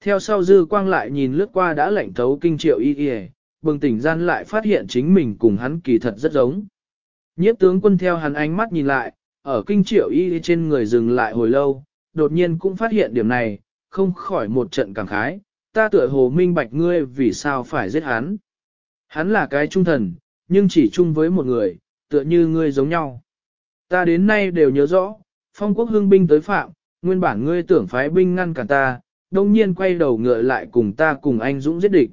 Theo sau dư quang lại nhìn lướt qua đã lạnh thấu kinh triệu y y, bừng tỉnh gian lại phát hiện chính mình cùng hắn kỳ thật rất giống. Nhiếp tướng quân theo hắn ánh mắt nhìn lại, ở kinh triệu y trên người dừng lại hồi lâu, đột nhiên cũng phát hiện điểm này, không khỏi một trận cảm khái, ta tựa hồ minh bạch ngươi vì sao phải giết hắn. Hắn là cái trung thần, nhưng chỉ chung với một người, tựa như ngươi giống nhau. Ta đến nay đều nhớ rõ, phong quốc hương binh tới phạm, nguyên bản ngươi tưởng phái binh ngăn cản ta, đông nhiên quay đầu ngựa lại cùng ta cùng anh Dũng giết địch.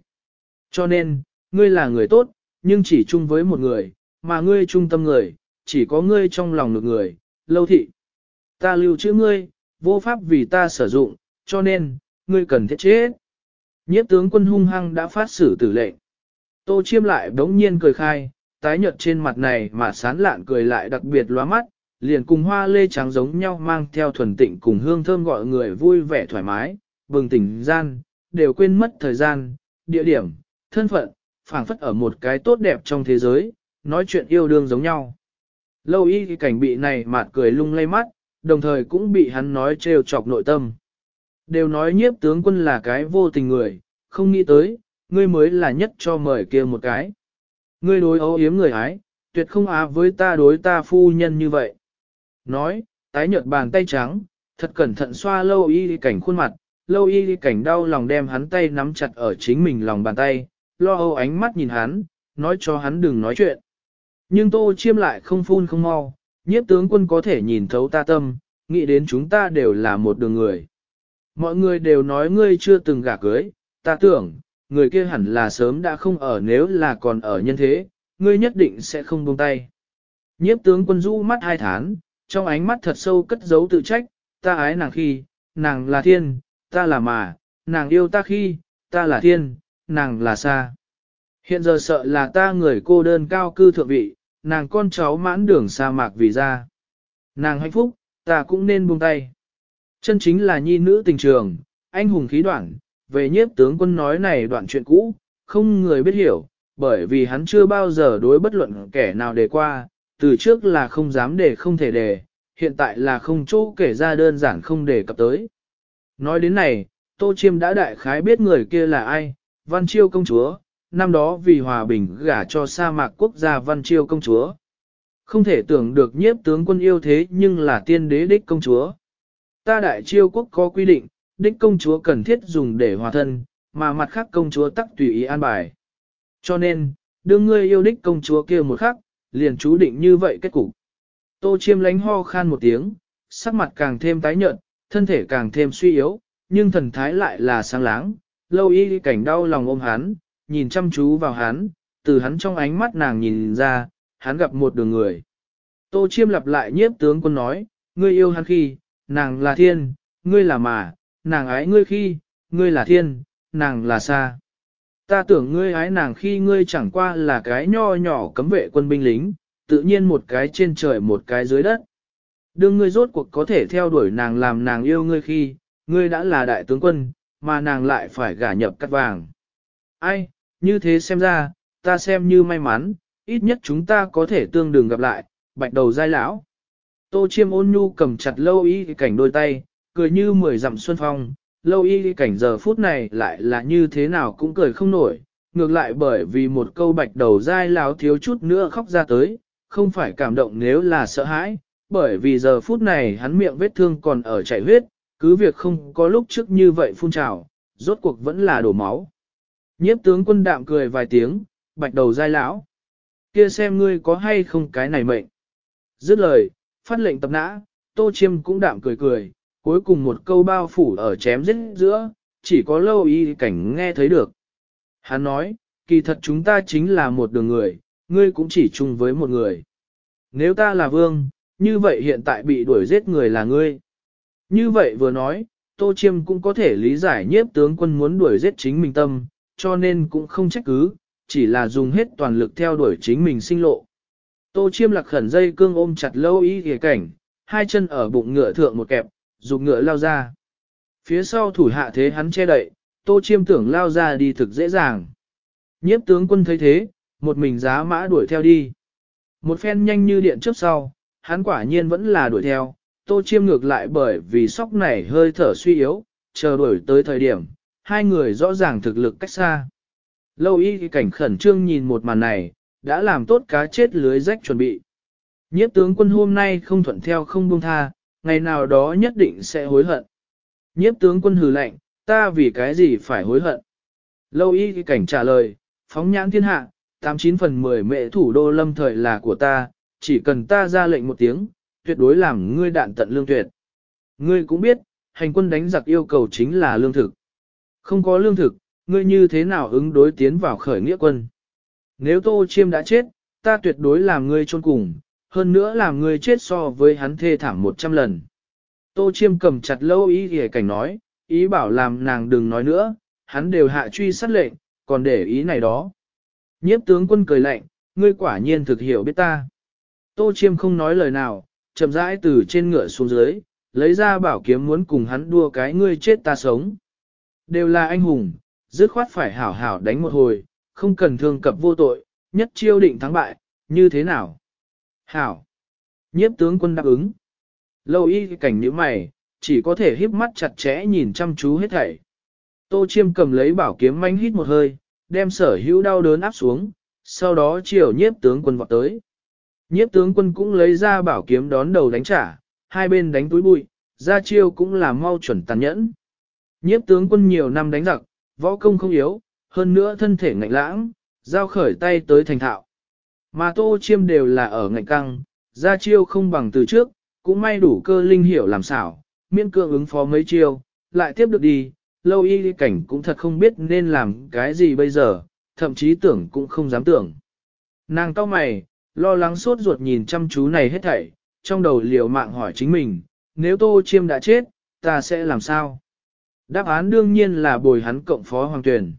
Cho nên, ngươi là người tốt, nhưng chỉ chung với một người, mà ngươi trung tâm người, chỉ có ngươi trong lòng được người, lâu thị. Ta lưu trữ ngươi, vô pháp vì ta sử dụng, cho nên, ngươi cần thiết chết. Nhiếp tướng quân hung hăng đã phát xử tử lệnh. Tô chiêm lại đống nhiên cười khai, tái nhợt trên mặt này mà sán lạn cười lại đặc biệt lóa mắt, liền cùng hoa lê trắng giống nhau mang theo thuần tịnh cùng hương thơm gọi người vui vẻ thoải mái, bừng tỉnh gian, đều quên mất thời gian, địa điểm, thân phận, phảng phất ở một cái tốt đẹp trong thế giới, nói chuyện yêu đương giống nhau. Lâu y cảnh bị này mạt cười lung lay mắt, đồng thời cũng bị hắn nói trêu chọc nội tâm. Đều nói nhiếp tướng quân là cái vô tình người, không nghĩ tới, ngươi mới là nhất cho mời kia một cái. Ngươi đối ấu yếm người ái, tuyệt không á với ta đối ta phu nhân như vậy. Nói, tái nhợt bàn tay trắng, thật cẩn thận xoa lâu y cảnh khuôn mặt, lâu y cảnh đau lòng đem hắn tay nắm chặt ở chính mình lòng bàn tay, lo âu ánh mắt nhìn hắn, nói cho hắn đừng nói chuyện. Nhưng tô chiêm lại không phun không mau, nhiếp tướng quân có thể nhìn thấu ta tâm, nghĩ đến chúng ta đều là một đường người. Mọi người đều nói ngươi chưa từng gả cưới, ta tưởng, người kia hẳn là sớm đã không ở nếu là còn ở nhân thế, ngươi nhất định sẽ không buông tay. Nhiếp tướng quân du mắt hai tháng, trong ánh mắt thật sâu cất giấu tự trách, ta ái nàng khi, nàng là thiên, ta là mà, nàng yêu ta khi, ta là thiên, nàng là xa. Hiện giờ sợ là ta người cô đơn cao cư thượng vị, nàng con cháu mãn đường sa mạc vì ra. Nàng hạnh phúc, ta cũng nên buông tay. Chân chính là nhi nữ tình trường, anh hùng khí đoạn, về nhiếp tướng quân nói này đoạn chuyện cũ, không người biết hiểu, bởi vì hắn chưa bao giờ đối bất luận kẻ nào đề qua, từ trước là không dám để không thể đề, hiện tại là không chỗ kể ra đơn giản không đề cập tới. Nói đến này, Tô Chiêm đã đại khái biết người kia là ai, Văn Chiêu công chúa, năm đó vì hòa bình gả cho sa mạc quốc gia Văn Chiêu công chúa. Không thể tưởng được nhiếp tướng quân yêu thế nhưng là tiên đế đích công chúa. Ta đại chiêu quốc có quy định, đích công chúa cần thiết dùng để hòa thân, mà mặt khác công chúa tắc tùy ý an bài. Cho nên, đương ngươi yêu đích công chúa kia một khắc, liền chú định như vậy kết cục. Tô chiêm lánh ho khan một tiếng, sắc mặt càng thêm tái nhợt, thân thể càng thêm suy yếu, nhưng thần thái lại là sáng láng, lâu y cảnh đau lòng ôm hắn, nhìn chăm chú vào hắn, từ hắn trong ánh mắt nàng nhìn ra, hắn gặp một đường người. Tô chiêm lặp lại nhiếp tướng quân nói, ngươi yêu hắn khi, nàng là thiên, ngươi là mà, nàng ái ngươi khi, ngươi là thiên, nàng là xa. Ta tưởng ngươi ái nàng khi ngươi chẳng qua là cái nho nhỏ cấm vệ quân binh lính, tự nhiên một cái trên trời một cái dưới đất. Đương ngươi rốt cuộc có thể theo đuổi nàng làm nàng yêu ngươi khi, ngươi đã là đại tướng quân, mà nàng lại phải gả nhập cắt vàng. Ai, như thế xem ra, ta xem như may mắn, ít nhất chúng ta có thể tương đường gặp lại, bạch đầu dai lão. Tô chiêm ôn nhu cầm chặt lâu y cảnh đôi tay, cười như mười dặm xuân phong, lâu y cảnh giờ phút này lại là như thế nào cũng cười không nổi, ngược lại bởi vì một câu bạch đầu dai lão thiếu chút nữa khóc ra tới, không phải cảm động nếu là sợ hãi, bởi vì giờ phút này hắn miệng vết thương còn ở chảy huyết, cứ việc không có lúc trước như vậy phun trào, rốt cuộc vẫn là đổ máu. Nhiếp tướng quân đạm cười vài tiếng, bạch đầu dai lão. Kia xem ngươi có hay không cái này mệnh. Dứt lời, phát lệnh tập nã, tô chiêm cũng đạm cười cười, cuối cùng một câu bao phủ ở chém giết giữa, chỉ có lâu y cảnh nghe thấy được. Hắn nói, kỳ thật chúng ta chính là một đường người, ngươi cũng chỉ chung với một người. Nếu ta là vương, như vậy hiện tại bị đuổi giết người là ngươi. Như vậy vừa nói, Tô Chiêm cũng có thể lý giải nhiếp tướng quân muốn đuổi giết chính mình tâm, cho nên cũng không trách cứ, chỉ là dùng hết toàn lực theo đuổi chính mình sinh lộ. Tô Chiêm lạc khẩn dây cương ôm chặt lâu y ghề cảnh, hai chân ở bụng ngựa thượng một kẹp, dục ngựa lao ra. Phía sau thủ hạ thế hắn che đậy, Tô Chiêm tưởng lao ra đi thực dễ dàng. Nhiếp tướng quân thấy thế, một mình giá mã đuổi theo đi. Một phen nhanh như điện trước sau, hắn quả nhiên vẫn là đuổi theo, tô chiêm ngược lại bởi vì sóc này hơi thở suy yếu, chờ đuổi tới thời điểm, hai người rõ ràng thực lực cách xa. Lâu y cảnh khẩn trương nhìn một màn này, đã làm tốt cá chết lưới rách chuẩn bị. Nhiếp tướng quân hôm nay không thuận theo không buông tha, ngày nào đó nhất định sẽ hối hận. Nhiếp tướng quân hừ lạnh, ta vì cái gì phải hối hận. Lâu y cảnh trả lời, phóng nhãn thiên hạ, 89 phần 10 mệ thủ đô lâm thời là của ta, chỉ cần ta ra lệnh một tiếng, tuyệt đối làm ngươi đạn tận lương tuyệt. Ngươi cũng biết, hành quân đánh giặc yêu cầu chính là lương thực. Không có lương thực, ngươi như thế nào ứng đối tiến vào khởi nghĩa quân. Nếu Tô Chiêm đã chết, ta tuyệt đối làm ngươi chôn cùng, hơn nữa làm ngươi chết so với hắn thê thảm 100 lần. Tô Chiêm cầm chặt lâu ý ghề cảnh nói, ý bảo làm nàng đừng nói nữa, hắn đều hạ truy sát lệnh, còn để ý này đó. Nhiếp tướng quân cười lạnh, ngươi quả nhiên thực hiểu biết ta. Tô Chiêm không nói lời nào, chậm rãi từ trên ngựa xuống dưới, lấy ra bảo kiếm muốn cùng hắn đua cái ngươi chết ta sống. Đều là anh hùng, dứt khoát phải hảo hảo đánh một hồi, không cần thương cập vô tội, nhất chiêu định thắng bại, như thế nào? Hảo! Nhiếp tướng quân đáp ứng. Lâu y cảnh như mày, chỉ có thể híp mắt chặt chẽ nhìn chăm chú hết thảy. Tô chiêm cầm lấy bảo kiếm manh hít một hơi, đem sở hữu đau đớn áp xuống, sau đó chiều nhiếp tướng quân vọt tới. Nhiếp tướng quân cũng lấy ra bảo kiếm đón đầu đánh trả, hai bên đánh túi bụi, ra chiêu cũng là mau chuẩn tàn nhẫn. Nhiếp tướng quân nhiều năm đánh giặc, võ công không yếu, hơn nữa thân thể ngạnh lãng, giao khởi tay tới thành thạo. Mà tô chiêm đều là ở ngạnh căng, ra chiêu không bằng từ trước, cũng may đủ cơ linh hiểu làm xảo, miễn cưỡng ứng phó mấy chiêu, lại tiếp được đi, lâu y cảnh cũng thật không biết nên làm cái gì bây giờ, thậm chí tưởng cũng không dám tưởng. Nàng cao mày, lo lắng suốt ruột nhìn chăm chú này hết thảy, trong đầu liều mạng hỏi chính mình, nếu tô chiêm đã chết, ta sẽ làm sao? Đáp án đương nhiên là bồi hắn cộng phó hoàng tuyển.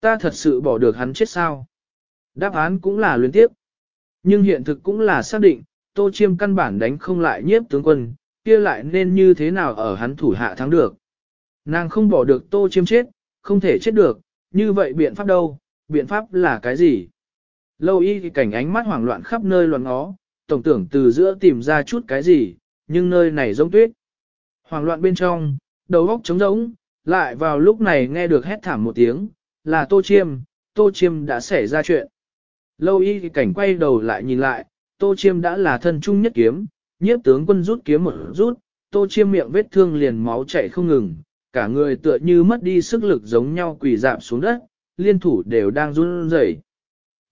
Ta thật sự bỏ được hắn chết sao? Đáp án cũng là luyến tiếp. Nhưng hiện thực cũng là xác định, tô chiêm căn bản đánh không lại nhiếp tướng quân, kia lại nên như thế nào ở hắn thủ hạ thắng được. Nàng không bỏ được tô chiêm chết, không thể chết được, như vậy biện pháp đâu, biện pháp là cái gì? Lâu y thì cảnh ánh mắt hoảng loạn khắp nơi loạn ngó, tổng tưởng từ giữa tìm ra chút cái gì, nhưng nơi này giống tuyết. Hoảng loạn bên trong, đầu óc trống rỗng, lại vào lúc này nghe được hét thảm một tiếng, là Tô Chiêm, Tô Chiêm đã xảy ra chuyện. Lâu y thì cảnh quay đầu lại nhìn lại, Tô Chiêm đã là thân trung nhất kiếm, nhiếp tướng quân rút kiếm một rút, Tô Chiêm miệng vết thương liền máu chảy không ngừng, cả người tựa như mất đi sức lực giống nhau quỳ dạp xuống đất, liên thủ đều đang run rẩy.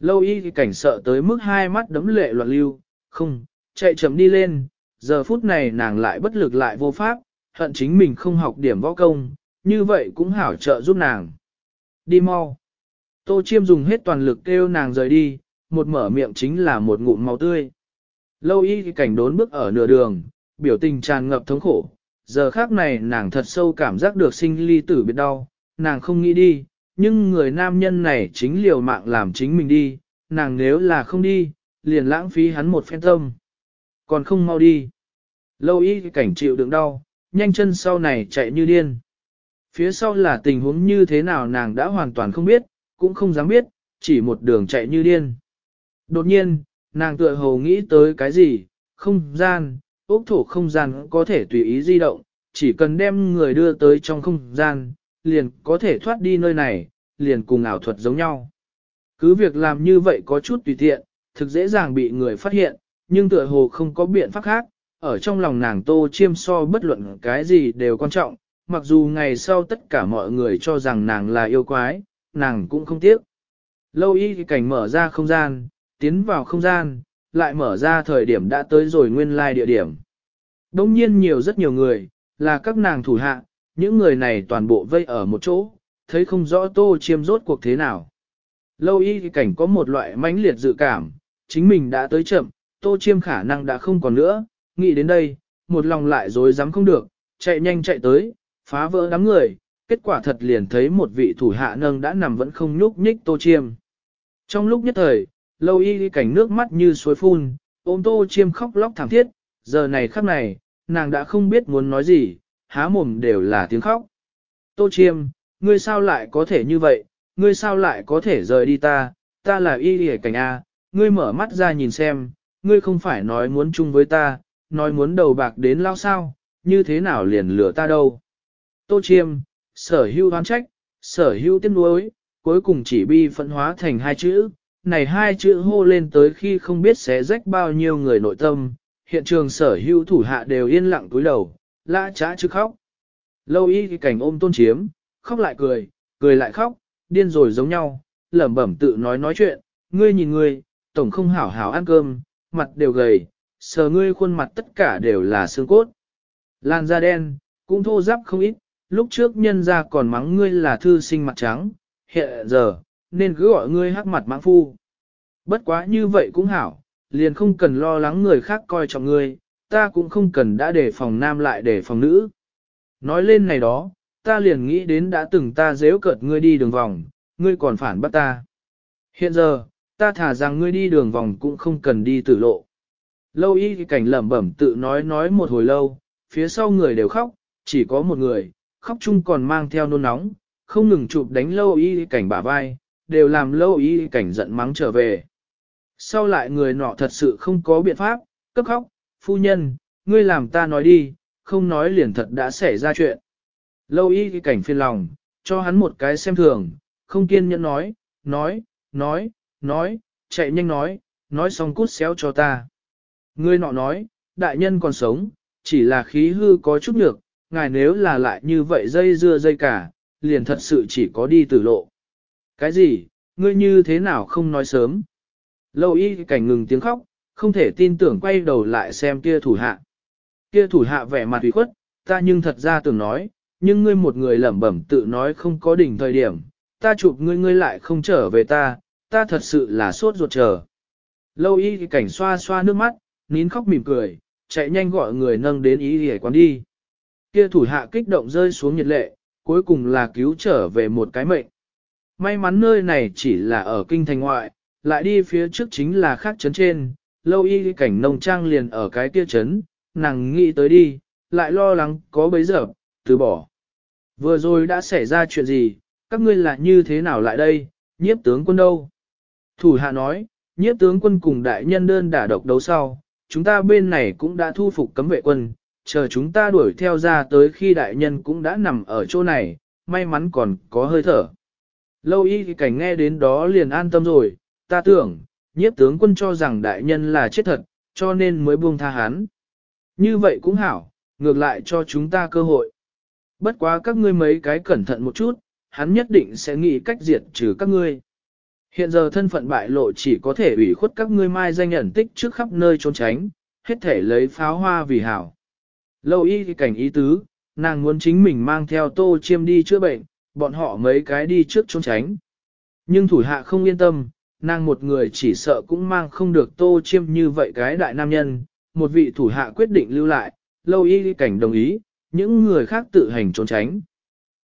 Lâu y thì cảnh sợ tới mức hai mắt đấm lệ loạn lưu, không, chạy chậm đi lên, giờ phút này nàng lại bất lực lại vô pháp, hận chính mình không học điểm võ công, như vậy cũng hảo trợ giúp nàng. Đi mau. Tô Chiêm dùng hết toàn lực kêu nàng rời đi, một mở miệng chính là một ngụm máu tươi. Lâu y thì cảnh đốn bước ở nửa đường, biểu tình tràn ngập thống khổ. Giờ khác này nàng thật sâu cảm giác được sinh ly tử biết đau, nàng không nghĩ đi, nhưng người nam nhân này chính liều mạng làm chính mình đi, nàng nếu là không đi, liền lãng phí hắn một phen tâm. Còn không mau đi. Lâu y cảnh chịu đựng đau, nhanh chân sau này chạy như điên. Phía sau là tình huống như thế nào nàng đã hoàn toàn không biết, cũng không dám biết, chỉ một đường chạy như điên. Đột nhiên, nàng tựa hồ nghĩ tới cái gì, không gian, ốc thổ không gian có thể tùy ý di động, chỉ cần đem người đưa tới trong không gian, liền có thể thoát đi nơi này, liền cùng ảo thuật giống nhau. Cứ việc làm như vậy có chút tùy tiện, thực dễ dàng bị người phát hiện, nhưng tựa hồ không có biện pháp khác, ở trong lòng nàng tô chiêm so bất luận cái gì đều quan trọng, mặc dù ngày sau tất cả mọi người cho rằng nàng là yêu quái, nàng cũng không tiếc. Lâu y thì cảnh mở ra không gian, tiến vào không gian, lại mở ra thời điểm đã tới rồi nguyên lai địa điểm. Đông nhiên nhiều rất nhiều người, là các nàng thủ hạ, những người này toàn bộ vây ở một chỗ, thấy không rõ tô chiêm rốt cuộc thế nào. Lâu y thì cảnh có một loại mãnh liệt dự cảm, chính mình đã tới chậm, tô chiêm khả năng đã không còn nữa, nghĩ đến đây, một lòng lại dối dám không được, chạy nhanh chạy tới, phá vỡ đám người, kết quả thật liền thấy một vị thủ hạ nâng đã nằm vẫn không nhúc nhích tô chiêm. Trong lúc nhất thời, lâu y cảnh nước mắt như suối phun, ôm tô chiêm khóc lóc thảm thiết, giờ này khắc này, nàng đã không biết muốn nói gì, há mồm đều là tiếng khóc. Tô chiêm, ngươi sao lại có thể như vậy, ngươi sao lại có thể rời đi ta, ta là y hề cảnh A, ngươi mở mắt ra nhìn xem, ngươi không phải nói muốn chung với ta, nói muốn đầu bạc đến lao sao, như thế nào liền lừa ta đâu. Tô chiêm, sở hưu hoán trách, sở hữu tiếc nuối, cuối cùng chỉ bi phẫn hóa thành hai chữ, này hai chữ hô lên tới khi không biết sẽ rách bao nhiêu người nội tâm, hiện trường sở hữu thủ hạ đều yên lặng túi đầu, lã trá chứ khóc. Lâu y cảnh ôm tôn chiếm, khóc lại cười, cười lại khóc, điên rồi giống nhau, lẩm bẩm tự nói nói chuyện, ngươi nhìn ngươi, tổng không hảo hảo ăn cơm, mặt đều gầy, sờ ngươi khuôn mặt tất cả đều là xương cốt. Lan da đen, cũng thô giáp không ít, lúc trước nhân ra còn mắng ngươi là thư sinh mặt trắng, hiện giờ, nên cứ gọi ngươi hắc mặt mãng phu. Bất quá như vậy cũng hảo, liền không cần lo lắng người khác coi trọng ngươi, ta cũng không cần đã để phòng nam lại để phòng nữ. Nói lên này đó, ta liền nghĩ đến đã từng ta dễ cợt ngươi đi đường vòng, ngươi còn phản bắt ta. Hiện giờ, ta thả rằng ngươi đi đường vòng cũng không cần đi tử lộ. Lâu y cái cảnh lẩm bẩm tự nói nói một hồi lâu, phía sau người đều khóc, chỉ có một người, khóc chung còn mang theo nôn nóng, không ngừng chụp đánh lâu y cảnh bả vai, đều làm lâu y cảnh giận mắng trở về. Sau lại người nọ thật sự không có biện pháp, cấp khóc, phu nhân, ngươi làm ta nói đi, không nói liền thật đã xảy ra chuyện. Lâu y cảnh phiền lòng, cho hắn một cái xem thường, không kiên nhẫn nói, nói, nói, nói, chạy nhanh nói, nói xong cút xéo cho ta. Ngươi nọ nói, đại nhân còn sống, chỉ là khí hư có chút nhược, ngài nếu là lại như vậy dây dưa dây cả, liền thật sự chỉ có đi tử lộ. Cái gì, ngươi như thế nào không nói sớm? Lâu y cảnh ngừng tiếng khóc, không thể tin tưởng quay đầu lại xem kia thủ hạ. Kia thủ hạ vẻ mặt ủy khuất, ta nhưng thật ra tưởng nói, nhưng ngươi một người lẩm bẩm tự nói không có đỉnh thời điểm, ta chụp ngươi ngươi lại không trở về ta, ta thật sự là sốt ruột chờ. Lâu y cảnh xoa xoa nước mắt, nín khóc mỉm cười, chạy nhanh gọi người nâng đến y hề quán đi. Kia thủ hạ kích động rơi xuống nhiệt lệ, cuối cùng là cứu trở về một cái mệnh. May mắn nơi này chỉ là ở kinh thành ngoại, lại đi phía trước chính là khác chấn trên, lâu y cảnh nông trang liền ở cái kia trấn, nàng nghĩ tới đi, lại lo lắng có bấy giờ, từ bỏ. Vừa rồi đã xảy ra chuyện gì, các ngươi là như thế nào lại đây, nhiếp tướng quân đâu? Thủ hạ nói, nhiếp tướng quân cùng đại nhân đơn đả độc đấu sau, chúng ta bên này cũng đã thu phục cấm vệ quân, chờ chúng ta đuổi theo ra tới khi đại nhân cũng đã nằm ở chỗ này, may mắn còn có hơi thở. Lâu y cảnh nghe đến đó liền an tâm rồi, ta tưởng, nhiếp tướng quân cho rằng đại nhân là chết thật, cho nên mới buông tha hắn. Như vậy cũng hảo, ngược lại cho chúng ta cơ hội. Bất quá các ngươi mấy cái cẩn thận một chút, hắn nhất định sẽ nghĩ cách diệt trừ các ngươi. Hiện giờ thân phận bại lộ chỉ có thể ủy khuất các ngươi mai danh ẩn tích trước khắp nơi trốn tránh, hết thể lấy pháo hoa vì hảo. Lâu y thì cảnh ý tứ, nàng muốn chính mình mang theo tô chiêm đi chữa bệnh, bọn họ mấy cái đi trước trốn tránh. Nhưng thủ hạ không yên tâm, nàng một người chỉ sợ cũng mang không được tô chiêm như vậy cái đại nam nhân, một vị thủ hạ quyết định lưu lại, lâu y cảnh đồng ý, những người khác tự hành trốn tránh.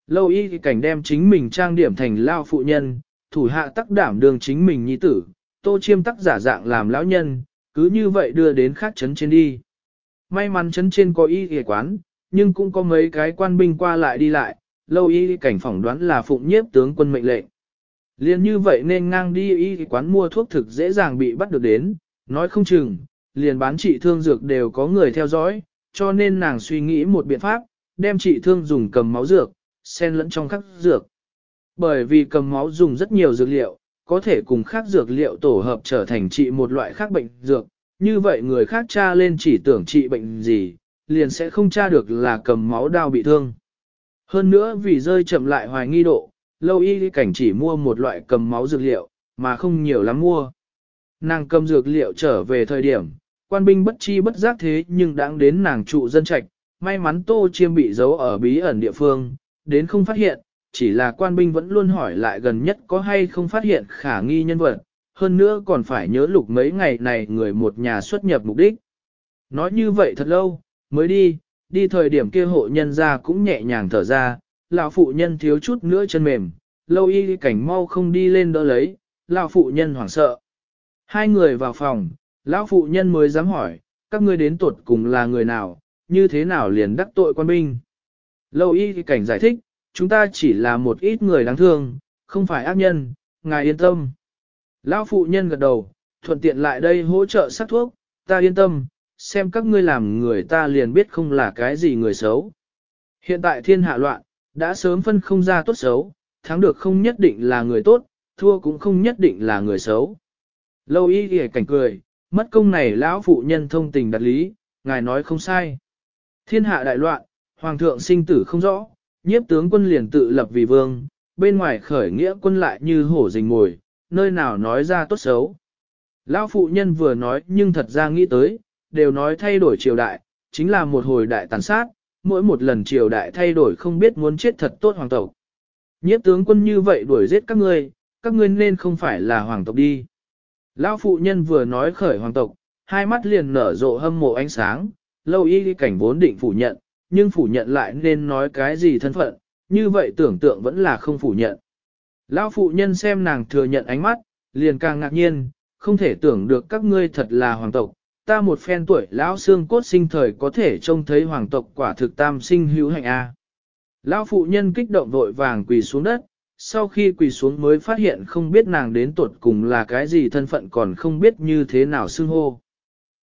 Lâu y cảnh đem chính mình trang điểm thành lao phụ nhân, thủ hạ tắc đảm đường chính mình nhi tử, tô chiêm tắc giả dạng làm lão nhân, cứ như vậy đưa đến khác chấn trên đi. May mắn chấn trên có y y quán, nhưng cũng có mấy cái quan binh qua lại đi lại, lâu y cảnh phỏng đoán là phụng nhiếp tướng quân mệnh lệnh. Liên như vậy nên ngang đi y quán mua thuốc thực dễ dàng bị bắt được đến, nói không chừng, liền bán trị thương dược đều có người theo dõi, cho nên nàng suy nghĩ một biện pháp, đem trị thương dùng cầm máu dược, xen lẫn trong các dược. Bởi vì cầm máu dùng rất nhiều dược liệu, có thể cùng khác dược liệu tổ hợp trở thành trị một loại khác bệnh dược, như vậy người khác tra lên chỉ tưởng trị bệnh gì, liền sẽ không tra được là cầm máu đau bị thương. Hơn nữa vì rơi chậm lại hoài nghi độ, lâu y cảnh chỉ mua một loại cầm máu dược liệu, mà không nhiều lắm mua. Nàng cầm dược liệu trở về thời điểm, quan binh bất chi bất giác thế nhưng đáng đến nàng trụ dân trạch, may mắn tô chiêm bị giấu ở bí ẩn địa phương, đến không phát hiện, chỉ là quan binh vẫn luôn hỏi lại gần nhất có hay không phát hiện khả nghi nhân vật, hơn nữa còn phải nhớ lục mấy ngày này người một nhà xuất nhập mục đích. Nói như vậy thật lâu, mới đi, đi thời điểm kia hộ nhân ra cũng nhẹ nhàng thở ra, lão phụ nhân thiếu chút nữa chân mềm, lâu y cảnh mau không đi lên đỡ lấy, lão phụ nhân hoảng sợ. Hai người vào phòng, lão phụ nhân mới dám hỏi, các ngươi đến tuột cùng là người nào, như thế nào liền đắc tội quan binh. Lâu y cảnh giải thích, chúng ta chỉ là một ít người đáng thương, không phải ác nhân, ngài yên tâm. Lão phụ nhân gật đầu, thuận tiện lại đây hỗ trợ sát thuốc, ta yên tâm, xem các ngươi làm người ta liền biết không là cái gì người xấu. Hiện tại thiên hạ loạn, đã sớm phân không ra tốt xấu, thắng được không nhất định là người tốt, thua cũng không nhất định là người xấu. Lâu y ghề cảnh cười, mất công này lão phụ nhân thông tình đặt lý, ngài nói không sai. Thiên hạ đại loạn, hoàng thượng sinh tử không rõ, nhiếp tướng quân liền tự lập vì vương, bên ngoài khởi nghĩa quân lại như hổ rình ngồi, nơi nào nói ra tốt xấu. Lão phụ nhân vừa nói nhưng thật ra nghĩ tới, đều nói thay đổi triều đại, chính là một hồi đại tàn sát, mỗi một lần triều đại thay đổi không biết muốn chết thật tốt hoàng tộc. Nhiếp tướng quân như vậy đuổi giết các ngươi, các ngươi nên không phải là hoàng tộc đi. Lão phụ nhân vừa nói khởi hoàng tộc, hai mắt liền nở rộ hâm mộ ánh sáng, lâu y cảnh vốn định phủ nhận, nhưng phủ nhận lại nên nói cái gì thân phận, như vậy tưởng tượng vẫn là không phủ nhận. Lão phụ nhân xem nàng thừa nhận ánh mắt, liền càng ngạc nhiên, không thể tưởng được các ngươi thật là hoàng tộc, ta một phen tuổi lão xương cốt sinh thời có thể trông thấy hoàng tộc quả thực tam sinh hữu hạnh a. Lão phụ nhân kích động vội vàng quỳ xuống đất, sau khi quỳ xuống mới phát hiện không biết nàng đến tuột cùng là cái gì thân phận còn không biết như thế nào xưng hô.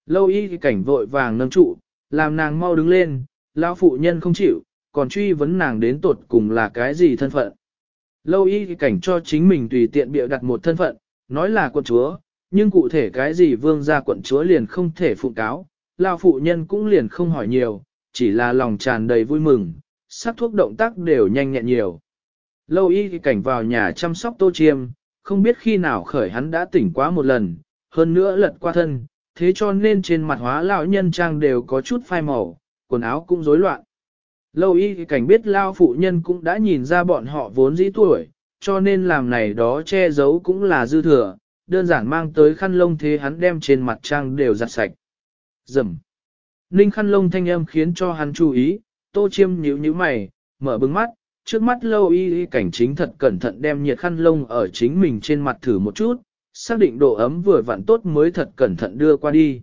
Lâu y cảnh vội vàng nâng trụ, làm nàng mau đứng lên, lão phụ nhân không chịu, còn truy vấn nàng đến tuột cùng là cái gì thân phận. Lâu y cảnh cho chính mình tùy tiện bịa đặt một thân phận, nói là quân chúa, nhưng cụ thể cái gì vương gia quận chúa liền không thể phụ cáo, lão phụ nhân cũng liền không hỏi nhiều, chỉ là lòng tràn đầy vui mừng, sắc thuốc động tác đều nhanh nhẹn nhiều. Lâu y cảnh vào nhà chăm sóc tô chiêm, không biết khi nào khởi hắn đã tỉnh quá một lần, hơn nữa lật qua thân, thế cho nên trên mặt hóa lão nhân trang đều có chút phai màu, quần áo cũng rối loạn. Lâu y cảnh biết lao phụ nhân cũng đã nhìn ra bọn họ vốn dĩ tuổi, cho nên làm này đó che giấu cũng là dư thừa, đơn giản mang tới khăn lông thế hắn đem trên mặt trang đều giặt sạch. Dầm. Ninh khăn lông thanh âm khiến cho hắn chú ý, tô chiêm nhíu nhíu mày, mở bừng mắt, trước mắt lâu y y cảnh chính thật cẩn thận đem nhiệt khăn lông ở chính mình trên mặt thử một chút, xác định độ ấm vừa vặn tốt mới thật cẩn thận đưa qua đi.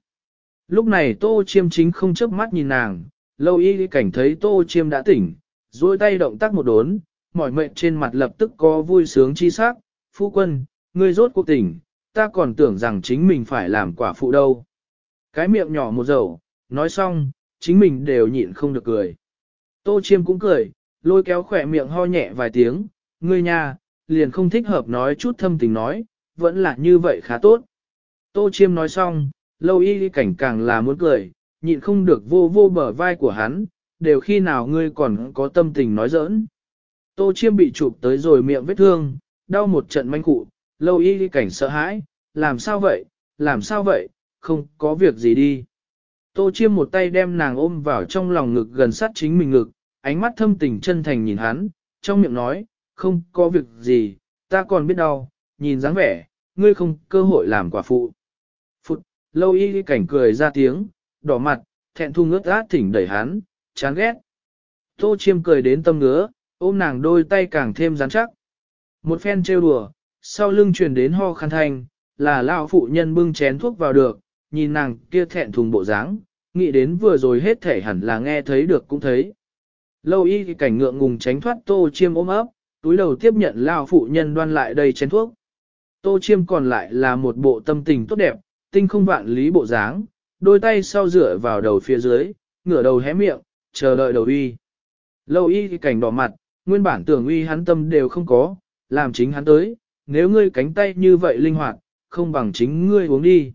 Lúc này tô chiêm chính không chớp mắt nhìn nàng, lâu y y cảnh thấy tô chiêm đã tỉnh, duỗi tay động tác một đốn, mỏi mệt trên mặt lập tức có vui sướng chi sắc, phu quân, ngươi rốt cuộc tỉnh, ta còn tưởng rằng chính mình phải làm quả phụ đâu. Cái miệng nhỏ một dầu, nói xong, chính mình đều nhịn không được cười. Tô chiêm cũng cười, lôi kéo khỏe miệng ho nhẹ vài tiếng, ngươi nhà, liền không thích hợp nói chút thâm tình nói, vẫn là như vậy khá tốt. Tô chiêm nói xong, lâu y cảnh càng là muốn cười, nhịn không được vô vô bờ vai của hắn, đều khi nào ngươi còn có tâm tình nói giỡn. Tô chiêm bị chụp tới rồi miệng vết thương, đau một trận manh cụ, lâu y cảnh sợ hãi, làm sao vậy, làm sao vậy, không có việc gì đi. Tô chiêm một tay đem nàng ôm vào trong lòng ngực gần sát chính mình ngực, ánh mắt thâm tình chân thành nhìn hắn, trong miệng nói, không có việc gì, ta còn biết đau, nhìn dáng vẻ, ngươi không cơ hội làm quả phụ. Phụt, lâu y cảnh cười ra tiếng, đỏ mặt, thẹn thu ngước át thỉnh đẩy hắn, chán ghét. Tô chiêm cười đến tâm ngứa, ôm nàng đôi tay càng thêm rắn chắc. Một phen trêu đùa, sau lưng truyền đến ho khăn thanh, là lão phụ nhân bưng chén thuốc vào được, nhìn nàng kia thẹn thùng bộ dáng, nghĩ đến vừa rồi hết thể hẳn là nghe thấy được cũng thấy. Lâu y thì cảnh ngượng ngùng tránh thoát tô chiêm ôm ấp, túi đầu tiếp nhận Lão phụ nhân đoan lại đầy chén thuốc. Tô chiêm còn lại là một bộ tâm tình tốt đẹp, tinh không vạn lý bộ dáng, đôi tay sau rửa vào đầu phía dưới, ngửa đầu hé miệng, chờ đợi đầu uy. Lâu y thì cảnh đỏ mặt, nguyên bản tưởng uy hắn tâm đều không có, làm chính hắn tới, nếu ngươi cánh tay như vậy linh hoạt, không bằng chính ngươi uống đi.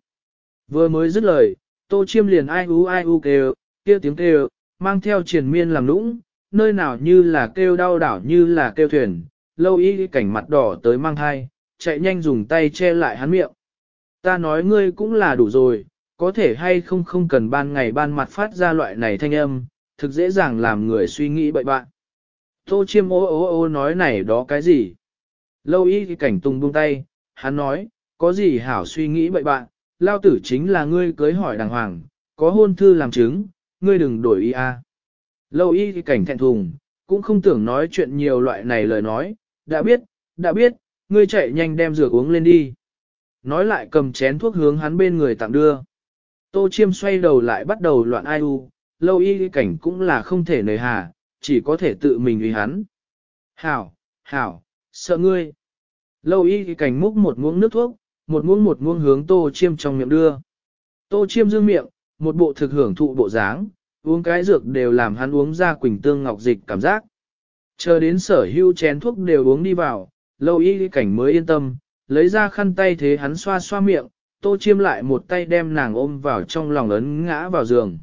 Vừa mới dứt lời, tô chiêm liền ai u ai u kêu, kia tiếng kêu, mang theo triền miên làm nũng, nơi nào như là kêu đau đảo như là kêu thuyền, lâu y cảnh mặt đỏ tới mang thai, chạy nhanh dùng tay che lại hắn miệng. Ta nói ngươi cũng là đủ rồi, có thể hay không không cần ban ngày ban mặt phát ra loại này thanh âm, thực dễ dàng làm người suy nghĩ bậy bạn. Tô chiêm ô ô ô nói này đó cái gì? Lâu y cảnh tung buông tay, hắn nói, có gì hảo suy nghĩ bậy bạn, lao tử chính là ngươi cưới hỏi đàng hoàng, có hôn thư làm chứng, ngươi đừng đổi ý a. Lâu y cảnh thẹn thùng, cũng không tưởng nói chuyện nhiều loại này lời nói, đã biết, đã biết, ngươi chạy nhanh đem rửa uống lên đi. Nói lại cầm chén thuốc hướng hắn bên người tặng đưa. Tô chiêm xoay đầu lại bắt đầu loạn ai u, lâu y cảnh cũng là không thể nời hà, chỉ có thể tự mình uy hắn. Hảo, hảo, sợ ngươi. Lâu y cảnh múc một muỗng nước thuốc, một muỗng một muỗng hướng tô chiêm trong miệng đưa. Tô chiêm dương miệng, một bộ thực hưởng thụ bộ dáng, uống cái dược đều làm hắn uống ra quỳnh tương ngọc dịch cảm giác. Chờ đến sở hưu chén thuốc đều uống đi vào, lâu y cảnh mới yên tâm, lấy ra khăn tay thế hắn xoa xoa miệng, tô chiêm lại một tay đem nàng ôm vào trong lòng ấn ngã vào giường.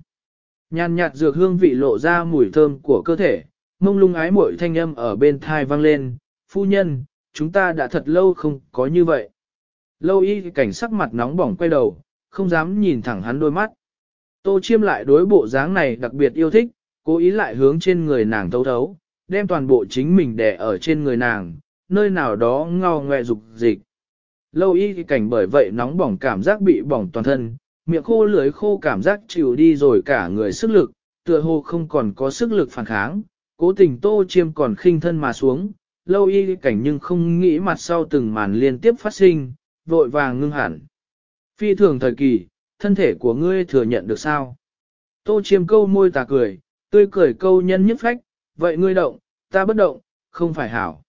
Nhàn nhạt dược hương vị lộ ra mùi thơm của cơ thể, mông lung ái muội thanh âm ở bên thai vang lên, phu nhân, chúng ta đã thật lâu không có như vậy. Lâu y cảnh sắc mặt nóng bỏng quay đầu, không dám nhìn thẳng hắn đôi mắt. Tô chiêm lại đối bộ dáng này đặc biệt yêu thích, cố ý lại hướng trên người nàng thấu thấu, đem toàn bộ chính mình đè ở trên người nàng, nơi nào đó ngao ngoe dục dịch. Lâu y cảnh bởi vậy nóng bỏng cảm giác bị bỏng toàn thân, miệng khô lưới khô cảm giác chịu đi rồi cả người sức lực, tựa hồ không còn có sức lực phản kháng, cố tình tô chiêm còn khinh thân mà xuống, lâu y cảnh nhưng không nghĩ mặt sau từng màn liên tiếp phát sinh, vội vàng ngưng hẳn. Phi thường thời kỳ, thân thể của ngươi thừa nhận được sao? Tô chiêm câu môi tà cười, tươi cười câu nhân nhất phách, vậy ngươi động, ta bất động, không phải hảo.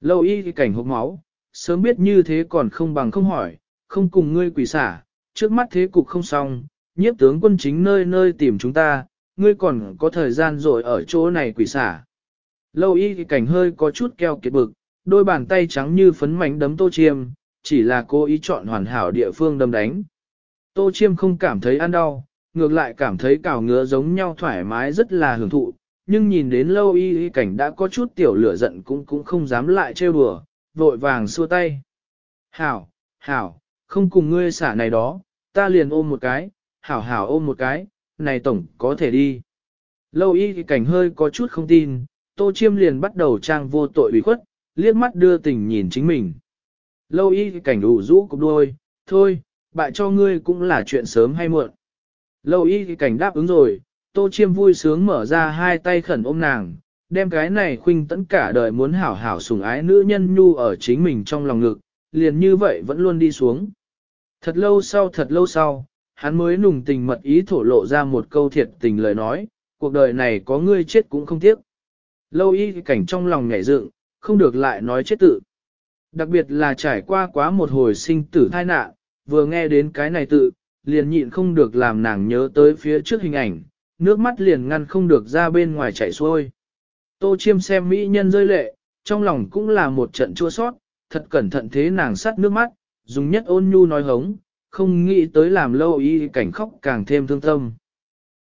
Lâu y cảnh hốc máu, sớm biết như thế còn không bằng không hỏi, không cùng ngươi quỷ xả, trước mắt thế cục không xong, nhiếp tướng quân chính nơi nơi tìm chúng ta, ngươi còn có thời gian rồi ở chỗ này quỷ xả. Lâu y cảnh hơi có chút keo kiệt bực, đôi bàn tay trắng như phấn mảnh đấm tô chiêm, chỉ là cô ý chọn hoàn hảo địa phương đâm đánh. Tô chiêm không cảm thấy ăn đau, ngược lại cảm thấy cào ngứa giống nhau thoải mái rất là hưởng thụ, nhưng nhìn đến lâu y y cảnh đã có chút tiểu lửa giận cũng cũng không dám lại trêu đùa, vội vàng xua tay. Hảo, hảo, không cùng ngươi xả này đó, ta liền ôm một cái, hảo hảo ôm một cái, này tổng có thể đi. Lâu y y cảnh hơi có chút không tin, tô chiêm liền bắt đầu trang vô tội bị khuất, liếc mắt đưa tình nhìn chính mình. Lâu y cảnh đủ rũ cục đôi, thôi, bại cho ngươi cũng là chuyện sớm hay muộn. Lâu y cảnh đáp ứng rồi, tô chiêm vui sướng mở ra hai tay khẩn ôm nàng, đem cái này khuynh tẫn cả đời muốn hảo hảo sủng ái nữ nhân nhu ở chính mình trong lòng ngực, liền như vậy vẫn luôn đi xuống. Thật lâu sau thật lâu sau, hắn mới nùng tình mật ý thổ lộ ra một câu thiệt tình lời nói, cuộc đời này có ngươi chết cũng không tiếc. Lâu y cảnh trong lòng nhảy dựng, không được lại nói chết tự. Đặc biệt là trải qua quá một hồi sinh tử thai nạn, vừa nghe đến cái này tự, liền nhịn không được làm nàng nhớ tới phía trước hình ảnh, nước mắt liền ngăn không được ra bên ngoài chảy xuôi. Tô chiêm xem mỹ nhân rơi lệ, trong lòng cũng là một trận chua sót, thật cẩn thận thế nàng sắt nước mắt, dùng nhất ôn nhu nói hống, không nghĩ tới làm lâu y cảnh khóc càng thêm thương tâm.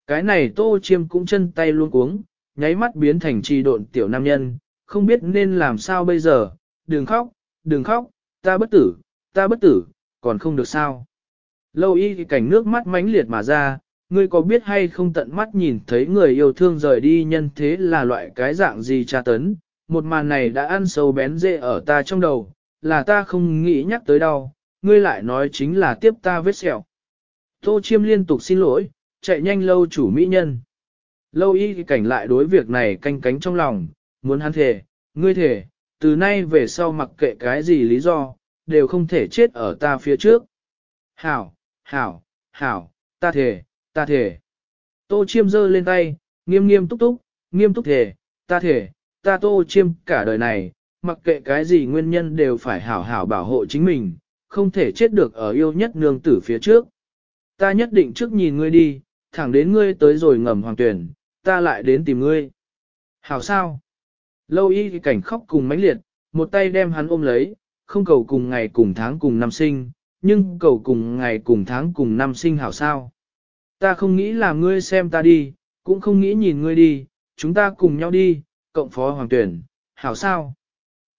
Cái này tô chiêm cũng chân tay luôn cuống, nháy mắt biến thành trì độn tiểu nam nhân, không biết nên làm sao bây giờ, đừng khóc, đừng khóc, ta bất tử, ta bất tử, còn không được sao. Lâu y cảnh nước mắt mãnh liệt mà ra, ngươi có biết hay không tận mắt nhìn thấy người yêu thương rời đi nhân thế là loại cái dạng gì tra tấn, một màn này đã ăn sâu bén dễ ở ta trong đầu, là ta không nghĩ nhắc tới đâu, ngươi lại nói chính là tiếp ta vết sẹo. Tô chiêm liên tục xin lỗi, chạy nhanh lâu chủ mỹ nhân. Lâu y cảnh lại đối việc này canh cánh trong lòng, muốn hắn thề, ngươi thề, từ nay về sau mặc kệ cái gì lý do, đều không thể chết ở ta phía trước. Hảo, hảo, hảo, ta thề, ta thề. Tô chiêm giơ lên tay, nghiêm nghiêm túc túc, nghiêm túc thề, ta thề, ta tô chiêm cả đời này, mặc kệ cái gì nguyên nhân đều phải hảo hảo bảo hộ chính mình, không thể chết được ở yêu nhất nương tử phía trước. Ta nhất định trước nhìn ngươi đi, thẳng đến ngươi tới rồi ngầm hoàng tuyển, ta lại đến tìm ngươi. Hảo sao? Lâu y thì cảnh khóc cùng mãnh liệt, một tay đem hắn ôm lấy, không cầu cùng ngày cùng tháng cùng năm sinh, nhưng cầu cùng ngày cùng tháng cùng năm sinh hảo sao. Ta không nghĩ là ngươi xem ta đi, cũng không nghĩ nhìn ngươi đi, chúng ta cùng nhau đi, cộng phó hoàng tuyển, hảo sao.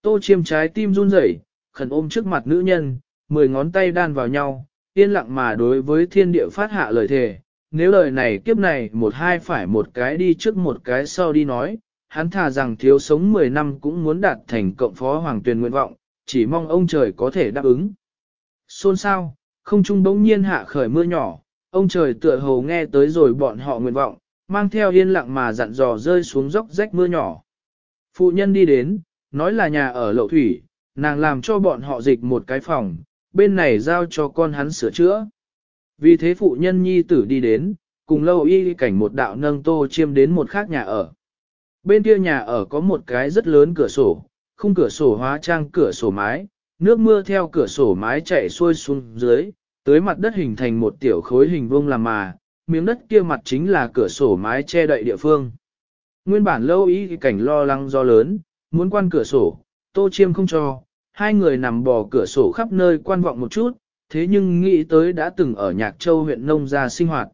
Tô chiêm trái tim run rẩy, khẩn ôm trước mặt nữ nhân, mười ngón tay đan vào nhau, yên lặng mà đối với thiên địa phát hạ lời thề. Nếu lời này kiếp này một hai phải một cái đi trước một cái sau đi nói, hắn thà rằng thiếu sống 10 năm cũng muốn đạt thành cộng phó hoàng tuyền nguyện vọng, chỉ mong ông trời có thể đáp ứng. Xôn sao, không trung bỗng nhiên hạ khởi mưa nhỏ, ông trời tựa hồ nghe tới rồi bọn họ nguyện vọng, mang theo yên lặng mà dặn dò rơi xuống dốc rách mưa nhỏ. Phụ nhân đi đến, nói là nhà ở lậu thủy, nàng làm cho bọn họ dịch một cái phòng, bên này giao cho con hắn sửa chữa. Vì thế phụ nhân nhi tử đi đến, cùng lâu y cảnh một đạo nâng tô chiêm đến một khác nhà ở. Bên kia nhà ở có một cái rất lớn cửa sổ, khung cửa sổ hóa trang cửa sổ mái, nước mưa theo cửa sổ mái chạy xuôi xuống dưới, tới mặt đất hình thành một tiểu khối hình vuông làm mà, miếng đất kia mặt chính là cửa sổ mái che đậy địa phương. Nguyên bản lâu ý cảnh lo lắng do lớn, muốn quan cửa sổ, tô chiêm không cho, hai người nằm bò cửa sổ khắp nơi quan vọng một chút, thế nhưng nghĩ tới đã từng ở Nhạc Châu huyện nông gia sinh hoạt.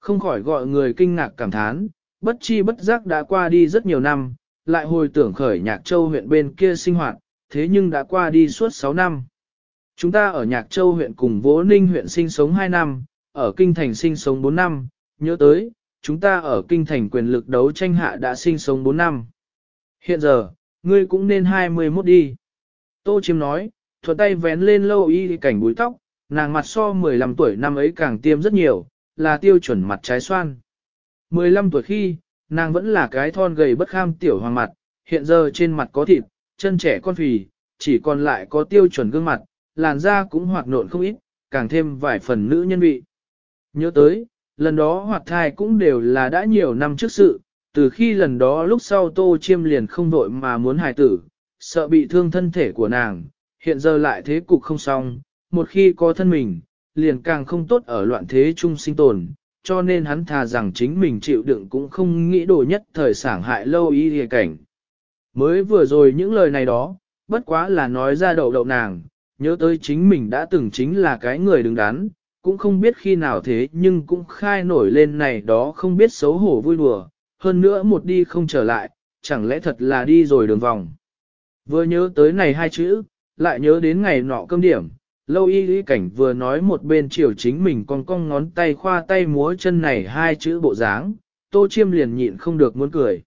Không khỏi gọi người kinh ngạc cảm thán, bất chi bất giác đã qua đi rất nhiều năm, lại hồi tưởng khởi Nhạc Châu huyện bên kia sinh hoạt, thế nhưng đã qua đi suốt 6 năm. Chúng ta ở Nhạc Châu huyện cùng Vỗ Ninh huyện sinh sống 2 năm, ở Kinh Thành sinh sống 4 năm, nhớ tới, chúng ta ở Kinh Thành quyền lực đấu tranh hạ đã sinh sống 4 năm. Hiện giờ, ngươi cũng nên 21 đi. Tô Chiêm nói, thuận tay vén lên lâu y cảnh búi tóc, nàng mặt so 15 tuổi năm ấy càng tiêm rất nhiều, là tiêu chuẩn mặt trái xoan. 15 tuổi khi, nàng vẫn là cái thon gầy bất kham tiểu hoàng mặt, hiện giờ trên mặt có thịt, chân trẻ con phì, chỉ còn lại có tiêu chuẩn gương mặt, làn da cũng hoạt nộn không ít, càng thêm vài phần nữ nhân vị. Nhớ tới, lần đó hoạt thai cũng đều là đã nhiều năm trước sự, từ khi lần đó lúc sau tô chiêm liền không vội mà muốn hài tử, sợ bị thương thân thể của nàng, hiện giờ lại thế cục không xong, một khi có thân mình, liền càng không tốt ở loạn thế chung sinh tồn, cho nên hắn thà rằng chính mình chịu đựng cũng không nghĩ đồ nhất thời sảng hại lâu y hề cảnh. Mới vừa rồi những lời này đó, bất quá là nói ra đậu đậu nàng, nhớ tới chính mình đã từng chính là cái người đứng đắn, cũng không biết khi nào thế nhưng cũng khai nổi lên này đó không biết xấu hổ vui đùa, hơn nữa một đi không trở lại, chẳng lẽ thật là đi rồi đường vòng. Vừa nhớ tới này hai chữ, lại nhớ đến ngày nọ cơm điểm, lâu y lý cảnh vừa nói một bên chiều chính mình con cong ngón tay khoa tay múa chân này hai chữ bộ dáng, tô chiêm liền nhịn không được muốn cười.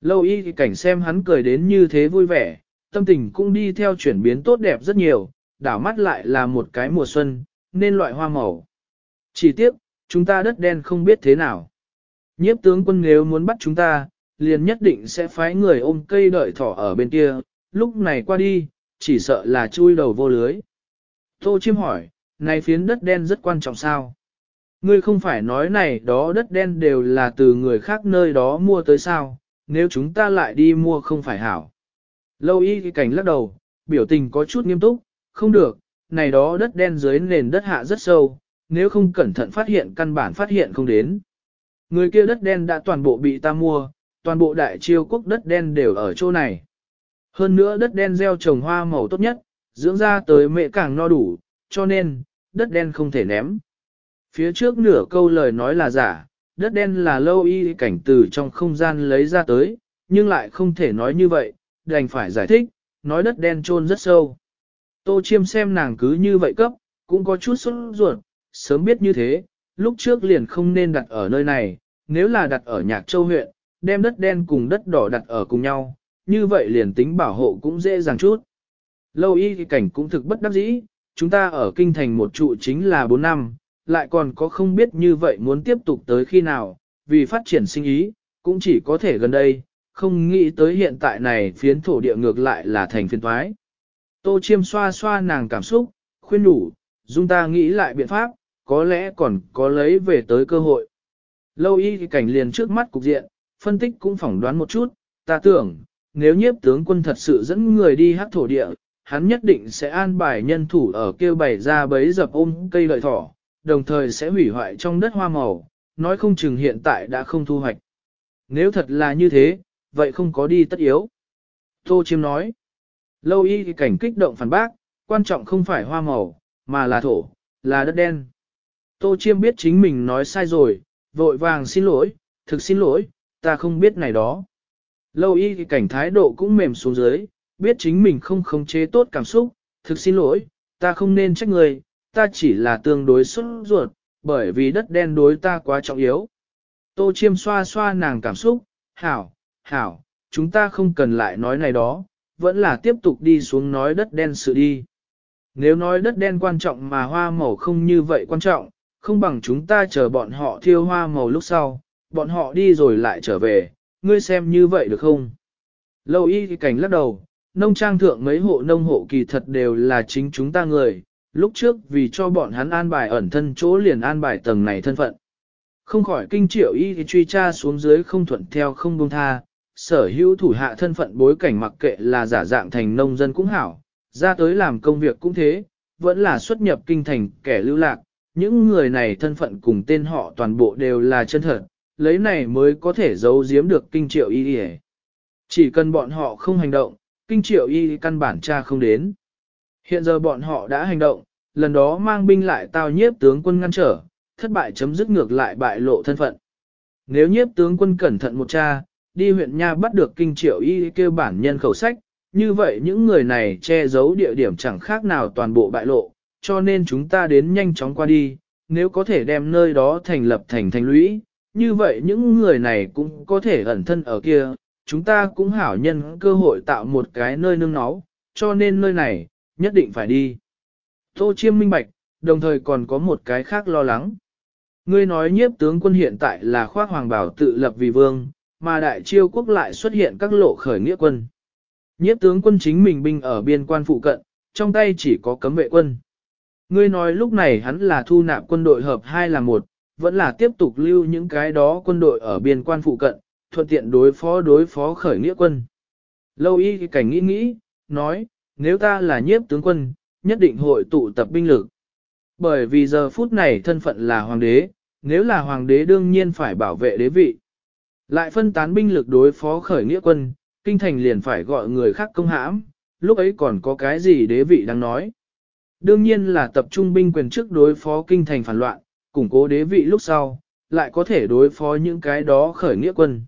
Lâu y lý cảnh xem hắn cười đến như thế vui vẻ, tâm tình cũng đi theo chuyển biến tốt đẹp rất nhiều, đảo mắt lại là một cái mùa xuân, nên loại hoa màu. Chỉ tiếc, chúng ta đất đen không biết thế nào. Nhiếp tướng quân nếu muốn bắt chúng ta, liền nhất định sẽ phái người ôm cây đợi thỏ ở bên kia, lúc này qua đi, chỉ sợ là chui đầu vô lưới. Tô Chiêm hỏi, này phiến đất đen rất quan trọng sao? Ngươi không phải nói này đó đất đen đều là từ người khác nơi đó mua tới sao, nếu chúng ta lại đi mua không phải hảo. Lâu y cái cảnh lắc đầu, biểu tình có chút nghiêm túc, không được, này đó đất đen dưới nền đất hạ rất sâu, nếu không cẩn thận phát hiện căn bản phát hiện không đến. Người kia đất đen đã toàn bộ bị ta mua, toàn bộ đại chiêu quốc đất đen đều ở chỗ này. Hơn nữa đất đen gieo trồng hoa màu tốt nhất, dưỡng ra tới mẹ càng no đủ, cho nên, đất đen không thể ném. Phía trước nửa câu lời nói là giả, đất đen là lâu y cảnh từ trong không gian lấy ra tới, nhưng lại không thể nói như vậy, đành phải giải thích, nói đất đen trôn rất sâu. Tô chiêm xem nàng cứ như vậy cấp, cũng có chút sốt ruột, sớm biết như thế, lúc trước liền không nên đặt ở nơi này, nếu là đặt ở Nhạc Châu huyện, đem đất đen cùng đất đỏ đặt ở cùng nhau, như vậy liền tính bảo hộ cũng dễ dàng chút. Lâu y thì cảnh cũng thực bất đắc dĩ, chúng ta ở kinh thành một trụ chính là 4 năm, lại còn có không biết như vậy muốn tiếp tục tới khi nào, vì phát triển sinh ý, cũng chỉ có thể gần đây, không nghĩ tới hiện tại này phiến thổ địa ngược lại là thành phiên thoái. Tô chiêm xoa xoa nàng cảm xúc, khuyên đủ, dung ta nghĩ lại biện pháp, có lẽ còn có lấy về tới cơ hội. Lâu y thì cảnh liền trước mắt cục diện, phân tích cũng phỏng đoán một chút, ta tưởng, nếu nhiếp tướng quân thật sự dẫn người đi hát thổ địa, hắn nhất định sẽ an bài nhân thủ ở kêu bày ra bấy dập ôm cây lợi thỏ, đồng thời sẽ hủy hoại trong đất hoa màu, nói không chừng hiện tại đã không thu hoạch. Nếu thật là như thế, vậy không có đi tất yếu. Tô Chiêm nói, lâu y thì cảnh kích động phản bác, quan trọng không phải hoa màu, mà là thổ, là đất đen. Tô Chiêm biết chính mình nói sai rồi, vội vàng xin lỗi, thực xin lỗi, ta không biết này đó. Lâu y thì cảnh thái độ cũng mềm xuống dưới, biết chính mình không khống chế tốt cảm xúc, thực xin lỗi, ta không nên trách người, ta chỉ là tương đối xuất ruột, bởi vì đất đen đối ta quá trọng yếu. Tô chiêm xoa xoa nàng cảm xúc, hảo, hảo, chúng ta không cần lại nói này đó, vẫn là tiếp tục đi xuống nói đất đen sự đi. Nếu nói đất đen quan trọng mà hoa màu không như vậy quan trọng, không bằng chúng ta chờ bọn họ thiêu hoa màu lúc sau, bọn họ đi rồi lại trở về, ngươi xem như vậy được không? Lâu y thì cảnh lắc đầu, nông trang thượng mấy hộ nông hộ kỳ thật đều là chính chúng ta người, lúc trước vì cho bọn hắn an bài ẩn thân chỗ liền an bài tầng này thân phận. Không khỏi kinh triệu y thì truy tra xuống dưới không thuận theo không buông tha, sở hữu thủ hạ thân phận bối cảnh mặc kệ là giả dạng thành nông dân cũng hảo, ra tới làm công việc cũng thế, vẫn là xuất nhập kinh thành kẻ lưu lạc, những người này thân phận cùng tên họ toàn bộ đều là chân thật, lấy này mới có thể giấu giếm được kinh triệu y y. Chỉ cần bọn họ không hành động, kinh triệu y căn bản cha không đến. Hiện giờ bọn họ đã hành động, lần đó mang binh lại tao nhiếp tướng quân ngăn trở, thất bại chấm dứt ngược lại bại lộ thân phận. Nếu nhiếp tướng quân cẩn thận một cha, đi huyện Nha bắt được kinh triệu y kêu bản nhân khẩu sách, như vậy những người này che giấu địa điểm chẳng khác nào toàn bộ bại lộ, cho nên chúng ta đến nhanh chóng qua đi, nếu có thể đem nơi đó thành lập thành thành lũy, như vậy những người này cũng có thể ẩn thân ở kia, chúng ta cũng hảo nhân cơ hội tạo một cái nơi nương náu, cho nên nơi này, nhất định phải đi. Tô Chiêm minh bạch, đồng thời còn có một cái khác lo lắng. Ngươi nói nhiếp tướng quân hiện tại là khoác hoàng bảo tự lập vì vương, mà đại chiêu quốc lại xuất hiện các lộ khởi nghĩa quân. Nhiếp tướng quân chính mình binh ở biên quan phụ cận, trong tay chỉ có cấm vệ quân. Ngươi nói lúc này hắn là thu nạp quân đội hợp hai là một, vẫn là tiếp tục lưu những cái đó quân đội ở biên quan phụ cận, thuận tiện đối phó đối phó khởi nghĩa quân. Lâu y cảnh nghĩ nghĩ, nói, nếu ta là nhiếp tướng quân, nhất định hội tụ tập binh lực. Bởi vì giờ phút này thân phận là hoàng đế, nếu là hoàng đế đương nhiên phải bảo vệ đế vị. Lại phân tán binh lực đối phó khởi nghĩa quân, kinh thành liền phải gọi người khác công hãm, lúc ấy còn có cái gì đế vị đang nói. Đương nhiên là tập trung binh quyền trước đối phó kinh thành phản loạn, củng cố đế vị lúc sau, lại có thể đối phó những cái đó khởi nghĩa quân.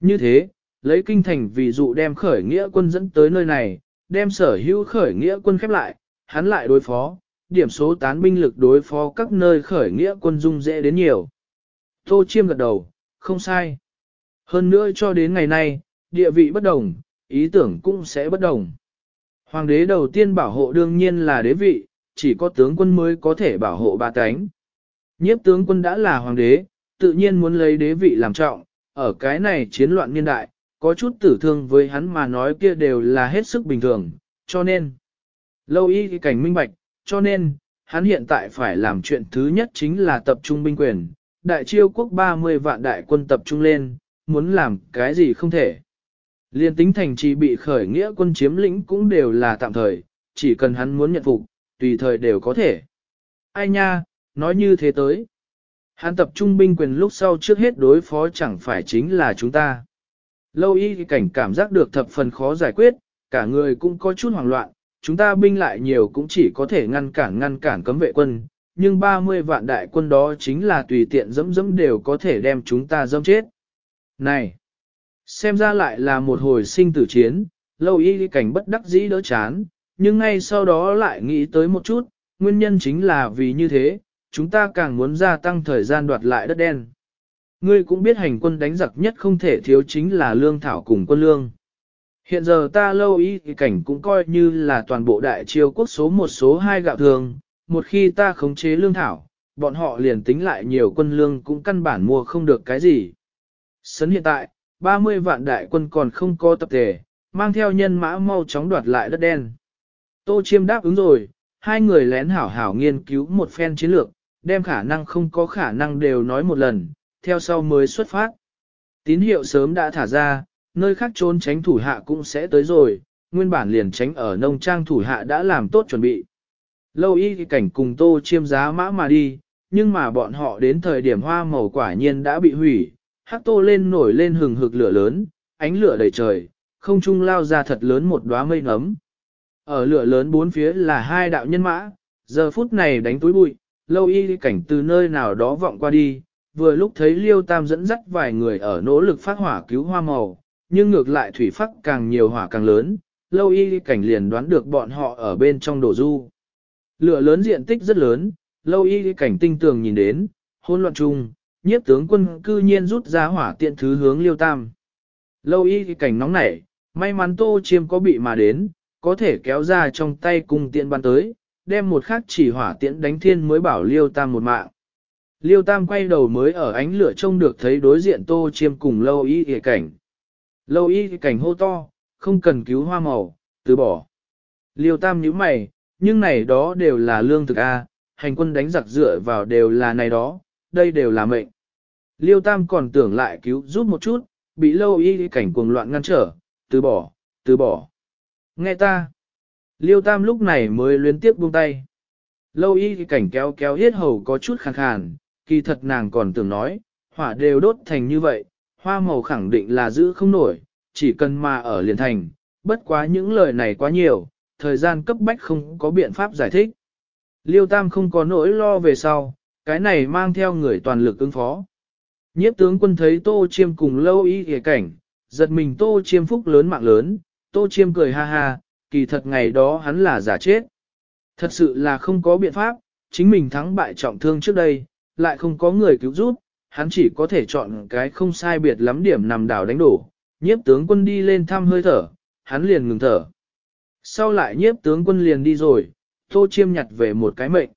Như thế, lấy kinh thành ví dụ đem khởi nghĩa quân dẫn tới nơi này, đem sở hữu khởi nghĩa quân khép lại, hắn lại đối phó, điểm số tán binh lực đối phó các nơi khởi nghĩa quân dung dễ đến nhiều. Tô Chiêm gật đầu, không sai. Hơn nữa cho đến ngày nay, địa vị bất đồng, ý tưởng cũng sẽ bất đồng. Hoàng đế đầu tiên bảo hộ đương nhiên là đế vị, chỉ có tướng quân mới có thể bảo hộ ba cánh. Nhiếp tướng quân đã là hoàng đế, tự nhiên muốn lấy đế vị làm trọng, ở cái này chiến loạn niên đại, có chút tử thương với hắn mà nói kia đều là hết sức bình thường, cho nên, lâu y cảnh minh bạch, cho nên, hắn hiện tại phải làm chuyện thứ nhất chính là tập trung binh quyền, đại chiêu quốc 30 vạn đại quân tập trung lên, muốn làm cái gì không thể. Liên tính thành trì bị khởi nghĩa quân chiếm lĩnh cũng đều là tạm thời, chỉ cần hắn muốn nhận phục, tùy thời đều có thể. Ai nha, nói như thế tới. Hắn tập trung binh quyền lúc sau trước hết đối phó chẳng phải chính là chúng ta. Lâu y cảnh cảm giác được thập phần khó giải quyết, cả người cũng có chút hoảng loạn, chúng ta binh lại nhiều cũng chỉ có thể ngăn cản ngăn cản cấm vệ quân, nhưng 30 vạn đại quân đó chính là tùy tiện dẫm dẫm đều có thể đem chúng ta dẫm chết. Này! Xem ra lại là một hồi sinh tử chiến, lâu y cảnh bất đắc dĩ đỡ chán, nhưng ngay sau đó lại nghĩ tới một chút, nguyên nhân chính là vì như thế, chúng ta càng muốn gia tăng thời gian đoạt lại đất đen. Ngươi cũng biết hành quân đánh giặc nhất không thể thiếu chính là lương thảo cùng quân lương. Hiện giờ ta lâu y cảnh cũng coi như là toàn bộ đại triều quốc số một số hai gạo thường, một khi ta khống chế lương thảo, bọn họ liền tính lại nhiều quân lương cũng căn bản mua không được cái gì. Sấn hiện tại, 30 vạn đại quân còn không có tập thể, mang theo nhân mã mau chóng đoạt lại đất đen. Tô Chiêm đáp ứng rồi, hai người lén hảo hảo nghiên cứu một phen chiến lược, đem khả năng không có khả năng đều nói một lần, theo sau mới xuất phát. Tín hiệu sớm đã thả ra, nơi khác trốn tránh thủ hạ cũng sẽ tới rồi, nguyên bản liền tránh ở nông trang thủ hạ đã làm tốt chuẩn bị. Lâu y cảnh cùng tô chiêm giá mã mà đi, nhưng mà bọn họ đến thời điểm hoa màu quả nhiên đã bị hủy, hát tô lên nổi lên hừng hực lửa lớn, ánh lửa đầy trời, không trung lao ra thật lớn một đóa mây ngấm. Ở lửa lớn bốn phía là hai đạo nhân mã, giờ phút này đánh túi bụi, lâu y cảnh từ nơi nào đó vọng qua đi, vừa lúc thấy liêu tam dẫn dắt vài người ở nỗ lực phát hỏa cứu hoa màu, nhưng ngược lại thủy phát càng nhiều hỏa càng lớn, lâu y cảnh liền đoán được bọn họ ở bên trong đổ du. Lửa lớn diện tích rất lớn, lâu y cảnh tinh tường nhìn đến, hỗn loạn chung, nhiếp tướng quân cư nhiên rút ra hỏa tiện thứ hướng liêu tam. Lâu y cảnh nóng nảy, may mắn tô chiêm có bị mà đến, có thể kéo ra trong tay cùng tiện bắn tới, đem một khắc chỉ hỏa tiễn đánh thiên mới bảo liêu tam một mạng. Liêu tam quay đầu mới ở ánh lửa trông được thấy đối diện tô chiêm cùng lâu y y cảnh. Lâu y cảnh hô to, không cần cứu hoa màu, từ bỏ. Liêu tam nhíu mày, nhưng này đó đều là lương thực A, hành quân đánh giặc dựa vào đều là này đó, đây đều là mệnh. Liêu tam còn tưởng lại cứu giúp một chút, bị lâu y cảnh cuồng loạn ngăn trở, từ bỏ, từ bỏ. Nghe ta. Liêu tam lúc này mới liên tiếp buông tay. Lâu y cảnh kéo kéo hết hầu có chút khàn khàn, kỳ thật nàng còn tưởng nói, hỏa đều đốt thành như vậy, hoa màu khẳng định là giữ không nổi, chỉ cần mà ở liền thành, bất quá những lời này quá nhiều, thời gian cấp bách không có biện pháp giải thích. Liêu Tam không có nỗi lo về sau, cái này mang theo người toàn lực ứng phó. Nhiếp tướng quân thấy Tô Chiêm cùng lâu y thì cảnh, giật mình Tô Chiêm phúc lớn mạng lớn, Tô Chiêm cười ha ha, kỳ thật ngày đó hắn là giả chết. Thật sự là không có biện pháp, chính mình thắng bại trọng thương trước đây, lại không có người cứu giúp, hắn chỉ có thể chọn cái không sai biệt lắm điểm nằm đảo đánh đổ. Nhiếp tướng quân đi lên thăm hơi thở, hắn liền ngừng thở. Sau lại nhiếp tướng quân liền đi rồi, Tô Chiêm nhặt về một cái mệnh.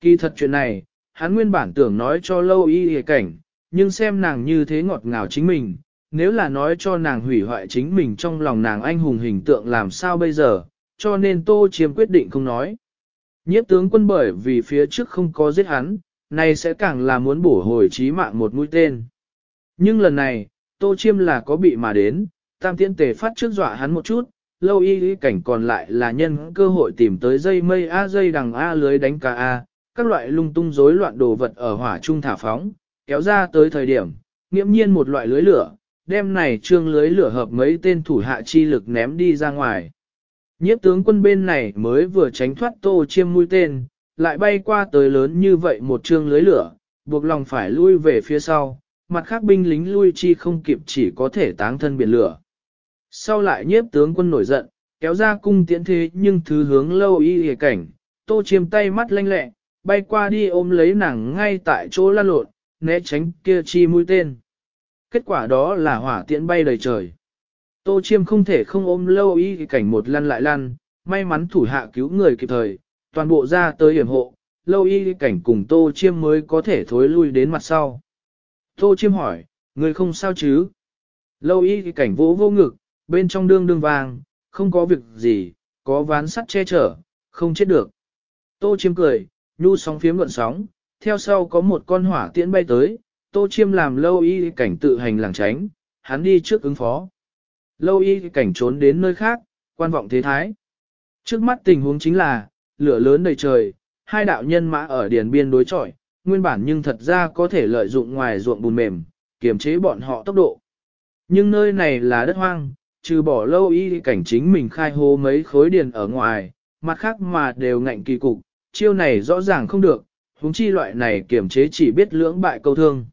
Kỳ thật chuyện này, hắn nguyên bản tưởng nói cho lâu y hề cảnh, nhưng xem nàng như thế ngọt ngào chính mình, nếu là nói cho nàng hủy hoại chính mình trong lòng nàng anh hùng hình tượng làm sao bây giờ, cho nên Tô Chiêm quyết định không nói. Nhiếp tướng quân bởi vì phía trước không có giết hắn, này sẽ càng là muốn bổ hồi trí mạng một mũi tên. Nhưng lần này, Tô Chiêm là có bị mà đến, tam tiễn tề phát trước dọa hắn một chút, lâu y lý cảnh còn lại là nhân cơ hội tìm tới dây mây A dây đằng A lưới đánh cá A, các loại lung tung rối loạn đồ vật ở hỏa trung thả phóng, kéo ra tới thời điểm, nghiễm nhiên một loại lưới lửa, đem này trương lưới lửa hợp mấy tên thủ hạ chi lực ném đi ra ngoài. Nhiếp tướng quân bên này mới vừa tránh thoát tô chiêm mũi tên, lại bay qua tới lớn như vậy một trương lưới lửa, buộc lòng phải lui về phía sau, mặt khác binh lính lui chi không kịp chỉ có thể táng thân biển lửa. Sau lại nhiếp tướng quân nổi giận, kéo ra cung tiễn thế nhưng thứ hướng lâu y hề cảnh, tô chiêm tay mắt lanh lẹ, bay qua đi ôm lấy nàng ngay tại chỗ lan lộn, né tránh kia chi mũi tên. Kết quả đó là hỏa tiễn bay đầy trời. Tô chiêm không thể không ôm lâu y cảnh một lăn lại lăn, may mắn thủ hạ cứu người kịp thời, toàn bộ ra tới hiểm hộ, lâu y cảnh cùng tô chiêm mới có thể thối lui đến mặt sau. Tô chiêm hỏi, người không sao chứ? Lâu y cảnh vỗ vô ngực, bên trong đương đương vàng, không có việc gì, có ván sắt che chở, không chết được. Tô chiêm cười, nhu sóng phiếm luận sóng, theo sau có một con hỏa tiễn bay tới, tô chiêm làm lâu y cảnh tự hành làng tránh, hắn đi trước ứng phó. Lâu y cảnh trốn đến nơi khác, quan vọng thế thái. Trước mắt tình huống chính là, lửa lớn đầy trời, hai đạo nhân mã ở điền biên đối chọi, nguyên bản nhưng thật ra có thể lợi dụng ngoài ruộng bùn mềm, kiềm chế bọn họ tốc độ. Nhưng nơi này là đất hoang, trừ bỏ lâu y cảnh chính mình khai hô mấy khối điền ở ngoài, mặt khác mà đều ngạnh kỳ cục, chiêu này rõ ràng không được, huống chi loại này kiềm chế chỉ biết lưỡng bại câu thương.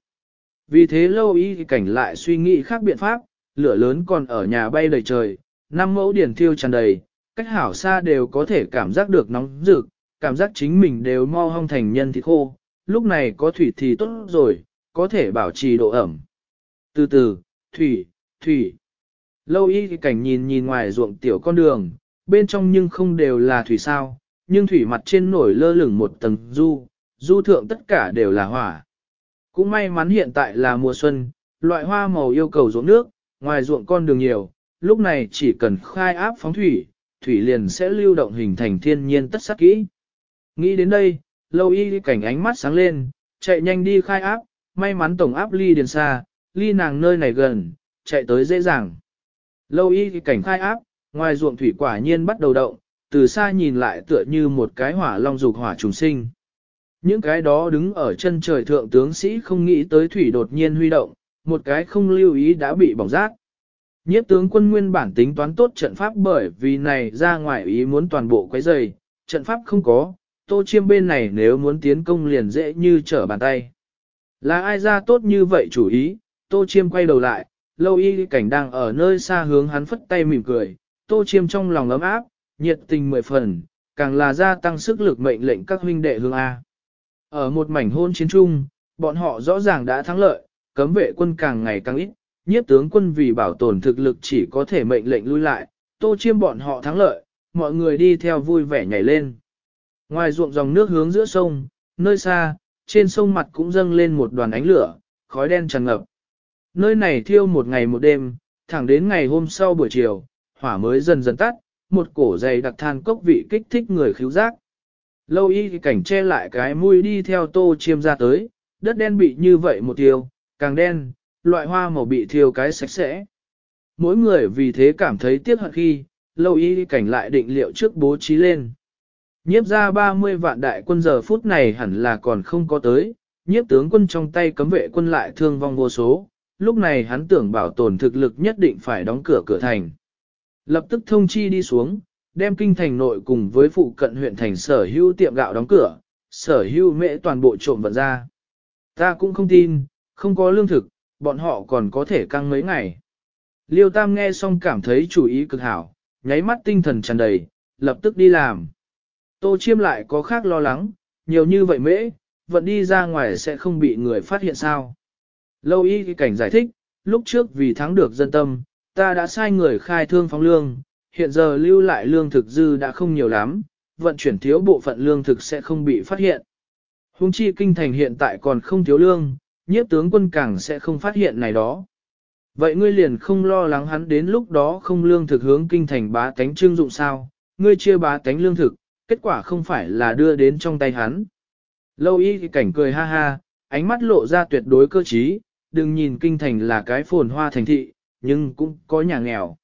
Vì thế lâu y cảnh lại suy nghĩ khác biện pháp, lửa lớn còn ở nhà bay đầy trời, năm mẫu điển thiêu tràn đầy, cách hảo xa đều có thể cảm giác được nóng rực, cảm giác chính mình đều mau hong thành nhân thịt khô, lúc này có thủy thì tốt rồi, có thể bảo trì độ ẩm. Từ từ, thủy, thủy. Lâu y cảnh nhìn nhìn ngoài ruộng tiểu con đường, bên trong nhưng không đều là thủy sao, nhưng thủy mặt trên nổi lơ lửng một tầng du, du thượng tất cả đều là hỏa. Cũng may mắn hiện tại là mùa xuân, loại hoa màu yêu cầu ruộng nước, ngoài ruộng con đường nhiều, lúc này chỉ cần khai áp phóng thủy, thủy liền sẽ lưu động hình thành thiên nhiên tất sắc kỹ. Nghĩ đến đây, lâu y cảnh ánh mắt sáng lên, chạy nhanh đi khai áp, may mắn tổng áp ly điền xa, ly nàng nơi này gần, chạy tới dễ dàng. Lâu y cảnh khai áp, ngoài ruộng thủy quả nhiên bắt đầu động, từ xa nhìn lại tựa như một cái hỏa long dục hỏa trùng sinh. Những cái đó đứng ở chân trời thượng tướng sĩ không nghĩ tới thủy đột nhiên huy động, một cái không lưu ý đã bị bỏng rác. Nhiếp tướng quân nguyên bản tính toán tốt trận pháp bởi vì này ra ngoài ý muốn toàn bộ quấy rầy, trận pháp không có, tô chiêm bên này nếu muốn tiến công liền dễ như trở bàn tay. Là ai ra tốt như vậy chủ ý, tô chiêm quay đầu lại, lâu y cảnh đang ở nơi xa hướng hắn phất tay mỉm cười, tô chiêm trong lòng ấm áp, nhiệt tình mười phần, càng là gia tăng sức lực mệnh lệnh các huynh đệ hướng A. Ở một mảnh hôn chiến trung, bọn họ rõ ràng đã thắng lợi, cấm vệ quân càng ngày càng ít, nhiếp tướng quân vì bảo tồn thực lực chỉ có thể mệnh lệnh lui lại, tô chiêm bọn họ thắng lợi, mọi người đi theo vui vẻ nhảy lên. Ngoài ruộng dòng nước hướng giữa sông, nơi xa, trên sông mặt cũng dâng lên một đoàn ánh lửa, khói đen tràn ngập. Nơi này thiêu một ngày một đêm, thẳng đến ngày hôm sau buổi chiều, hỏa mới dần dần tắt, một cổ dày đặc than cốc vị kích thích người khíu giác. Lâu y thì cảnh che lại cái mũi đi theo tô chiêm ra tới, đất đen bị như vậy một tiêu, càng đen, loại hoa màu bị thiêu cái sạch sẽ. Mỗi người vì thế cảm thấy tiếc hận khi, lâu y cảnh lại định liệu trước bố trí lên. Nhiếp ra 30 vạn đại quân giờ phút này hẳn là còn không có tới, nhiếp tướng quân trong tay cấm vệ quân lại thương vong vô số, lúc này hắn tưởng bảo tồn thực lực nhất định phải đóng cửa cửa thành. Lập tức thông chi đi xuống, đem kinh thành nội cùng với phụ cận huyện thành sở hữu tiệm gạo đóng cửa, sở hữu mễ toàn bộ trộm vận ra. Ta cũng không tin, không có lương thực, bọn họ còn có thể căng mấy ngày. Liêu Tam nghe xong cảm thấy chủ ý cực hảo, nháy mắt tinh thần tràn đầy, lập tức đi làm. Tô Chiêm lại có khác lo lắng, nhiều như vậy mễ, vẫn đi ra ngoài sẽ không bị người phát hiện sao. Lâu y cảnh giải thích, lúc trước vì thắng được dân tâm, ta đã sai người khai thương phóng lương, hiện giờ lưu lại lương thực dư đã không nhiều lắm, vận chuyển thiếu bộ phận lương thực sẽ không bị phát hiện. Hùng chi kinh thành hiện tại còn không thiếu lương, nhiếp tướng quân càng sẽ không phát hiện này đó. Vậy ngươi liền không lo lắng hắn đến lúc đó không lương thực hướng kinh thành bá tánh trương dụng sao, ngươi chia bá tánh lương thực, kết quả không phải là đưa đến trong tay hắn. Lâu y thì cảnh cười ha ha, ánh mắt lộ ra tuyệt đối cơ trí, đừng nhìn kinh thành là cái phồn hoa thành thị, nhưng cũng có nhà nghèo.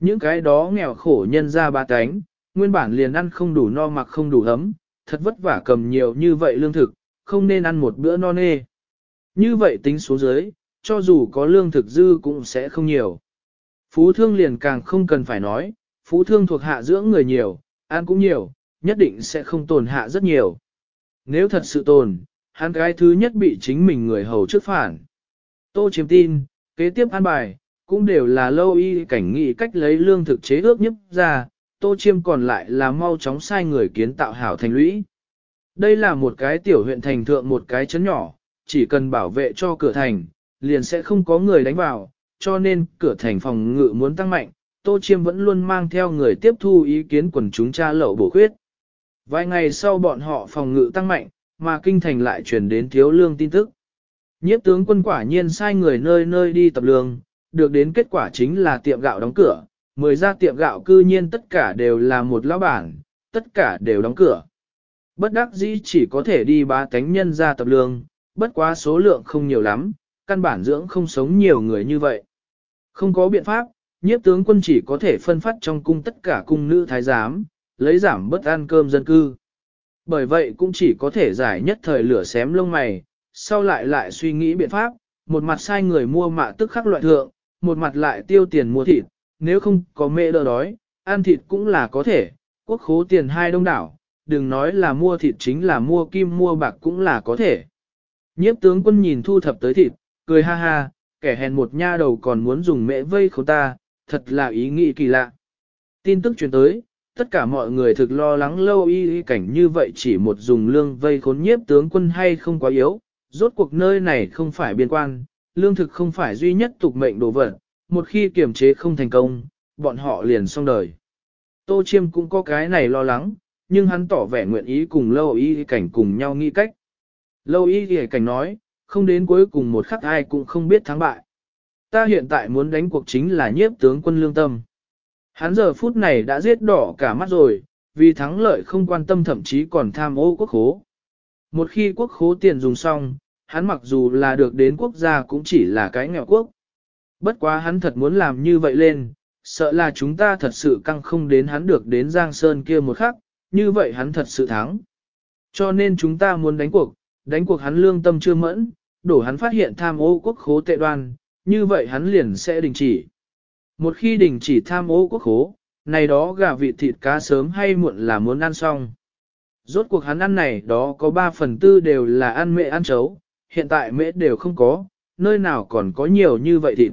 Những cái đó nghèo khổ nhân ra ba cánh, nguyên bản liền ăn không đủ no mặc không đủ ấm, thật vất vả cầm nhiều như vậy lương thực, không nên ăn một bữa no nê. Như vậy tính số dưới, cho dù có lương thực dư cũng sẽ không nhiều. Phú thương liền càng không cần phải nói, phú thương thuộc hạ dưỡng người nhiều, ăn cũng nhiều, nhất định sẽ không tồn hạ rất nhiều. Nếu thật sự tồn, hắn cái thứ nhất bị chính mình người hầu trước phản. Tô chiếm tin, kế tiếp an bài, cũng đều là lâu y cảnh nghị cách lấy lương thực chế ước nhất ra, tô chiêm còn lại là mau chóng sai người kiến tạo hảo thành lũy. Đây là một cái tiểu huyện thành thượng một cái chấn nhỏ, chỉ cần bảo vệ cho cửa thành, liền sẽ không có người đánh vào, cho nên cửa thành phòng ngự muốn tăng mạnh, Tô Chiêm vẫn luôn mang theo người tiếp thu ý kiến quần chúng tra lậu bổ khuyết. Vài ngày sau bọn họ phòng ngự tăng mạnh, mà kinh thành lại truyền đến thiếu lương tin tức. Nhiếp tướng quân quả nhiên sai người nơi nơi đi tập lương, được đến kết quả chính là tiệm gạo đóng cửa, mười ra tiệm gạo cư nhiên tất cả đều là một lão bản, tất cả đều đóng cửa. Bất đắc dĩ chỉ có thể đi bá tánh nhân ra tập lương, bất quá số lượng không nhiều lắm, căn bản dưỡng không sống nhiều người như vậy. Không có biện pháp, nhiếp tướng quân chỉ có thể phân phát trong cung tất cả cung nữ thái giám, lấy giảm bớt ăn cơm dân cư. Bởi vậy cũng chỉ có thể giải nhất thời lửa xém lông mày, sau lại lại suy nghĩ biện pháp, một mặt sai người mua mạ tức khắc loại thượng, một mặt lại tiêu tiền mua thịt, nếu không có mẹ đỡ đói, ăn thịt cũng là có thể, quốc khố tiền hai đông đảo, đừng nói là mua thịt chính là mua kim mua bạc cũng là có thể. Nhiếp tướng quân nhìn thu thập tới thịt, cười ha ha, kẻ hèn một nha đầu còn muốn dùng mẹ vây khấu ta, thật là ý nghĩ kỳ lạ. Tin tức truyền tới, tất cả mọi người thực lo lắng lâu y y cảnh như vậy chỉ một dùng lương vây khốn nhiếp tướng quân hay không quá yếu, rốt cuộc nơi này không phải biên quan, lương thực không phải duy nhất tục mệnh đồ vật, một khi kiểm chế không thành công, bọn họ liền xong đời. Tô Chiêm cũng có cái này lo lắng, nhưng hắn tỏ vẻ nguyện ý cùng lâu y cảnh cùng nhau nghĩ cách. Lâu y cảnh nói, không đến cuối cùng một khắc ai cũng không biết thắng bại. Ta hiện tại muốn đánh cuộc chính là nhiếp tướng quân lương tâm. Hắn giờ phút này đã giết đỏ cả mắt rồi, vì thắng lợi không quan tâm thậm chí còn tham ô quốc khố. Một khi quốc khố tiền dùng xong, hắn mặc dù là được đến quốc gia cũng chỉ là cái nghèo quốc. Bất quá hắn thật muốn làm như vậy lên, sợ là chúng ta thật sự căng không đến hắn được đến Giang Sơn kia một khắc, như vậy hắn thật sự thắng. Cho nên chúng ta muốn đánh cuộc, đánh cuộc hắn lương tâm chưa mẫn, đổ hắn phát hiện tham ô quốc khố tệ đoan, như vậy hắn liền sẽ đình chỉ. Một khi đình chỉ tham ô quốc khố, này đó gà vị thịt cá sớm hay muộn là muốn ăn xong. Rốt cuộc hắn ăn này đó có 3 phần tư đều là ăn mẹ ăn chấu, hiện tại mễ đều không có, nơi nào còn có nhiều như vậy thịt.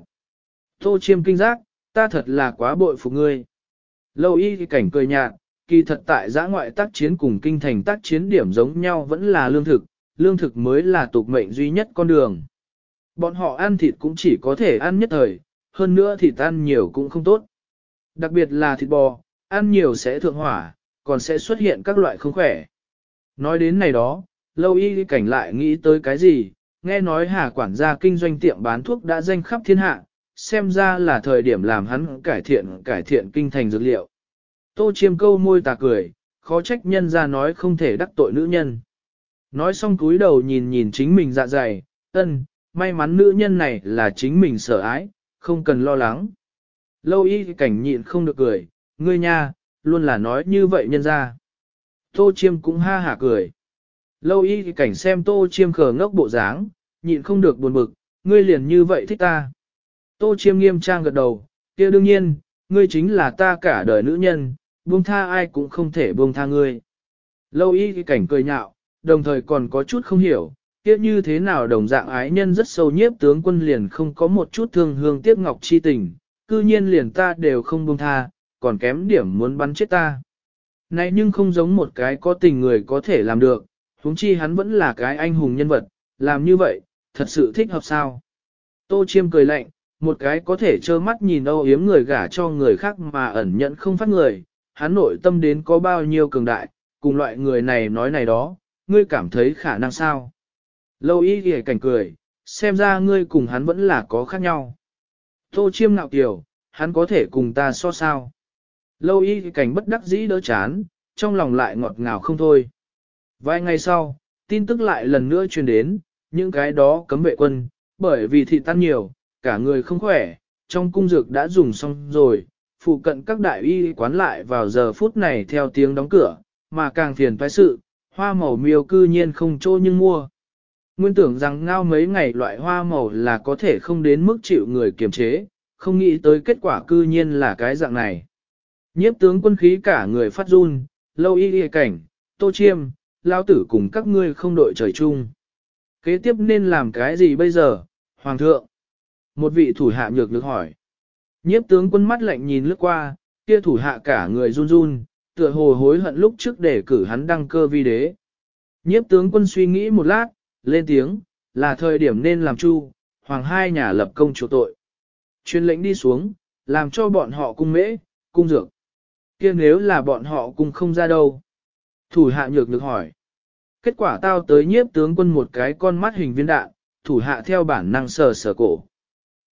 Tô chiêm kinh giác, ta thật là quá bội phục ngươi. Lâu y cảnh cười nhạt, kỳ thật tại giã ngoại tác chiến cùng kinh thành tác chiến điểm giống nhau vẫn là lương thực, lương thực mới là tục mệnh duy nhất con đường. Bọn họ ăn thịt cũng chỉ có thể ăn nhất thời, hơn nữa thịt ăn nhiều cũng không tốt. Đặc biệt là thịt bò, ăn nhiều sẽ thượng hỏa, còn sẽ xuất hiện các loại không khỏe. Nói đến này đó, lâu y cảnh lại nghĩ tới cái gì, nghe nói hà quản gia kinh doanh tiệm bán thuốc đã danh khắp thiên hạ, xem ra là thời điểm làm hắn cải thiện cải thiện kinh thành dược liệu. Tô chiêm câu môi tà cười, khó trách nhân ra nói không thể đắc tội nữ nhân. Nói xong cúi đầu nhìn nhìn chính mình dạ dày, ân, may mắn nữ nhân này là chính mình sợ ái, không cần lo lắng. Lâu y cảnh nhịn không được cười, ngươi nha, luôn là nói như vậy nhân ra. Tô chiêm cũng ha hả cười. Lâu y cảnh xem tô chiêm khờ ngốc bộ dáng, nhịn không được buồn bực, ngươi liền như vậy thích ta. Tô chiêm nghiêm trang gật đầu, kia đương nhiên, ngươi chính là ta cả đời nữ nhân, buông tha ai cũng không thể buông tha ngươi. Lâu y cảnh cười nhạo, đồng thời còn có chút không hiểu, kia như thế nào đồng dạng ái nhân rất sâu nhiếp tướng quân liền không có một chút thương hương tiếc ngọc chi tình, cư nhiên liền ta đều không buông tha, còn kém điểm muốn bắn chết ta. Này nhưng không giống một cái có tình người có thể làm được, huống chi hắn vẫn là cái anh hùng nhân vật, làm như vậy, thật sự thích hợp sao. Tô Chiêm cười lạnh, một cái có thể trơ mắt nhìn âu yếm người gả cho người khác mà ẩn nhận không phát người, hắn nội tâm đến có bao nhiêu cường đại, cùng loại người này nói này đó, ngươi cảm thấy khả năng sao. Lâu y ghề cảnh cười, xem ra ngươi cùng hắn vẫn là có khác nhau. Tô Chiêm ngạo kiểu, hắn có thể cùng ta so sao. Lâu y cảnh bất đắc dĩ đỡ chán, trong lòng lại ngọt ngào không thôi. Vài ngày sau, tin tức lại lần nữa truyền đến, những cái đó cấm vệ quân, bởi vì thị tan nhiều, cả người không khỏe, trong cung dược đã dùng xong rồi, phụ cận các đại y quán lại vào giờ phút này theo tiếng đóng cửa, mà càng phiền toái sự, hoa màu miêu cư nhiên không trô nhưng mua. Nguyên tưởng rằng ngao mấy ngày loại hoa màu là có thể không đến mức chịu người kiềm chế, không nghĩ tới kết quả cư nhiên là cái dạng này. Nhiếp tướng quân khí cả người phát run, lâu y y cảnh, tô chiêm, lao tử cùng các ngươi không đội trời chung. Kế tiếp nên làm cái gì bây giờ, Hoàng thượng? Một vị thủ hạ nhược được hỏi. Nhiếp tướng quân mắt lạnh nhìn lướt qua, kia thủ hạ cả người run run, tựa hồ hối hận lúc trước để cử hắn đăng cơ vi đế. Nhiếp tướng quân suy nghĩ một lát, lên tiếng, là thời điểm nên làm chu, hoàng hai nhà lập công chỗ tội. Chuyên lệnh đi xuống, làm cho bọn họ cung mễ, cung dược. kia nếu là bọn họ cung không ra đâu. Thủ hạ nhược được hỏi. Kết quả tao tới nhiếp tướng quân một cái con mắt hình viên đạn, thủ hạ theo bản năng sờ sờ cổ.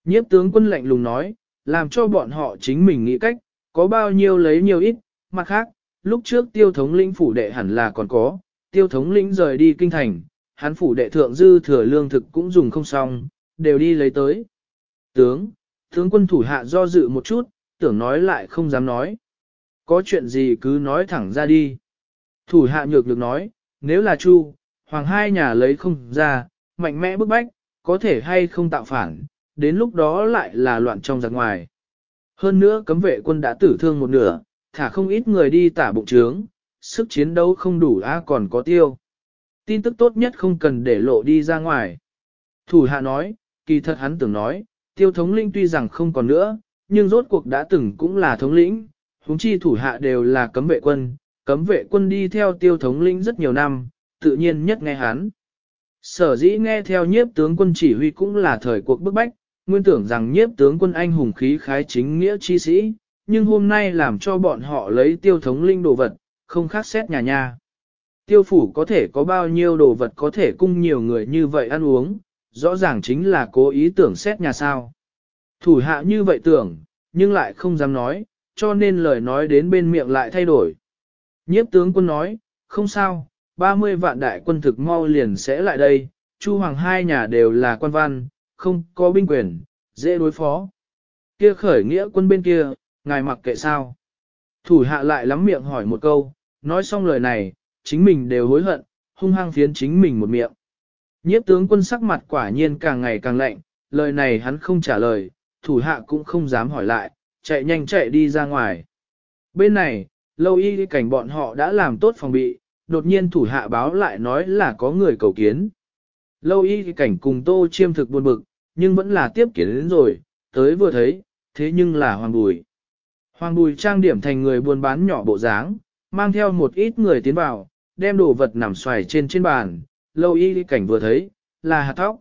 Nhiếp tướng quân lạnh lùng nói, làm cho bọn họ chính mình nghĩ cách, có bao nhiêu lấy nhiều ít, mặt khác, lúc trước tiêu thống lĩnh phủ đệ hẳn là còn có, tiêu thống lĩnh rời đi kinh thành, hắn phủ đệ thượng dư thừa lương thực cũng dùng không xong, đều đi lấy tới. Tướng, tướng quân thủ hạ do dự một chút, tưởng nói lại không dám nói. Có chuyện gì cứ nói thẳng ra đi. Thủ hạ nhược được nói, nếu là Chu, hoàng hai nhà lấy không ra, mạnh mẽ bức bách, có thể hay không tạo phản, đến lúc đó lại là loạn trong giặc ngoài. Hơn nữa cấm vệ quân đã tử thương một nửa, thả không ít người đi tả bụng trướng, sức chiến đấu không đủ a còn có tiêu. Tin tức tốt nhất không cần để lộ đi ra ngoài. Thủ hạ nói, kỳ thật hắn tưởng nói, tiêu thống lĩnh tuy rằng không còn nữa, nhưng rốt cuộc đã từng cũng là thống lĩnh, huống chi thủ hạ đều là cấm vệ quân, cấm vệ quân đi theo tiêu thống lĩnh rất nhiều năm, tự nhiên nhất nghe hắn. Sở dĩ nghe theo nhiếp tướng quân chỉ huy cũng là thời cuộc bức bách, nguyên tưởng rằng nhiếp tướng quân anh hùng khí khái chính nghĩa chi sĩ, nhưng hôm nay làm cho bọn họ lấy tiêu thống linh đồ vật, không khác xét nhà nhà Tiêu phủ có thể có bao nhiêu đồ vật có thể cung nhiều người như vậy ăn uống, rõ ràng chính là cố ý tưởng xét nhà sao. Thủ hạ như vậy tưởng, nhưng lại không dám nói, cho nên lời nói đến bên miệng lại thay đổi. Nhiếp tướng quân nói, không sao, 30 vạn đại quân thực mau liền sẽ lại đây, Chu Hoàng hai nhà đều là quan văn, không có binh quyền, dễ đối phó. Kia khởi nghĩa quân bên kia, ngài mặc kệ sao? Thủ hạ lại lắm miệng hỏi một câu, nói xong lời này, chính mình đều hối hận, hung hăng phiến chính mình một miệng. Nhiếp tướng quân sắc mặt quả nhiên càng ngày càng lạnh, lời này hắn không trả lời, thủ hạ cũng không dám hỏi lại, chạy nhanh chạy đi ra ngoài. Bên này, lâu y cảnh bọn họ đã làm tốt phòng bị, đột nhiên thủ hạ báo lại nói là có người cầu kiến. Lâu y cảnh cùng tô chiêm thực buồn bực, nhưng vẫn là tiếp kiến đến rồi, tới vừa thấy, thế nhưng là hoàng bùi. Hoàng bùi trang điểm thành người buôn bán nhỏ bộ dáng, mang theo một ít người tiến vào, đem đồ vật nằm xoài trên trên bàn, lâu y cảnh vừa thấy, là hạt thóc.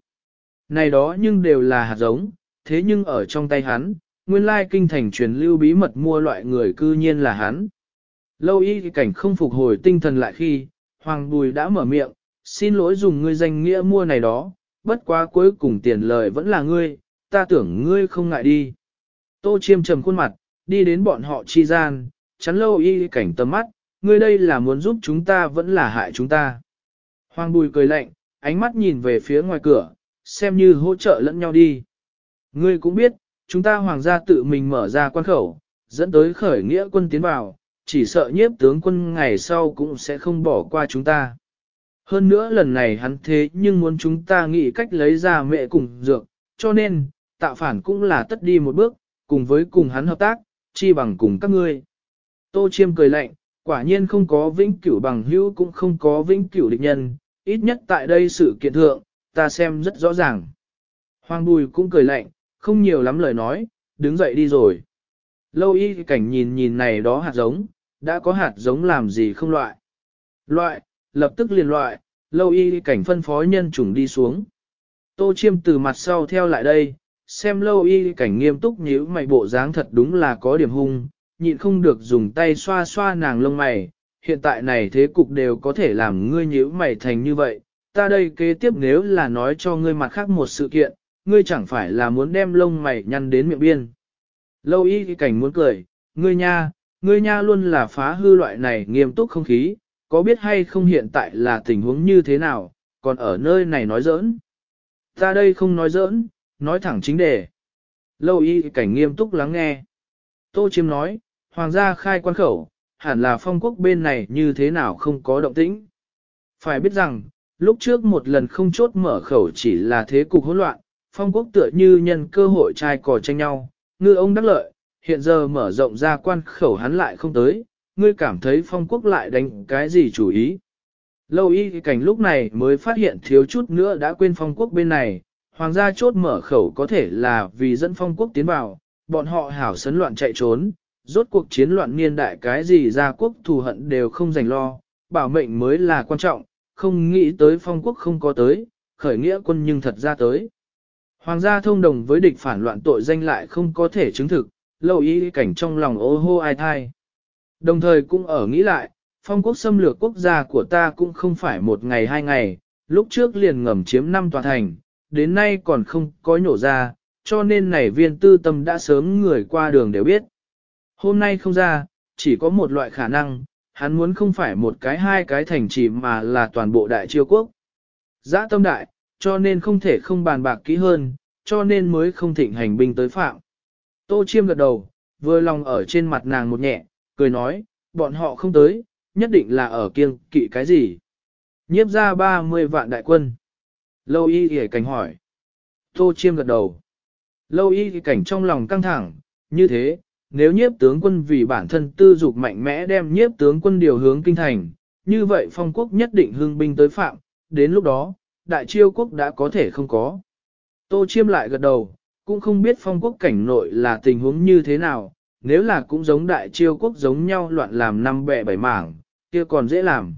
Này đó nhưng đều là hạt giống, thế nhưng ở trong tay hắn, nguyên lai kinh thành truyền lưu bí mật mua loại người cư nhiên là hắn. Lâu y cảnh không phục hồi tinh thần lại khi, Hoàng Bùi đã mở miệng, xin lỗi dùng ngươi danh nghĩa mua này đó, bất quá cuối cùng tiền lời vẫn là ngươi, ta tưởng ngươi không ngại đi. Tô chiêm trầm khuôn mặt, đi đến bọn họ chi gian, chắn lâu y cảnh tầm mắt, ngươi đây là muốn giúp chúng ta vẫn là hại chúng ta. Hoàng Bùi cười lạnh, ánh mắt nhìn về phía ngoài cửa, xem như hỗ trợ lẫn nhau đi. Ngươi cũng biết, chúng ta hoàng gia tự mình mở ra quan khẩu, dẫn tới khởi nghĩa quân tiến vào, chỉ sợ nhiếp tướng quân ngày sau cũng sẽ không bỏ qua chúng ta. Hơn nữa lần này hắn thế nhưng muốn chúng ta nghĩ cách lấy ra mẹ cùng dược, cho nên, tạo phản cũng là tất đi một bước, cùng với cùng hắn hợp tác, chi bằng cùng các ngươi. Tô Chiêm cười lạnh, quả nhiên không có vĩnh cửu bằng hữu cũng không có vĩnh cửu địch nhân, ít nhất tại đây sự kiện thượng, ta xem rất rõ ràng. Hoàng Bùi cũng cười lạnh, không nhiều lắm lời nói, đứng dậy đi rồi. Lâu y cảnh nhìn nhìn này đó hạt giống, đã có hạt giống làm gì không loại. Loại, lập tức liền loại, lâu y cảnh phân phó nhân chủng đi xuống. Tô chiêm từ mặt sau theo lại đây, xem lâu y cảnh nghiêm túc nhíu mày bộ dáng thật đúng là có điểm hung, nhịn không được dùng tay xoa xoa nàng lông mày, hiện tại này thế cục đều có thể làm ngươi nhíu mày thành như vậy, ta đây kế tiếp nếu là nói cho ngươi mặt khác một sự kiện, ngươi chẳng phải là muốn đem lông mày nhăn đến miệng biên. Lâu y cảnh muốn cười, ngươi nha, ngươi nha luôn là phá hư loại này nghiêm túc không khí, có biết hay không hiện tại là tình huống như thế nào, còn ở nơi này nói giỡn. Ta đây không nói giỡn, nói thẳng chính đề. Lâu y cảnh nghiêm túc lắng nghe. Tô Chiêm nói, hoàng gia khai quan khẩu, hẳn là phong quốc bên này như thế nào không có động tĩnh. Phải biết rằng, lúc trước một lần không chốt mở khẩu chỉ là thế cục hỗn loạn, phong quốc tựa như nhân cơ hội trai cò tranh nhau, ngư ông đắc lợi, hiện giờ mở rộng ra quan khẩu hắn lại không tới, ngươi cảm thấy phong quốc lại đánh cái gì chủ ý. Lâu y cảnh lúc này mới phát hiện thiếu chút nữa đã quên phong quốc bên này, hoàng gia chốt mở khẩu có thể là vì dẫn phong quốc tiến vào, bọn họ hảo sấn loạn chạy trốn, rốt cuộc chiến loạn niên đại cái gì ra quốc thù hận đều không dành lo, bảo mệnh mới là quan trọng, không nghĩ tới phong quốc không có tới, khởi nghĩa quân nhưng thật ra tới. Hoàng gia thông đồng với địch phản loạn tội danh lại không có thể chứng thực, lâu ý cảnh trong lòng ô hô ai thai. Đồng thời cũng ở nghĩ lại, phong quốc xâm lược quốc gia của ta cũng không phải một ngày hai ngày, lúc trước liền ngầm chiếm năm tòa thành, đến nay còn không có nhổ ra, cho nên này viên tư tâm đã sớm người qua đường đều biết. Hôm nay không ra, chỉ có một loại khả năng, hắn muốn không phải một cái hai cái thành trì mà là toàn bộ đại triều quốc. Giã tâm đại, cho nên không thể không bàn bạc kỹ hơn, cho nên mới không thịnh hành binh tới phạm. Tô Chiêm gật đầu, vừa lòng ở trên mặt nàng một nhẹ, cười nói, bọn họ không tới, nhất định là ở kiêng kỵ cái gì. Nhiếp ra 30 vạn đại quân. Lâu y hề cảnh hỏi. Tô Chiêm gật đầu. Lâu y hề cảnh trong lòng căng thẳng, như thế, nếu nhiếp tướng quân vì bản thân tư dục mạnh mẽ đem nhiếp tướng quân điều hướng kinh thành, như vậy phong quốc nhất định hưng binh tới phạm, đến lúc đó, đại chiêu quốc đã có thể không có. Tô Chiêm lại gật đầu, cũng không biết phong quốc cảnh nội là tình huống như thế nào, nếu là cũng giống đại chiêu quốc giống nhau loạn làm năm bẻ bảy mảng, kia còn dễ làm.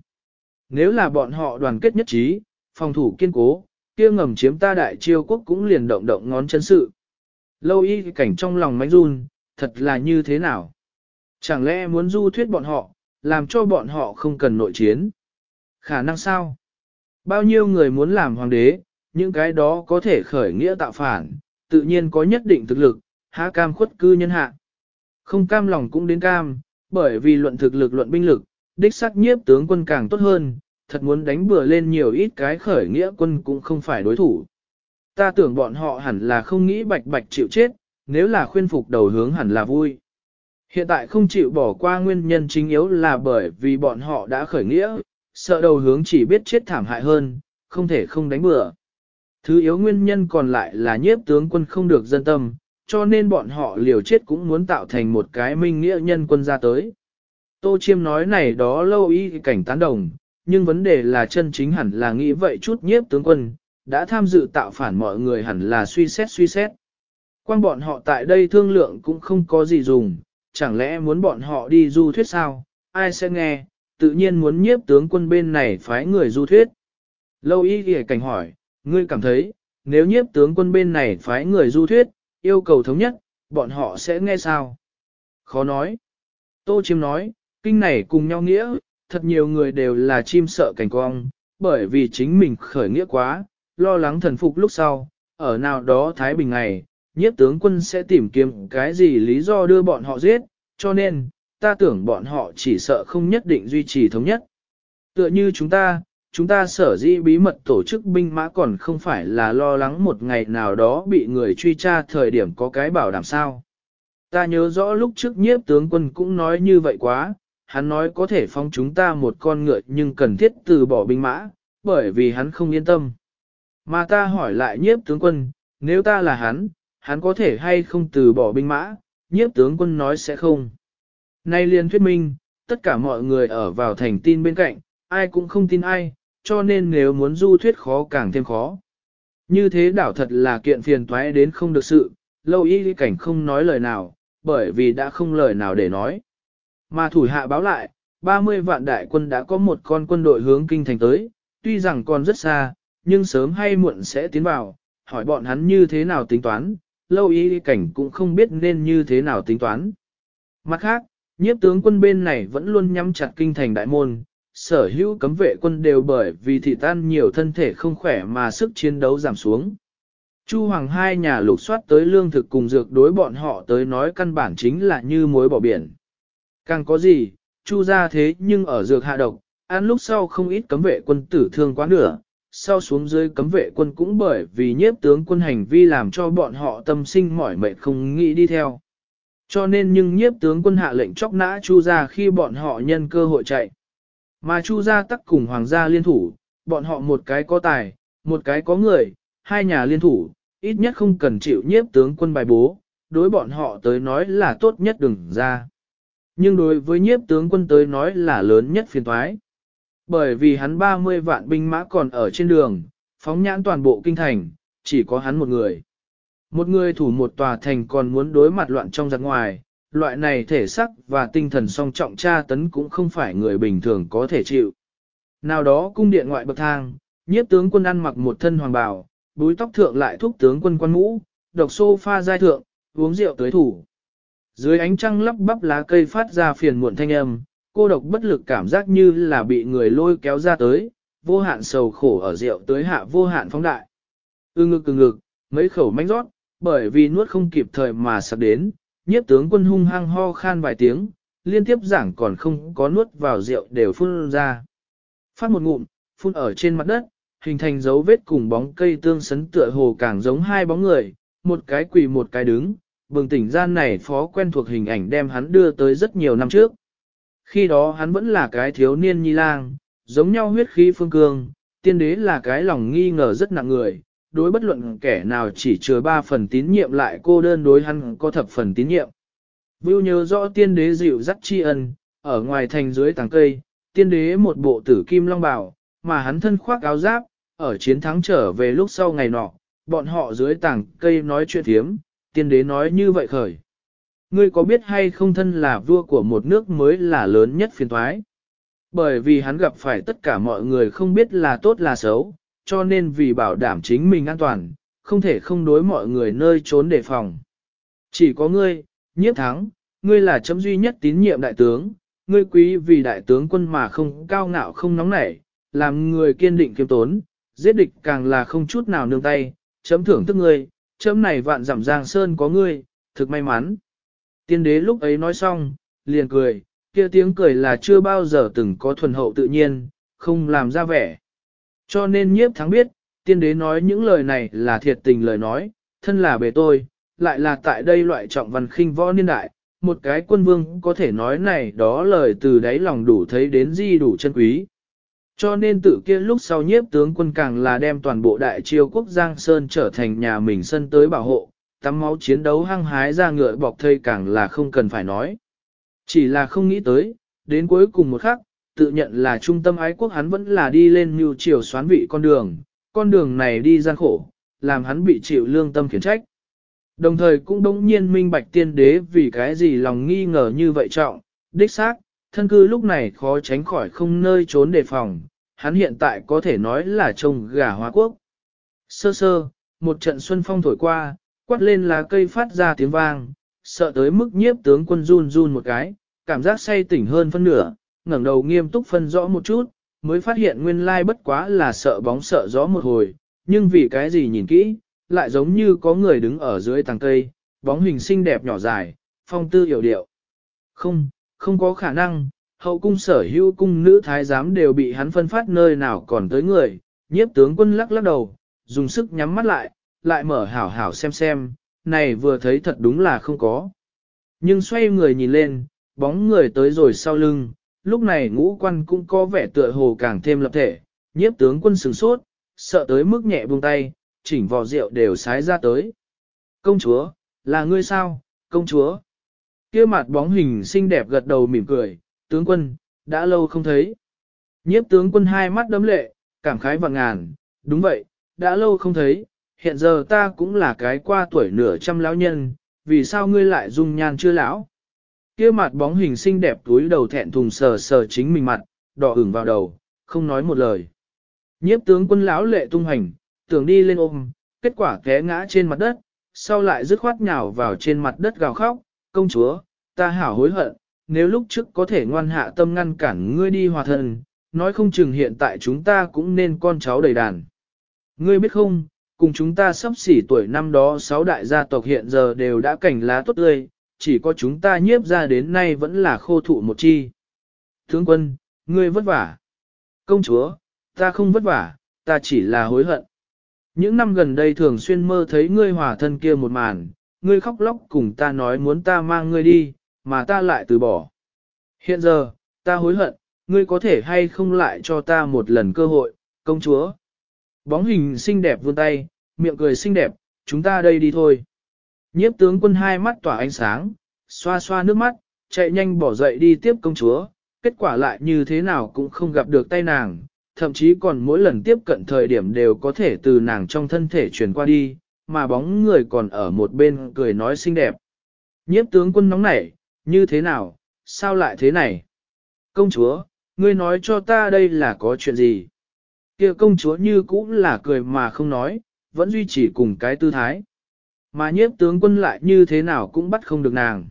Nếu là bọn họ đoàn kết nhất trí, phòng thủ kiên cố, kia ngầm chiếm ta đại chiêu quốc cũng liền động động ngón chân sự. Lâu y cảnh trong lòng mánh run, thật là như thế nào? Chẳng lẽ muốn du thuyết bọn họ, làm cho bọn họ không cần nội chiến? Khả năng sao? Bao nhiêu người muốn làm hoàng đế, những cái đó có thể khởi nghĩa tạo phản, tự nhiên có nhất định thực lực, há cam khuất cư nhân hạ. Không cam lòng cũng đến cam, bởi vì luận thực lực luận binh lực, đích sắc nhiếp tướng quân càng tốt hơn, thật muốn đánh bừa lên nhiều ít cái khởi nghĩa quân cũng không phải đối thủ. Ta tưởng bọn họ hẳn là không nghĩ bạch bạch chịu chết, nếu là khuyên phục đầu hướng hẳn là vui. Hiện tại không chịu bỏ qua nguyên nhân chính yếu là bởi vì bọn họ đã khởi nghĩa, sợ đầu hướng chỉ biết chết thảm hại hơn, không thể không đánh bừa. Thứ yếu nguyên nhân còn lại là nhiếp tướng quân không được dân tâm, cho nên bọn họ liều chết cũng muốn tạo thành một cái minh nghĩa nhân quân ra tới. Tô Chiêm nói này đó lâu y cảnh tán đồng, nhưng vấn đề là chân chính hẳn là nghĩ vậy chút nhiếp tướng quân, đã tham dự tạo phản mọi người hẳn là suy xét suy xét. Quan bọn họ tại đây thương lượng cũng không có gì dùng, chẳng lẽ muốn bọn họ đi du thuyết sao, ai sẽ nghe, tự nhiên muốn nhiếp tướng quân bên này phái người du thuyết. Lâu y cảnh hỏi, ngươi cảm thấy, nếu nhiếp tướng quân bên này phái người du thuyết, yêu cầu thống nhất, bọn họ sẽ nghe sao? Khó nói. Tô Chiêm nói, kinh này cùng nhau nghĩa, thật nhiều người đều là chim sợ cảnh cong, bởi vì chính mình khởi nghĩa quá, lo lắng thần phục lúc sau, ở nào đó Thái Bình ngày, nhiếp tướng quân sẽ tìm kiếm cái gì lý do đưa bọn họ giết, cho nên, ta tưởng bọn họ chỉ sợ không nhất định duy trì thống nhất. Tựa như chúng ta, chúng ta sở dĩ bí mật tổ chức binh mã còn không phải là lo lắng một ngày nào đó bị người truy tra thời điểm có cái bảo đảm sao. Ta nhớ rõ lúc trước nhiếp tướng quân cũng nói như vậy quá, hắn nói có thể phong chúng ta một con ngựa nhưng cần thiết từ bỏ binh mã, bởi vì hắn không yên tâm. Mà ta hỏi lại nhiếp tướng quân, nếu ta là hắn, hắn có thể hay không từ bỏ binh mã, nhiếp tướng quân nói sẽ không. Nay liền thuyết minh, tất cả mọi người ở vào thành tin bên cạnh, ai cũng không tin ai, cho nên nếu muốn du thuyết khó càng thêm khó. Như thế đảo thật là kiện phiền toái đến không được sự, lâu y cảnh không nói lời nào, bởi vì đã không lời nào để nói. Mà thủ hạ báo lại, 30 vạn đại quân đã có một con quân đội hướng kinh thành tới, tuy rằng còn rất xa, nhưng sớm hay muộn sẽ tiến vào, hỏi bọn hắn như thế nào tính toán, lâu y cảnh cũng không biết nên như thế nào tính toán. Mặt khác, nhiếp tướng quân bên này vẫn luôn nhắm chặt kinh thành đại môn, sở hữu cấm vệ quân đều bởi vì thị tan nhiều thân thể không khỏe mà sức chiến đấu giảm xuống. Chu Hoàng hai nhà lục soát tới lương thực cùng dược đối bọn họ tới nói căn bản chính là như muối bỏ biển. Càng có gì, Chu ra thế nhưng ở dược hạ độc, ăn lúc sau không ít cấm vệ quân tử thương quá nửa, sau xuống dưới cấm vệ quân cũng bởi vì nhiếp tướng quân hành vi làm cho bọn họ tâm sinh mỏi mệt không nghĩ đi theo. Cho nên nhưng nhiếp tướng quân hạ lệnh chóc nã Chu ra khi bọn họ nhân cơ hội chạy. Mà Chu gia tắc cùng hoàng gia liên thủ, bọn họ một cái có tài, một cái có người, hai nhà liên thủ, ít nhất không cần chịu nhiếp tướng quân bài bố, đối bọn họ tới nói là tốt nhất đừng ra. Nhưng đối với nhiếp tướng quân tới nói là lớn nhất phiền thoái. Bởi vì hắn 30 vạn binh mã còn ở trên đường, phóng nhãn toàn bộ kinh thành, chỉ có hắn một người. Một người thủ một tòa thành còn muốn đối mặt loạn trong giặc ngoài, loại này thể sắc và tinh thần song trọng tra tấn cũng không phải người bình thường có thể chịu. Nào đó cung điện ngoại bậc thang, nhiếp tướng quân ăn mặc một thân hoàng bào, búi tóc thượng lại thúc tướng quân quan mũ, độc sofa giai thượng, uống rượu tới thủ. Dưới ánh trăng lắp bắp lá cây phát ra phiền muộn thanh âm, cô độc bất lực cảm giác như là bị người lôi kéo ra tới, vô hạn sầu khổ ở rượu tới hạ vô hạn phóng đại. Ư ngực ư ngực, mấy khẩu manh rót, bởi vì nuốt không kịp thời mà sắp đến, nhiếp tướng quân hung hăng ho khan vài tiếng, liên tiếp giảng còn không có nuốt vào rượu đều phun ra. Phát một ngụm, phun ở trên mặt đất, hình thành dấu vết cùng bóng cây tương sấn tựa hồ càng giống hai bóng người, một cái quỳ một cái đứng, bừng tỉnh gian này phó quen thuộc hình ảnh đem hắn đưa tới rất nhiều năm trước. Khi đó hắn vẫn là cái thiếu niên nhi lang, giống nhau huyết khí phương cương, tiên đế là cái lòng nghi ngờ rất nặng người, đối bất luận kẻ nào chỉ chừa ba phần tín nhiệm lại cô đơn đối hắn có thập phần tín nhiệm. Vưu nhớ rõ tiên đế dịu dắt tri ân, ở ngoài thành dưới tàng cây, tiên đế một bộ tử kim long bào, mà hắn thân khoác áo giáp, ở chiến thắng trở về lúc sau ngày nọ, bọn họ dưới tàng cây nói chuyện thiếm, tiên đế nói như vậy khởi. Ngươi có biết hay không thân là vua của một nước mới là lớn nhất phiền thoái? Bởi vì hắn gặp phải tất cả mọi người không biết là tốt là xấu, cho nên vì bảo đảm chính mình an toàn, không thể không đối mọi người nơi trốn đề phòng. Chỉ có ngươi, nhiếp thắng, ngươi là chấm duy nhất tín nhiệm đại tướng, ngươi quý vì đại tướng quân mà không cao ngạo không nóng nảy, làm người kiên định kiêm tốn, giết địch càng là không chút nào nương tay, chấm thưởng thức ngươi, chấm này vạn giảm giang sơn có ngươi, thực may mắn. Tiên đế lúc ấy nói xong, liền cười, kia tiếng cười là chưa bao giờ từng có thuần hậu tự nhiên, không làm ra vẻ. Cho nên nhiếp thắng biết, tiên đế nói những lời này là thiệt tình lời nói, thân là bề tôi, lại là tại đây loại trọng văn khinh võ niên đại, một cái quân vương có thể nói này đó lời từ đáy lòng đủ thấy đến di đủ chân quý. Cho nên tự kia lúc sau nhiếp tướng quân càng là đem toàn bộ đại triều quốc Giang Sơn trở thành nhà mình sân tới bảo hộ, tắm máu chiến đấu hăng hái ra ngựa bọc thây càng là không cần phải nói. Chỉ là không nghĩ tới, đến cuối cùng một khắc, tự nhận là trung tâm ái quốc hắn vẫn là đi lên mưu triều xoán vị con đường, con đường này đi gian khổ, làm hắn bị chịu lương tâm khiển trách. Đồng thời cũng đống nhiên minh bạch tiên đế vì cái gì lòng nghi ngờ như vậy trọng, đích xác, thân cư lúc này khó tránh khỏi không nơi trốn đề phòng, hắn hiện tại có thể nói là trông gà hóa quốc. Sơ sơ, một trận xuân phong thổi qua, quát lên lá cây phát ra tiếng vang, sợ tới mức nhiếp tướng quân run run một cái, cảm giác say tỉnh hơn phân nửa, ngẩng đầu nghiêm túc phân rõ một chút, mới phát hiện nguyên lai bất quá là sợ bóng sợ gió một hồi, nhưng vì cái gì nhìn kỹ, lại giống như có người đứng ở dưới tàng cây, bóng hình xinh đẹp nhỏ dài, phong tư hiểu điệu. Không, không có khả năng, hậu cung sở hữu cung nữ thái giám đều bị hắn phân phát nơi nào còn tới người, nhiếp tướng quân lắc lắc đầu, dùng sức nhắm mắt lại, lại mở hảo hảo xem xem, này vừa thấy thật đúng là không có. Nhưng xoay người nhìn lên, bóng người tới rồi sau lưng, lúc này ngũ quan cũng có vẻ tựa hồ càng thêm lập thể, Nhiếp tướng quân sừng sốt, sợ tới mức nhẹ buông tay, chỉnh vò rượu đều sái ra tới. Công chúa, là ngươi sao, công chúa? kia mặt bóng hình xinh đẹp gật đầu mỉm cười, tướng quân, đã lâu không thấy. Nhiếp tướng quân hai mắt đấm lệ, cảm khái và ngàn, đúng vậy, đã lâu không thấy, hiện giờ ta cũng là cái qua tuổi nửa trăm lão nhân, vì sao ngươi lại dung nhan chưa lão? Kia mặt bóng hình xinh đẹp túi đầu thẹn thùng sờ sờ chính mình mặt, đỏ ửng vào đầu, không nói một lời. Nhiếp tướng quân lão lệ tung hành, tưởng đi lên ôm, kết quả té ngã trên mặt đất, sau lại dứt khoát nhào vào trên mặt đất gào khóc, công chúa, ta hảo hối hận, nếu lúc trước có thể ngoan hạ tâm ngăn cản ngươi đi hòa thân, nói không chừng hiện tại chúng ta cũng nên con cháu đầy đàn. Ngươi biết không, cùng chúng ta sắp xỉ tuổi năm đó sáu đại gia tộc hiện giờ đều đã cảnh lá tốt tươi, chỉ có chúng ta nhiếp ra đến nay vẫn là khô thụ một chi. Tướng quân, ngươi vất vả. Công chúa, ta không vất vả, ta chỉ là hối hận. Những năm gần đây thường xuyên mơ thấy ngươi hòa thân kia một màn, ngươi khóc lóc cùng ta nói muốn ta mang ngươi đi, mà ta lại từ bỏ. Hiện giờ, ta hối hận, ngươi có thể hay không lại cho ta một lần cơ hội, công chúa. Bóng hình xinh đẹp vươn tay, miệng cười xinh đẹp, chúng ta đây đi thôi. Nhiếp tướng quân hai mắt tỏa ánh sáng, xoa xoa nước mắt, chạy nhanh bỏ dậy đi tiếp công chúa, kết quả lại như thế nào cũng không gặp được tay nàng, thậm chí còn mỗi lần tiếp cận thời điểm đều có thể từ nàng trong thân thể truyền qua đi, mà bóng người còn ở một bên cười nói xinh đẹp. Nhiếp tướng quân nóng nảy, như thế nào, sao lại thế này? Công chúa, ngươi nói cho ta đây là có chuyện gì? kia công chúa như cũng là cười mà không nói, vẫn duy trì cùng cái tư thái. Mà nhiếp tướng quân lại như thế nào cũng bắt không được nàng.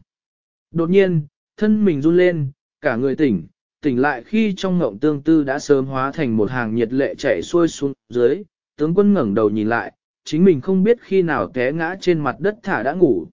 Đột nhiên, thân mình run lên, cả người tỉnh, tỉnh lại khi trong ngộng tương tư đã sớm hóa thành một hàng nhiệt lệ chảy xuôi xuống dưới, tướng quân ngẩng đầu nhìn lại, chính mình không biết khi nào té ngã trên mặt đất thả đã ngủ.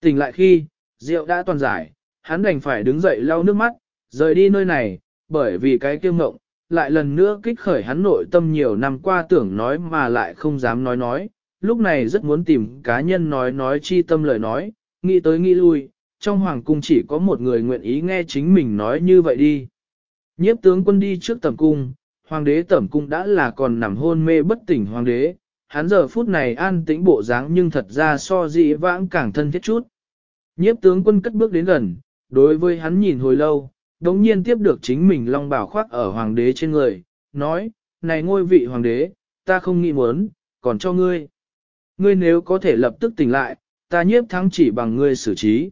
Tỉnh lại khi, rượu đã toàn giải, hắn đành phải đứng dậy lau nước mắt, rời đi nơi này, bởi vì cái kiêu ngộng, lại lần nữa kích khởi hắn nội tâm nhiều năm qua tưởng nói mà lại không dám nói nói, lúc này rất muốn tìm cá nhân nói nói chi tâm lời nói, nghĩ tới nghĩ lui, trong hoàng cung chỉ có một người nguyện ý nghe chính mình nói như vậy đi. Nhiếp tướng quân đi trước tẩm cung, hoàng đế tẩm cung đã là còn nằm hôn mê bất tỉnh hoàng đế, hắn giờ phút này an tĩnh bộ dáng nhưng thật ra so dị vãng càng thân thiết chút. Nhiếp tướng quân cất bước đến gần, đối với hắn nhìn hồi lâu, đống nhiên tiếp được chính mình long bảo khoác ở hoàng đế trên người, nói, này ngôi vị hoàng đế, ta không nghĩ muốn, còn cho ngươi. Ngươi nếu có thể lập tức tỉnh lại, ta nhiếp thắng chỉ bằng ngươi xử trí.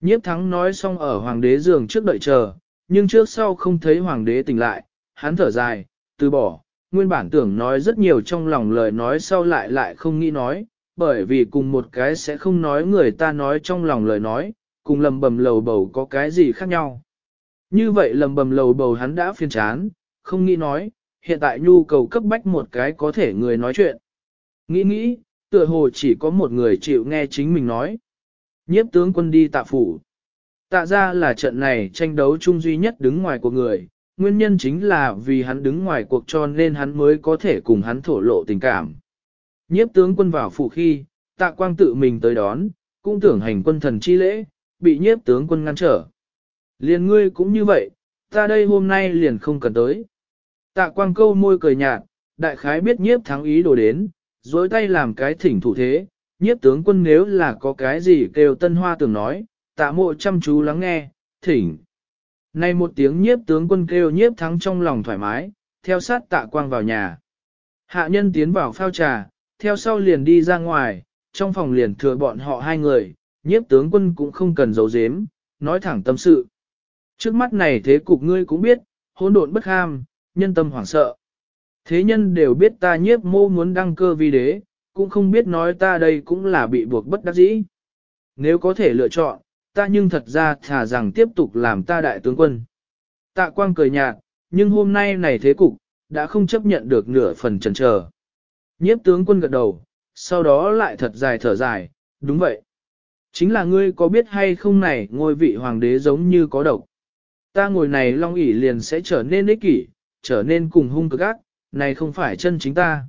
Nhiếp thắng nói xong ở hoàng đế giường trước đợi chờ, nhưng trước sau không thấy hoàng đế tỉnh lại, hắn thở dài, từ bỏ, nguyên bản tưởng nói rất nhiều trong lòng lời nói sau lại lại không nghĩ nói, bởi vì cùng một cái sẽ không nói người ta nói trong lòng lời nói, cùng lầm bầm lầu bầu có cái gì khác nhau. Như vậy lầm bầm lầu bầu hắn đã phiền chán, không nghĩ nói, hiện tại nhu cầu cấp bách một cái có thể người nói chuyện. Nghĩ nghĩ, tựa hồ chỉ có một người chịu nghe chính mình nói. Nhiếp tướng quân đi tạ phủ. Tạ ra là trận này tranh đấu chung duy nhất đứng ngoài của người, nguyên nhân chính là vì hắn đứng ngoài cuộc cho nên hắn mới có thể cùng hắn thổ lộ tình cảm. Nhiếp tướng quân vào phủ khi, tạ quang tự mình tới đón, cũng tưởng hành quân thần chi lễ, bị nhiếp tướng quân ngăn trở. Liền ngươi cũng như vậy, ta đây hôm nay liền không cần tới. Tạ quang câu môi cười nhạt, đại khái biết nhiếp thắng ý đồ đến, dối tay làm cái thỉnh thủ thế, nhiếp tướng quân nếu là có cái gì kêu tân hoa tưởng nói, tạ mộ chăm chú lắng nghe, thỉnh. Nay một tiếng nhiếp tướng quân kêu nhiếp thắng trong lòng thoải mái, theo sát tạ quang vào nhà. Hạ nhân tiến vào phao trà, theo sau liền đi ra ngoài, trong phòng liền thừa bọn họ hai người, nhiếp tướng quân cũng không cần giấu giếm, nói thẳng tâm sự. Trước mắt này thế cục ngươi cũng biết, hỗn độn bất ham, nhân tâm hoảng sợ. Thế nhân đều biết ta nhiếp mô muốn đăng cơ vi đế, cũng không biết nói ta đây cũng là bị buộc bất đắc dĩ. Nếu có thể lựa chọn, ta nhưng thật ra thả rằng tiếp tục làm ta đại tướng quân. Tạ quang cười nhạt, nhưng hôm nay này thế cục, đã không chấp nhận được nửa phần chần chờ. Nhiếp tướng quân gật đầu, sau đó lại thật dài thở dài, đúng vậy. Chính là ngươi có biết hay không này ngôi vị hoàng đế giống như có độc. Ta ngồi này long ỷ liền sẽ trở nên ích kỷ, trở nên cùng hung cực ác, này không phải chân chính ta.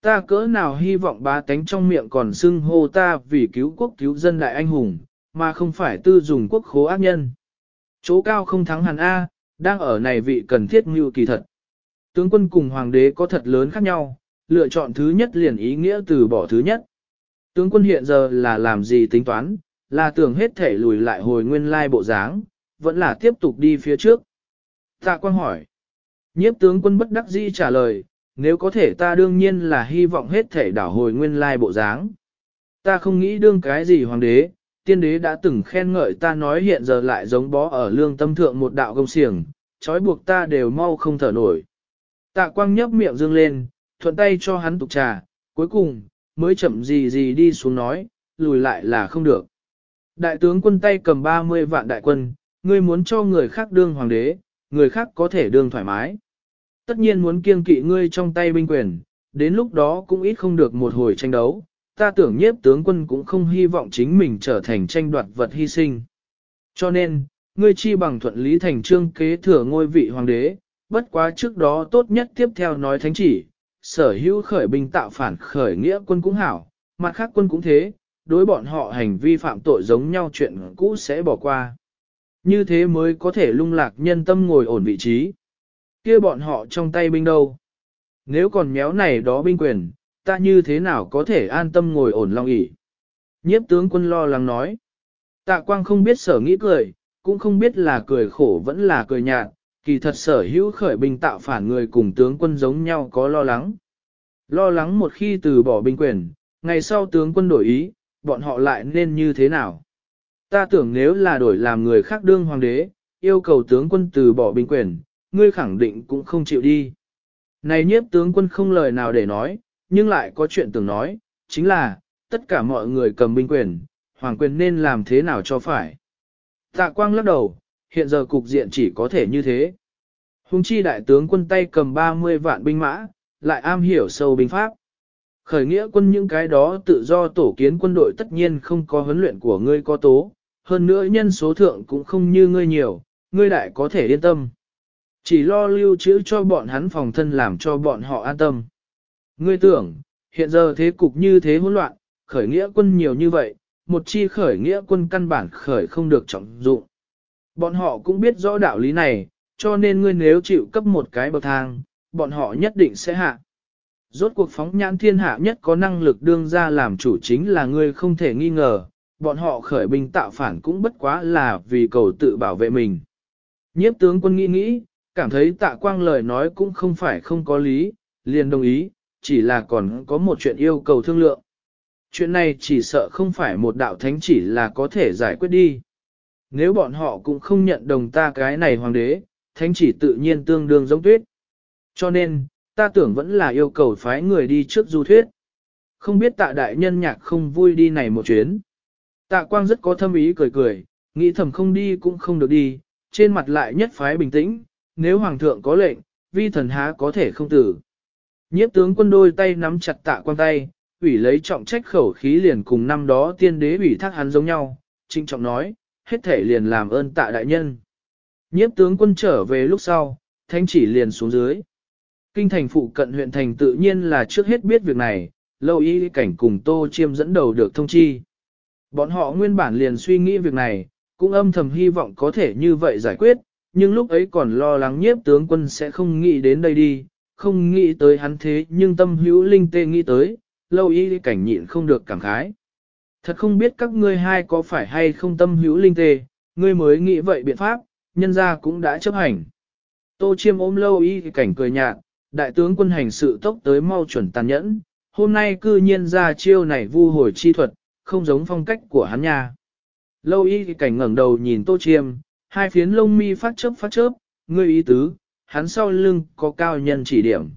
Ta cỡ nào hy vọng ba tánh trong miệng còn xưng hô ta vì cứu quốc cứu dân đại anh hùng, mà không phải tư dùng quốc khố ác nhân. Chỗ cao không thắng hẳn A, đang ở này vị cần thiết mưu kỳ thật. Tướng quân cùng hoàng đế có thật lớn khác nhau, lựa chọn thứ nhất liền ý nghĩa từ bỏ thứ nhất. Tướng quân hiện giờ là làm gì tính toán, là tưởng hết thể lùi lại hồi nguyên lai bộ dáng, vẫn là tiếp tục đi phía trước. Tạ quan hỏi. Nhiếp tướng quân bất đắc dĩ trả lời, nếu có thể ta đương nhiên là hy vọng hết thể đảo hồi nguyên lai bộ dáng. Ta không nghĩ đương cái gì hoàng đế, tiên đế đã từng khen ngợi ta nói hiện giờ lại giống bó ở lương tâm thượng một đạo công xiềng, trói buộc ta đều mau không thở nổi. Tạ quang nhấp miệng dương lên, thuận tay cho hắn tục trà, cuối cùng, mới chậm gì gì đi xuống nói, lùi lại là không được. Đại tướng quân tay cầm 30 vạn đại quân, ngươi muốn cho người khác đương hoàng đế, người khác có thể đương thoải mái. Tất nhiên muốn kiêng kỵ ngươi trong tay binh quyền, đến lúc đó cũng ít không được một hồi tranh đấu, ta tưởng nhiếp tướng quân cũng không hy vọng chính mình trở thành tranh đoạt vật hy sinh. Cho nên, ngươi chi bằng thuận lý thành trương kế thừa ngôi vị hoàng đế, bất quá trước đó tốt nhất tiếp theo nói thánh chỉ, sở hữu khởi binh tạo phản khởi nghĩa quân cũng hảo, mặt khác quân cũng thế, đối bọn họ hành vi phạm tội giống nhau chuyện cũ sẽ bỏ qua. Như thế mới có thể lung lạc nhân tâm ngồi ổn vị trí kia bọn họ trong tay binh đâu? Nếu còn méo này đó binh quyền, ta như thế nào có thể an tâm ngồi ổn long ỉ? Nhiếp tướng quân lo lắng nói. Tạ quang không biết sở nghĩ cười, cũng không biết là cười khổ vẫn là cười nhạt, kỳ thật sở hữu khởi binh tạo phản người cùng tướng quân giống nhau có lo lắng. Lo lắng một khi từ bỏ binh quyền, ngày sau tướng quân đổi ý, bọn họ lại nên như thế nào? Ta tưởng nếu là đổi làm người khác đương hoàng đế, yêu cầu tướng quân từ bỏ binh quyền, ngươi khẳng định cũng không chịu đi. Này nhiếp tướng quân không lời nào để nói, nhưng lại có chuyện tưởng nói, chính là, tất cả mọi người cầm binh quyền, hoàng quyền nên làm thế nào cho phải. Tạ quang lắc đầu, hiện giờ cục diện chỉ có thể như thế. Hùng chi đại tướng quân tay cầm 30 vạn binh mã, lại am hiểu sâu binh pháp. Khởi nghĩa quân những cái đó tự do tổ kiến quân đội tất nhiên không có huấn luyện của ngươi có tố, hơn nữa nhân số thượng cũng không như ngươi nhiều, ngươi đại có thể yên tâm. Chỉ lo lưu trữ cho bọn hắn phòng thân làm cho bọn họ an tâm. Ngươi tưởng, hiện giờ thế cục như thế hỗn loạn, khởi nghĩa quân nhiều như vậy, một chi khởi nghĩa quân căn bản khởi không được trọng dụng. Bọn họ cũng biết rõ đạo lý này, cho nên ngươi nếu chịu cấp một cái bậc thang, bọn họ nhất định sẽ hạ. Rốt cuộc phóng nhãn thiên hạ nhất có năng lực đương ra làm chủ chính là ngươi không thể nghi ngờ, bọn họ khởi binh tạo phản cũng bất quá là vì cầu tự bảo vệ mình. Nhiếp tướng quân nghĩ nghĩ, cảm thấy tạ quang lời nói cũng không phải không có lý, liền đồng ý, chỉ là còn có một chuyện yêu cầu thương lượng. Chuyện này chỉ sợ không phải một đạo thánh chỉ là có thể giải quyết đi. Nếu bọn họ cũng không nhận đồng ta cái này hoàng đế, thánh chỉ tự nhiên tương đương giống tuyết. Cho nên, ta tưởng vẫn là yêu cầu phái người đi trước du thuyết. Không biết tạ đại nhân nhạc không vui đi này một chuyến. Tạ quang rất có thâm ý cười cười, nghĩ thầm không đi cũng không được đi, trên mặt lại nhất phái bình tĩnh, nếu hoàng thượng có lệnh, vi thần há có thể không tử. Nhiếp tướng quân đôi tay nắm chặt tạ quan tay, ủy lấy trọng trách khẩu khí liền cùng năm đó tiên đế ủy thác hắn giống nhau, trinh trọng nói, hết thể liền làm ơn tạ đại nhân. Nhiếp tướng quân trở về lúc sau, thanh chỉ liền xuống dưới. Kinh thành phụ cận huyện thành tự nhiên là trước hết biết việc này, lâu y cảnh cùng tô chiêm dẫn đầu được thông chi. Bọn họ nguyên bản liền suy nghĩ việc này, cũng âm thầm hy vọng có thể như vậy giải quyết, nhưng lúc ấy còn lo lắng nhiếp tướng quân sẽ không nghĩ đến đây đi, không nghĩ tới hắn thế nhưng tâm hữu linh tê nghĩ tới, lâu y cảnh nhịn không được cảm khái. Thật không biết các ngươi hai có phải hay không tâm hữu linh tê, ngươi mới nghĩ vậy biện pháp, nhân ra cũng đã chấp hành. Tô chiêm ôm lâu y cảnh cười nhạt, đại tướng quân hành sự tốc tới mau chuẩn tàn nhẫn, hôm nay cư nhiên ra chiêu này vu hồi chi thuật, không giống phong cách của hắn nha. Lâu y cảnh ngẩng đầu nhìn tô chiêm, hai phiến lông mi phát chớp phát chớp, ngươi ý tứ, hắn sau lưng có cao nhân chỉ điểm.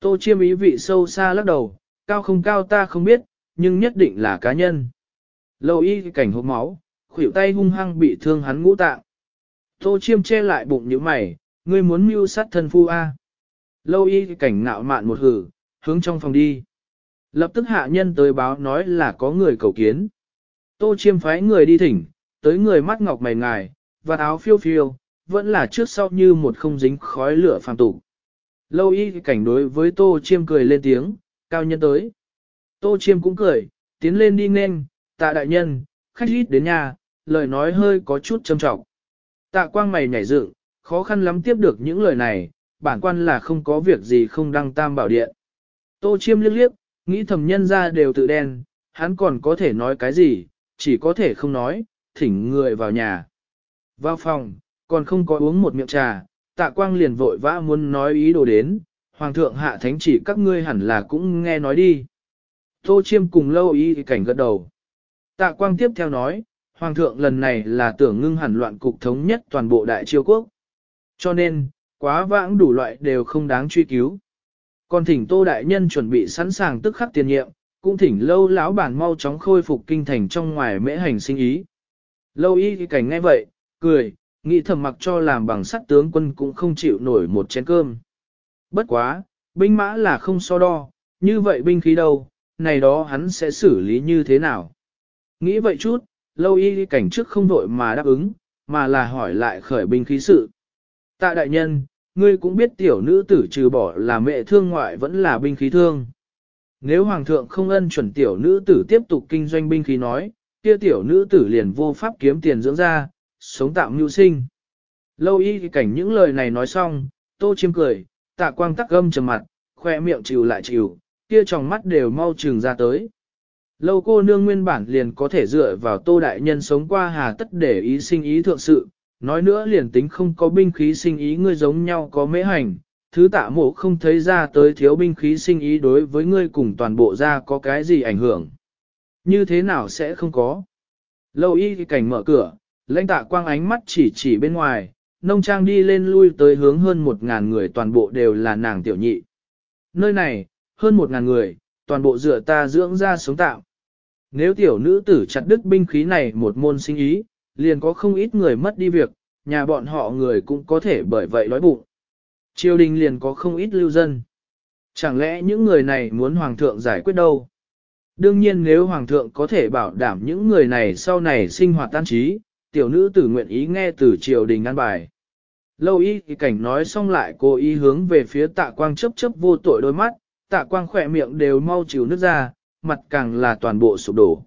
Tô chiêm ý vị sâu xa lắc đầu, cao không cao ta không biết, nhưng nhất định là cá nhân. Lâu y cảnh hộp máu, khuỷu tay hung hăng bị thương hắn ngũ tạng. Tô chiêm che lại bụng như mày, ngươi muốn mưu sát thân phu A. Lâu y cảnh nạo mạn một hử, hướng trong phòng đi. Lập tức hạ nhân tới báo nói là có người cầu kiến. Tô chiêm phái người đi thỉnh, tới người mắt ngọc mày ngài, và áo phiêu phiêu, vẫn là trước sau như một không dính khói lửa phàm tục. Lâu y cảnh đối với tô chiêm cười lên tiếng, cao nhân tới. Tô chiêm cũng cười, tiến lên đi nên, tạ đại nhân, khách ít đến nhà, lời nói hơi có chút châm trọng. Tạ quang mày nhảy dựng, khó khăn lắm tiếp được những lời này, bản quan là không có việc gì không đăng tam bảo điện. Tô chiêm liếc liếc, nghĩ thầm nhân ra đều tự đen, hắn còn có thể nói cái gì, chỉ có thể không nói, thỉnh người vào nhà. Vào phòng, còn không có uống một miệng trà, tạ quang liền vội vã muốn nói ý đồ đến, hoàng thượng hạ thánh chỉ các ngươi hẳn là cũng nghe nói đi. Tô chiêm cùng lâu ý cảnh gật đầu. Tạ quang tiếp theo nói, hoàng thượng lần này là tưởng ngưng hẳn loạn cục thống nhất toàn bộ đại triều quốc. Cho nên, quá vãng đủ loại đều không đáng truy cứu. Còn thỉnh tô đại nhân chuẩn bị sẵn sàng tức khắc tiền nhiệm, cũng thỉnh lâu lão bản mau chóng khôi phục kinh thành trong ngoài mễ hành sinh ý. Lâu y cảnh nghe vậy, cười, nghĩ thầm mặc cho làm bằng sắt tướng quân cũng không chịu nổi một chén cơm. Bất quá, binh mã là không so đo, như vậy binh khí đâu, này đó hắn sẽ xử lý như thế nào. Nghĩ vậy chút, lâu y cảnh trước không vội mà đáp ứng, mà là hỏi lại khởi binh khí sự. Tạ đại nhân, ngươi cũng biết tiểu nữ tử trừ bỏ là mẹ thương ngoại vẫn là binh khí thương. Nếu hoàng thượng không ân chuẩn tiểu nữ tử tiếp tục kinh doanh binh khí nói, kia tiểu nữ tử liền vô pháp kiếm tiền dưỡng ra, sống tạm mưu sinh. Lâu y cảnh những lời này nói xong, tô chiêm cười, tạ quang tắc gâm trầm mặt, khoe miệng chịu lại chịu, kia tròng mắt đều mau trừng ra tới. Lâu cô nương nguyên bản liền có thể dựa vào tô đại nhân sống qua hà tất để ý sinh ý thượng sự, nói nữa liền tính không có binh khí sinh ý ngươi giống nhau có mễ hành, thứ tạ mộ không thấy ra tới thiếu binh khí sinh ý đối với ngươi cùng toàn bộ ra có cái gì ảnh hưởng. Như thế nào sẽ không có. Lâu y cảnh mở cửa, lãnh tạ quang ánh mắt chỉ chỉ bên ngoài, nông trang đi lên lui tới hướng hơn một ngàn người toàn bộ đều là nàng tiểu nhị. Nơi này, hơn một ngàn người, toàn bộ dựa ta dưỡng ra sống tạo. Nếu tiểu nữ tử chặt đứt binh khí này một môn sinh ý, liền có không ít người mất đi việc, nhà bọn họ người cũng có thể bởi vậy đói bụng. Triều đình liền có không ít lưu dân. Chẳng lẽ những người này muốn hoàng thượng giải quyết đâu? Đương nhiên nếu hoàng thượng có thể bảo đảm những người này sau này sinh hoạt tan trí, tiểu nữ tử nguyện ý nghe từ triều đình an bài. Lâu y thì cảnh nói xong lại cố ý hướng về phía tạ quang chấp chấp vô tội đôi mắt, tạ quang khỏe miệng đều mau chịu nước ra, mặt càng là toàn bộ sụp đổ.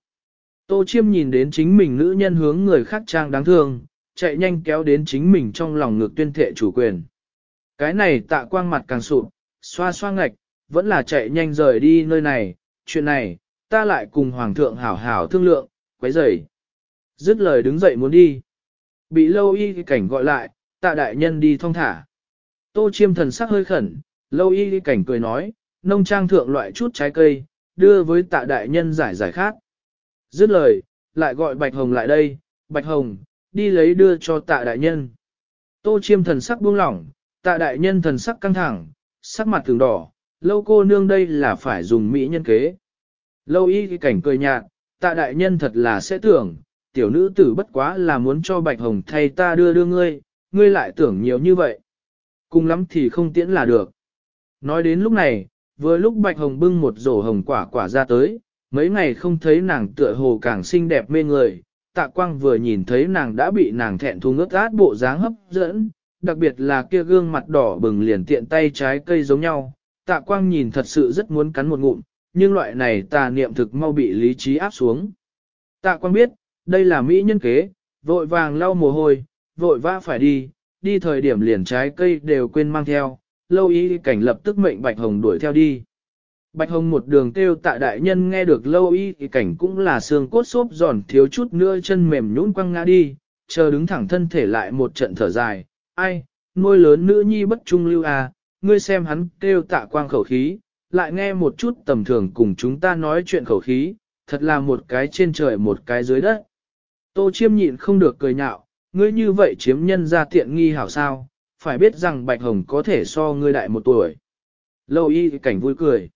Tô chiêm nhìn đến chính mình nữ nhân hướng người khác trang đáng thương, chạy nhanh kéo đến chính mình trong lòng ngược tuyên thệ chủ quyền. Cái này tạ quang mặt càng sụp, xoa xoa ngạch, vẫn là chạy nhanh rời đi nơi này, chuyện này, ta lại cùng hoàng thượng hảo hảo thương lượng, quấy rầy. Dứt lời đứng dậy muốn đi. Bị lâu y cảnh gọi lại, tạ đại nhân đi thong thả. Tô chiêm thần sắc hơi khẩn, lâu y cảnh cười nói, nông trang thượng loại chút trái cây, đưa với tạ đại nhân giải giải khác. Dứt lời, lại gọi Bạch Hồng lại đây, Bạch Hồng, đi lấy đưa cho tạ đại nhân. Tô chiêm thần sắc buông lỏng, tạ đại nhân thần sắc căng thẳng, sắc mặt thường đỏ, lâu cô nương đây là phải dùng mỹ nhân kế. Lâu y cảnh cười nhạt, tạ đại nhân thật là sẽ tưởng, tiểu nữ tử bất quá là muốn cho Bạch Hồng thay ta đưa đưa ngươi, ngươi lại tưởng nhiều như vậy. Cùng lắm thì không tiễn là được. Nói đến lúc này, vừa lúc Bạch Hồng bưng một rổ hồng quả quả ra tới, mấy ngày không thấy nàng tựa hồ càng xinh đẹp mê người, tạ quang vừa nhìn thấy nàng đã bị nàng thẹn thùng ngước át bộ dáng hấp dẫn, đặc biệt là kia gương mặt đỏ bừng liền tiện tay trái cây giống nhau, tạ quang nhìn thật sự rất muốn cắn một ngụm, nhưng loại này tà niệm thực mau bị lý trí áp xuống. Tạ quang biết, đây là mỹ nhân kế, vội vàng lau mồ hôi, vội vã phải đi, đi thời điểm liền trái cây đều quên mang theo, lâu y cảnh lập tức mệnh Bạch Hồng đuổi theo đi. Bạch Hồng một đường kêu tạ đại nhân nghe được lâu y cảnh cũng là xương cốt xốp giòn thiếu chút nữa chân mềm nhũn quăng ngã đi, chờ đứng thẳng thân thể lại một trận thở dài, ai, nuôi lớn nữ nhi bất trung lưu à, ngươi xem hắn kêu tạ quang khẩu khí, lại nghe một chút tầm thường cùng chúng ta nói chuyện khẩu khí, thật là một cái trên trời một cái dưới đất. Tô chiêm nhịn không được cười nhạo, ngươi như vậy chiếm nhân ra tiện nghi hảo sao, phải biết rằng Bạch Hồng có thể so ngươi đại một tuổi. Lâu y cảnh vui cười.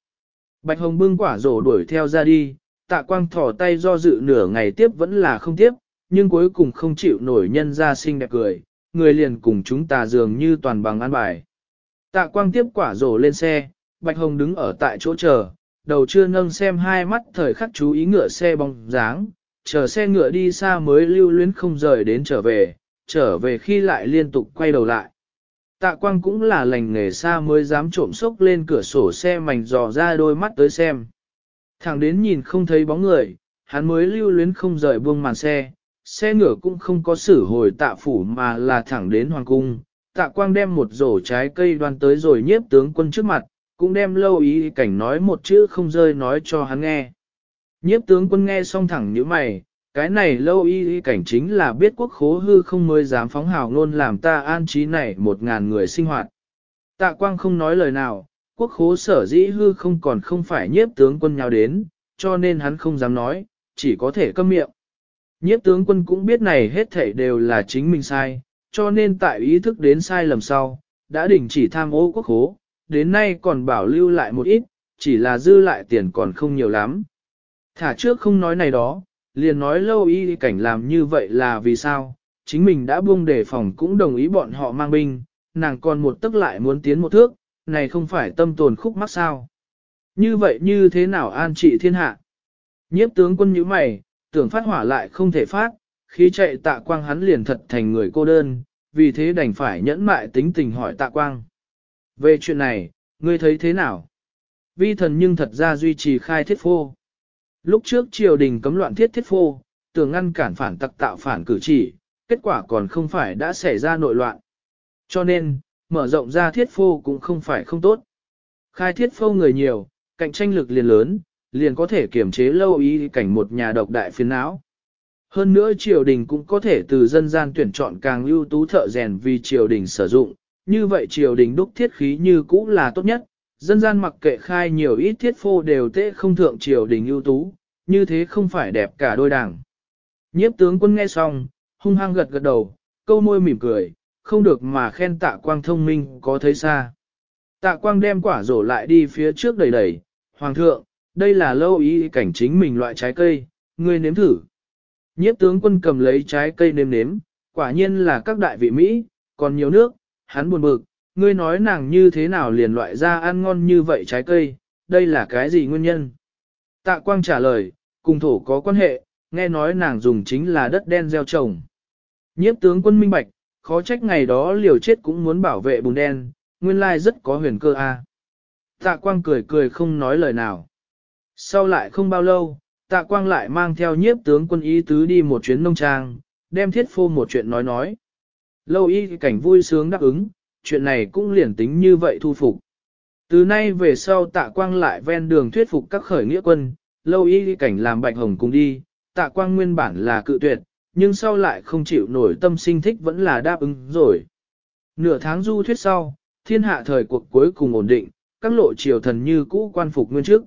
Bạch Hồng bưng quả rổ đuổi theo ra đi, tạ quang thỏ tay do dự nửa ngày tiếp vẫn là không tiếp, nhưng cuối cùng không chịu nổi nhân ra xinh đẹp cười, người liền cùng chúng ta dường như toàn bằng ăn bài. Tạ quang tiếp quả rổ lên xe, Bạch Hồng đứng ở tại chỗ chờ, đầu chưa nâng xem hai mắt thời khắc chú ý ngựa xe bóng dáng, chờ xe ngựa đi xa mới lưu luyến không rời đến trở về, trở về khi lại liên tục quay đầu lại. Tạ quang cũng là lành nghề xa mới dám trộm sốc lên cửa sổ xe mảnh dò ra đôi mắt tới xem. Thẳng đến nhìn không thấy bóng người, hắn mới lưu luyến không rời buông màn xe, xe ngựa cũng không có xử hồi tạ phủ mà là thẳng đến hoàng cung, tạ quang đem một rổ trái cây đoan tới rồi nhiếp tướng quân trước mặt, cũng đem lâu ý cảnh nói một chữ không rơi nói cho hắn nghe. Nhiếp tướng quân nghe xong thẳng như mày, cái này lâu y cảnh chính là biết quốc khố hư không mới dám phóng hào ngôn làm ta an trí này một ngàn người sinh hoạt. Tạ quang không nói lời nào, quốc khố sở dĩ hư không còn không phải nhiếp tướng quân nhào đến, cho nên hắn không dám nói, chỉ có thể câm miệng. Nhiếp tướng quân cũng biết này hết thảy đều là chính mình sai, cho nên tại ý thức đến sai lầm sau, đã đình chỉ tham ô quốc khố, đến nay còn bảo lưu lại một ít, chỉ là dư lại tiền còn không nhiều lắm. Thả trước không nói này đó, liền nói lâu y cảnh làm như vậy là vì sao, chính mình đã buông đề phòng cũng đồng ý bọn họ mang binh, nàng còn một tức lại muốn tiến một thước, này không phải tâm tồn khúc mắc sao. Như vậy như thế nào an trị thiên hạ? Nhiếp tướng quân như mày, tưởng phát hỏa lại không thể phát, khi chạy tạ quang hắn liền thật thành người cô đơn, vì thế đành phải nhẫn mại tính tình hỏi tạ quang. Về chuyện này, ngươi thấy thế nào? Vi thần nhưng thật ra duy trì khai thiết phô. Lúc trước triều đình cấm loạn thiết thiết phô, tưởng ngăn cản phản tặc tạo phản cử chỉ, kết quả còn không phải đã xảy ra nội loạn. Cho nên, mở rộng ra thiết phô cũng không phải không tốt. Khai thiết phô người nhiều, cạnh tranh lực liền lớn, liền có thể kiểm chế lâu ý cảnh một nhà độc đại phiền não. Hơn nữa triều đình cũng có thể từ dân gian tuyển chọn càng ưu tú thợ rèn vì triều đình sử dụng, như vậy triều đình đúc thiết khí như cũ là tốt nhất, dân gian mặc kệ khai nhiều ít thiết phô đều tệ không thượng triều đình ưu tú, như thế không phải đẹp cả đôi đảng. Nhiếp tướng quân nghe xong, hung hăng gật gật đầu, câu môi mỉm cười, không được mà khen tạ quang thông minh có thấy xa. Tạ quang đem quả rổ lại đi phía trước đầy đầy, hoàng thượng, đây là lâu ý cảnh chính mình loại trái cây, ngươi nếm thử. Nhiếp tướng quân cầm lấy trái cây nếm nếm, quả nhiên là các đại vị Mỹ, còn nhiều nước, hắn buồn bực, ngươi nói nàng như thế nào liền loại ra ăn ngon như vậy trái cây, đây là cái gì nguyên nhân? Tạ quang trả lời, cùng thổ có quan hệ, nghe nói nàng dùng chính là đất đen gieo trồng. Nhiếp tướng quân minh bạch, khó trách ngày đó liều chết cũng muốn bảo vệ bùn đen, nguyên lai rất có huyền cơ a. Tạ quang cười cười không nói lời nào. Sau lại không bao lâu, tạ quang lại mang theo nhiếp tướng quân ý tứ đi một chuyến nông trang, đem thiết phô một chuyện nói nói. Lâu y cảnh vui sướng đáp ứng, chuyện này cũng liền tính như vậy thu phục. Từ nay về sau tạ quang lại ven đường thuyết phục các khởi nghĩa quân, lâu y cảnh làm bạch hồng cùng đi, tạ quang nguyên bản là cự tuyệt, nhưng sau lại không chịu nổi tâm sinh thích vẫn là đáp ứng rồi. Nửa tháng du thuyết sau, thiên hạ thời cuộc cuối cùng ổn định, các lộ triều thần như cũ quan phục nguyên trước.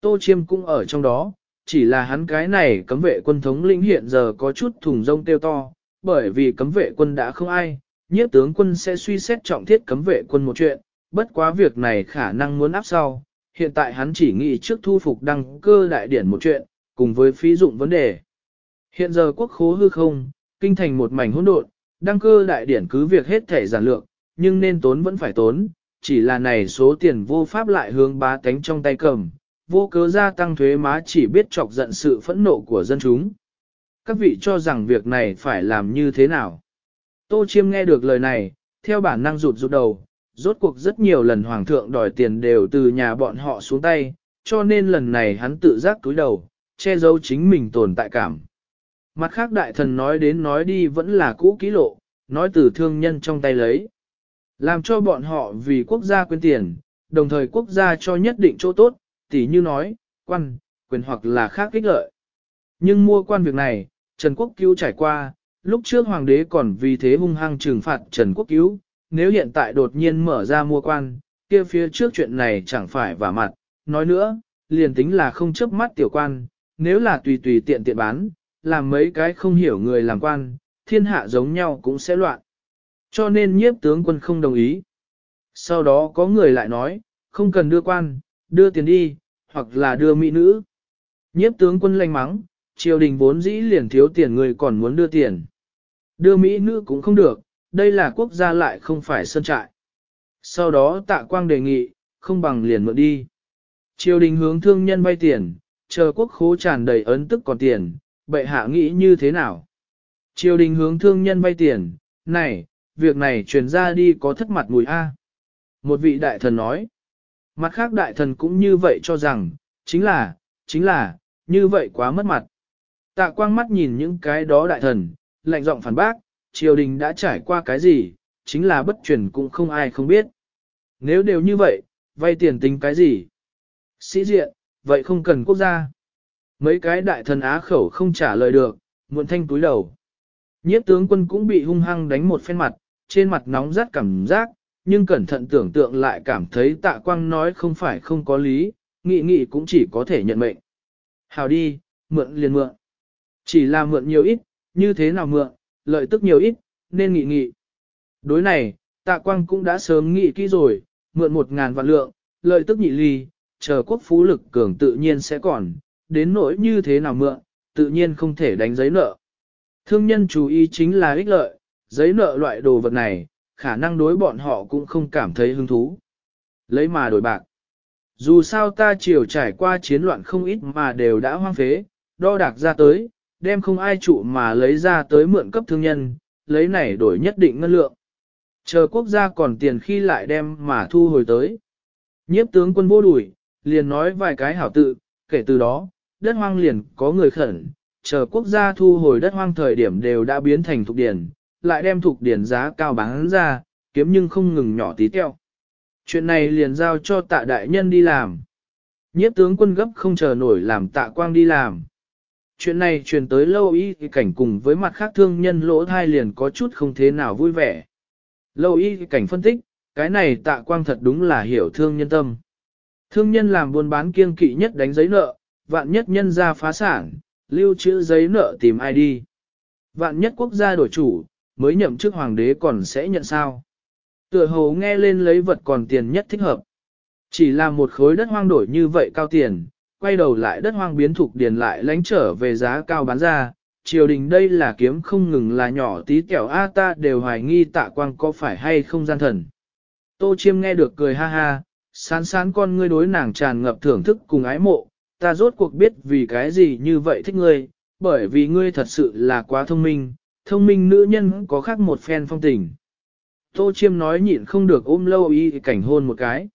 Tô Chiêm cũng ở trong đó, chỉ là hắn cái này cấm vệ quân thống lĩnh hiện giờ có chút thùng rông tiêu to, bởi vì cấm vệ quân đã không ai, nhiếp tướng quân sẽ suy xét trọng thiết cấm vệ quân một chuyện, bất quá việc này khả năng muốn áp sau, hiện tại hắn chỉ nghĩ trước thu phục đăng cơ đại điển một chuyện, cùng với phí dụng vấn đề. Hiện giờ quốc khố hư không, kinh thành một mảnh hỗn độn, đăng cơ đại điển cứ việc hết thể giản lược, nhưng nên tốn vẫn phải tốn, chỉ là này số tiền vô pháp lại hướng bá tánh trong tay cầm, vô cớ gia tăng thuế má chỉ biết chọc giận sự phẫn nộ của dân chúng. Các vị cho rằng việc này phải làm như thế nào? Tô Chiêm nghe được lời này, theo bản năng rụt rụt đầu, rốt cuộc rất nhiều lần hoàng thượng đòi tiền đều từ nhà bọn họ xuống tay, cho nên lần này hắn tự giác túi đầu, che giấu chính mình tồn tại cảm. Mặt khác đại thần nói đến nói đi vẫn là cũ kỹ lộ, nói từ thương nhân trong tay lấy. Làm cho bọn họ vì quốc gia quyên tiền, đồng thời quốc gia cho nhất định chỗ tốt, tỉ như nói, quan, quyền hoặc là khác kích lợi. Nhưng mua quan việc này, Trần Quốc Cứu trải qua, lúc trước hoàng đế còn vì thế hung hăng trừng phạt Trần Quốc Cứu, nếu hiện tại đột nhiên mở ra mua quan, kia phía trước chuyện này chẳng phải vả mặt, nói nữa, liền tính là không chấp mắt tiểu quan, nếu là tùy tùy tiện tiện bán, làm mấy cái không hiểu người làm quan, thiên hạ giống nhau cũng sẽ loạn. Cho nên nhiếp tướng quân không đồng ý. Sau đó có người lại nói, không cần đưa quan, đưa tiền đi, hoặc là đưa mỹ nữ. Nhiếp tướng quân lanh mắng, triều đình vốn dĩ liền thiếu tiền người còn muốn đưa tiền. Đưa mỹ nữ cũng không được, đây là quốc gia lại không phải sơn trại. Sau đó tạ quang đề nghị, không bằng liền mượn đi. Triều đình hướng thương nhân vay tiền, chờ quốc khố tràn đầy ấn tức còn tiền, bệ hạ nghĩ như thế nào? Triều đình hướng thương nhân vay tiền, này, việc này truyền ra đi có thất mặt mùi A. Một vị đại thần nói, mặt khác đại thần cũng như vậy cho rằng, chính là, chính là, như vậy quá mất mặt. Tạ quang mắt nhìn những cái đó đại thần, lạnh giọng phản bác, triều đình đã trải qua cái gì, chính là bất truyền cũng không ai không biết. Nếu đều như vậy, vay tiền tính cái gì? Sĩ diện, vậy không cần quốc gia. Mấy cái đại thần á khẩu không trả lời được, muộn thanh túi đầu. Nhiếp tướng quân cũng bị hung hăng đánh một phen mặt, trên mặt nóng rát cảm giác, nhưng cẩn thận tưởng tượng lại cảm thấy tạ quang nói không phải không có lý, nghị nghị cũng chỉ có thể nhận mệnh. Hào đi, mượn liền mượn. Chỉ là mượn nhiều ít, như thế nào mượn, lợi tức nhiều ít, nên nghị nghị. Đối này, tạ quang cũng đã sớm nghị kỹ rồi, mượn một ngàn vạn lượng, lợi tức nhị ly, chờ quốc phú lực cường tự nhiên sẽ còn, đến nỗi như thế nào mượn, tự nhiên không thể đánh giấy nợ. Thương nhân chú ý chính là ích lợi, giấy nợ loại đồ vật này, khả năng đối bọn họ cũng không cảm thấy hứng thú. Lấy mà đổi bạc. Dù sao ta chiều trải qua chiến loạn không ít mà đều đã hoang phế, đo đạc ra tới, đem không ai trụ mà lấy ra tới mượn cấp thương nhân, lấy này đổi nhất định ngân lượng. Chờ quốc gia còn tiền khi lại đem mà thu hồi tới. Nhiếp tướng quân vô đuổi, liền nói vài cái hảo tự, kể từ đó, đất hoang liền có người khẩn, chờ quốc gia thu hồi đất hoang thời điểm đều đã biến thành thuộc điển, lại đem thuộc điển giá cao bán ra, kiếm nhưng không ngừng nhỏ tí teo. Chuyện này liền giao cho tạ đại nhân đi làm. Nhiếp tướng quân gấp không chờ nổi làm tạ quang đi làm. Chuyện này truyền tới lâu y cảnh cùng với mặt khác thương nhân lỗ thai liền có chút không thế nào vui vẻ. Lâu y cảnh phân tích, cái này tạ quang thật đúng là hiểu thương nhân tâm. Thương nhân làm buôn bán kiêng kỵ nhất đánh giấy nợ, vạn nhất nhân ra phá sản, lưu trữ giấy nợ tìm ai đi. Vạn nhất quốc gia đổi chủ, mới nhậm chức hoàng đế còn sẽ nhận sao. Tựa hồ nghe lên lấy vật còn tiền nhất thích hợp. Chỉ là một khối đất hoang đổi như vậy cao tiền, quay đầu lại đất hoang biến thục điền lại lánh trở về giá cao bán ra, triều đình đây là kiếm không ngừng là nhỏ tí kẹo A ta đều hoài nghi tạ quang có phải hay không gian thần. Tô chiêm nghe được cười ha ha, sán sán con ngươi đối nàng tràn ngập thưởng thức cùng ái mộ, ta rốt cuộc biết vì cái gì như vậy thích ngươi, bởi vì ngươi thật sự là quá thông minh, thông minh nữ nhân có khác một phen phong tình. Tô chiêm nói nhịn không được ôm lâu y cảnh hôn một cái.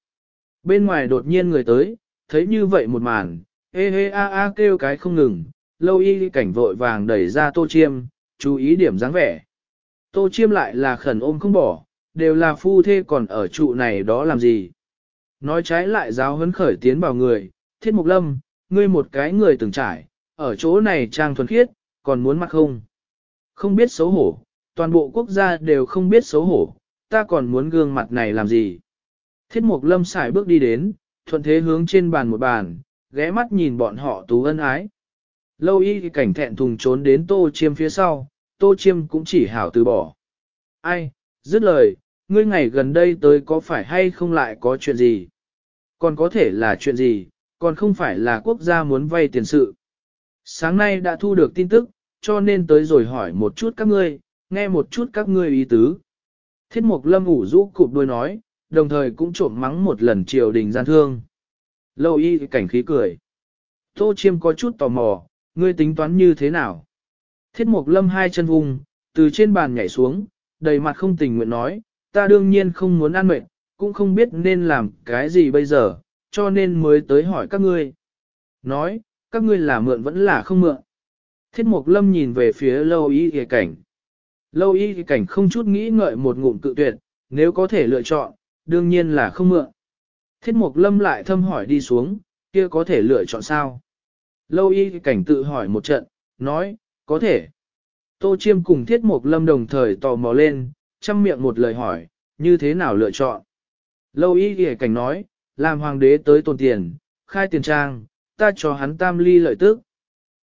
Bên ngoài đột nhiên người tới, thấy như vậy một màn, ê hê a a kêu cái không ngừng, lâu y cảnh vội vàng đẩy ra tô chiêm, chú ý điểm dáng vẻ. Tô chiêm lại là khẩn ôm không bỏ, đều là phu thê còn ở trụ này đó làm gì. Nói trái lại giáo hấn khởi tiến vào người, thiết mục lâm, ngươi một cái người từng trải, ở chỗ này trang thuần khiết, còn muốn mặc không. Không biết xấu hổ, toàn bộ quốc gia đều không biết xấu hổ, ta còn muốn gương mặt này làm gì. Thiết mục lâm xài bước đi đến, thuận thế hướng trên bàn một bàn, ghé mắt nhìn bọn họ tú ân ái. Lâu y cảnh thẹn thùng trốn đến tô chiêm phía sau, tô chiêm cũng chỉ hảo từ bỏ. Ai, dứt lời, ngươi ngày gần đây tới có phải hay không lại có chuyện gì? Còn có thể là chuyện gì, còn không phải là quốc gia muốn vay tiền sự. Sáng nay đã thu được tin tức, cho nên tới rồi hỏi một chút các ngươi, nghe một chút các ngươi ý tứ. Thiết mục lâm ủ rũ cụp đôi nói, đồng thời cũng trộm mắng một lần triều đình gian thương. Lâu y cảnh khí cười. Tô chiêm có chút tò mò, ngươi tính toán như thế nào? Thiết mục lâm hai chân vùng, từ trên bàn nhảy xuống, đầy mặt không tình nguyện nói, ta đương nhiên không muốn ăn mệt, cũng không biết nên làm cái gì bây giờ, cho nên mới tới hỏi các ngươi. Nói, các ngươi là mượn vẫn là không mượn. Thiết mục lâm nhìn về phía lâu y cảnh. Lâu y cảnh không chút nghĩ ngợi một ngụm cự tuyệt, nếu có thể lựa chọn, đương nhiên là không mượn. Thiết mục lâm lại thâm hỏi đi xuống, kia có thể lựa chọn sao? Lâu y cảnh tự hỏi một trận, nói, có thể. Tô chiêm cùng thiết mục lâm đồng thời tò mò lên, chăm miệng một lời hỏi, như thế nào lựa chọn? Lâu y cảnh nói, làm hoàng đế tới tồn tiền, khai tiền trang, ta cho hắn tam ly lợi tức.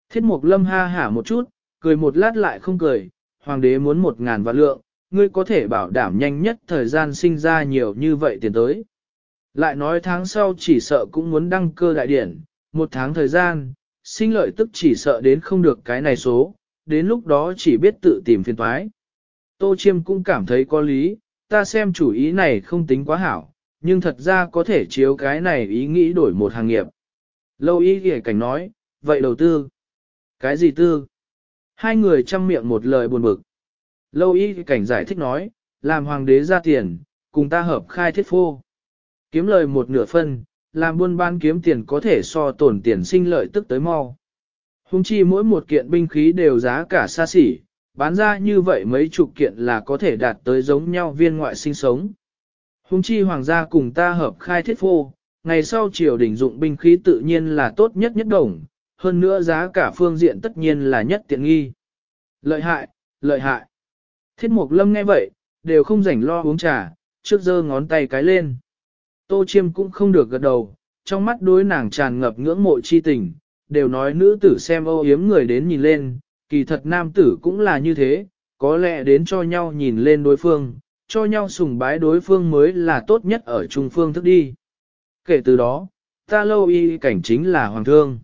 Thiết mục lâm ha hả một chút, cười một lát lại không cười, hoàng đế muốn một ngàn vạn lượng, ngươi có thể bảo đảm nhanh nhất thời gian sinh ra nhiều như vậy tiền tới. Lại nói tháng sau chỉ sợ cũng muốn đăng cơ đại điển, một tháng thời gian, sinh lợi tức chỉ sợ đến không được cái này số, đến lúc đó chỉ biết tự tìm phiền toái. Tô Chiêm cũng cảm thấy có lý, ta xem chủ ý này không tính quá hảo, nhưng thật ra có thể chiếu cái này ý nghĩ đổi một hàng nghiệp. Lâu ý ghề cảnh nói, vậy đầu tư. Cái gì tư? Hai người chăm miệng một lời buồn bực. Lâu y cảnh giải thích nói, làm hoàng đế ra tiền, cùng ta hợp khai thiết phô. Kiếm lời một nửa phân, làm buôn bán kiếm tiền có thể so tổn tiền sinh lợi tức tới mau. Hùng chi mỗi một kiện binh khí đều giá cả xa xỉ, bán ra như vậy mấy chục kiện là có thể đạt tới giống nhau viên ngoại sinh sống. Hùng chi hoàng gia cùng ta hợp khai thiết phô, ngày sau triều đình dụng binh khí tự nhiên là tốt nhất nhất đồng, hơn nữa giá cả phương diện tất nhiên là nhất tiện nghi. Lợi hại, lợi hại. Thiết mục lâm nghe vậy, đều không rảnh lo uống trà, trước giơ ngón tay cái lên. Tô chiêm cũng không được gật đầu, trong mắt đối nàng tràn ngập ngưỡng mộ chi tình, đều nói nữ tử xem ô yếm người đến nhìn lên, kỳ thật nam tử cũng là như thế, có lẽ đến cho nhau nhìn lên đối phương, cho nhau sùng bái đối phương mới là tốt nhất ở trung phương thức đi. Kể từ đó, ta lâu y cảnh chính là hoàng thương.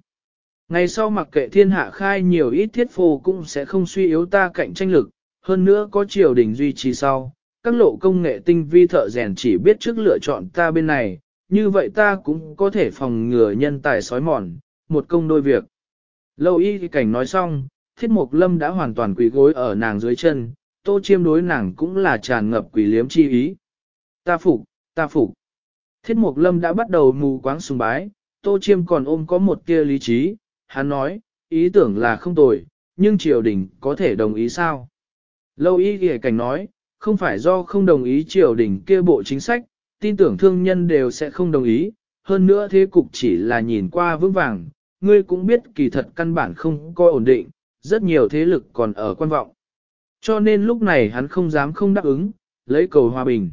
Ngày sau mặc kệ thiên hạ khai nhiều ít thiết phô cũng sẽ không suy yếu ta cạnh tranh lực, hơn nữa có triều đình duy trì sau, các lộ công nghệ tinh vi thợ rèn chỉ biết trước lựa chọn ta bên này, như vậy ta cũng có thể phòng ngừa nhân tài sói mòn, một công đôi việc. Lâu y cảnh nói xong, thiết mục lâm đã hoàn toàn quỳ gối ở nàng dưới chân, tô chiêm đối nàng cũng là tràn ngập quỷ liếm chi ý. Ta phục, ta phục. Thiết mục lâm đã bắt đầu mù quáng sùng bái, tô chiêm còn ôm có một tia lý trí, hắn nói, ý tưởng là không tồi, nhưng triều đình có thể đồng ý sao? Lâu y ghề cảnh nói, không phải do không đồng ý triều đình kia bộ chính sách, tin tưởng thương nhân đều sẽ không đồng ý, hơn nữa thế cục chỉ là nhìn qua vững vàng, ngươi cũng biết kỳ thật căn bản không có ổn định, rất nhiều thế lực còn ở quan vọng. Cho nên lúc này hắn không dám không đáp ứng, lấy cầu hòa bình.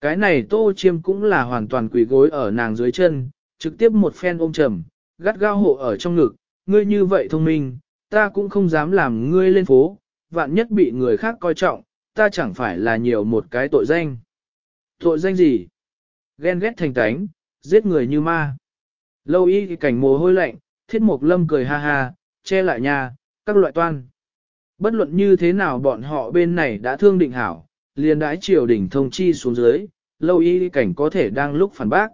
Cái này tô chiêm cũng là hoàn toàn quỷ gối ở nàng dưới chân, trực tiếp một phen ôm trầm, gắt gao hộ ở trong ngực, ngươi như vậy thông minh, ta cũng không dám làm ngươi lên phố, vạn nhất bị người khác coi trọng, ta chẳng phải là nhiều một cái tội danh. Tội danh gì? Ghen ghét thành tánh, giết người như ma. Lâu y thì cảnh mồ hôi lạnh, thiết mục lâm cười ha ha, che lại nhà, các loại toan. Bất luận như thế nào bọn họ bên này đã thương định hảo, liền đãi triều đình thông chi xuống dưới, lâu y cảnh có thể đang lúc phản bác.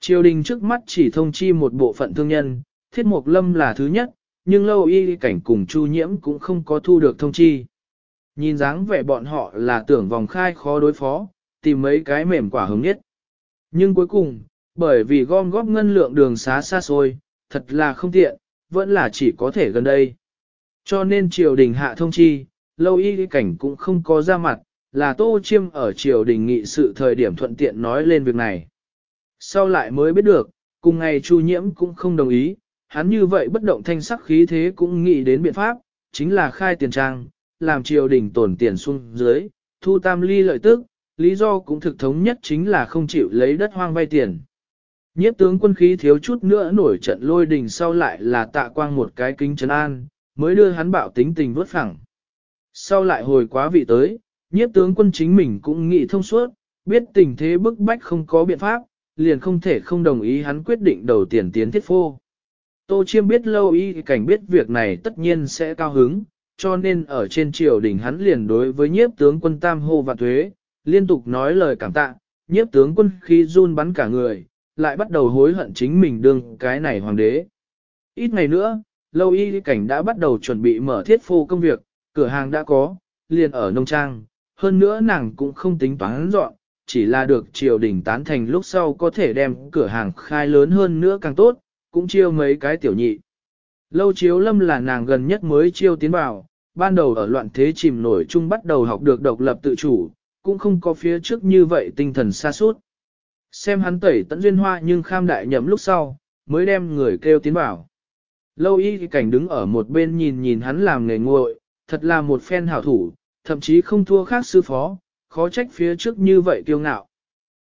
Triều đình trước mắt chỉ thông chi một bộ phận thương nhân, thiết mục lâm là thứ nhất, nhưng lâu y cảnh cùng chu nhiễm cũng không có thu được thông chi. Nhìn dáng vẻ bọn họ là tưởng vòng khai khó đối phó, tìm mấy cái mềm quả hứng nhất. Nhưng cuối cùng, bởi vì gom góp ngân lượng đường xá xa xôi, thật là không tiện, vẫn là chỉ có thể gần đây. Cho nên triều đình hạ thông chi, lâu y cảnh cũng không có ra mặt, là tô chiêm ở triều đình nghị sự thời điểm thuận tiện nói lên việc này. Sau lại mới biết được, cùng ngày chu nhiễm cũng không đồng ý, hắn như vậy bất động thanh sắc khí thế cũng nghĩ đến biện pháp, chính là khai tiền trang, làm triều đình tổn tiền xuống dưới, thu tam ly lợi tức, lý do cũng thực thống nhất chính là không chịu lấy đất hoang vay tiền. Nhiếp tướng quân khí thiếu chút nữa nổi trận lôi đình sau lại là tạ quang một cái kính trấn an, mới đưa hắn bảo tính tình vớt phẳng. Sau lại hồi quá vị tới, nhiếp tướng quân chính mình cũng nghĩ thông suốt, biết tình thế bức bách không có biện pháp, liền không thể không đồng ý hắn quyết định đầu tiền tiến thiết phô. Tô Chiêm biết lâu y cảnh biết việc này tất nhiên sẽ cao hứng, cho nên ở trên triều đình hắn liền đối với nhiếp tướng quân tam hô và thuế, liên tục nói lời cảm tạ, nhiếp tướng quân khi run bắn cả người, lại bắt đầu hối hận chính mình đương cái này hoàng đế. Ít ngày nữa, lâu y cảnh đã bắt đầu chuẩn bị mở thiết phô công việc, cửa hàng đã có, liền ở nông trang, hơn nữa nàng cũng không tính toán dọn, chỉ là được triều đình tán thành lúc sau có thể đem cửa hàng khai lớn hơn nữa càng tốt, cũng chiêu mấy cái tiểu nhị. Lâu chiếu lâm là nàng gần nhất mới chiêu tiến vào, ban đầu ở loạn thế chìm nổi chung bắt đầu học được độc lập tự chủ, cũng không có phía trước như vậy tinh thần xa suốt. Xem hắn tẩy tận duyên hoa nhưng kham đại nhậm lúc sau, mới đem người kêu tiến vào. Lâu y cảnh đứng ở một bên nhìn nhìn hắn làm nghề nguội, thật là một phen hảo thủ, thậm chí không thua khác sư phó, khó trách phía trước như vậy kiêu ngạo.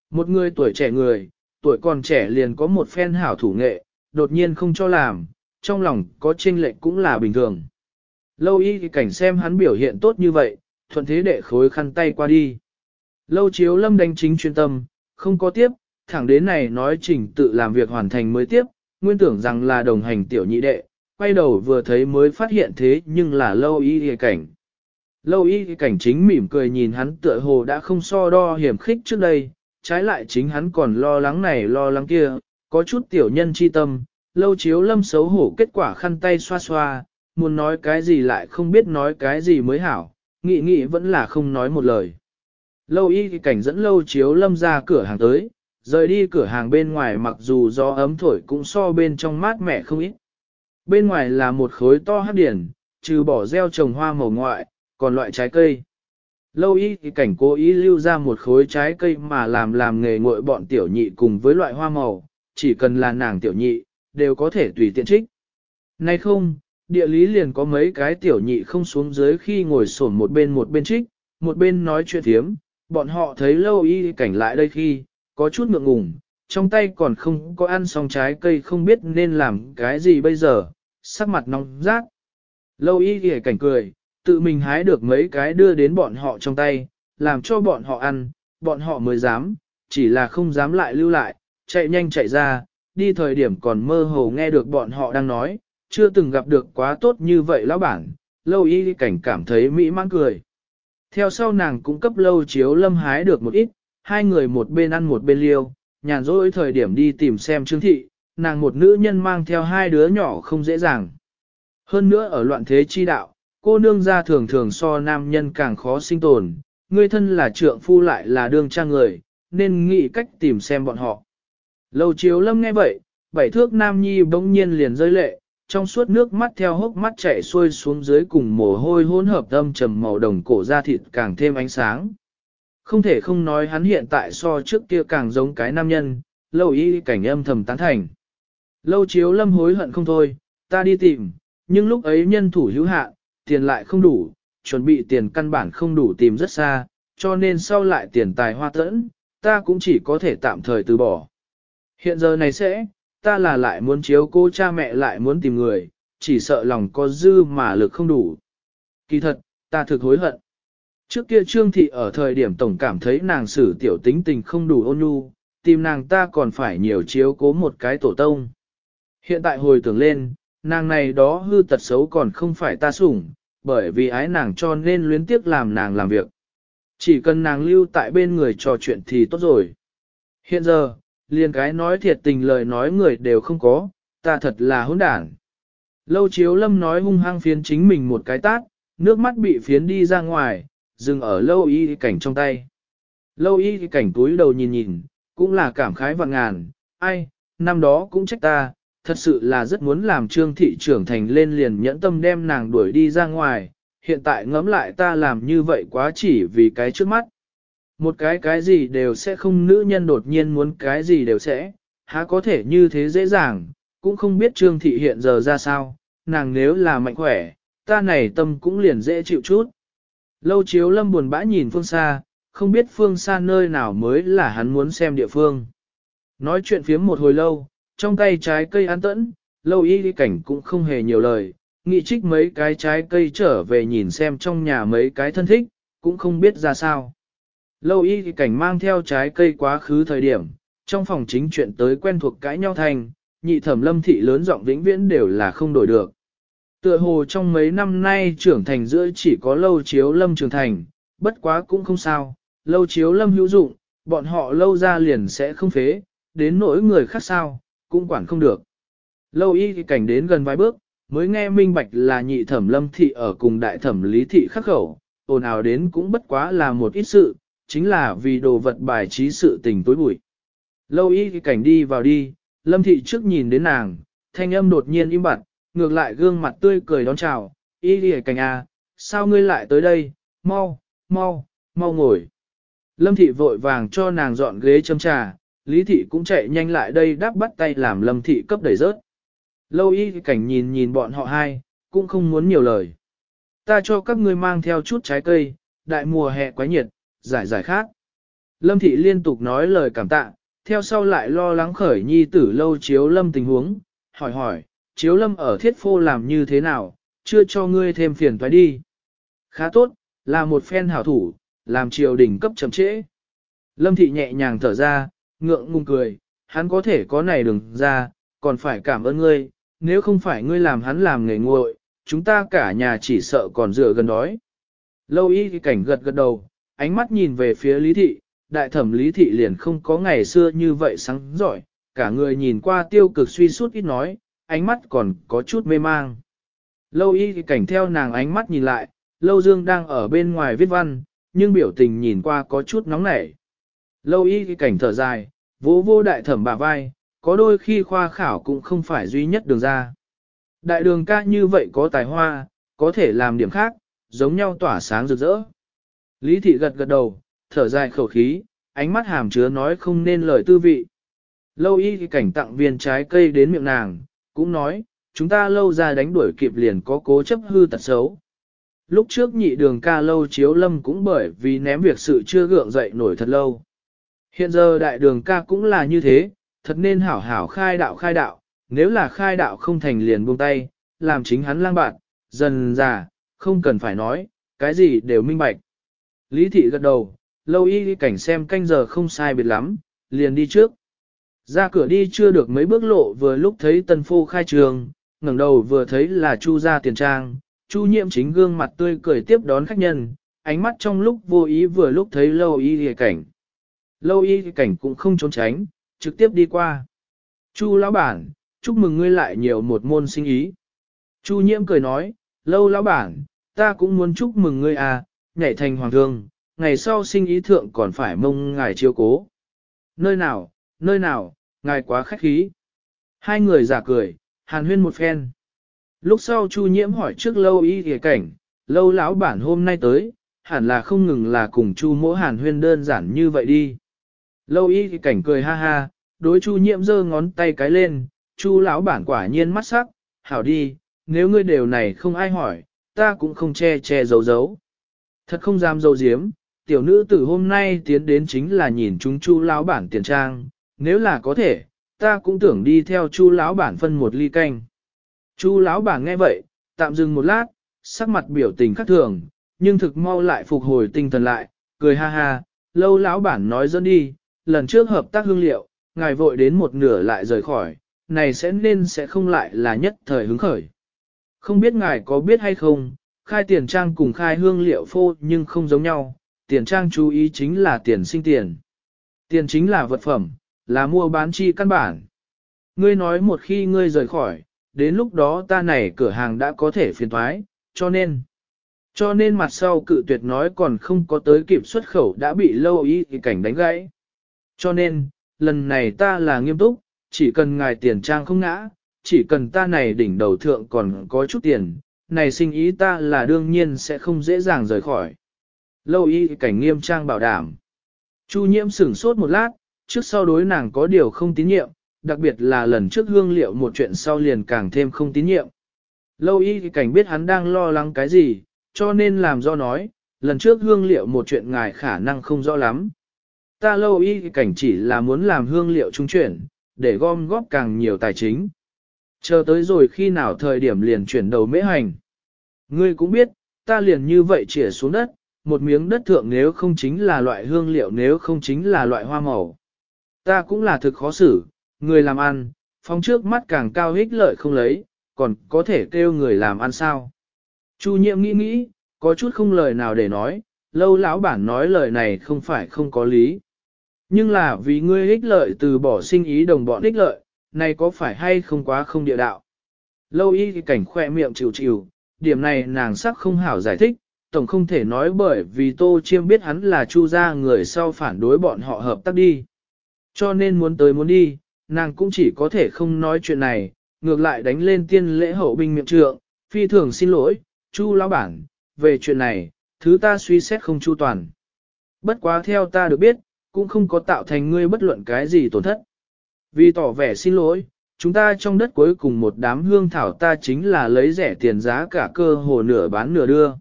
Một người tuổi trẻ người, tuổi còn trẻ liền có một phen hảo thủ nghệ, đột nhiên không cho làm, trong lòng có chênh lệch cũng là bình thường. Lâu y cảnh xem hắn biểu hiện tốt như vậy, thuận thế đệ khối khăn tay qua đi. Lâu chiếu lâm đánh chính chuyên tâm, không có tiếp, thẳng đến này nói trình tự làm việc hoàn thành mới tiếp, nguyên tưởng rằng là đồng hành tiểu nhị đệ, quay đầu vừa thấy mới phát hiện thế nhưng là lâu y cảnh. Lâu y cảnh chính mỉm cười nhìn hắn tựa hồ đã không so đo hiểm khích trước đây, trái lại chính hắn còn lo lắng này lo lắng kia, có chút tiểu nhân chi tâm, lâu chiếu lâm xấu hổ kết quả khăn tay xoa xoa, muốn nói cái gì lại không biết nói cái gì mới hảo, nghị nghị vẫn là không nói một lời. Lâu y cảnh dẫn lâu chiếu lâm ra cửa hàng tới, rời đi cửa hàng bên ngoài mặc dù gió ấm thổi cũng so bên trong mát mẻ không ít. Bên ngoài là một khối to hát điển, trừ bỏ gieo trồng hoa màu ngoại, còn loại trái cây. Lâu y thì cảnh cố ý lưu ra một khối trái cây mà làm làm nghề ngội bọn tiểu nhị cùng với loại hoa màu, chỉ cần là nàng tiểu nhị, đều có thể tùy tiện trích. Nay không, địa lý liền có mấy cái tiểu nhị không xuống dưới khi ngồi sổn một bên một bên trích, một bên nói chuyện thiếm, bọn họ thấy lâu y cảnh lại đây khi, có chút ngượng ngùng, trong tay còn không có ăn xong trái cây không biết nên làm cái gì bây giờ, sắc mặt nóng rát. Lâu y ghề cảnh cười, tự mình hái được mấy cái đưa đến bọn họ trong tay, làm cho bọn họ ăn, bọn họ mới dám, chỉ là không dám lại lưu lại, chạy nhanh chạy ra, đi thời điểm còn mơ hồ nghe được bọn họ đang nói, chưa từng gặp được quá tốt như vậy lão bản, lâu y cảnh cảm thấy mỹ mãn cười. Theo sau nàng cũng cấp lâu chiếu lâm hái được một ít, hai người một bên ăn một bên liêu, nhàn rỗi thời điểm đi tìm xem trương thị, nàng một nữ nhân mang theo hai đứa nhỏ không dễ dàng. Hơn nữa ở loạn thế chi đạo, cô nương gia thường thường so nam nhân càng khó sinh tồn, người thân là trượng phu lại là đương trang người, nên nghĩ cách tìm xem bọn họ. Lâu chiếu lâm nghe vậy, bảy thước nam nhi bỗng nhiên liền rơi lệ, trong suốt nước mắt theo hốc mắt chảy xuôi xuống dưới cùng mồ hôi hỗn hợp âm trầm màu đồng cổ da thịt càng thêm ánh sáng. Không thể không nói hắn hiện tại so trước kia càng giống cái nam nhân, lâu y cảnh âm thầm tán thành. Lâu chiếu lâm hối hận không thôi, ta đi tìm, nhưng lúc ấy nhân thủ hữu hạn, tiền lại không đủ, chuẩn bị tiền căn bản không đủ tìm rất xa, cho nên sau lại tiền tài hoa tẫn, ta cũng chỉ có thể tạm thời từ bỏ. Hiện giờ này sẽ, ta là lại muốn chiếu cô cha mẹ lại muốn tìm người, chỉ sợ lòng có dư mà lực không đủ. Kỳ thật, ta thực hối hận. Trước kia Trương Thị ở thời điểm tổng cảm thấy nàng xử tiểu tính tình không đủ ôn nhu, tìm nàng ta còn phải nhiều chiếu cố một cái tổ tông. Hiện tại hồi tưởng lên, nàng này đó hư tật xấu còn không phải ta sủng, bởi vì ái nàng cho nên luyến tiếc làm nàng làm việc. Chỉ cần nàng lưu tại bên người trò chuyện thì tốt rồi. Hiện giờ, liền cái nói thiệt tình lời nói người đều không có, ta thật là hỗn đản. Lâu chiếu lâm nói hung hăng phiến chính mình một cái tát, nước mắt bị phiến đi ra ngoài, dừng ở lâu y cảnh trong tay. Lâu y cảnh túi đầu nhìn nhìn, cũng là cảm khái vạn ngàn, ai, năm đó cũng trách ta, thật sự là rất muốn làm trương thị trưởng thành lên liền nhẫn tâm đem nàng đuổi đi ra ngoài, hiện tại ngẫm lại ta làm như vậy quá chỉ vì cái trước mắt. Một cái cái gì đều sẽ không nữ nhân đột nhiên muốn cái gì đều sẽ, há có thể như thế dễ dàng, cũng không biết trương thị hiện giờ ra sao, nàng nếu là mạnh khỏe, ta này tâm cũng liền dễ chịu chút. Lâu chiếu lâm buồn bã nhìn phương xa, không biết phương xa nơi nào mới là hắn muốn xem địa phương. Nói chuyện phiếm một hồi lâu, trong tay trái cây an tẫn, lâu y cảnh cũng không hề nhiều lời, nghị trích mấy cái trái cây trở về nhìn xem trong nhà mấy cái thân thích, cũng không biết ra sao. Lâu y cảnh mang theo trái cây quá khứ thời điểm, trong phòng chính chuyện tới quen thuộc cãi nhau thành, nhị thẩm lâm thị lớn giọng vĩnh viễn đều là không đổi được. Tựa hồ trong mấy năm nay trưởng thành giữa chỉ có lâu chiếu lâm trưởng thành, bất quá cũng không sao, lâu chiếu lâm hữu dụng, bọn họ lâu ra liền sẽ không phế, đến nỗi người khác sao, cũng quản không được. Lâu y cảnh đến gần vài bước, mới nghe minh bạch là nhị thẩm lâm thị ở cùng đại thẩm lý thị khắc khẩu, ồn ào đến cũng bất quá là một ít sự, chính là vì đồ vật bài trí sự tình tối bụi. Lâu y cảnh đi vào đi, lâm thị trước nhìn đến nàng, thanh âm đột nhiên im bặt, ngược lại gương mặt tươi cười đón chào, y đi cảnh à, sao ngươi lại tới đây, mau, mau, mau ngồi. Lâm thị vội vàng cho nàng dọn ghế châm trà, Lý thị cũng chạy nhanh lại đây đáp bắt tay làm lâm thị cấp đẩy rớt. Lâu y cảnh nhìn nhìn bọn họ hai, cũng không muốn nhiều lời. Ta cho các ngươi mang theo chút trái cây, đại mùa hè quá nhiệt, giải giải khác. Lâm thị liên tục nói lời cảm tạ, theo sau lại lo lắng khởi nhi tử lâu chiếu lâm tình huống, hỏi hỏi, chiếu lâm ở thiết phô làm như thế nào, chưa cho ngươi thêm phiền toái đi. Khá tốt, là một phen hảo thủ, làm triều đình cấp chậm trễ. Lâm thị nhẹ nhàng thở ra, ngượng ngùng cười, hắn có thể có này đừng ra, còn phải cảm ơn ngươi, nếu không phải ngươi làm hắn làm nghề nguội, chúng ta cả nhà chỉ sợ còn dựa gần đói. Lâu y cái cảnh gật gật đầu, ánh mắt nhìn về phía lý thị, đại thẩm lý thị liền không có ngày xưa như vậy sáng giỏi, cả người nhìn qua tiêu cực suy sút ít nói, ánh mắt còn có chút mê mang. Lâu y cảnh theo nàng ánh mắt nhìn lại, lâu dương đang ở bên ngoài viết văn, nhưng biểu tình nhìn qua có chút nóng nảy. Lâu y cảnh thở dài, vỗ vô đại thẩm bà vai, có đôi khi khoa khảo cũng không phải duy nhất đường ra. Đại đường ca như vậy có tài hoa, có thể làm điểm khác, giống nhau tỏa sáng rực rỡ. Lý thị gật gật đầu, thở dài khẩu khí, ánh mắt hàm chứa nói không nên lời tư vị. Lâu y cảnh tặng viên trái cây đến miệng nàng, cũng nói, chúng ta lâu ra đánh đuổi kịp liền có cố chấp hư tật xấu. Lúc trước nhị đường ca lâu chiếu lâm cũng bởi vì ném việc sự chưa gượng dậy nổi thật lâu. Hiện giờ đại đường ca cũng là như thế, thật nên hảo hảo khai đạo khai đạo, nếu là khai đạo không thành liền buông tay, làm chính hắn lang bạn, dần già, không cần phải nói, cái gì đều minh bạch. Lý thị gật đầu, lâu y cảnh xem canh giờ không sai biệt lắm, liền đi trước. Ra cửa đi chưa được mấy bước lộ vừa lúc thấy tân phu khai trường, ngẩng đầu vừa thấy là chu gia tiền trang, chu nhiệm chính gương mặt tươi cười tiếp đón khách nhân, ánh mắt trong lúc vô ý vừa lúc thấy lâu y cảnh. Lâu y cảnh cũng không trốn tránh, trực tiếp đi qua. Chu lão bản, chúc mừng ngươi lại nhiều một môn sinh ý. Chu nhiễm cười nói, lâu lão bản, ta cũng muốn chúc mừng ngươi à, nhảy thành hoàng thương, ngày sau sinh ý thượng còn phải mong ngài chiếu cố. Nơi nào, nơi nào, ngài quá khách khí. Hai người giả cười, hàn huyên một phen. Lúc sau Chu Nhiễm hỏi trước lâu y kìa cảnh, lâu lão bản hôm nay tới, hẳn là không ngừng là cùng Chu mỗ hàn huyên đơn giản như vậy đi. Lâu y kìa cảnh cười ha ha, đối Chu Nhiễm giơ ngón tay cái lên, Chu lão bản quả nhiên mắt sắc, hảo đi, nếu ngươi đều này không ai hỏi, ta cũng không che che giấu giấu. Thật không dám dâu diếm, tiểu nữ tử hôm nay tiến đến chính là nhìn chúng chu lão bản tiền trang, nếu là có thể, ta cũng tưởng đi theo chu lão bản phân một ly canh. Chu lão bản nghe vậy, tạm dừng một lát, sắc mặt biểu tình khác thường, nhưng thực mau lại phục hồi tinh thần lại, cười ha ha, lâu lão bản nói dẫn đi, lần trước hợp tác hương liệu, ngài vội đến một nửa lại rời khỏi, này sẽ nên sẽ không lại là nhất thời hứng khởi. Không biết ngài có biết hay không, khai tiền trang cùng khai hương liệu phô nhưng không giống nhau, tiền trang chú ý chính là tiền sinh tiền. Tiền chính là vật phẩm, là mua bán chi căn bản. Ngươi nói một khi ngươi rời khỏi, đến lúc đó ta này cửa hàng đã có thể phiền thoái, cho nên. Cho nên mặt sau cự tuyệt nói còn không có tới kịp xuất khẩu đã bị lâu ý thì cảnh đánh gãy. Cho nên, lần này ta là nghiêm túc, chỉ cần ngài tiền trang không ngã, chỉ cần ta này đỉnh đầu thượng còn có chút tiền, này sinh ý ta là đương nhiên sẽ không dễ dàng rời khỏi. Lâu y cảnh nghiêm trang bảo đảm. Chu nhiễm sửng sốt một lát, trước sau đối nàng có điều không tín nhiệm, đặc biệt là lần trước hương liệu một chuyện sau liền càng thêm không tín nhiệm. Lâu y cảnh biết hắn đang lo lắng cái gì, cho nên làm do nói, lần trước hương liệu một chuyện ngài khả năng không rõ lắm. Ta lâu y cảnh chỉ là muốn làm hương liệu trung chuyển, để gom góp càng nhiều tài chính. Chờ tới rồi khi nào thời điểm liền chuyển đầu mễ hành. Ngươi cũng biết, ta liền như vậy chỉa xuống đất, một miếng đất thượng nếu không chính là loại hương liệu nếu không chính là loại hoa màu. Ta cũng là thực khó xử, người làm ăn, phóng trước mắt càng cao hích lợi không lấy, còn có thể kêu người làm ăn sao. Chu nhiệm nghĩ nghĩ, có chút không lời nào để nói, lâu lão bản nói lời này không phải không có lý. Nhưng là vì ngươi ích lợi từ bỏ sinh ý đồng bọn ích lợi, này có phải hay không quá không địa đạo. Lâu y cảnh khoe miệng chịu chịu, điểm này nàng sắc không hảo giải thích, tổng không thể nói bởi vì Tô Chiêm biết hắn là chu gia người sau phản đối bọn họ hợp tác đi. Cho nên muốn tới muốn đi, nàng cũng chỉ có thể không nói chuyện này, ngược lại đánh lên tiên lễ hậu binh miệng trượng, phi thường xin lỗi, chu lão bản, về chuyện này, thứ ta suy xét không chu toàn. Bất quá theo ta được biết, cũng không có tạo thành ngươi bất luận cái gì tổn thất. Vì tỏ vẻ xin lỗi, chúng ta trong đất cuối cùng một đám hương thảo ta chính là lấy rẻ tiền giá cả cơ hồ nửa bán nửa đưa.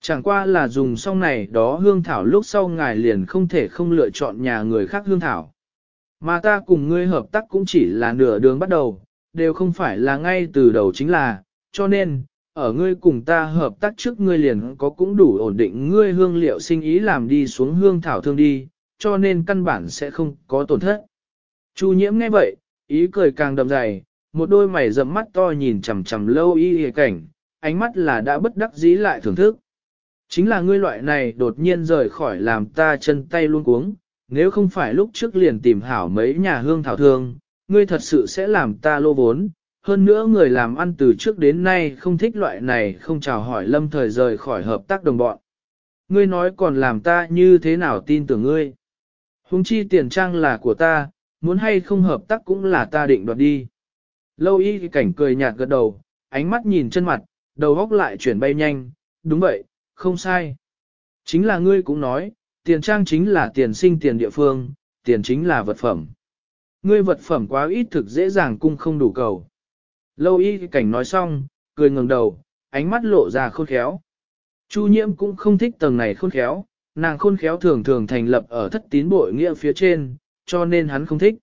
Chẳng qua là dùng xong này đó hương thảo lúc sau ngài liền không thể không lựa chọn nhà người khác hương thảo. Mà ta cùng ngươi hợp tác cũng chỉ là nửa đường bắt đầu, đều không phải là ngay từ đầu chính là, cho nên, ở ngươi cùng ta hợp tác trước ngươi liền có cũng đủ ổn định ngươi hương liệu sinh ý làm đi xuống hương thảo thương đi, cho nên căn bản sẽ không có tổn thất. Chu nhiễm nghe vậy, ý cười càng đậm dày, một đôi mày rậm mắt to nhìn chằm chằm lâu y hề cảnh, ánh mắt là đã bất đắc dĩ lại thưởng thức. Chính là ngươi loại này đột nhiên rời khỏi làm ta chân tay luôn cuống, nếu không phải lúc trước liền tìm hảo mấy nhà hương thảo thương, ngươi thật sự sẽ làm ta lô vốn. Hơn nữa người làm ăn từ trước đến nay không thích loại này không chào hỏi lâm thời rời khỏi hợp tác đồng bọn. Ngươi nói còn làm ta như thế nào tin tưởng ngươi. Hùng chi tiền trang là của ta, muốn hay không hợp tác cũng là ta định đoạt đi. Lâu y cảnh cười nhạt gật đầu, ánh mắt nhìn chân mặt, đầu góc lại chuyển bay nhanh, đúng vậy, không sai. Chính là ngươi cũng nói, tiền trang chính là tiền sinh tiền địa phương, tiền chính là vật phẩm. Ngươi vật phẩm quá ít thực dễ dàng cung không đủ cầu. Lâu y cảnh nói xong, cười ngẩng đầu, ánh mắt lộ ra khôn khéo. Chu nhiễm cũng không thích tầng này khôn khéo, nàng khôn khéo thường thường thành lập ở thất tín bội nghĩa phía trên, cho nên hắn không thích.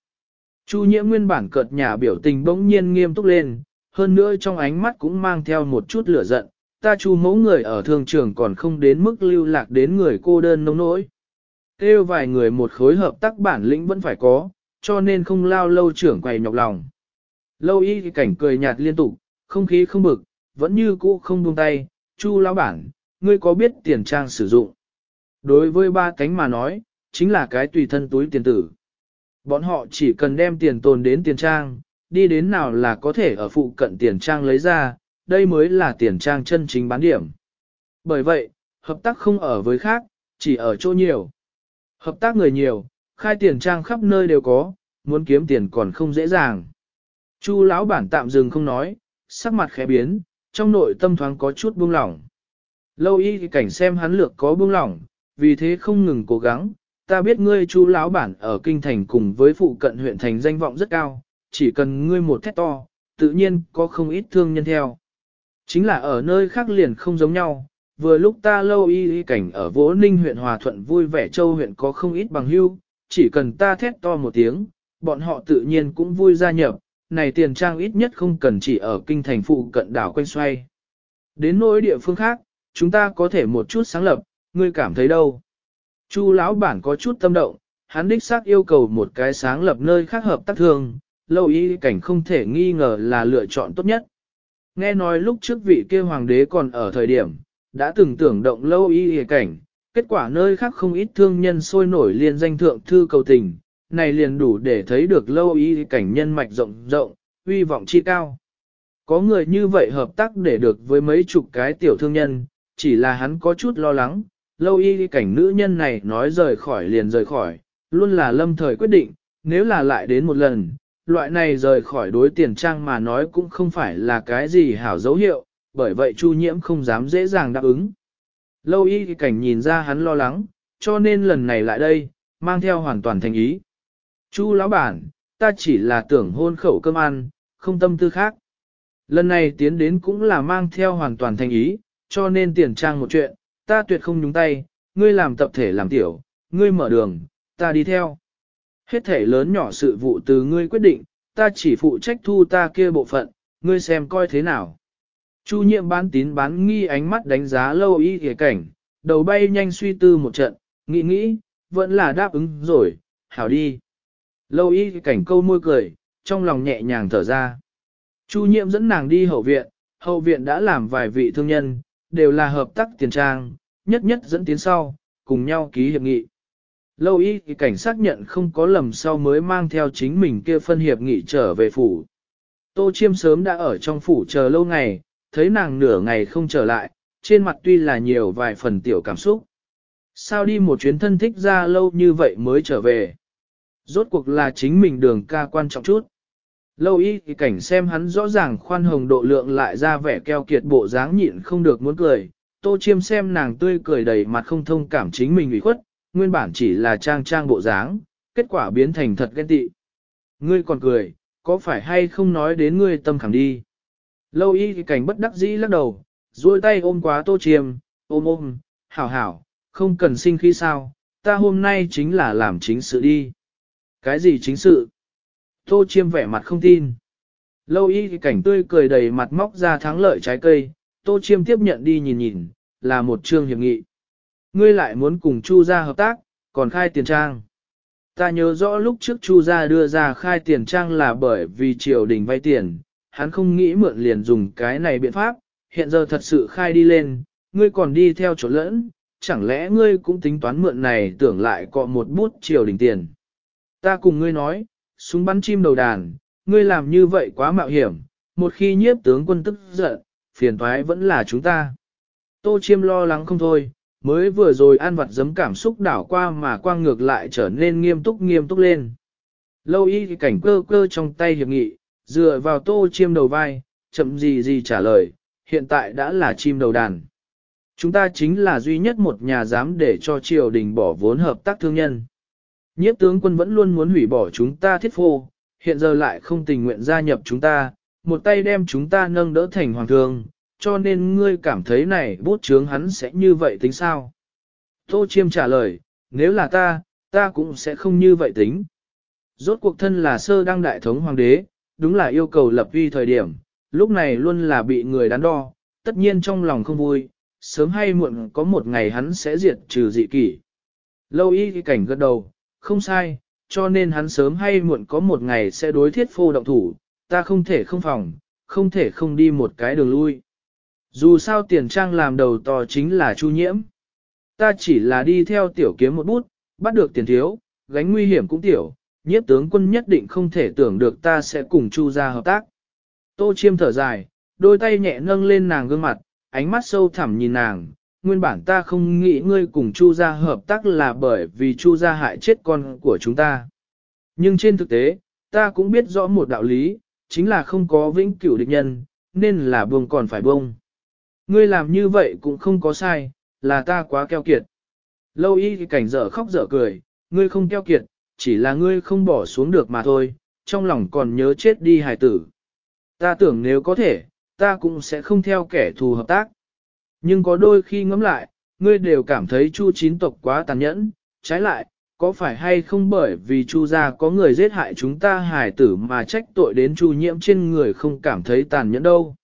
Chu nhiễm nguyên bản cợt nhà biểu tình bỗng nhiên nghiêm túc lên, hơn nữa trong ánh mắt cũng mang theo một chút lửa giận, ta chu mẫu người ở thương trường còn không đến mức lưu lạc đến người cô đơn nông nỗi. Kêu vài người một khối hợp tác bản lĩnh vẫn phải có, cho nên không lao lâu trưởng quầy nhọc lòng. Lâu y cảnh cười nhạt liên tục, không khí không bực, vẫn như cũ không buông tay, chu lão bản, ngươi có biết tiền trang sử dụng. Đối với ba cánh mà nói, chính là cái tùy thân túi tiền tử. Bọn họ chỉ cần đem tiền tồn đến tiền trang, đi đến nào là có thể ở phụ cận tiền trang lấy ra, đây mới là tiền trang chân chính bán điểm. Bởi vậy, hợp tác không ở với khác, chỉ ở chỗ nhiều. Hợp tác người nhiều, khai tiền trang khắp nơi đều có, muốn kiếm tiền còn không dễ dàng. Chu lão bản tạm dừng không nói, sắc mặt khẽ biến, trong nội tâm thoáng có chút buông lỏng. Lâu y cảnh xem hắn lược có buông lỏng, vì thế không ngừng cố gắng. Ta biết ngươi chú lão bản ở kinh thành cùng với phụ cận huyện thành danh vọng rất cao, chỉ cần ngươi một thét to, tự nhiên có không ít thương nhân theo. Chính là ở nơi khác liền không giống nhau, vừa lúc ta lâu y y cảnh ở Vỗ Ninh huyện Hòa Thuận vui vẻ châu huyện có không ít bằng hưu, chỉ cần ta thét to một tiếng, bọn họ tự nhiên cũng vui gia nhập, này tiền trang ít nhất không cần chỉ ở kinh thành phụ cận đảo quanh xoay. Đến nỗi địa phương khác, chúng ta có thể một chút sáng lập, ngươi cảm thấy đâu? Chu lão bản có chút tâm động, hắn đích xác yêu cầu một cái sáng lập nơi khác hợp tác thương. lâu y cảnh không thể nghi ngờ là lựa chọn tốt nhất. Nghe nói lúc trước vị kia hoàng đế còn ở thời điểm, đã từng tưởng động lâu y cảnh, kết quả nơi khác không ít thương nhân sôi nổi liên danh thượng thư cầu tình, này liền đủ để thấy được lâu y cảnh nhân mạch rộng rộng, uy vọng chi cao. Có người như vậy hợp tác để được với mấy chục cái tiểu thương nhân, chỉ là hắn có chút lo lắng, lâu y cảnh nữ nhân này nói rời khỏi liền rời khỏi, luôn là lâm thời quyết định, nếu là lại đến một lần, loại này rời khỏi đối tiền trang mà nói cũng không phải là cái gì hảo dấu hiệu, bởi vậy Chu Nhiễm không dám dễ dàng đáp ứng. Lâu y cảnh nhìn ra hắn lo lắng, cho nên lần này lại đây, mang theo hoàn toàn thành ý. Chu lão bản, ta chỉ là tưởng hôn khẩu cơm ăn, không tâm tư khác. Lần này tiến đến cũng là mang theo hoàn toàn thành ý, cho nên tiền trang một chuyện, ta tuyệt không nhúng tay, ngươi làm tập thể làm tiểu, ngươi mở đường, ta đi theo. Hết thể lớn nhỏ sự vụ từ ngươi quyết định, ta chỉ phụ trách thu ta kia bộ phận, ngươi xem coi thế nào. Chu nhiệm bán tín bán nghi ánh mắt đánh giá lâu y kìa cảnh, đầu bay nhanh suy tư một trận, nghĩ nghĩ, vẫn là đáp ứng rồi, hảo đi. Lâu y cảnh câu môi cười, trong lòng nhẹ nhàng thở ra. Chu nhiệm dẫn nàng đi hậu viện, hậu viện đã làm vài vị thương nhân, đều là hợp tác tiền trang, nhất nhất dẫn tiến sau, cùng nhau ký hiệp nghị. Lâu y thì cảnh xác nhận không có lầm sau mới mang theo chính mình kia phân hiệp nghị trở về phủ. Tô chiêm sớm đã ở trong phủ chờ lâu ngày, thấy nàng nửa ngày không trở lại, trên mặt tuy là nhiều vài phần tiểu cảm xúc. Sao đi một chuyến thân thích ra lâu như vậy mới trở về? Rốt cuộc là chính mình đường ca quan trọng chút. Lâu y thì cảnh xem hắn rõ ràng khoan hồng độ lượng lại ra vẻ keo kiệt bộ dáng nhịn không được muốn cười. Tô chiêm xem nàng tươi cười đầy mặt không thông cảm chính mình ủy khuất, nguyên bản chỉ là trang trang bộ dáng, kết quả biến thành thật ghen tị. Ngươi còn cười, có phải hay không nói đến ngươi tâm khẳng đi? Lâu y thì cảnh bất đắc dĩ lắc đầu, duỗi tay ôm quá tô chiêm, ôm ôm, hảo hảo, không cần sinh khí sao, ta hôm nay chính là làm chính sự đi. Cái gì chính sự? Tô chiêm vẻ mặt không tin. Lâu y thì cảnh tươi cười đầy mặt móc ra thắng lợi trái cây, tô chiêm tiếp nhận đi nhìn nhìn, là một chương hiệp nghị. Ngươi lại muốn cùng Chu gia hợp tác, còn khai tiền trang. Ta nhớ rõ lúc trước Chu gia đưa ra khai tiền trang là bởi vì triều đình vay tiền, hắn không nghĩ mượn liền dùng cái này biện pháp, hiện giờ thật sự khai đi lên, ngươi còn đi theo chỗ lẫn, chẳng lẽ ngươi cũng tính toán mượn này tưởng lại cọ một bút triều đình tiền. Ta cùng ngươi nói, súng bắn chim đầu đàn, ngươi làm như vậy quá mạo hiểm, một khi nhiếp tướng quân tức giận, phiền toái vẫn là chúng ta. Tô chiêm lo lắng không thôi, mới vừa rồi an vặt giấm cảm xúc đảo qua mà quang ngược lại trở nên nghiêm túc nghiêm túc lên. Lâu y cảnh cơ cơ trong tay hiệp nghị, dựa vào tô chiêm đầu vai, chậm gì gì trả lời, hiện tại đã là chim đầu đàn. Chúng ta chính là duy nhất một nhà dám để cho triều đình bỏ vốn hợp tác thương nhân. Nhiếp tướng quân vẫn luôn muốn hủy bỏ chúng ta thiết phô, hiện giờ lại không tình nguyện gia nhập chúng ta, một tay đem chúng ta nâng đỡ thành hoàng thương, cho nên ngươi cảm thấy này bút chướng hắn sẽ như vậy tính sao? Tô Chiêm trả lời, nếu là ta, ta cũng sẽ không như vậy tính. Rốt cuộc thân là sơ đăng đại thống hoàng đế, đúng là yêu cầu lập uy thời điểm, lúc này luôn là bị người đắn đo, tất nhiên trong lòng không vui, sớm hay muộn có một ngày hắn sẽ diệt trừ dị kỷ. Lâu y cảnh gật đầu, không sai, cho nên hắn sớm hay muộn có một ngày sẽ đối thiết phô động thủ, ta không thể không phòng, không thể không đi một cái đường lui. Dù sao tiền trang làm đầu to chính là chu nhiễm. Ta chỉ là đi theo tiểu kiếm một bút, bắt được tiền thiếu, gánh nguy hiểm cũng tiểu, nhiếp tướng quân nhất định không thể tưởng được ta sẽ cùng chu ra hợp tác. Tô chiêm thở dài, đôi tay nhẹ nâng lên nàng gương mặt, ánh mắt sâu thẳm nhìn nàng, nguyên bản ta không nghĩ ngươi cùng chu gia hợp tác là bởi vì chu gia hại chết con của chúng ta. Nhưng trên thực tế, ta cũng biết rõ một đạo lý, chính là không có vĩnh cửu địch nhân, nên là buông còn phải buông. Ngươi làm như vậy cũng không có sai, là ta quá keo kiệt. Lâu y thì cảnh dở khóc dở cười, ngươi không keo kiệt, chỉ là ngươi không bỏ xuống được mà thôi, trong lòng còn nhớ chết đi hài tử. Ta tưởng nếu có thể, ta cũng sẽ không theo kẻ thù hợp tác. Nhưng có đôi khi ngẫm lại, ngươi đều cảm thấy chu chín tộc quá tàn nhẫn, trái lại, có phải hay không bởi vì chu gia có người giết hại chúng ta hài tử mà trách tội đến chu nhiễm trên người không cảm thấy tàn nhẫn đâu.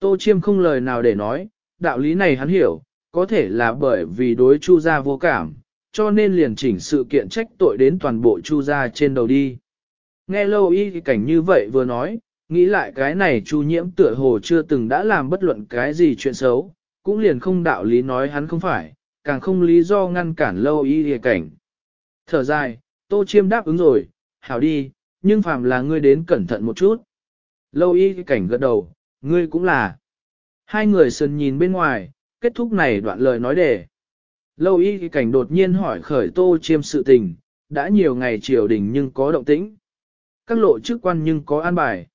Tô chiêm không lời nào để nói, đạo lý này hắn hiểu, có thể là bởi vì đối chu gia vô cảm, cho nên liền chỉnh sự kiện trách tội đến toàn bộ chu gia trên đầu đi. Nghe lâu y cảnh như vậy vừa nói, nghĩ lại cái này chu nhiễm tựa hồ chưa từng đã làm bất luận cái gì chuyện xấu, cũng liền không đạo lý nói hắn không phải, càng không lý do ngăn cản lâu y cảnh. Thở dài, tô chiêm đáp ứng rồi, hảo đi, nhưng phàm là ngươi đến cẩn thận một chút. Lâu y cảnh gật đầu, ngươi cũng là. Hai người sơn nhìn bên ngoài, kết thúc này đoạn lời nói đề. Lâu y cảnh đột nhiên hỏi khởi tô chiêm sự tình, đã nhiều ngày triều đình nhưng có động tĩnh. Các lộ chức quan nhưng có an bài.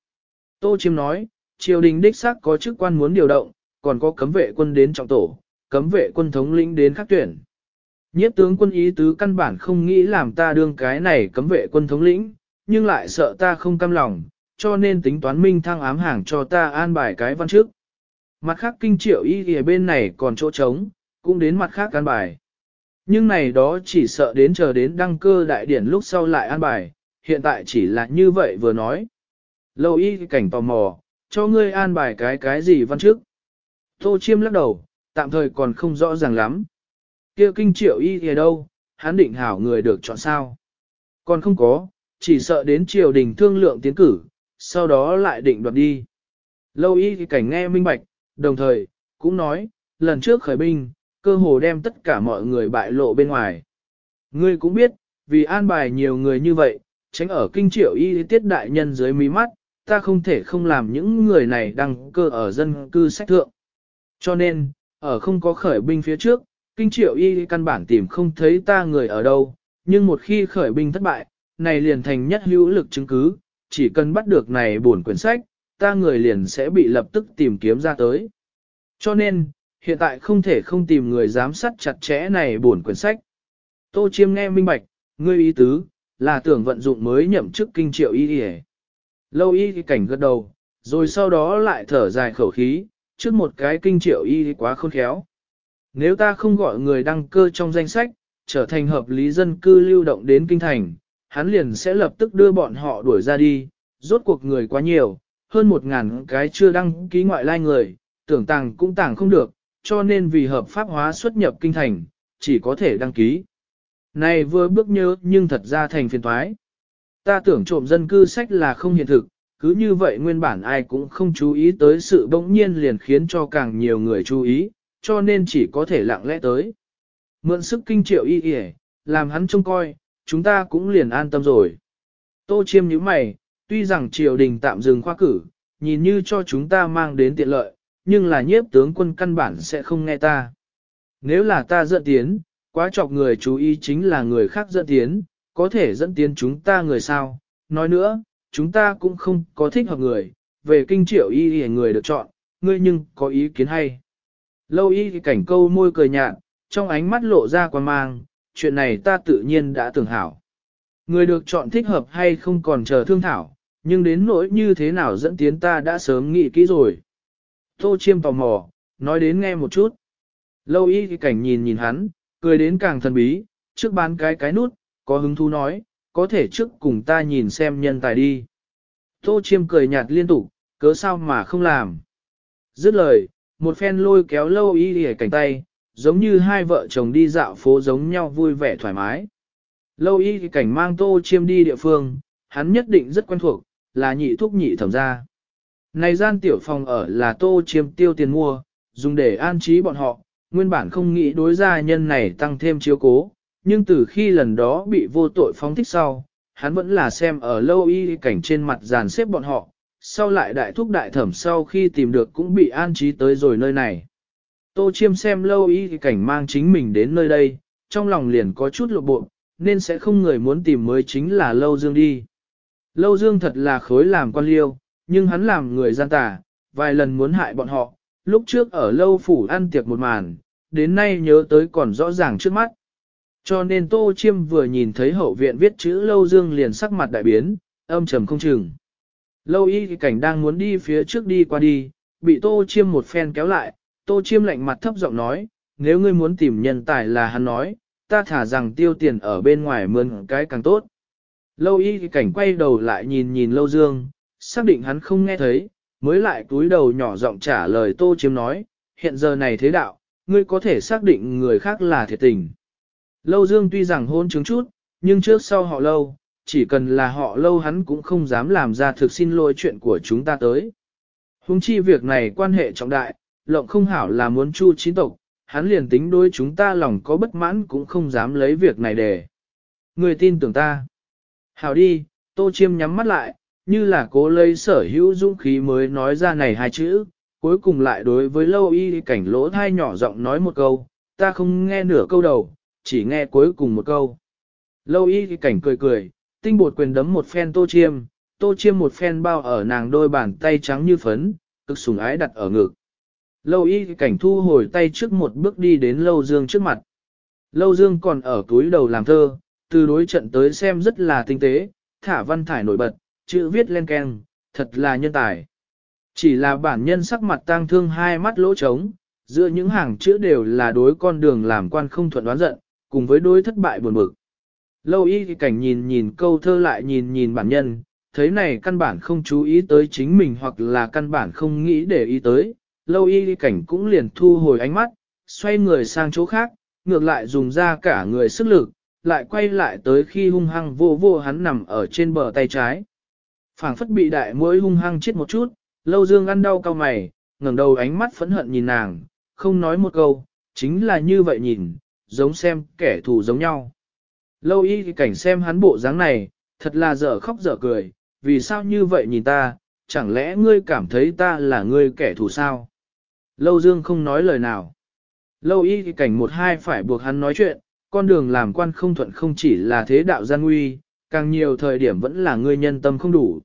Tô chiêm nói, triều đình đích xác có chức quan muốn điều động, còn có cấm vệ quân đến trọng tổ, cấm vệ quân thống lĩnh đến khắc tuyển. Nhiếp tướng quân ý tứ căn bản không nghĩ làm ta đương cái này cấm vệ quân thống lĩnh, nhưng lại sợ ta không cam lòng, cho nên tính toán minh thăng ám hàng cho ta an bài cái văn trước. Mặt khác kinh triệu y ở bên này còn chỗ trống, cũng đến mặt khác an bài. Nhưng này đó chỉ sợ đến chờ đến đăng cơ đại điển lúc sau lại an bài, hiện tại chỉ là như vậy vừa nói. Lâu y cảnh tò mò, cho ngươi an bài cái cái gì văn trước. Tô chiêm lắc đầu, tạm thời còn không rõ ràng lắm kia kinh triệu y thì đâu, hắn định hảo người được chọn sao. Còn không có, chỉ sợ đến triều đình thương lượng tiến cử, sau đó lại định đoạt đi. Lâu y thì cảnh nghe minh bạch, đồng thời, cũng nói, lần trước khởi binh, cơ hồ đem tất cả mọi người bại lộ bên ngoài. Ngươi cũng biết, vì an bài nhiều người như vậy, tránh ở kinh triệu y tiết đại nhân dưới mí mắt, ta không thể không làm những người này đăng cơ ở dân cư sách thượng. Cho nên, ở không có khởi binh phía trước, kinh triệu y căn bản tìm không thấy ta người ở đâu, nhưng một khi khởi binh thất bại, này liền thành nhất hữu lực chứng cứ, chỉ cần bắt được này buồn quyển sách, ta người liền sẽ bị lập tức tìm kiếm ra tới. Cho nên, hiện tại không thể không tìm người giám sát chặt chẽ này buồn quyển sách. Tô Chiêm nghe minh bạch, ngươi ý tứ, là tưởng vận dụng mới nhậm chức kinh triệu y đi Lâu y cảnh gật đầu, rồi sau đó lại thở dài khẩu khí, trước một cái kinh triệu y quá khôn khéo. Nếu ta không gọi người đăng cơ trong danh sách, trở thành hợp lý dân cư lưu động đến kinh thành, hắn liền sẽ lập tức đưa bọn họ đuổi ra đi, rốt cuộc người quá nhiều, hơn một ngàn cái chưa đăng ký ngoại lai người, tưởng tàng cũng tàng không được, cho nên vì hợp pháp hóa xuất nhập kinh thành, chỉ có thể đăng ký. Này vừa bước nhớ nhưng thật ra thành phiền thoái. Ta tưởng trộm dân cư sách là không hiện thực, cứ như vậy nguyên bản ai cũng không chú ý tới sự bỗng nhiên liền khiến cho càng nhiều người chú ý, cho nên chỉ có thể lặng lẽ tới. Mượn sức kinh triệu y y, làm hắn trông coi, chúng ta cũng liền an tâm rồi. Tô chiêm như mày, tuy rằng triều đình tạm dừng khoa cử, nhìn như cho chúng ta mang đến tiện lợi, nhưng là nhiếp tướng quân căn bản sẽ không nghe ta. Nếu là ta dẫn tiến, quá chọc người chú ý chính là người khác dẫn tiến, có thể dẫn tiến chúng ta người sao. Nói nữa, chúng ta cũng không có thích hợp người, về kinh triệu y y người được chọn, ngươi nhưng có ý kiến hay. Lâu y cảnh câu môi cười nhạt, trong ánh mắt lộ ra quan mang, chuyện này ta tự nhiên đã tưởng hảo. Người được chọn thích hợp hay không còn chờ thương thảo, nhưng đến nỗi như thế nào dẫn tiến ta đã sớm nghĩ kỹ rồi. Tô chiêm tò mò, nói đến nghe một chút. Lâu y cảnh nhìn nhìn hắn, cười đến càng thần bí, trước bán cái cái nút, có hứng thú nói, có thể trước cùng ta nhìn xem nhân tài đi. Tô chiêm cười nhạt liên tục, cớ sao mà không làm. Dứt lời, một phen lôi kéo lâu y hề cảnh tay, giống như hai vợ chồng đi dạo phố giống nhau vui vẻ thoải mái. Lâu y cảnh mang tô chiêm đi địa phương, hắn nhất định rất quen thuộc, là nhị thúc nhị thẩm gia. Này gian tiểu phòng ở là tô chiêm tiêu tiền mua, dùng để an trí bọn họ, nguyên bản không nghĩ đối gia nhân này tăng thêm chiếu cố, nhưng từ khi lần đó bị vô tội phóng thích sau, hắn vẫn là xem ở lâu y cảnh trên mặt dàn xếp bọn họ, sau lại đại thúc đại thẩm sau khi tìm được cũng bị an trí tới rồi nơi này. Tô chiêm xem lâu y cảnh mang chính mình đến nơi đây, trong lòng liền có chút lộ bộ, nên sẽ không người muốn tìm mới chính là lâu dương đi. Lâu dương thật là khối làm quan liêu, nhưng hắn làm người gian tà, vài lần muốn hại bọn họ, lúc trước ở lâu phủ ăn tiệc một màn, đến nay nhớ tới còn rõ ràng trước mắt. Cho nên Tô Chiêm vừa nhìn thấy hậu viện viết chữ Lâu Dương liền sắc mặt đại biến, âm trầm không chừng. Lâu y thì cảnh đang muốn đi phía trước đi qua đi, bị Tô Chiêm một phen kéo lại, Tô Chiêm lạnh mặt thấp giọng nói, nếu ngươi muốn tìm nhân tài là hắn nói, ta thả rằng tiêu tiền ở bên ngoài mượn cái càng tốt. Lâu y thì cảnh quay đầu lại nhìn nhìn Lâu Dương, xác định hắn không nghe thấy, mới lại túi đầu nhỏ giọng trả lời Tô Chiêm nói, hiện giờ này thế đạo, ngươi có thể xác định người khác là thiệt tình. Lâu Dương tuy rằng hôn chứng chút, nhưng trước sau họ lâu, chỉ cần là họ lâu hắn cũng không dám làm ra thực xin lỗi chuyện của chúng ta tới. Hùng chi việc này quan hệ trọng đại, lộng không hảo là muốn chu chín tộc, hắn liền tính đối chúng ta lòng có bất mãn cũng không dám lấy việc này để. Người tin tưởng ta. Hảo đi, tô chiêm nhắm mắt lại, như là cố lấy sở hữu dũng khí mới nói ra này hai chữ, cuối cùng lại đối với lâu y cảnh lỗ thai nhỏ giọng nói một câu, ta không nghe nửa câu đầu, chỉ nghe cuối cùng một câu. Lâu y cảnh cười cười, tinh bột quyền đấm một phen tô chiêm, tô chiêm một phen bao ở nàng đôi bàn tay trắng như phấn, cực sùng ái đặt ở ngực. Lâu y cảnh thu hồi tay trước một bước đi đến lâu dương trước mặt. Lâu dương còn ở túi đầu làm thơ, từ đối trận tới xem rất là tinh tế, thả văn thải nổi bật, chữ viết lên keng, thật là nhân tài. Chỉ là bản nhân sắc mặt tang thương hai mắt lỗ trống, giữa những hàng chữ đều là đối con đường làm quan không thuận đoán giận, cùng với đối thất bại buồn bực. Lâu y thì cảnh nhìn nhìn câu thơ lại nhìn nhìn bản nhân, thấy này căn bản không chú ý tới chính mình hoặc là căn bản không nghĩ để ý tới, lâu y thì cảnh cũng liền thu hồi ánh mắt, xoay người sang chỗ khác, ngược lại dùng ra cả người sức lực, lại quay lại tới khi hung hăng vô vô hắn nằm ở trên bờ tay trái. phảng phất bị đại mũi hung hăng chết một chút, lâu dương ăn đau cao mày, ngẩng đầu ánh mắt phẫn hận nhìn nàng, không nói một câu, chính là như vậy nhìn, giống xem kẻ thù giống nhau. Lâu y thì cảnh xem hắn bộ dáng này, thật là dở khóc dở cười, vì sao như vậy nhìn ta, chẳng lẽ ngươi cảm thấy ta là ngươi kẻ thù sao? Lâu dương không nói lời nào. Lâu y thì cảnh một hai phải buộc hắn nói chuyện, con đường làm quan không thuận không chỉ là thế đạo gian nguy, càng nhiều thời điểm vẫn là ngươi nhân tâm không đủ.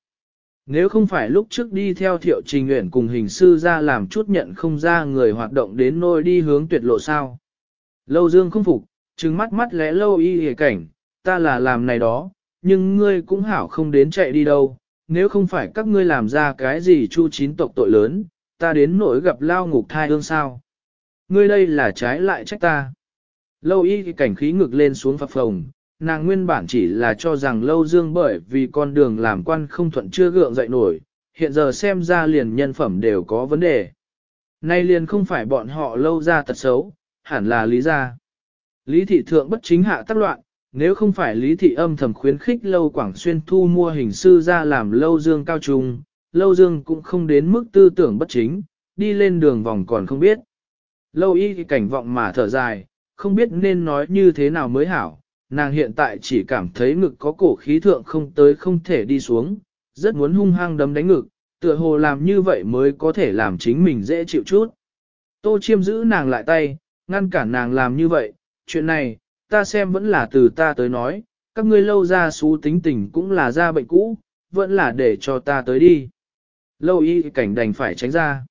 Nếu không phải lúc trước đi theo thiệu trình nguyện cùng hình sư ra làm chút nhận không ra người hoạt động đến nôi đi hướng tuyệt lộ sao. Lâu dương không phục, trừng mắt mắt lẽ lâu y hề cảnh, ta là làm này đó, nhưng ngươi cũng hảo không đến chạy đi đâu, nếu không phải các ngươi làm ra cái gì chu chín tộc tội lớn, ta đến nỗi gặp lao ngục thai ương sao. Ngươi đây là trái lại trách ta. Lâu y thì cảnh khí ngực lên xuống phập phồng, nàng nguyên bản chỉ là cho rằng lâu dương bởi vì con đường làm quan không thuận chưa gượng dậy nổi, hiện giờ xem ra liền nhân phẩm đều có vấn đề. Nay liền không phải bọn họ lâu ra tật xấu, hẳn là lý gia. Lý thị thượng bất chính hạ tác loạn, nếu không phải lý thị âm thầm khuyến khích lâu quảng xuyên thu mua hình sư ra làm lâu dương cao trung, lâu dương cũng không đến mức tư tưởng bất chính, đi lên đường vòng còn không biết. Lâu y thì cảnh vọng mà thở dài, không biết nên nói như thế nào mới hảo, nàng hiện tại chỉ cảm thấy ngực có cổ khí thượng không tới không thể đi xuống, rất muốn hung hăng đấm đánh ngực, tựa hồ làm như vậy mới có thể làm chính mình dễ chịu chút. Tô chiêm giữ nàng lại tay, ngăn cản nàng làm như vậy, chuyện này, ta xem vẫn là từ ta tới nói, các ngươi lâu ra xú tính tình cũng là ra bệnh cũ, vẫn là để cho ta tới đi. Lâu y cảnh đành phải tránh ra.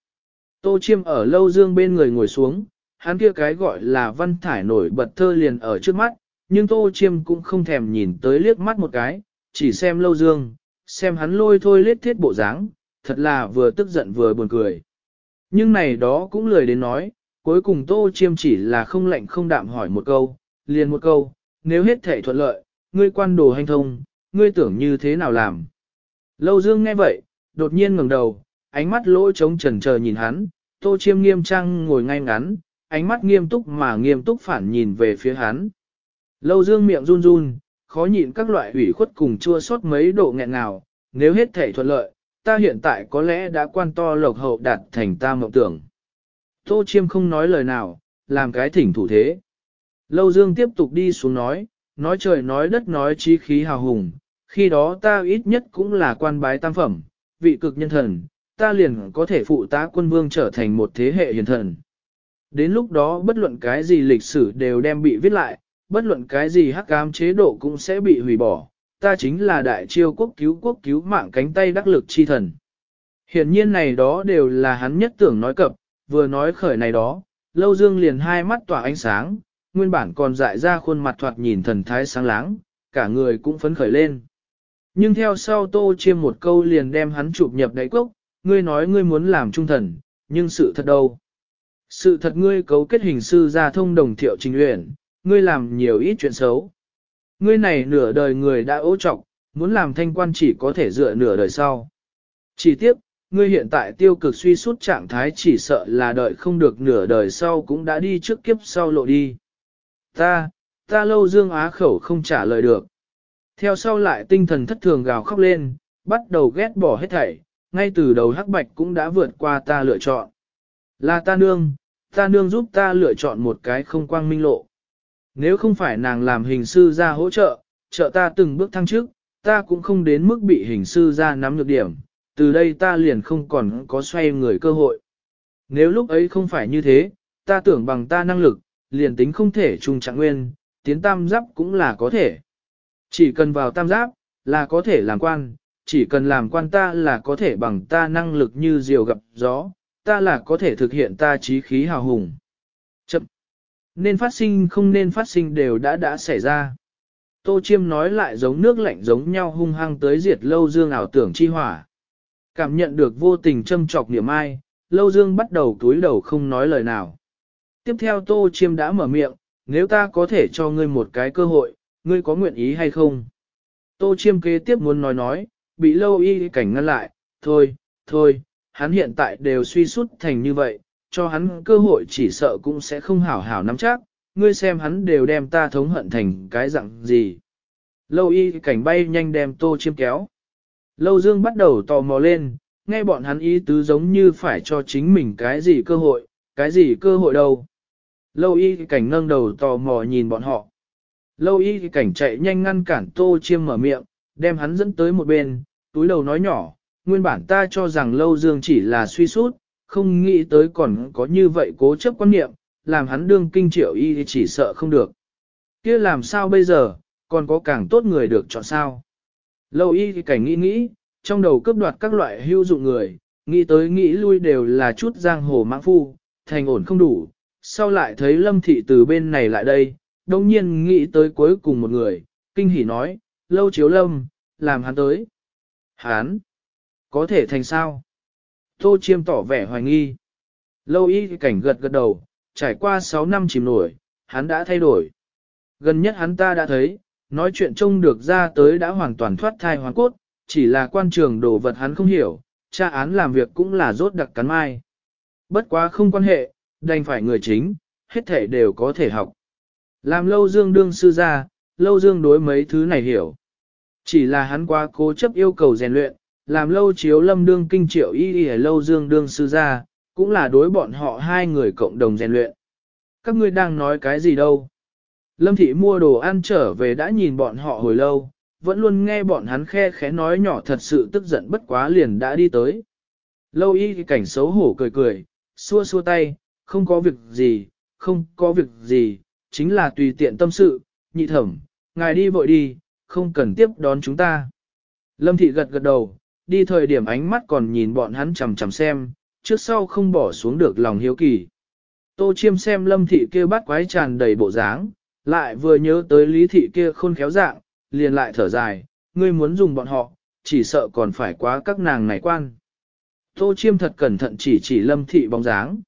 Tô chiêm ở lâu dương bên người ngồi xuống, hắn kia cái gọi là văn thải nổi bật thơ liền ở trước mắt, nhưng tô chiêm cũng không thèm nhìn tới liếc mắt một cái, chỉ xem lâu dương, xem hắn lôi thôi lết thiết bộ dáng, thật là vừa tức giận vừa buồn cười. Nhưng này đó cũng lười đến nói, cuối cùng tô chiêm chỉ là không lạnh không đạm hỏi một câu, liền một câu, nếu hết thể thuận lợi, ngươi quan đồ hành thông, ngươi tưởng như thế nào làm. Lâu dương nghe vậy, đột nhiên ngẩng đầu, ánh mắt lỗ trống trần chờ nhìn hắn, tô chiêm nghiêm trang ngồi ngay ngắn, ánh mắt nghiêm túc mà nghiêm túc phản nhìn về phía hắn. Lâu dương miệng run run, khó nhịn các loại ủy khuất cùng chua xót mấy độ nghẹn nào, nếu hết thể thuận lợi, ta hiện tại có lẽ đã quan to lộc hậu đạt thành ta mộng tưởng. Tô chiêm không nói lời nào, làm cái thỉnh thủ thế. Lâu dương tiếp tục đi xuống nói, nói trời nói đất nói trí khí hào hùng, khi đó ta ít nhất cũng là quan bái tam phẩm, vị cực nhân thần, ta liền có thể phụ tá quân vương trở thành một thế hệ hiền thần. Đến lúc đó bất luận cái gì lịch sử đều đem bị viết lại, bất luận cái gì hắc ám chế độ cũng sẽ bị hủy bỏ, ta chính là đại chiêu quốc cứu quốc cứu mạng cánh tay đắc lực chi thần. Hiện nhiên này đó đều là hắn nhất tưởng nói cập, vừa nói khởi này đó, lâu dương liền hai mắt tỏa ánh sáng, nguyên bản còn dại ra khuôn mặt thoạt nhìn thần thái sáng láng, cả người cũng phấn khởi lên. Nhưng theo sau tô chiêm một câu liền đem hắn chụp nhập đáy cốc, ngươi nói ngươi muốn làm trung thần, nhưng sự thật đâu? Sự thật ngươi cấu kết hình sư gia thông đồng thiệu trình luyện, ngươi làm nhiều ít chuyện xấu. Ngươi này nửa đời người đã ố trọng, muốn làm thanh quan chỉ có thể dựa nửa đời sau. Chỉ tiếp, ngươi hiện tại tiêu cực suy sút trạng thái chỉ sợ là đợi không được nửa đời sau cũng đã đi trước kiếp sau lộ đi. Ta, ta lâu dương á khẩu không trả lời được. Theo sau lại tinh thần thất thường gào khóc lên, bắt đầu ghét bỏ hết thảy, ngay từ đầu hắc bạch cũng đã vượt qua ta lựa chọn. Là ta nương, ta nương giúp ta lựa chọn một cái không quang minh lộ. Nếu không phải nàng làm hình sư ra hỗ trợ, trợ ta từng bước thăng trước, ta cũng không đến mức bị hình sư ra nắm nhược điểm, từ đây ta liền không còn có xoay người cơ hội. Nếu lúc ấy không phải như thế, ta tưởng bằng ta năng lực, liền tính không thể trùng trạng nguyên, tiến tam giáp cũng là có thể. Chỉ cần vào tam giáp, là có thể làm quan, chỉ cần làm quan ta là có thể bằng ta năng lực như diều gặp gió, ta là có thể thực hiện ta trí khí hào hùng. Chậm. Nên phát sinh không nên phát sinh đều đã đã xảy ra. Tô Chiêm nói lại giống nước lạnh giống nhau hung hăng tới diệt lâu dương ảo tưởng chi hỏa. Cảm nhận được vô tình châm trọc niệm ai, lâu dương bắt đầu túi đầu không nói lời nào. Tiếp theo Tô Chiêm đã mở miệng, nếu ta có thể cho ngươi một cái cơ hội, ngươi có nguyện ý hay không? Tô Chiêm kế tiếp muốn nói nói, bị lâu y cảnh ngăn lại, thôi, thôi, hắn hiện tại đều suy sút thành như vậy, cho hắn cơ hội chỉ sợ cũng sẽ không hảo hảo nắm chắc, ngươi xem hắn đều đem ta thống hận thành cái dạng gì. Lâu y cảnh bay nhanh đem tô chiêm kéo. Lâu dương bắt đầu tò mò lên, nghe bọn hắn ý tứ giống như phải cho chính mình cái gì cơ hội, cái gì cơ hội đâu. Lâu y cảnh nâng đầu tò mò nhìn bọn họ. Lâu y cảnh chạy nhanh ngăn cản tô chiêm mở miệng, đem hắn dẫn tới một bên, túi đầu nói nhỏ, nguyên bản ta cho rằng lâu dương chỉ là suy sút, không nghĩ tới còn có như vậy cố chấp quan niệm, làm hắn đương kinh triệu y chỉ sợ không được. kia làm sao bây giờ, còn có càng tốt người được chọn sao. Lâu y thì cảnh nghĩ nghĩ, trong đầu cướp đoạt các loại hữu dụng người, nghĩ tới nghĩ lui đều là chút giang hồ mãng phu, thành ổn không đủ, sau lại thấy lâm thị từ bên này lại đây, đồng nhiên nghĩ tới cuối cùng một người, kinh hỉ nói, lâu chiếu lâm, làm hắn tới. Hắn, có thể thành sao? Tô Chiêm tỏ vẻ hoài nghi. Lâu y cảnh gật gật đầu, trải qua 6 năm chìm nổi, hắn đã thay đổi. Gần nhất hắn ta đã thấy, nói chuyện trông được ra tới đã hoàn toàn thoát thai hoàn cốt, chỉ là quan trường đồ vật hắn không hiểu, tra án làm việc cũng là rốt đặc cắn mai. Bất quá không quan hệ, đành phải người chính, hết thể đều có thể học. Làm lâu dương đương sư ra, lâu dương đối mấy thứ này hiểu. Chỉ là hắn quá cố chấp yêu cầu rèn luyện, làm lâu chiếu lâm đương kinh triệu y y lâu dương đương sư gia, cũng là đối bọn họ hai người cộng đồng rèn luyện. Các ngươi đang nói cái gì đâu? Lâm thị mua đồ ăn trở về đã nhìn bọn họ hồi lâu, vẫn luôn nghe bọn hắn khe khẽ nói nhỏ thật sự tức giận bất quá liền đã đi tới. Lâu y thì cảnh xấu hổ cười cười, xua xua tay, không có việc gì, không có việc gì, chính là tùy tiện tâm sự, nhị thẩm, ngài đi vội đi, không cần tiếp đón chúng ta. Lâm thị gật gật đầu, đi thời điểm ánh mắt còn nhìn bọn hắn chằm chằm xem, trước sau không bỏ xuống được lòng hiếu kỳ. Tô chiêm xem lâm thị kia bắt quái tràn đầy bộ dáng, lại vừa nhớ tới lý thị kia khôn khéo dạng, liền lại thở dài, ngươi muốn dùng bọn họ, chỉ sợ còn phải quá các nàng này quan. Tô chiêm thật cẩn thận chỉ chỉ lâm thị bóng dáng.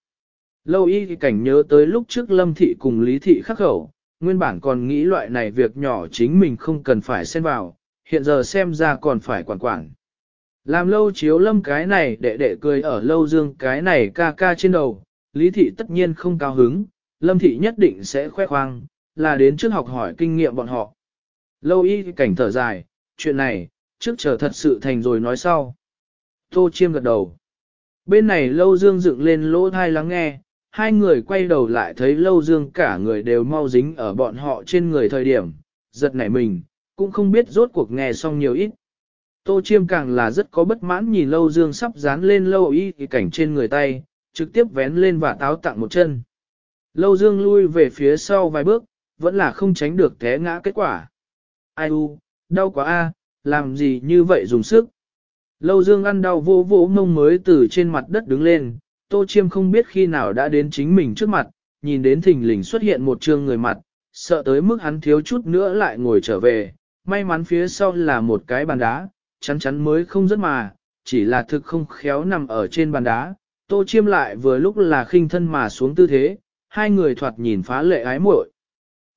Lâu y cảnh nhớ tới lúc trước lâm thị cùng lý thị khắc khẩu, nguyên bản còn nghĩ loại này việc nhỏ chính mình không cần phải xen vào, hiện giờ xem ra còn phải quản quản. Làm lâu chiếu lâm cái này để để cười ở lâu dương cái này ca ca trên đầu, lý thị tất nhiên không cao hứng, lâm thị nhất định sẽ khoe khoang, là đến trước học hỏi kinh nghiệm bọn họ. Lâu y cảnh thở dài, chuyện này, trước chờ thật sự thành rồi nói sau. Tô chiêm gật đầu. Bên này lâu dương dựng lên lỗ thai lắng nghe, hai người quay đầu lại thấy lâu dương cả người đều mau dính ở bọn họ trên người thời điểm, giật nảy mình, cũng không biết rốt cuộc nghe xong nhiều ít. Tô chiêm càng là rất có bất mãn nhìn lâu dương sắp dán lên lâu y cảnh trên người tay, trực tiếp vén lên và táo tặng một chân. Lâu dương lui về phía sau vài bước, vẫn là không tránh được té ngã kết quả. Ai u, đau quá a, làm gì như vậy dùng sức. Lâu dương ăn đau vô vô mông mới từ trên mặt đất đứng lên, tô chiêm không biết khi nào đã đến chính mình trước mặt, nhìn đến thình lình xuất hiện một trương người mặt, sợ tới mức hắn thiếu chút nữa lại ngồi trở về, may mắn phía sau là một cái bàn đá, chắn chắn mới không rất mà, chỉ là thực không khéo nằm ở trên bàn đá, tô chiêm lại vừa lúc là khinh thân mà xuống tư thế, hai người thoạt nhìn phá lệ ái muội.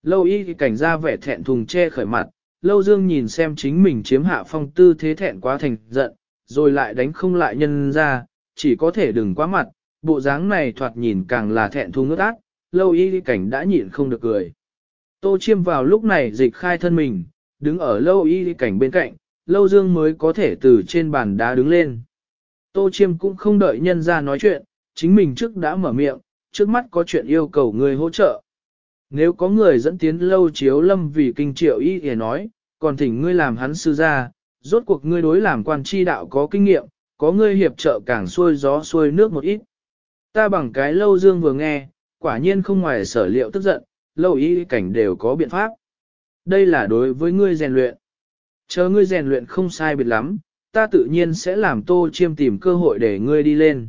Lâu y cảnh ra vẻ thẹn thùng che khởi mặt, lâu dương nhìn xem chính mình chiếm hạ phong tư thế thẹn quá thành giận, rồi lại đánh không lại nhân ra, chỉ có thể đừng quá mặt, bộ dáng này thoạt nhìn càng là thẹn thùng ngước ác, lâu y cảnh đã nhịn không được cười. Tô chiêm vào lúc này dịch khai thân mình, đứng ở lâu y cảnh bên cạnh, lâu dương mới có thể từ trên bàn đá đứng lên. Tô chiêm cũng không đợi nhân ra nói chuyện, chính mình trước đã mở miệng, trước mắt có chuyện yêu cầu người hỗ trợ. Nếu có người dẫn tiến lâu chiếu lâm vì kinh triệu y thì nói, còn thỉnh ngươi làm hắn sư gia, rốt cuộc ngươi đối làm quan tri đạo có kinh nghiệm, có ngươi hiệp trợ càng xuôi gió xuôi nước một ít. Ta bằng cái lâu dương vừa nghe, quả nhiên không ngoài sở liệu tức giận, lâu y cảnh đều có biện pháp. Đây là đối với ngươi rèn luyện. Chờ ngươi rèn luyện không sai biệt lắm, ta tự nhiên sẽ làm tô chiêm tìm cơ hội để ngươi đi lên.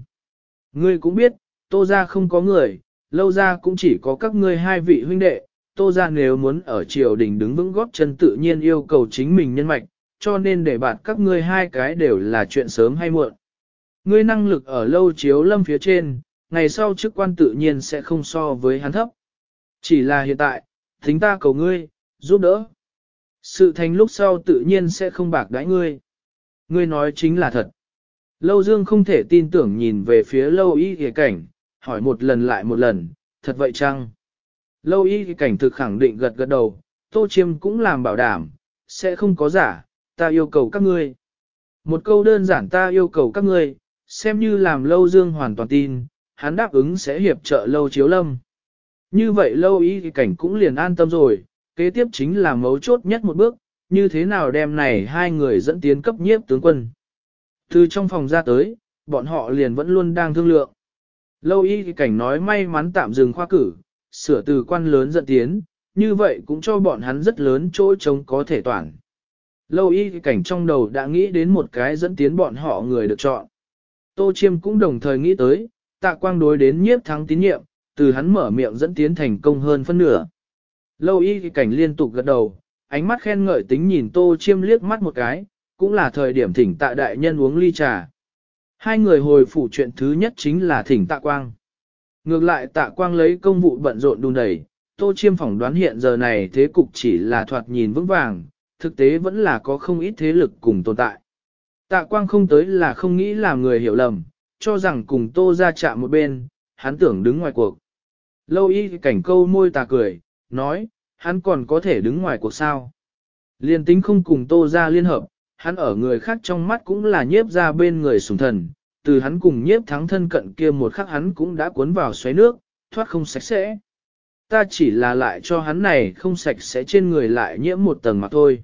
Ngươi cũng biết, tô ra không có người, lâu ra cũng chỉ có các ngươi hai vị huynh đệ, tô ra nếu muốn ở triều đình đứng vững góp chân tự nhiên yêu cầu chính mình nhân mạch, cho nên để bạn các ngươi hai cái đều là chuyện sớm hay muộn. Ngươi năng lực ở lâu chiếu lâm phía trên, ngày sau chức quan tự nhiên sẽ không so với hắn thấp. Chỉ là hiện tại, thính ta cầu ngươi, giúp đỡ. Sự thành lúc sau tự nhiên sẽ không bạc đãi ngươi. Ngươi nói chính là thật. Lâu Dương không thể tin tưởng nhìn về phía lâu y hề cảnh, hỏi một lần lại một lần, thật vậy chăng? Lâu y cảnh thực khẳng định gật gật đầu, Tô Chiêm cũng làm bảo đảm, sẽ không có giả, ta yêu cầu các ngươi. Một câu đơn giản ta yêu cầu các ngươi, xem như làm lâu dương hoàn toàn tin, hắn đáp ứng sẽ hiệp trợ lâu chiếu lâm. Như vậy lâu y thì cảnh cũng liền an tâm rồi, kế tiếp chính là mấu chốt nhất một bước, như thế nào đem này hai người dẫn tiến cấp nhiếp tướng quân. Từ trong phòng ra tới, bọn họ liền vẫn luôn đang thương lượng. Lâu y thì cảnh nói may mắn tạm dừng khoa cử, sửa từ quan lớn dẫn tiến, như vậy cũng cho bọn hắn rất lớn chỗ trống có thể toàn. Lâu y thì cảnh trong đầu đã nghĩ đến một cái dẫn tiến bọn họ người được chọn. Tô Chiêm cũng đồng thời nghĩ tới, tạ quang đối đến nhiếp thắng tín nhiệm, từ hắn mở miệng dẫn tiến thành công hơn phân nửa. Lâu y thì cảnh liên tục gật đầu, ánh mắt khen ngợi tính nhìn tô chiêm liếc mắt một cái, cũng là thời điểm thỉnh tạ đại nhân uống ly trà. Hai người hồi phủ chuyện thứ nhất chính là thỉnh tạ quang. Ngược lại tạ quang lấy công vụ bận rộn đun đầy, tô chiêm phỏng đoán hiện giờ này thế cục chỉ là thoạt nhìn vững vàng, thực tế vẫn là có không ít thế lực cùng tồn tại. Tạ quang không tới là không nghĩ làm người hiểu lầm, cho rằng cùng tô ra chạm một bên, hắn tưởng đứng ngoài cuộc. Lâu y cảnh câu môi tà cười, nói, hắn còn có thể đứng ngoài cuộc sao. Liên tính không cùng tô ra liên hợp, hắn ở người khác trong mắt cũng là nhiếp ra bên người sùng thần, từ hắn cùng nhiếp thắng thân cận kia một khắc hắn cũng đã cuốn vào xoáy nước, thoát không sạch sẽ. Ta chỉ là lại cho hắn này không sạch sẽ trên người lại nhiễm một tầng mà thôi.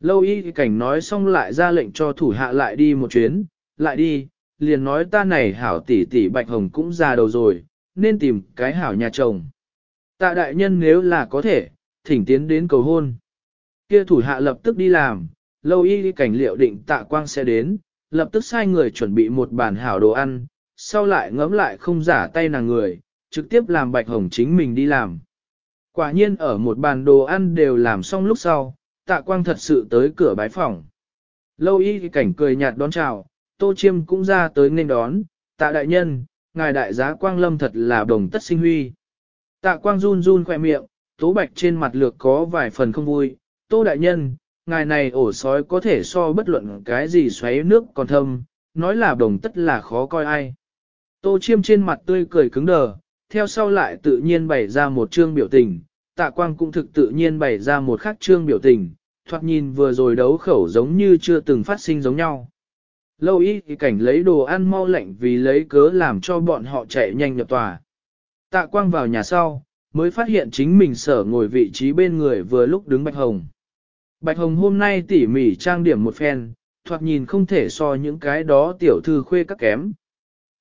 Lâu y cảnh nói xong lại ra lệnh cho thủ hạ lại đi một chuyến, lại đi, liền nói ta này hảo tỷ tỷ bạch hồng cũng già đầu rồi, nên tìm cái hảo nhà chồng. Tạ đại nhân nếu là có thể, thỉnh tiến đến cầu hôn. Kia thủ hạ lập tức đi làm, lâu y cảnh liệu định tạ quang sẽ đến, lập tức sai người chuẩn bị một bàn hảo đồ ăn, sau lại ngấm lại không giả tay nàng người, trực tiếp làm Bạch Hồng chính mình đi làm. Quả nhiên ở một bàn đồ ăn đều làm xong lúc sau, tạ quang thật sự tới cửa bái phòng. Lâu y cảnh cười nhạt đón chào, tô chiêm cũng ra tới nên đón, tạ đại nhân, ngài đại giá quang lâm thật là đồng tất sinh huy. Tạ quang run run khoe miệng, tố bạch trên mặt lược có vài phần không vui, tô đại nhân, ngài này ổ sói có thể so bất luận cái gì xoáy nước còn thâm, nói là đồng tất là khó coi ai. Tô chiêm trên mặt tươi cười cứng đờ, theo sau lại tự nhiên bày ra một chương biểu tình, tạ quang cũng thực tự nhiên bày ra một khác chương biểu tình, thoạt nhìn vừa rồi đấu khẩu giống như chưa từng phát sinh giống nhau. Lâu y thì cảnh lấy đồ ăn mau lạnh vì lấy cớ làm cho bọn họ chạy nhanh nhập tòa. Tạ quang vào nhà sau, mới phát hiện chính mình sở ngồi vị trí bên người vừa lúc đứng Bạch Hồng. Bạch Hồng hôm nay tỉ mỉ trang điểm một phen, thoạt nhìn không thể so những cái đó tiểu thư khuê các kém.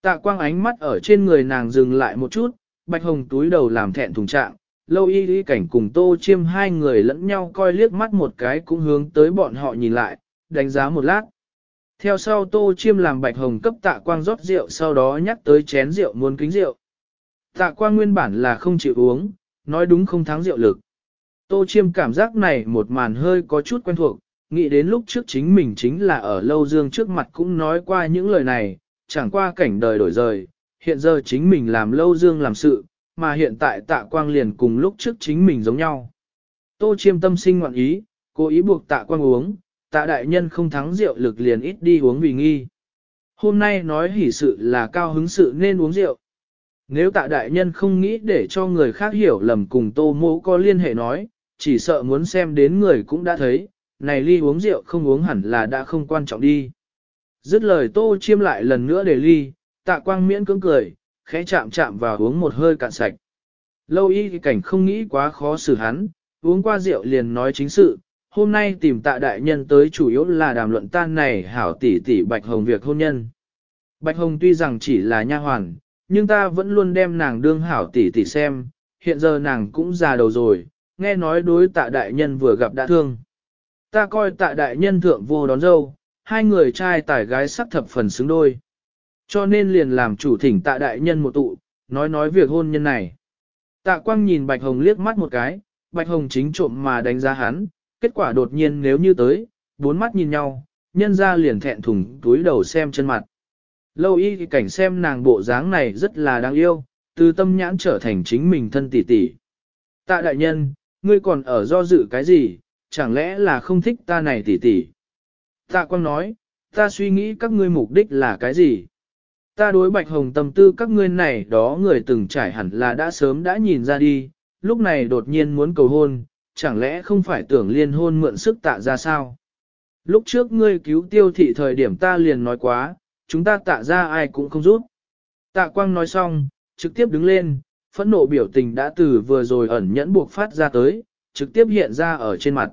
Tạ quang ánh mắt ở trên người nàng dừng lại một chút, Bạch Hồng túi đầu làm thẹn thùng trạng, lâu y y cảnh cùng tô chiêm hai người lẫn nhau coi liếc mắt một cái cũng hướng tới bọn họ nhìn lại, đánh giá một lát. Theo sau tô chiêm làm Bạch Hồng cấp tạ quang rót rượu sau đó nhắc tới chén rượu muốn kính rượu. Tạ quang nguyên bản là không chịu uống, nói đúng không thắng rượu lực. Tô chiêm cảm giác này một màn hơi có chút quen thuộc, nghĩ đến lúc trước chính mình chính là ở lâu dương trước mặt cũng nói qua những lời này, chẳng qua cảnh đời đổi rời, hiện giờ chính mình làm lâu dương làm sự, mà hiện tại tạ quang liền cùng lúc trước chính mình giống nhau. Tô chiêm tâm sinh ngoạn ý, cố ý buộc tạ quang uống, tạ đại nhân không thắng rượu lực liền ít đi uống vì nghi. Hôm nay nói hỉ sự là cao hứng sự nên uống rượu. Nếu tạ đại nhân không nghĩ để cho người khác hiểu lầm cùng tô mô có liên hệ nói, chỉ sợ muốn xem đến người cũng đã thấy, này ly uống rượu không uống hẳn là đã không quan trọng đi. Dứt lời tô chiêm lại lần nữa để ly, tạ quang miễn cưỡng cười, khẽ chạm chạm vào uống một hơi cạn sạch. Lâu y cảnh không nghĩ quá khó xử hắn, uống qua rượu liền nói chính sự, hôm nay tìm tạ đại nhân tới chủ yếu là đàm luận tan này hảo tỷ tỷ Bạch Hồng việc hôn nhân. Bạch Hồng tuy rằng chỉ là nha hoàn, nhưng ta vẫn luôn đem nàng đương hảo tỷ tỷ xem, hiện giờ nàng cũng già đầu rồi, nghe nói đối tạ đại nhân vừa gặp đã thương. Ta coi tạ đại nhân thượng vô đón dâu, hai người trai tải gái sắc thập phần xứng đôi. Cho nên liền làm chủ thỉnh tạ đại nhân một tụ, nói nói việc hôn nhân này. Tạ quang nhìn Bạch Hồng liếc mắt một cái, Bạch Hồng chính trộm mà đánh giá hắn, kết quả đột nhiên nếu như tới, bốn mắt nhìn nhau, nhân ra liền thẹn thùng túi đầu xem chân mặt. Lâu y thì cảnh xem nàng bộ dáng này rất là đáng yêu, từ tâm nhãn trở thành chính mình thân tỷ tỷ. Tạ đại nhân, ngươi còn ở do dự cái gì, chẳng lẽ là không thích ta này tỷ tỷ? Tạ quang nói, ta suy nghĩ các ngươi mục đích là cái gì? Ta đối bạch hồng tâm tư các ngươi này đó người từng trải hẳn là đã sớm đã nhìn ra đi, lúc này đột nhiên muốn cầu hôn, chẳng lẽ không phải tưởng liên hôn mượn sức tạ ra sao? Lúc trước ngươi cứu tiêu thị thời điểm ta liền nói quá, chúng ta tạ ra ai cũng không giúp. Tạ quang nói xong, trực tiếp đứng lên, phẫn nộ biểu tình đã từ vừa rồi ẩn nhẫn buộc phát ra tới, trực tiếp hiện ra ở trên mặt.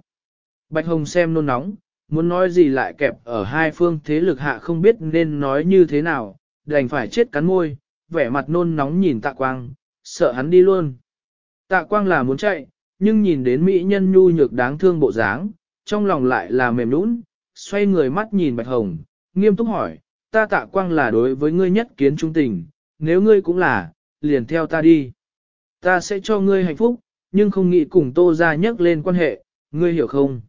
Bạch Hồng xem nôn nóng, muốn nói gì lại kẹp ở hai phương thế lực hạ không biết nên nói như thế nào, đành phải chết cắn môi, vẻ mặt nôn nóng nhìn tạ quang, sợ hắn đi luôn. Tạ quang là muốn chạy, nhưng nhìn đến mỹ nhân nhu nhược đáng thương bộ dáng, trong lòng lại là mềm nũng, xoay người mắt nhìn bạch hồng, nghiêm túc hỏi, ta tạ quang là đối với ngươi nhất kiến trung tình, nếu ngươi cũng là, liền theo ta đi. Ta sẽ cho ngươi hạnh phúc, nhưng không nghĩ cùng tô ra nhắc lên quan hệ, ngươi hiểu không?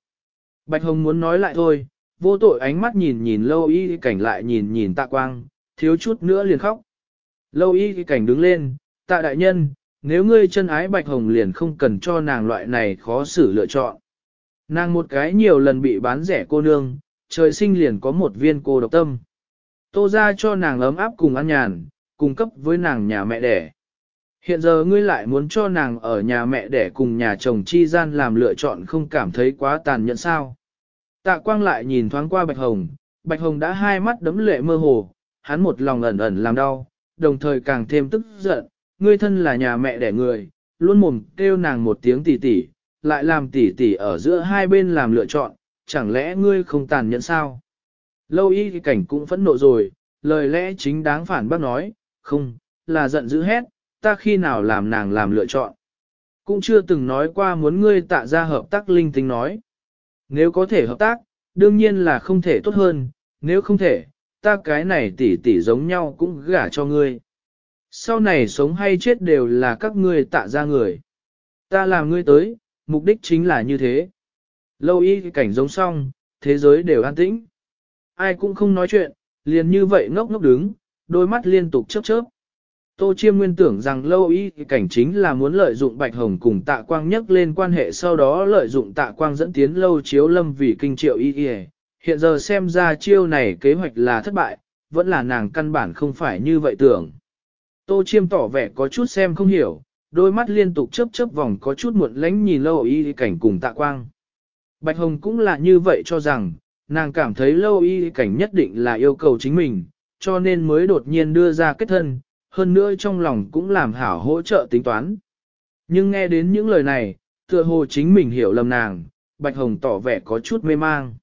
Bạch hồng muốn nói lại thôi, vô tội ánh mắt nhìn nhìn lâu y cảnh lại nhìn nhìn tạ quang, thiếu chút nữa liền khóc. Lâu y cảnh đứng lên, tạ đại nhân, nếu ngươi chân ái bạch hồng liền không cần cho nàng loại này khó xử lựa chọn. Nàng một cái nhiều lần bị bán rẻ cô nương, trời sinh liền có một viên cô độc tâm. Tô ra cho nàng ấm áp cùng ăn nhàn, cung cấp với nàng nhà mẹ đẻ. Hiện giờ ngươi lại muốn cho nàng ở nhà mẹ để cùng nhà chồng chi gian làm lựa chọn không cảm thấy quá tàn nhẫn sao. Tạ quang lại nhìn thoáng qua Bạch Hồng, Bạch Hồng đã hai mắt đấm lệ mơ hồ, hắn một lòng ẩn ẩn làm đau, đồng thời càng thêm tức giận, ngươi thân là nhà mẹ đẻ người, luôn mồm kêu nàng một tiếng tỉ tỉ, lại làm tỉ tỉ ở giữa hai bên làm lựa chọn, chẳng lẽ ngươi không tàn nhẫn sao? Lâu y thì cảnh cũng phẫn nộ rồi, lời lẽ chính đáng phản bác nói, không, là giận dữ hết ta khi nào làm nàng làm lựa chọn. Cũng chưa từng nói qua muốn ngươi tạ ra hợp tác linh tinh nói. Nếu có thể hợp tác, đương nhiên là không thể tốt hơn, nếu không thể, ta cái này tỷ tỷ giống nhau cũng gả cho ngươi. Sau này sống hay chết đều là các ngươi tạ ra người. Ta làm ngươi tới, mục đích chính là như thế. Lâu y cảnh giống xong, thế giới đều an tĩnh. Ai cũng không nói chuyện, liền như vậy ngốc ngốc đứng, đôi mắt liên tục chớp chớp. Tô Chiêm nguyên tưởng rằng lâu y cảnh chính là muốn lợi dụng Bạch Hồng cùng tạ quang nhắc lên quan hệ sau đó lợi dụng tạ quang dẫn tiến lâu chiếu lâm vì kinh triệu y y. Hiện giờ xem ra chiêu này kế hoạch là thất bại, vẫn là nàng căn bản không phải như vậy tưởng. Tô Chiêm tỏ vẻ có chút xem không hiểu, đôi mắt liên tục chớp chớp vòng có chút muộn lánh nhìn lâu y cảnh cùng tạ quang. Bạch Hồng cũng là như vậy cho rằng, nàng cảm thấy lâu y cảnh nhất định là yêu cầu chính mình, cho nên mới đột nhiên đưa ra kết thân, hơn nữa trong lòng cũng làm hảo hỗ trợ tính toán. Nhưng nghe đến những lời này, tựa hồ chính mình hiểu lầm nàng, Bạch Hồng tỏ vẻ có chút mê mang.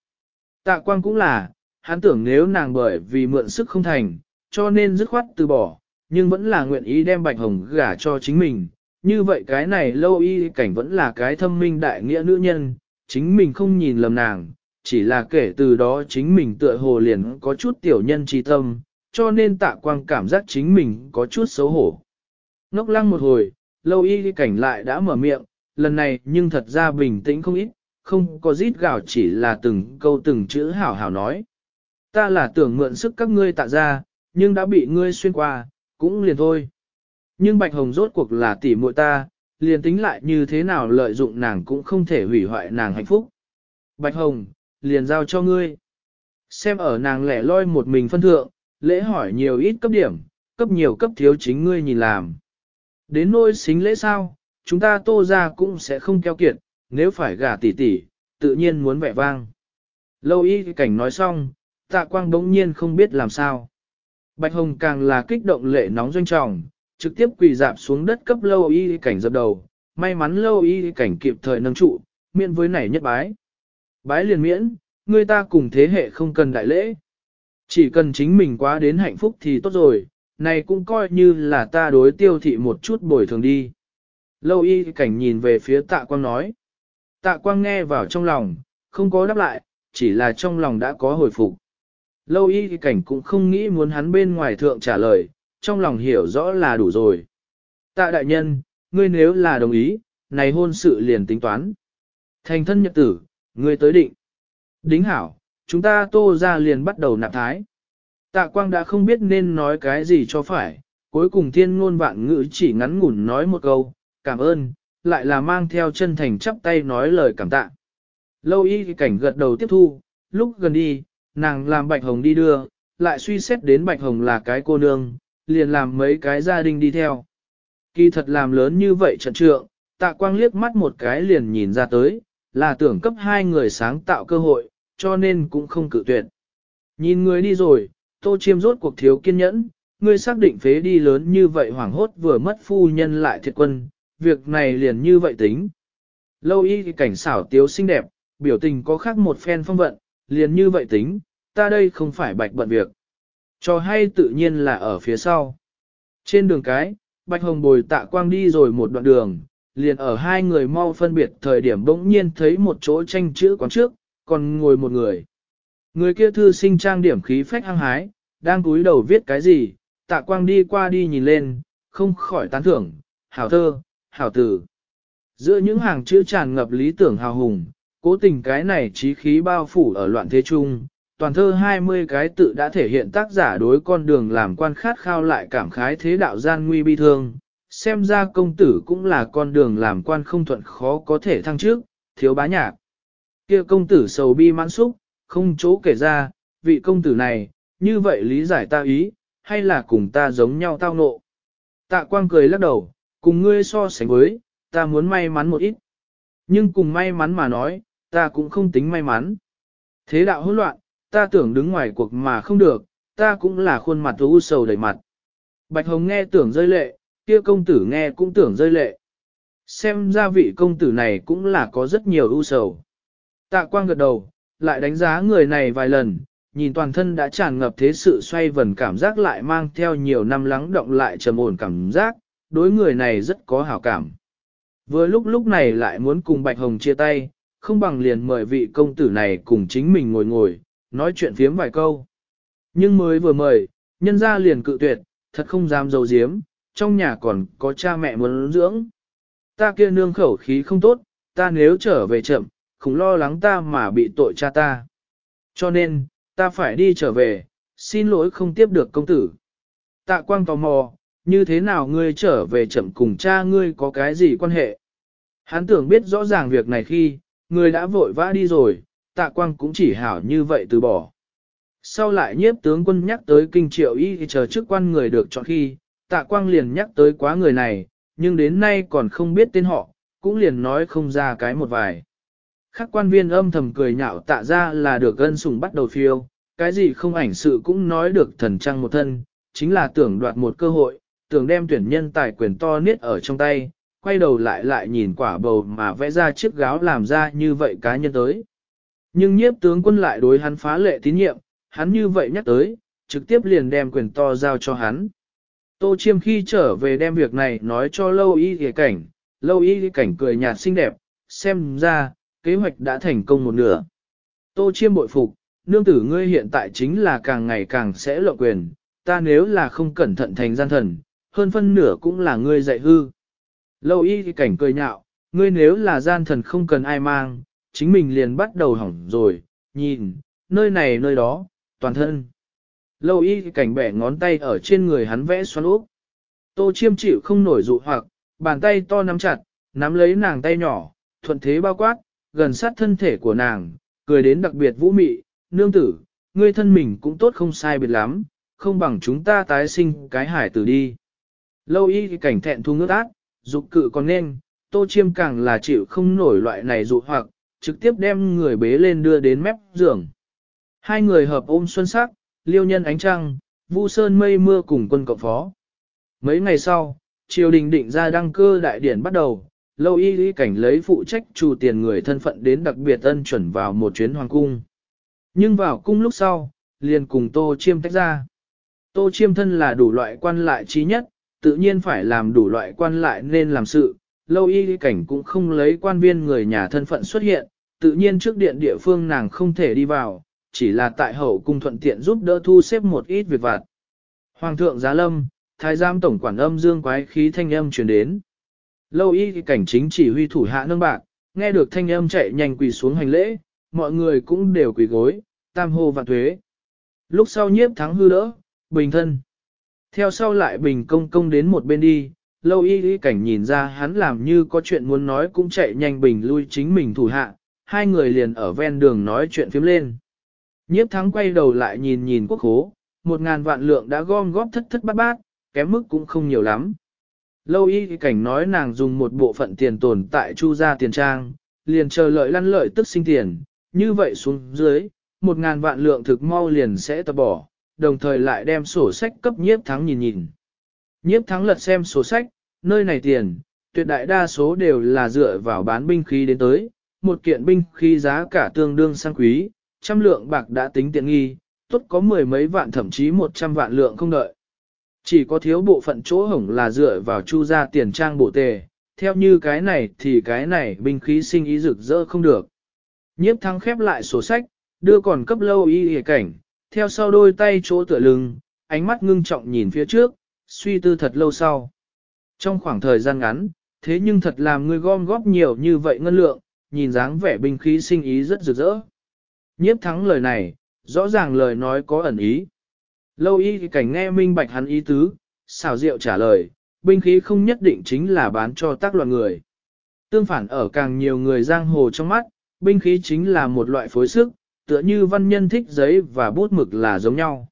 Tạ quang cũng là, hắn tưởng nếu nàng bởi vì mượn sức không thành, cho nên dứt khoát từ bỏ, nhưng vẫn là nguyện ý đem Bạch Hồng gả cho chính mình. Như vậy cái này lâu y cảnh vẫn là cái thâm minh đại nghĩa nữ nhân, chính mình không nhìn lầm nàng, chỉ là kể từ đó chính mình tựa hồ liền có chút tiểu nhân trí tâm, cho nên tạ quang cảm giác chính mình có chút xấu hổ. Ngốc lăng một hồi, lâu y cảnh lại đã mở miệng, lần này nhưng thật ra bình tĩnh không ít, không có rít gào chỉ là từng câu từng chữ hảo hảo nói. Ta là tưởng mượn sức các ngươi tạ ra, nhưng đã bị ngươi xuyên qua, cũng liền thôi. Nhưng Bạch Hồng rốt cuộc là tỷ muội ta, liền tính lại như thế nào lợi dụng nàng cũng không thể hủy hoại nàng hạnh phúc. Bạch Hồng, liền giao cho ngươi. Xem ở nàng lẻ loi một mình phân thượng, lễ hỏi nhiều ít cấp điểm, cấp nhiều cấp thiếu chính ngươi nhìn làm. Đến nôi xính lễ sao, chúng ta tô ra cũng sẽ không keo kiệt, nếu phải gả tỷ tỷ, tự nhiên muốn vẻ vang. Lâu y cảnh nói xong, tạ quang đống nhiên không biết làm sao. Bạch Hồng càng là kích động lệ nóng doanh trọng, trực tiếp quỳ dạp xuống đất cấp lâu y cảnh dập đầu, may mắn lâu y cảnh kịp thời nâng trụ, miễn với này nhất bái. Bái liền miễn, người ta cùng thế hệ không cần đại lễ. Chỉ cần chính mình quá đến hạnh phúc thì tốt rồi, này cũng coi như là ta đối tiêu thị một chút bồi thường đi. Lâu y cảnh nhìn về phía tạ quang nói. Tạ quang nghe vào trong lòng, không có đáp lại, chỉ là trong lòng đã có hồi phục. Lâu y cảnh cũng không nghĩ muốn hắn bên ngoài thượng trả lời, trong lòng hiểu rõ là đủ rồi. Tạ đại nhân, ngươi nếu là đồng ý, này hôn sự liền tính toán. Thành thân nhật tử, ngươi tới định. Đính hảo, chúng ta tô ra liền bắt đầu nạp thái. Tạ quang đã không biết nên nói cái gì cho phải, cuối cùng thiên ngôn vạn ngữ chỉ ngắn ngủn nói một câu, cảm ơn, lại là mang theo chân thành chắp tay nói lời cảm tạ. Lâu y cảnh gật đầu tiếp thu, lúc gần đi, nàng làm Bạch Hồng đi đưa, lại suy xét đến Bạch Hồng là cái cô nương, liền làm mấy cái gia đình đi theo. Kỳ thật làm lớn như vậy trận trượng, tạ quang liếc mắt một cái liền nhìn ra tới, là tưởng cấp hai người sáng tạo cơ hội, cho nên cũng không cự tuyệt. Nhìn người đi rồi, tô chiêm rốt cuộc thiếu kiên nhẫn, ngươi xác định phế đi lớn như vậy hoảng hốt vừa mất phu nhân lại thiệt quân, việc này liền như vậy tính. Lâu y cảnh xảo tiếu xinh đẹp, biểu tình có khác một phen phong vận, liền như vậy tính, ta đây không phải bạch bận việc. Cho hay tự nhiên là ở phía sau. Trên đường cái, Bạch Hồng bồi tạ quang đi rồi một đoạn đường, liền ở hai người mau phân biệt thời điểm bỗng nhiên thấy một chỗ tranh chữ quán trước, còn ngồi một người. Người kia thư sinh trang điểm khí phách hăng hái, đang cúi đầu viết cái gì, tạ quang đi qua đi nhìn lên, không khỏi tán thưởng, hảo thơ, hảo tử. Giữa những hàng chữ tràn ngập lý tưởng hào hùng, cố tình cái này trí khí bao phủ ở loạn thế trung, toàn thơ 20 cái tự đã thể hiện tác giả đối con đường làm quan khát khao lại cảm khái thế đạo gian nguy bi thương. Xem ra công tử cũng là con đường làm quan không thuận khó có thể thăng trước, thiếu bá nhạc kia công tử sầu bi mãn xúc, không chỗ kể ra, vị công tử này, như vậy lý giải ta ý, hay là cùng ta giống nhau tao nộ. Tạ quang cười lắc đầu, cùng ngươi so sánh với, ta muốn may mắn một ít. Nhưng cùng may mắn mà nói, ta cũng không tính may mắn. Thế đạo hỗn loạn, ta tưởng đứng ngoài cuộc mà không được, ta cũng là khuôn mặt u sầu đầy mặt. Bạch Hồng nghe tưởng rơi lệ, kia công tử nghe cũng tưởng rơi lệ. Xem ra vị công tử này cũng là có rất nhiều ưu sầu. Tạ quang gật đầu, lại đánh giá người này vài lần, nhìn toàn thân đã tràn ngập thế sự xoay vần cảm giác lại mang theo nhiều năm lắng động lại trầm ổn cảm giác, đối người này rất có hảo cảm. Vừa lúc lúc này lại muốn cùng Bạch Hồng chia tay, không bằng liền mời vị công tử này cùng chính mình ngồi ngồi, nói chuyện phiếm vài câu. Nhưng mới vừa mời, nhân ra liền cự tuyệt, thật không dám dầu diếm, trong nhà còn có cha mẹ muốn dưỡng. Ta kia nương khẩu khí không tốt, ta nếu trở về chậm, không lo lắng ta mà bị tội cha ta. Cho nên, ta phải đi trở về, xin lỗi không tiếp được công tử. Tạ quang tò mò, như thế nào ngươi trở về chậm cùng cha ngươi có cái gì quan hệ? Hắn tưởng biết rõ ràng việc này khi, ngươi đã vội vã đi rồi, tạ quang cũng chỉ hảo như vậy từ bỏ. Sau lại nhiếp tướng quân nhắc tới kinh triệu y chờ chức quan người được chọn khi, tạ quang liền nhắc tới quá người này, nhưng đến nay còn không biết tên họ, cũng liền nói không ra cái một vài. Khác quan viên âm thầm cười nhạo tạ ra là được gân sùng bắt đầu phiêu, cái gì không ảnh sự cũng nói được thần trăng một thân, chính là tưởng đoạt một cơ hội, tưởng đem tuyển nhân tài quyền to niết ở trong tay, quay đầu lại lại nhìn quả bầu mà vẽ ra chiếc gáo làm ra như vậy cá nhân tới. Nhưng nhiếp tướng quân lại đối hắn phá lệ tín nhiệm, hắn như vậy nhắc tới, trực tiếp liền đem quyền to giao cho hắn. Tô chiêm khi trở về đem việc này nói cho lâu y ghề cảnh, lâu y ghề cảnh cười nhạt xinh đẹp, xem ra, kế hoạch đã thành công một nửa. Tô chiêm bội phục, nương tử ngươi hiện tại chính là càng ngày càng sẽ lộ quyền, ta nếu là không cẩn thận thành gian thần, hơn phân nửa cũng là ngươi dạy hư. Lâu y thì cảnh cười nhạo, ngươi nếu là gian thần không cần ai mang, chính mình liền bắt đầu hỏng rồi, nhìn, nơi này nơi đó, toàn thân. Lâu y thì cảnh bẻ ngón tay ở trên người hắn vẽ xoắn úp. Tô chiêm chịu không nổi dụ hoặc, bàn tay to nắm chặt, nắm lấy nàng tay nhỏ, thuận thế bao quát, gần sát thân thể của nàng, cười đến đặc biệt vũ mị, nương tử, ngươi thân mình cũng tốt không sai biệt lắm, không bằng chúng ta tái sinh cái hải tử đi. Lâu y cảnh thẹn thu ngước ác, dục cự còn nên, tô chiêm càng là chịu không nổi loại này dụ hoặc, trực tiếp đem người bế lên đưa đến mép giường. Hai người hợp ôm xuân sắc, liêu nhân ánh trăng, vu sơn mây mưa cùng quân cộng phó. Mấy ngày sau, triều đình định ra đăng cơ đại điển bắt đầu, lâu y lý cảnh lấy phụ trách chủ tiền người thân phận đến đặc biệt ân chuẩn vào một chuyến hoàng cung. Nhưng vào cung lúc sau, liền cùng tô chiêm tách ra. Tô chiêm thân là đủ loại quan lại trí nhất, tự nhiên phải làm đủ loại quan lại nên làm sự, lâu y cảnh cũng không lấy quan viên người nhà thân phận xuất hiện, tự nhiên trước điện địa phương nàng không thể đi vào, chỉ là tại hậu cung thuận tiện giúp đỡ thu xếp một ít việc vặt. Hoàng thượng giá lâm, thái giám tổng quản âm dương quái khí thanh âm truyền đến. Lâu y cảnh chính chỉ huy thủ hạ nâng bạc, nghe được thanh âm chạy nhanh quỳ xuống hành lễ, mọi người cũng đều quỳ gối, tam hô vạn thuế. Lúc sau nhiếp thắng hư đỡ, bình thân. Theo sau lại bình công công đến một bên đi, lâu y y cảnh nhìn ra hắn làm như có chuyện muốn nói cũng chạy nhanh bình lui chính mình thủ hạ, hai người liền ở ven đường nói chuyện phím lên. Nhiếp thắng quay đầu lại nhìn nhìn quốc hố, một ngàn vạn lượng đã gom góp thất thất bát bát, kém mức cũng không nhiều lắm. Lâu y cảnh nói nàng dùng một bộ phận tiền tồn tại chu gia tiền trang, liền chờ lợi lăn lợi tức sinh tiền, như vậy xuống dưới, một ngàn vạn lượng thực mau liền sẽ tập bỏ, đồng thời lại đem sổ sách cấp nhiếp thắng nhìn nhìn. Nhiếp thắng lật xem sổ sách, nơi này tiền, tuyệt đại đa số đều là dựa vào bán binh khí đến tới, một kiện binh khí giá cả tương đương sang quý, trăm lượng bạc đã tính tiện nghi, tốt có mười mấy vạn thậm chí một trăm vạn lượng không đợi. Chỉ có thiếu bộ phận chỗ hổng là dựa vào chu ra tiền trang bộ tề, theo như cái này thì cái này binh khí sinh ý rực rỡ không được. Nhiếp thắng khép lại sổ sách, đưa còn cấp lâu y hề cảnh, theo sau đôi tay chỗ tựa lưng, ánh mắt ngưng trọng nhìn phía trước, suy tư thật lâu sau. Trong khoảng thời gian ngắn, thế nhưng thật làm người gom góp nhiều như vậy ngân lượng, nhìn dáng vẻ binh khí sinh ý rất rực rỡ. Nhiếp thắng lời này, rõ ràng lời nói có ẩn ý. Lâu y thì cảnh nghe minh bạch hắn ý tứ, xào rượu trả lời, binh khí không nhất định chính là bán cho tác loạn người. Tương phản ở càng nhiều người giang hồ trong mắt, binh khí chính là một loại phối sức, tựa như văn nhân thích giấy và bút mực là giống nhau.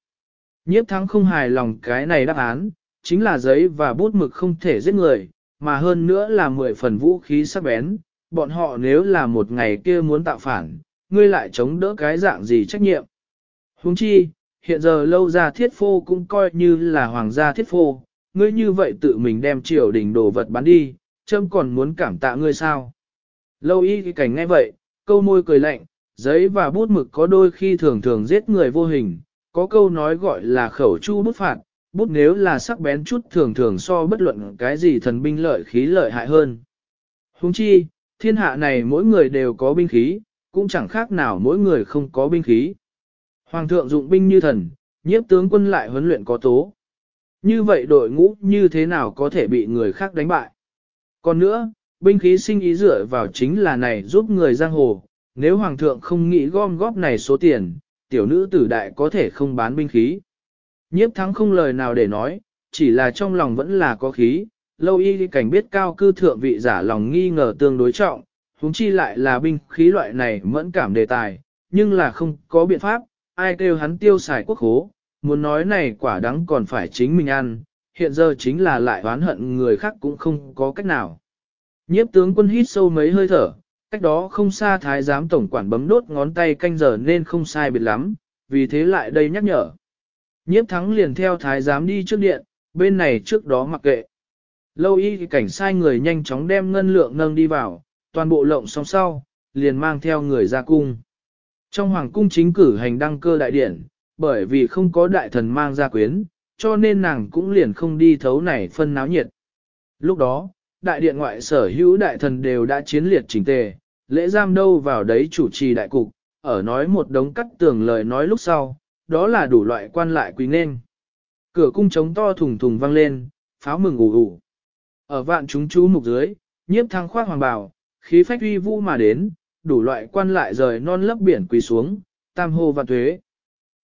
Nhiếp thắng không hài lòng cái này đáp án, chính là giấy và bút mực không thể giết người, mà hơn nữa là mười phần vũ khí sắc bén, bọn họ nếu là một ngày kia muốn tạo phản, ngươi lại chống đỡ cái dạng gì trách nhiệm. Huống chi, hiện giờ lâu ra thiết phô cũng coi như là hoàng gia thiết phô, ngươi như vậy tự mình đem triều đình đồ vật bán đi, châm còn muốn cảm tạ ngươi sao. Lâu y cái cảnh ngay vậy, câu môi cười lạnh, giấy và bút mực có đôi khi thường thường giết người vô hình, có câu nói gọi là khẩu chu bút phạt, bút nếu là sắc bén chút thường thường so bất luận cái gì thần binh lợi khí lợi hại hơn. Huống chi, thiên hạ này mỗi người đều có binh khí, cũng chẳng khác nào mỗi người không có binh khí. Hoàng thượng dụng binh như thần, nhiếp tướng quân lại huấn luyện có tố. Như vậy đội ngũ như thế nào có thể bị người khác đánh bại? Còn nữa, binh khí sinh ý dựa vào chính là này giúp người giang hồ, nếu hoàng thượng không nghĩ gom góp này số tiền, tiểu nữ tử đại có thể không bán binh khí. Nhiếp thắng không lời nào để nói, chỉ là trong lòng vẫn là có khí, lâu y cảnh biết cao cư thượng vị giả lòng nghi ngờ tương đối trọng, huống chi lại là binh khí loại này mẫn cảm đề tài, nhưng là không có biện pháp, ai kêu hắn tiêu xài quốc hố, muốn nói này quả đắng còn phải chính mình ăn, hiện giờ chính là lại oán hận người khác cũng không có cách nào. Nhiếp tướng quân hít sâu mấy hơi thở, cách đó không xa thái giám tổng quản bấm đốt ngón tay canh giờ nên không sai biệt lắm, vì thế lại đây nhắc nhở. Nhiếp thắng liền theo thái giám đi trước điện, bên này trước đó mặc kệ. Lâu y cảnh sai người nhanh chóng đem ngân lượng nâng đi vào, toàn bộ lộng xong sau, liền mang theo người ra cung. Trong hoàng cung chính cử hành đăng cơ đại điện, bởi vì không có đại thần mang ra quyến, cho nên nàng cũng liền không đi thấu này phân náo nhiệt. Lúc đó, đại điện ngoại sở hữu đại thần đều đã chiến liệt chỉnh tề, lễ giam đâu vào đấy chủ trì đại cục, ở nói một đống cắt tường lời nói lúc sau, đó là đủ loại quan lại quý nên. Cửa cung trống to thùng thùng vang lên, pháo mừng ủ ủ. Ở vạn chúng chú mục dưới, nhiếp thăng khoác hoàng bào, khí phách uy vũ mà đến, đủ loại quan lại rời non lấp biển quỳ xuống, tam hô và thuế.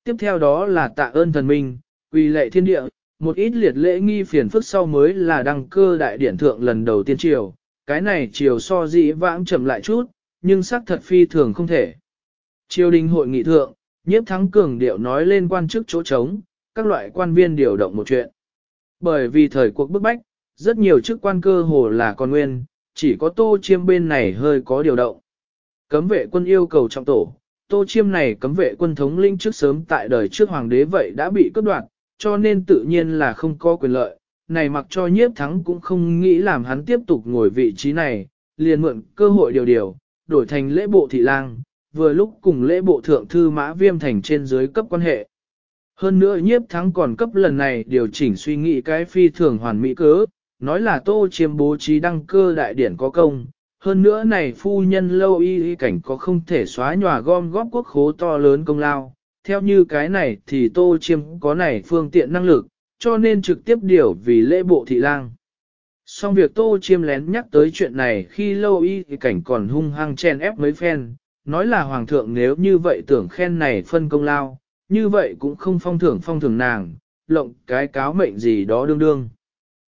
Tiếp theo đó là tạ ơn thần minh, quỳ lệ thiên địa, một ít liệt lễ nghi phiền phức sau mới là đăng cơ đại điển thượng lần đầu tiên triều, cái này triều so dĩ vãng chậm lại chút, nhưng xác thật phi thường không thể. Triều đình hội nghị thượng, nhiếp thắng cường điệu nói lên quan chức chỗ trống, các loại quan viên điều động một chuyện. Bởi vì thời cuộc bức bách, rất nhiều chức quan cơ hồ là con nguyên, chỉ có tô chiêm bên này hơi có điều động. Cấm vệ quân yêu cầu trọng tổ, tô chiêm này cấm vệ quân thống linh trước sớm tại đời trước hoàng đế vậy đã bị cướp đoạt, cho nên tự nhiên là không có quyền lợi. Này mặc cho nhiếp thắng cũng không nghĩ làm hắn tiếp tục ngồi vị trí này, liền mượn cơ hội điều điều, đổi thành lễ bộ thị lang, vừa lúc cùng lễ bộ thượng thư mã viêm thành trên dưới cấp quan hệ. Hơn nữa nhiếp thắng còn cấp lần này điều chỉnh suy nghĩ cái phi thường hoàn mỹ cớ, nói là tô chiêm bố trí đăng cơ đại điển có công. Hơn nữa này phu nhân lâu y y cảnh có không thể xóa nhòa gom góp quốc khố to lớn công lao. Theo như cái này thì tô chiêm có này phương tiện năng lực, cho nên trực tiếp điều vì lễ bộ thị lang. Xong việc tô chiêm lén nhắc tới chuyện này khi lâu y y cảnh còn hung hăng chen ép mấy phen, nói là hoàng thượng nếu như vậy tưởng khen này phân công lao, như vậy cũng không phong thưởng phong thưởng nàng, lộng cái cáo mệnh gì đó đương đương.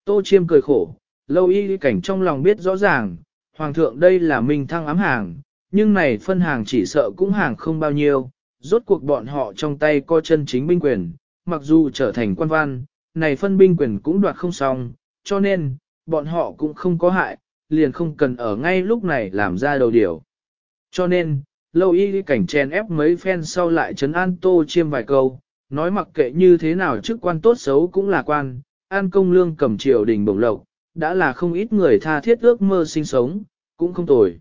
Tô chiêm cười khổ, lâu y cảnh trong lòng biết rõ ràng, hoàng thượng đây là minh thăng ám hàng, nhưng này phân hàng chỉ sợ cũng hàng không bao nhiêu, rốt cuộc bọn họ trong tay có chân chính binh quyền, mặc dù trở thành quan văn, này phân binh quyền cũng đoạt không xong, cho nên, bọn họ cũng không có hại, liền không cần ở ngay lúc này làm ra đầu điều. Cho nên, lâu y cảnh chen ép mấy phen sau lại trấn an tô chiêm vài câu, nói mặc kệ như thế nào chức quan tốt xấu cũng là quan, an công lương cầm triều đình bổng lộc, đã là không ít người tha thiết ước mơ sinh sống, cũng không tồi.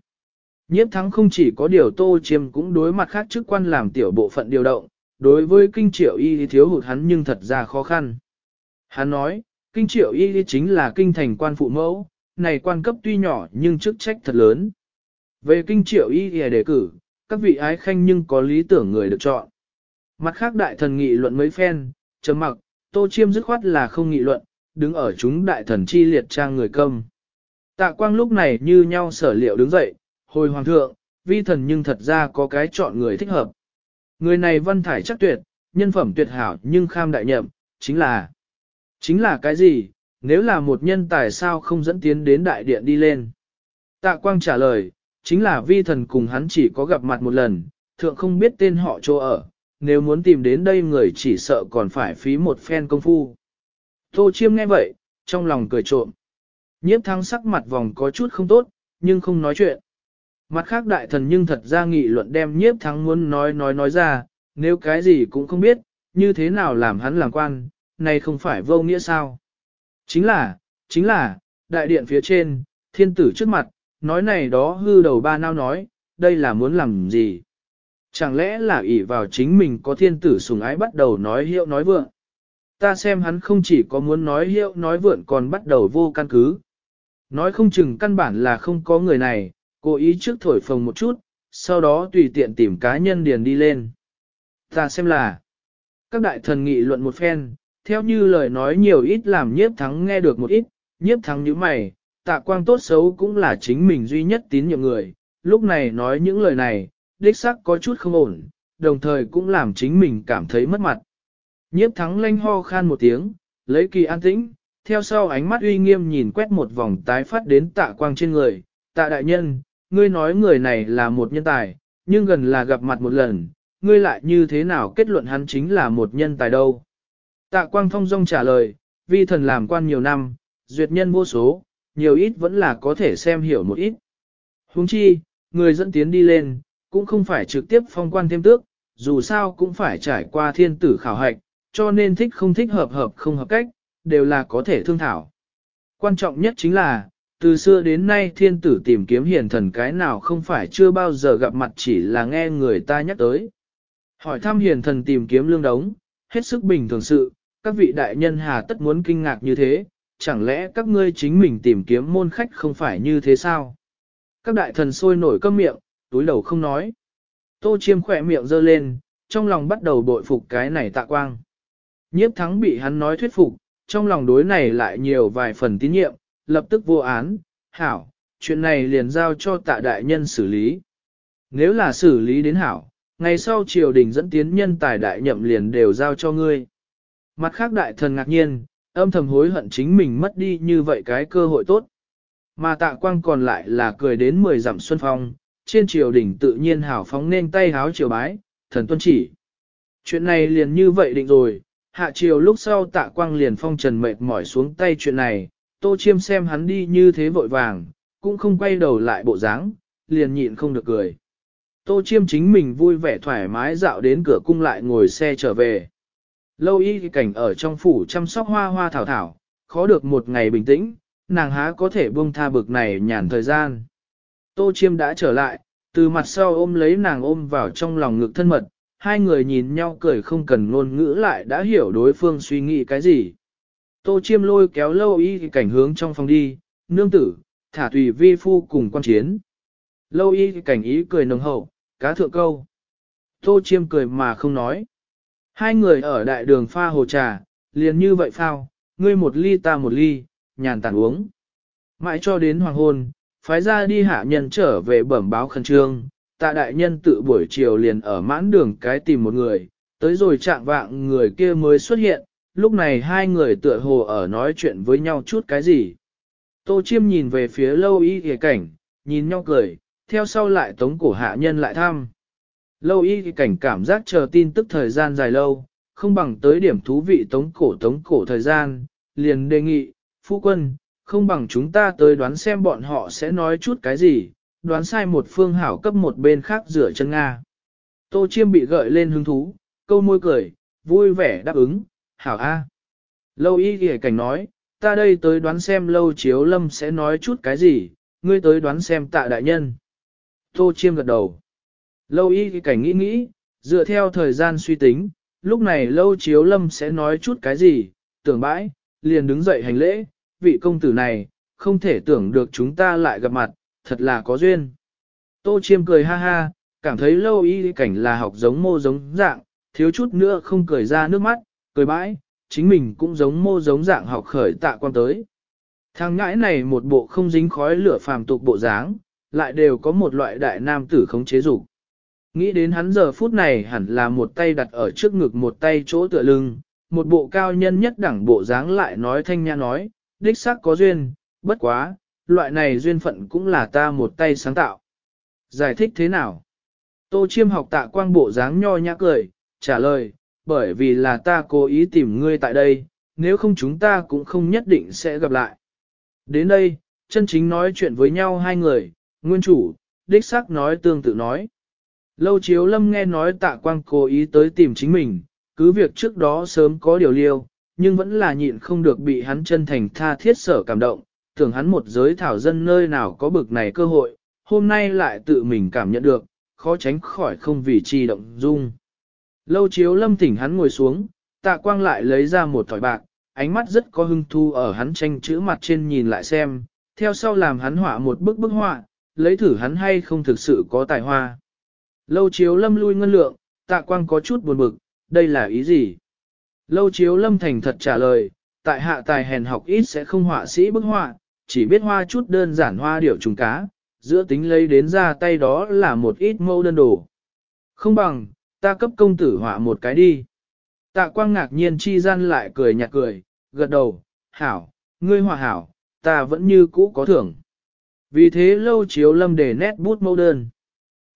Nhiếp thắng không chỉ có điều tô chiêm cũng đối mặt khác chức quan làm tiểu bộ phận điều động, đối với kinh triệu y thiếu hụt hắn nhưng thật ra khó khăn. Hắn nói, kinh triệu y chính là kinh thành quan phụ mẫu, này quan cấp tuy nhỏ nhưng chức trách thật lớn. Về kinh triệu y đề cử, các vị ái khanh nhưng có lý tưởng người được chọn. Mặt khác đại thần nghị luận mấy phen, chấm mặc, tô chiêm dứt khoát là không nghị luận, đứng ở chúng đại thần chi liệt trang người công. Tạ quang lúc này như nhau sở liệu đứng dậy, hồi hoàng thượng, vi thần nhưng thật ra có cái chọn người thích hợp. Người này văn thải chắc tuyệt, nhân phẩm tuyệt hảo nhưng kham đại nhậm, chính là... Chính là cái gì, nếu là một nhân tài sao không dẫn tiến đến đại điện đi lên? Tạ quang trả lời, chính là vi thần cùng hắn chỉ có gặp mặt một lần, thượng không biết tên họ chỗ ở, nếu muốn tìm đến đây người chỉ sợ còn phải phí một phen công phu. Tô chiêm nghe vậy, trong lòng cười trộm. Nhiếp thắng sắc mặt vòng có chút không tốt, nhưng không nói chuyện. Mặt khác đại thần nhưng thật ra nghị luận đem nhiếp thắng muốn nói nói nói ra, nếu cái gì cũng không biết, như thế nào làm hắn làm quan, này không phải vô nghĩa sao. Chính là, chính là, đại điện phía trên, thiên tử trước mặt, nói này đó hư đầu ba nao nói, đây là muốn làm gì? Chẳng lẽ là ỷ vào chính mình có thiên tử sùng ái bắt đầu nói hiệu nói vượng? Ta xem hắn không chỉ có muốn nói hiệu nói vượng còn bắt đầu vô căn cứ. Nói không chừng căn bản là không có người này, cố ý trước thổi phồng một chút, sau đó tùy tiện tìm cá nhân điền đi lên. Ta xem là, Các đại thần nghị luận một phen, theo như lời nói nhiều ít làm nhiếp thắng nghe được một ít, nhiếp thắng như mày, tạ quang tốt xấu cũng là chính mình duy nhất tín nhiệm người, lúc này nói những lời này, đích sắc có chút không ổn, đồng thời cũng làm chính mình cảm thấy mất mặt. Nhiếp thắng lanh ho khan một tiếng, lấy kỳ an tĩnh, theo sau ánh mắt uy nghiêm nhìn quét một vòng tái phát đến tạ quang trên người, tạ đại nhân, ngươi nói người này là một nhân tài, nhưng gần là gặp mặt một lần, ngươi lại như thế nào kết luận hắn chính là một nhân tài đâu. Tạ quang thông dong trả lời, vi thần làm quan nhiều năm, duyệt nhân vô số, nhiều ít vẫn là có thể xem hiểu một ít. Huống chi, người dẫn tiến đi lên, cũng không phải trực tiếp phong quan thêm tước, dù sao cũng phải trải qua thiên tử khảo hạch, cho nên thích không thích hợp hợp không hợp cách, đều là có thể thương thảo. Quan trọng nhất chính là, từ xưa đến nay thiên tử tìm kiếm hiền thần cái nào không phải chưa bao giờ gặp mặt chỉ là nghe người ta nhắc tới. Hỏi thăm hiền thần tìm kiếm lương đống, hết sức bình thường sự, các vị đại nhân hà tất muốn kinh ngạc như thế, chẳng lẽ các ngươi chính mình tìm kiếm môn khách không phải như thế sao? Các đại thần sôi nổi câm miệng, túi đầu không nói. Tô chiêm khỏe miệng giơ lên, trong lòng bắt đầu bội phục cái này tạ quang. Nhiếp thắng bị hắn nói thuyết phục, trong lòng đối này lại nhiều vài phần tín nhiệm, lập tức vô án, hảo, chuyện này liền giao cho tạ đại nhân xử lý. Nếu là xử lý đến hảo, ngày sau triều đình dẫn tiến nhân tài đại nhậm liền đều giao cho ngươi. Mặt khác đại thần ngạc nhiên, âm thầm hối hận chính mình mất đi như vậy cái cơ hội tốt. Mà tạ quang còn lại là cười đến 10 dặm xuân phong, trên triều đình tự nhiên hảo phóng nên tay háo triều bái, thần tuân chỉ. Chuyện này liền như vậy định rồi, hạ triều lúc sau tạ quang liền phong trần mệt mỏi xuống tay chuyện này, tô chiêm xem hắn đi như thế vội vàng, cũng không quay đầu lại bộ dáng, liền nhịn không được cười. Tô chiêm chính mình vui vẻ thoải mái dạo đến cửa cung lại ngồi xe trở về. Lâu y cảnh ở trong phủ chăm sóc hoa hoa thảo thảo, khó được một ngày bình tĩnh, nàng há có thể buông tha bực này nhàn thời gian. Tô chiêm đã trở lại, từ mặt sau ôm lấy nàng ôm vào trong lòng ngực thân mật, hai người nhìn nhau cười không cần ngôn ngữ lại đã hiểu đối phương suy nghĩ cái gì. Tô chiêm lôi kéo lâu y cảnh hướng trong phòng đi, nương tử, thả tùy vi phu cùng quan chiến. Lâu y cảnh ý cười nồng hậu, cá thượng câu. Tô chiêm cười mà không nói. Hai người ở đại đường pha hồ trà, liền như vậy phao, ngươi một ly ta một ly, nhàn tản uống. Mãi cho đến hoàng hôn, phái ra đi hạ nhân trở về bẩm báo khẩn trương, tạ đại nhân tự buổi chiều liền ở mãn đường cái tìm một người, tới rồi trạng vạng người kia mới xuất hiện, lúc này hai người tựa hồ ở nói chuyện với nhau chút cái gì. Tô chiêm nhìn về phía lâu y kìa cảnh, nhìn nhau cười, theo sau lại tống cổ hạ nhân lại thăm. Lâu y cảnh cảm giác chờ tin tức thời gian dài lâu, không bằng tới điểm thú vị tống cổ tống cổ thời gian, liền đề nghị, phu quân, không bằng chúng ta tới đoán xem bọn họ sẽ nói chút cái gì, đoán sai một phương hảo cấp một bên khác rửa chân Nga. Tô chiêm bị gợi lên hứng thú, câu môi cười, vui vẻ đáp ứng, hảo A. Lâu y ghề cảnh nói, ta đây tới đoán xem lâu chiếu lâm sẽ nói chút cái gì, ngươi tới đoán xem tạ đại nhân. Tô chiêm gật đầu. Lâu y cảnh nghĩ nghĩ, dựa theo thời gian suy tính, lúc này lâu chiếu lâm sẽ nói chút cái gì, tưởng bãi, liền đứng dậy hành lễ, vị công tử này, không thể tưởng được chúng ta lại gặp mặt, thật là có duyên. Tô chiêm cười ha ha, cảm thấy lâu y cảnh là học giống mô giống dạng, thiếu chút nữa không cười ra nước mắt, cười bãi, chính mình cũng giống mô giống dạng học khởi tạ quan tới. Thằng ngãi này một bộ không dính khói lửa phàm tục bộ dáng, lại đều có một loại đại nam tử không chế dục. Nghĩ đến hắn giờ phút này hẳn là một tay đặt ở trước ngực một tay chỗ tựa lưng, một bộ cao nhân nhất đẳng bộ dáng lại nói thanh nhã nói, đích xác có duyên, bất quá, loại này duyên phận cũng là ta một tay sáng tạo. Giải thích thế nào? Tô chiêm học tạ quang bộ dáng nho nhã cười, trả lời, bởi vì là ta cố ý tìm ngươi tại đây, nếu không chúng ta cũng không nhất định sẽ gặp lại. Đến đây, chân chính nói chuyện với nhau hai người, nguyên chủ, đích xác nói tương tự nói. Lâu chiếu lâm nghe nói tạ quang cố ý tới tìm chính mình, cứ việc trước đó sớm có điều liêu, nhưng vẫn là nhịn không được bị hắn chân thành tha thiết sở cảm động, tưởng hắn một giới thảo dân nơi nào có bực này cơ hội, hôm nay lại tự mình cảm nhận được, khó tránh khỏi không vì chi động dung. Lâu chiếu lâm thỉnh hắn ngồi xuống, tạ quang lại lấy ra một thỏi bạc, ánh mắt rất có hưng thu ở hắn tranh chữ mặt trên nhìn lại xem, theo sau làm hắn họa một bức bức họa, lấy thử hắn hay không thực sự có tài hoa. Lâu chiếu lâm lui ngân lượng, tạ quang có chút buồn bực, đây là ý gì? Lâu chiếu lâm thành thật trả lời, tại hạ tài hèn học ít sẽ không họa sĩ bức họa, chỉ biết hoa chút đơn giản hoa điệu trùng cá, giữa tính lấy đến ra tay đó là một ít mâu đơn đồ. Không bằng, ta cấp công tử họa một cái đi. Tạ quang ngạc nhiên chi gian lại cười nhạt cười, gật đầu, hảo, ngươi hòa hảo, ta vẫn như cũ có thưởng. Vì thế lâu chiếu lâm để nét bút mâu đơn.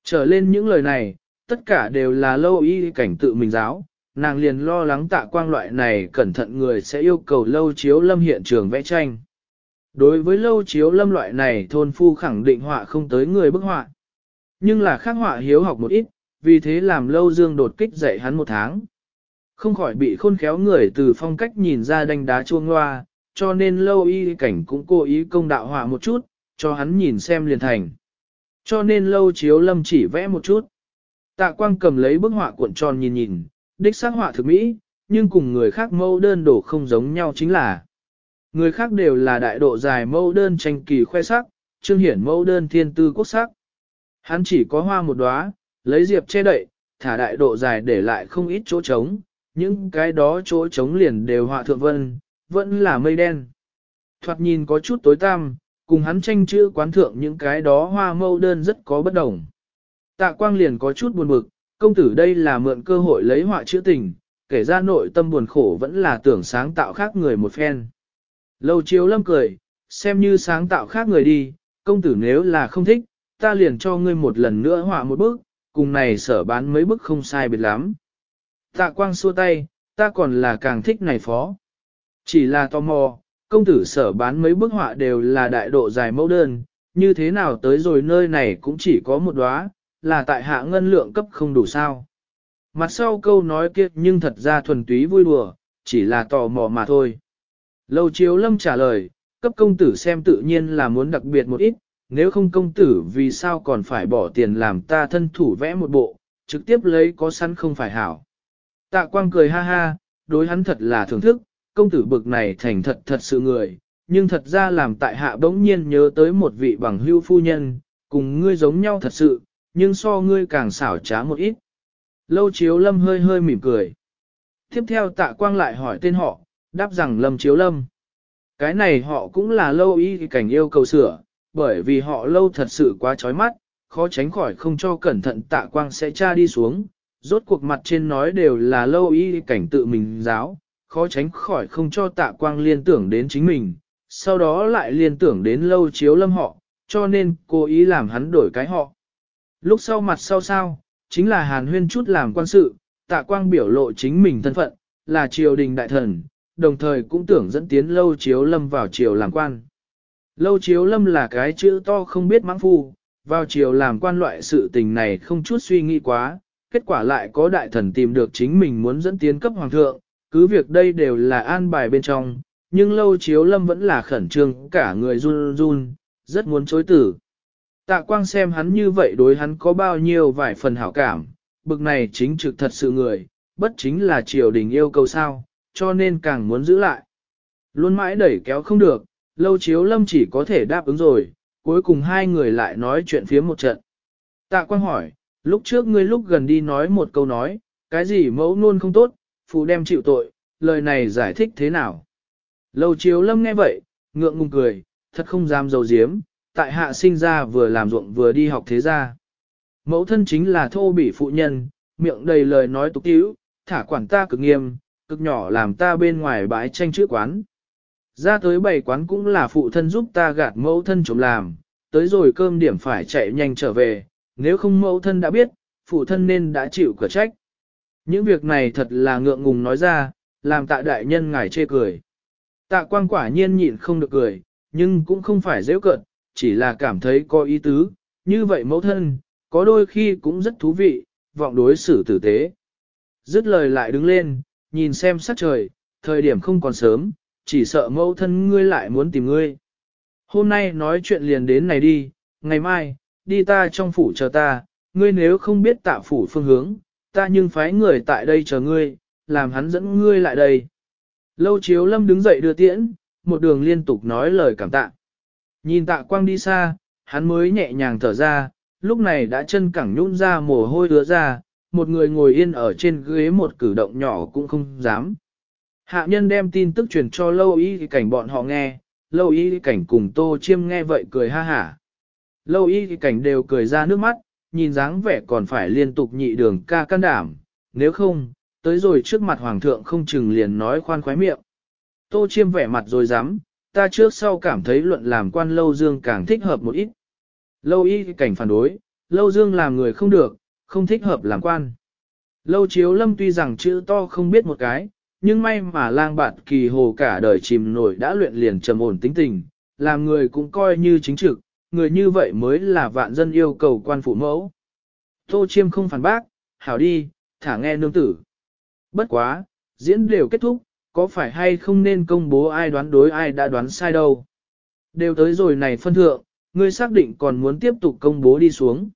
Trở lên những lời này, tất cả đều là lâu y cảnh tự mình giáo, nàng liền lo lắng tạ quang loại này cẩn thận người sẽ yêu cầu lâu chiếu lâm hiện trường vẽ tranh. Đối với lâu chiếu lâm loại này thôn phu khẳng định họa không tới người bức họa. Nhưng là khác họa hiếu học một ít, vì thế làm lâu dương đột kích dạy hắn một tháng. Không khỏi bị khôn khéo người từ phong cách nhìn ra đánh đá chuông loa, cho nên lâu y cảnh cũng cố ý công đạo họa một chút, cho hắn nhìn xem liền thành. Cho nên lâu chiếu lâm chỉ vẽ một chút. Tạ quang cầm lấy bức họa cuộn tròn nhìn nhìn, đích xác họa thực mỹ, nhưng cùng người khác mâu đơn đổ không giống nhau chính là Người khác đều là đại độ dài mẫu đơn tranh kỳ khoe sắc, trương hiển mẫu đơn thiên tư quốc sắc. Hắn chỉ có hoa một đóa, lấy diệp che đậy, thả đại độ dài để lại không ít chỗ trống, những cái đó chỗ trống liền đều họa thượng vân, vẫn là mây đen. Thoạt nhìn có chút tối tăm, cùng hắn tranh chữ quán thượng những cái đó hoa mẫu đơn rất có bất đồng. Tạ quang liền có chút buồn bực, công tử đây là mượn cơ hội lấy họa chữ tình, kể ra nội tâm buồn khổ vẫn là tưởng sáng tạo khác người một phen. Lâu chiếu lâm cười, xem như sáng tạo khác người đi, công tử nếu là không thích, ta liền cho ngươi một lần nữa họa một bức, cùng này sở bán mấy bức không sai biệt lắm. Tạ quang xua tay, ta còn là càng thích này phó. Chỉ là tò mò, công tử sở bán mấy bức họa đều là đại độ dài mẫu đơn, như thế nào tới rồi nơi này cũng chỉ có một đóa, là tại hạ ngân lượng cấp không đủ sao. Mặt sau câu nói kia nhưng thật ra thuần túy vui đùa, chỉ là tò mò mà thôi. Lâu chiếu lâm trả lời, cấp công tử xem tự nhiên là muốn đặc biệt một ít, nếu không công tử vì sao còn phải bỏ tiền làm ta thân thủ vẽ một bộ, trực tiếp lấy có sẵn không phải hảo. Tạ quang cười ha ha, đối hắn thật là thưởng thức, công tử bực này thành thật thật sự người, nhưng thật ra làm tại hạ bỗng nhiên nhớ tới một vị bằng hưu phu nhân, cùng ngươi giống nhau thật sự, nhưng so ngươi càng xảo trá một ít. Lâu chiếu lâm hơi hơi mỉm cười. Tiếp theo tạ quang lại hỏi tên họ, đáp rằng lâm chiếu lâm. Cái này họ cũng là lâu y cảnh yêu cầu sửa, bởi vì họ lâu thật sự quá chói mắt, khó tránh khỏi không cho cẩn thận tạ quang sẽ tra đi xuống. Rốt cuộc mặt trên nói đều là lâu y cảnh tự mình giáo, khó tránh khỏi không cho tạ quang liên tưởng đến chính mình, sau đó lại liên tưởng đến lâu chiếu lâm họ, cho nên cố ý làm hắn đổi cái họ. Lúc sau mặt sau sao, chính là hàn huyên chút làm quan sự, tạ quang biểu lộ chính mình thân phận, là triều đình đại thần, đồng thời cũng tưởng dẫn tiến lâu chiếu lâm vào triều làm quan. Lâu chiếu lâm là cái chữ to không biết mãng phu, vào triều làm quan loại sự tình này không chút suy nghĩ quá, kết quả lại có đại thần tìm được chính mình muốn dẫn tiến cấp hoàng thượng, cứ việc đây đều là an bài bên trong, nhưng lâu chiếu lâm vẫn là khẩn trương cả người run run, rất muốn chối tử. Tạ quang xem hắn như vậy đối hắn có bao nhiêu vài phần hảo cảm, bực này chính trực thật sự người, bất chính là triều đình yêu cầu sao, cho nên càng muốn giữ lại. Luôn mãi đẩy kéo không được, lâu chiếu lâm chỉ có thể đáp ứng rồi, cuối cùng hai người lại nói chuyện phía một trận. Tạ quang hỏi, lúc trước ngươi lúc gần đi nói một câu nói, cái gì mẫu luôn không tốt, phụ đem chịu tội, lời này giải thích thế nào? Lâu chiếu lâm nghe vậy, ngượng ngùng cười, thật không dám dầu diếm, tại hạ sinh ra vừa làm ruộng vừa đi học thế gia. Mẫu thân chính là thô bỉ phụ nhân, miệng đầy lời nói tục tiễu, thả quản ta cực nghiêm, cực nhỏ làm ta bên ngoài bãi tranh chữ quán. Ra tới bảy quán cũng là phụ thân giúp ta gạt mẫu thân chống làm, tới rồi cơm điểm phải chạy nhanh trở về, nếu không mẫu thân đã biết, phụ thân nên đã chịu cửa trách. Những việc này thật là ngượng ngùng nói ra, làm tạ đại nhân ngài chê cười. Tạ quang quả nhiên nhịn không được cười, nhưng cũng không phải dễ cận, chỉ là cảm thấy có ý tứ, như vậy mẫu thân, có đôi khi cũng rất thú vị, vọng đối xử tử tế. Dứt lời lại đứng lên, nhìn xem sắc trời, thời điểm không còn sớm, chỉ sợ mẫu thân ngươi lại muốn tìm ngươi. Hôm nay nói chuyện liền đến này đi, ngày mai, đi ta trong phủ chờ ta, ngươi nếu không biết tạ phủ phương hướng, ta nhưng phái người tại đây chờ ngươi, làm hắn dẫn ngươi lại đây. Lâu chiếu lâm đứng dậy đưa tiễn, một đường liên tục nói lời cảm tạ. Nhìn tạ quang đi xa, hắn mới nhẹ nhàng thở ra, lúc này đã chân cẳng nhún ra mồ hôi đứa ra, một người ngồi yên ở trên ghế một cử động nhỏ cũng không dám. Hạ nhân đem tin tức truyền cho lâu y cảnh bọn họ nghe, lâu y cảnh cùng tô chiêm nghe vậy cười ha hả. Lâu y cảnh đều cười ra nước mắt, nhìn dáng vẻ còn phải liên tục nhị đường ca can đảm, nếu không, tới rồi trước mặt hoàng thượng không chừng liền nói khoan khoái miệng. Tô chiêm vẻ mặt rồi dám, ta trước sau cảm thấy luận làm quan lâu dương càng thích hợp một ít. Lâu y cảnh phản đối, lâu dương làm người không được, không thích hợp làm quan. Lâu chiếu lâm tuy rằng chữ to không biết một cái, nhưng may mà lang bạt kỳ hồ cả đời chìm nổi đã luyện liền trầm ổn tính tình, làm người cũng coi như chính trực, người như vậy mới là vạn dân yêu cầu quan phụ mẫu. Tô chiêm không phản bác, hảo đi, thả nghe nương tử. Bất quá, diễn đều kết thúc, có phải hay không nên công bố ai đoán đối ai đã đoán sai đâu. Đều tới rồi này phân thượng, ngươi xác định còn muốn tiếp tục công bố đi xuống.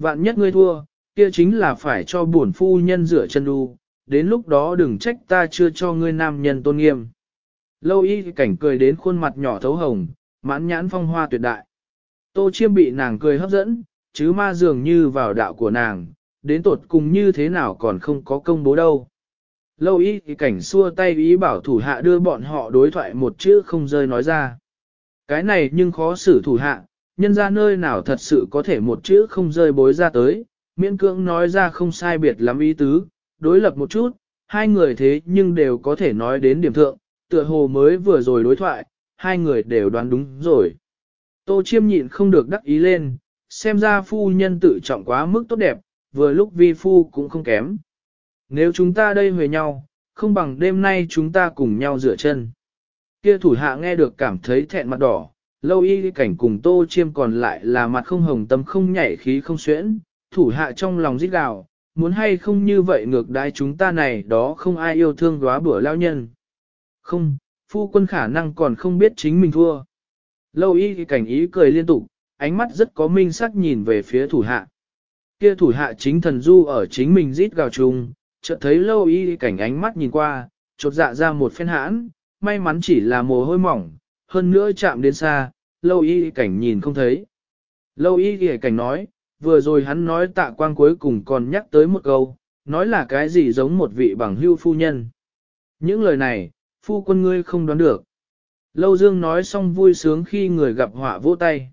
Vạn nhất ngươi thua, kia chính là phải cho bổn phu nhân rửa chân đu, đến lúc đó đừng trách ta chưa cho ngươi nam nhân tôn nghiêm. Lâu y cảnh cười đến khuôn mặt nhỏ thấu hồng, mãn nhãn phong hoa tuyệt đại. Tô chiêm bị nàng cười hấp dẫn, chứ ma dường như vào đạo của nàng, đến tột cùng như thế nào còn không có công bố đâu. Lâu y cảnh xua tay ý bảo thủ hạ đưa bọn họ đối thoại một chữ không rơi nói ra. Cái này nhưng khó xử thủ hạ, nhân ra nơi nào thật sự có thể một chữ không rơi bối ra tới, miễn cưỡng nói ra không sai biệt lắm ý tứ, đối lập một chút, hai người thế nhưng đều có thể nói đến điểm thượng, tựa hồ mới vừa rồi đối thoại, hai người đều đoán đúng rồi. Tô chiêm nhịn không được đắc ý lên, xem ra phu nhân tự trọng quá mức tốt đẹp, vừa lúc vi phu cũng không kém. Nếu chúng ta đây về nhau, không bằng đêm nay chúng ta cùng nhau rửa chân. Kia thủ hạ nghe được cảm thấy thẹn mặt đỏ, lâu y cảnh cùng tô chiêm còn lại là mặt không hồng tâm không nhảy khí không xuyễn, thủ hạ trong lòng rít gào, muốn hay không như vậy ngược đãi chúng ta này đó không ai yêu thương góa bữa lao nhân. Không, phu quân khả năng còn không biết chính mình thua. Lâu y cảnh ý cười liên tục, ánh mắt rất có minh sắc nhìn về phía thủ hạ. Kia thủ hạ chính thần du ở chính mình rít gào chung, chợt thấy lâu y cảnh ánh mắt nhìn qua, chột dạ ra một phen hãn, may mắn chỉ là mồ hôi mỏng, hơn nữa chạm đến xa, lâu y cảnh nhìn không thấy. Lâu y cảnh nói, vừa rồi hắn nói tạ quang cuối cùng còn nhắc tới một câu, nói là cái gì giống một vị bằng hưu phu nhân. Những lời này, phu quân ngươi không đoán được. Lâu Dương nói xong vui sướng khi người gặp họa vỗ tay.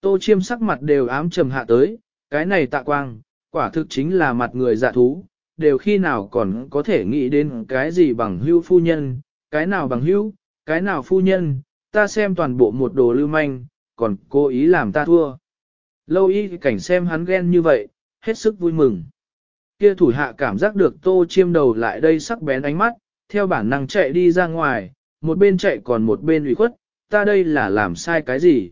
Tô chiêm sắc mặt đều ám trầm hạ tới, cái này tạ quang, quả thực chính là mặt người dạ thú, đều khi nào còn có thể nghĩ đến cái gì bằng hưu phu nhân, cái nào bằng hưu, cái nào phu nhân, ta xem toàn bộ một đồ lưu manh, còn cố ý làm ta thua. Lâu y cảnh xem hắn ghen như vậy, hết sức vui mừng. Kia thủ hạ cảm giác được tô chiêm đầu lại đây sắc bén ánh mắt, theo bản năng chạy đi ra ngoài, một bên chạy còn một bên ủy khuất, ta đây là làm sai cái gì.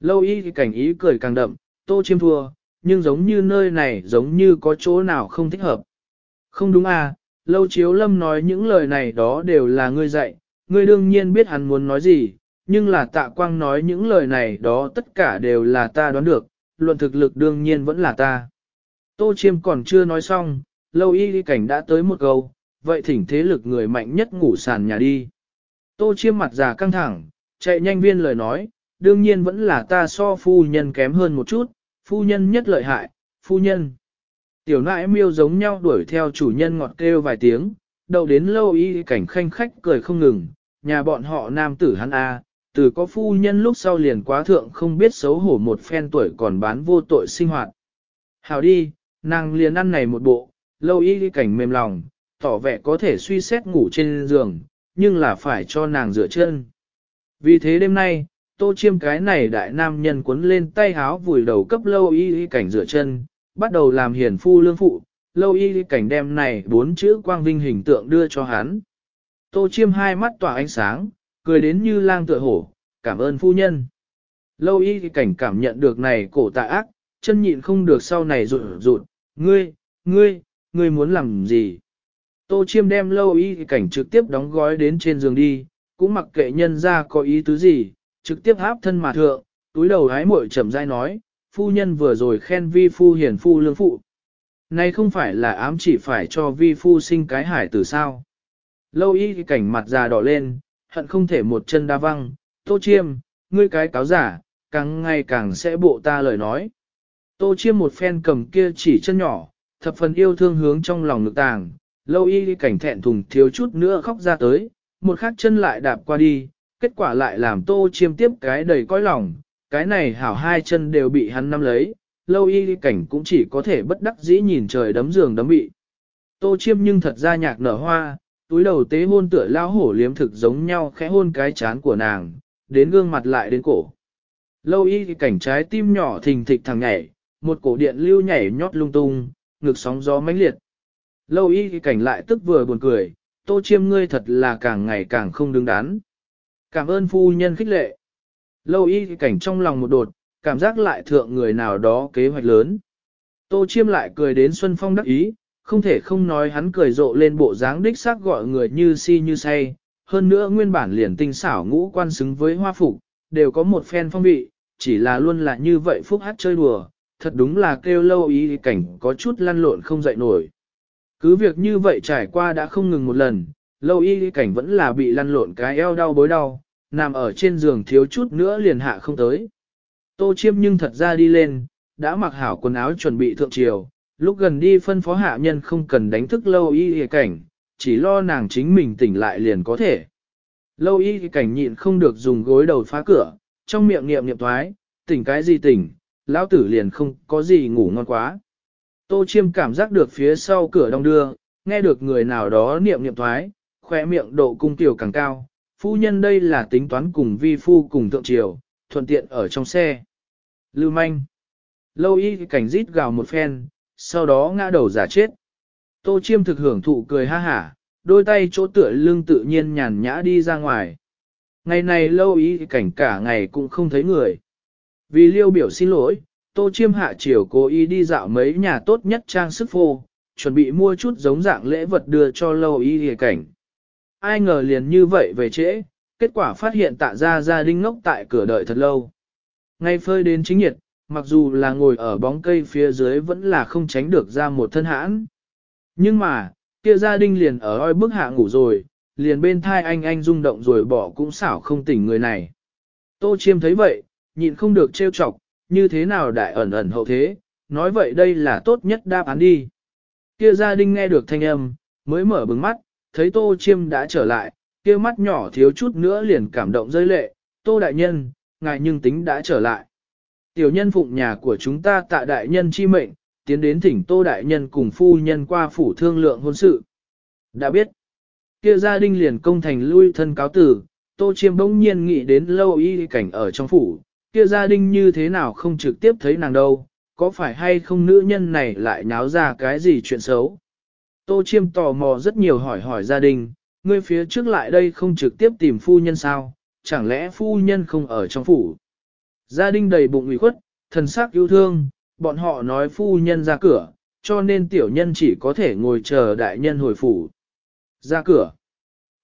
Lâu y cảnh ý cười càng đậm, tô chiêm thua, nhưng giống như nơi này giống như có chỗ nào không thích hợp. Không đúng à, lâu chiếu lâm nói những lời này đó đều là ngươi dạy, ngươi đương nhiên biết hắn muốn nói gì, nhưng là tạ quang nói những lời này đó tất cả đều là ta đoán được, luận thực lực đương nhiên vẫn là ta. Tô chiêm còn chưa nói xong, lâu y cảnh đã tới một câu, vậy thỉnh thế lực người mạnh nhất ngủ sàn nhà đi. Tô chiêm mặt già căng thẳng, chạy nhanh viên lời nói, đương nhiên vẫn là ta so phu nhân kém hơn một chút, phu nhân nhất lợi hại, phu nhân. Tiểu nãi miêu giống nhau đuổi theo chủ nhân ngọt kêu vài tiếng, đầu đến lâu y cảnh khanh khách cười không ngừng, nhà bọn họ nam tử hắn A, từ có phu nhân lúc sau liền quá thượng không biết xấu hổ một phen tuổi còn bán vô tội sinh hoạt. Hào đi, nàng liền ăn này một bộ, lâu y cảnh mềm lòng, tỏ vẻ có thể suy xét ngủ trên giường, nhưng là phải cho nàng rửa chân. Vì thế đêm nay, tô chiêm cái này đại nam nhân cuốn lên tay háo vùi đầu cấp lâu y cảnh rửa chân, bắt đầu làm hiền phu lương phụ, lâu y cảnh đem này bốn chữ quang vinh hình tượng đưa cho hắn. Tô chiêm hai mắt tỏa ánh sáng, cười đến như lang tựa hổ, cảm ơn phu nhân. Lâu y cảnh cảm nhận được này cổ tạ ác, chân nhịn không được sau này rụt rụt, ngươi, ngươi, ngươi muốn làm gì? Tô chiêm đem lâu y cảnh trực tiếp đóng gói đến trên giường đi, cũng mặc kệ nhân ra có ý tứ gì, trực tiếp háp thân mà thượng, túi đầu hái muội chậm dai nói, phu nhân vừa rồi khen vi phu hiền phu lương phụ. Này không phải là ám chỉ phải cho vi phu sinh cái hải tử sao. Lâu y cảnh mặt già đỏ lên, hận không thể một chân đa văng, tô chiêm, ngươi cái cáo giả, càng ngày càng sẽ bộ ta lời nói. Tô chiêm một phen cầm kia chỉ chân nhỏ, thập phần yêu thương hướng trong lòng ngực tàng, lâu y cảnh thẹn thùng thiếu chút nữa khóc ra tới, một khắc chân lại đạp qua đi, kết quả lại làm tô chiêm tiếp cái đầy cõi lòng, cái này hảo hai chân đều bị hắn nắm lấy, lâu y cảnh cũng chỉ có thể bất đắc dĩ nhìn trời đấm giường đấm bị. Tô chiêm nhưng thật ra nhạc nở hoa, túi đầu tế hôn tựa lao hổ liếm thực giống nhau khẽ hôn cái chán của nàng, đến gương mặt lại đến cổ. Lâu y cảnh trái tim nhỏ thình thịch thằng nhảy, một cổ điện lưu nhảy nhót lung tung, ngực sóng gió mãnh liệt. Lâu y cảnh lại tức vừa buồn cười, tô chiêm ngươi thật là càng ngày càng không đứng đắn. Cảm ơn phu nhân khích lệ. Lâu y cảnh trong lòng một đột, cảm giác lại thượng người nào đó kế hoạch lớn. Tô chiêm lại cười đến Xuân Phong đắc ý, không thể không nói hắn cười rộ lên bộ dáng đích xác gọi người như si như say, hơn nữa nguyên bản liền tinh xảo ngũ quan xứng với hoa phục, đều có một phen phong vị, chỉ là luôn là như vậy phúc hát chơi đùa, thật đúng là kêu lâu ý cảnh có chút lăn lộn không dậy nổi. Cứ việc như vậy trải qua đã không ngừng một lần, lâu y cảnh vẫn là bị lăn lộn cái eo đau bối đau, nằm ở trên giường thiếu chút nữa liền hạ không tới. Tô chiêm nhưng thật ra đi lên, đã mặc hảo quần áo chuẩn bị thượng triều, lúc gần đi phân phó hạ nhân không cần đánh thức lâu y cảnh, chỉ lo nàng chính mình tỉnh lại liền có thể. Lâu y cảnh nhịn không được dùng gối đầu phá cửa, trong miệng niệm niệm thoái, tỉnh cái gì tỉnh, lão tử liền không có gì ngủ ngon quá. Tô chiêm cảm giác được phía sau cửa đông đưa, nghe được người nào đó niệm niệm thoái, khỏe miệng độ cung tiểu càng cao, phu nhân đây là tính toán cùng vi phu cùng thượng triều, thuận tiện ở trong xe. Lưu manh. Lâu y cảnh rít gào một phen, sau đó ngã đầu giả chết. Tô chiêm thực hưởng thụ cười ha hả, đôi tay chỗ tựa lưng tự nhiên nhàn nhã đi ra ngoài. Ngày này lâu ý cảnh cả ngày cũng không thấy người. Vì liêu biểu xin lỗi, tô chiêm hạ chiều cố ý đi dạo mấy nhà tốt nhất trang sức phô, chuẩn bị mua chút giống dạng lễ vật đưa cho lâu ý cảnh. Ai ngờ liền như vậy về trễ, kết quả phát hiện tạ ra gia đình ngốc tại cửa đợi thật lâu. Ngay phơi đến chính nhiệt, mặc dù là ngồi ở bóng cây phía dưới vẫn là không tránh được ra một thân hãn. Nhưng mà, kia gia đình liền ở oi bức hạ ngủ rồi, liền bên thai anh anh rung động rồi bỏ cũng xảo không tỉnh người này. Tô chiêm thấy vậy, nhịn không được trêu chọc, như thế nào đại ẩn ẩn hậu thế, nói vậy đây là tốt nhất đáp án đi. Kia gia đình nghe được thanh âm, mới mở bừng mắt, thấy tô chiêm đã trở lại, kia mắt nhỏ thiếu chút nữa liền cảm động rơi lệ, tô đại nhân, ngài nhưng tính đã trở lại. Tiểu nhân phụng nhà của chúng ta tạ đại nhân chi mệnh, tiến đến thỉnh tô đại nhân cùng phu nhân qua phủ thương lượng hôn sự. Đã biết, kia gia đình liền công thành lui thân cáo tử, tô chiêm bỗng nhiên nghĩ đến lâu y cảnh ở trong phủ, kia gia đình như thế nào không trực tiếp thấy nàng đâu, có phải hay không nữ nhân này lại nháo ra cái gì chuyện xấu. Tô chiêm tò mò rất nhiều hỏi hỏi gia đình, ngươi phía trước lại đây không trực tiếp tìm phu nhân sao, chẳng lẽ phu nhân không ở trong phủ. Gia đình đầy bụng ủy khuất, thần sắc yêu thương, bọn họ nói phu nhân ra cửa, cho nên tiểu nhân chỉ có thể ngồi chờ đại nhân hồi phủ. Ra cửa.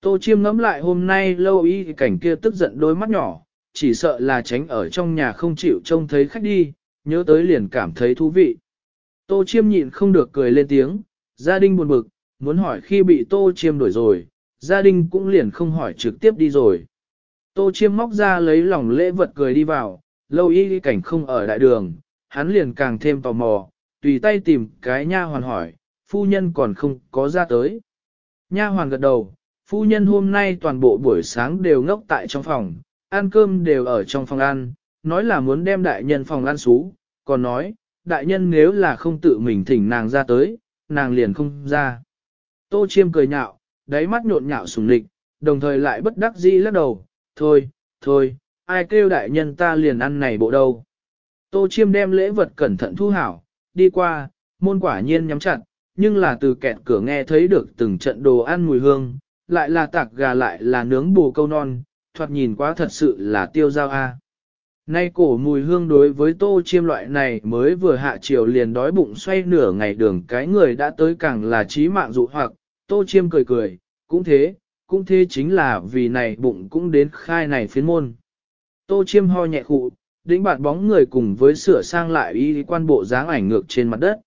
Tô chiêm ngắm lại hôm nay lâu y cảnh kia tức giận đôi mắt nhỏ, chỉ sợ là tránh ở trong nhà không chịu trông thấy khách đi, nhớ tới liền cảm thấy thú vị. Tô chiêm nhịn không được cười lên tiếng, gia đình buồn bực, muốn hỏi khi bị tô chiêm đổi rồi, gia đình cũng liền không hỏi trực tiếp đi rồi. Tô chiêm móc ra lấy lòng lễ vật cười đi vào, lâu y cảnh không ở đại đường, hắn liền càng thêm tò mò, tùy tay tìm cái nha hoàn hỏi, phu nhân còn không có ra tới. Nha hoàn gật đầu, phu nhân hôm nay toàn bộ buổi sáng đều ngốc tại trong phòng, ăn cơm đều ở trong phòng ăn, nói là muốn đem đại nhân phòng ăn xú, còn nói, đại nhân nếu là không tự mình thỉnh nàng ra tới, nàng liền không ra. Tô chiêm cười nhạo, đáy mắt nhộn nhạo sùng lịch, đồng thời lại bất đắc dĩ lắc đầu, thôi, thôi, ai kêu đại nhân ta liền ăn này bộ đâu. Tô chiêm đem lễ vật cẩn thận thu hảo, đi qua, môn quả nhiên nhắm chặt, nhưng là từ kẹt cửa nghe thấy được từng trận đồ ăn mùi hương, lại là tạc gà lại là nướng bù câu non, thoạt nhìn quá thật sự là tiêu giao a. Nay cổ mùi hương đối với tô chiêm loại này mới vừa hạ chiều liền đói bụng xoay nửa ngày đường cái người đã tới càng là trí mạng dụ hoặc, tô chiêm cười cười, cũng thế, cũng thế chính là vì này bụng cũng đến khai này phiến môn. Tô chiêm ho nhẹ khụ, đĩnh bạt bóng người cùng với sửa sang lại y quan bộ dáng ảnh ngược trên mặt đất.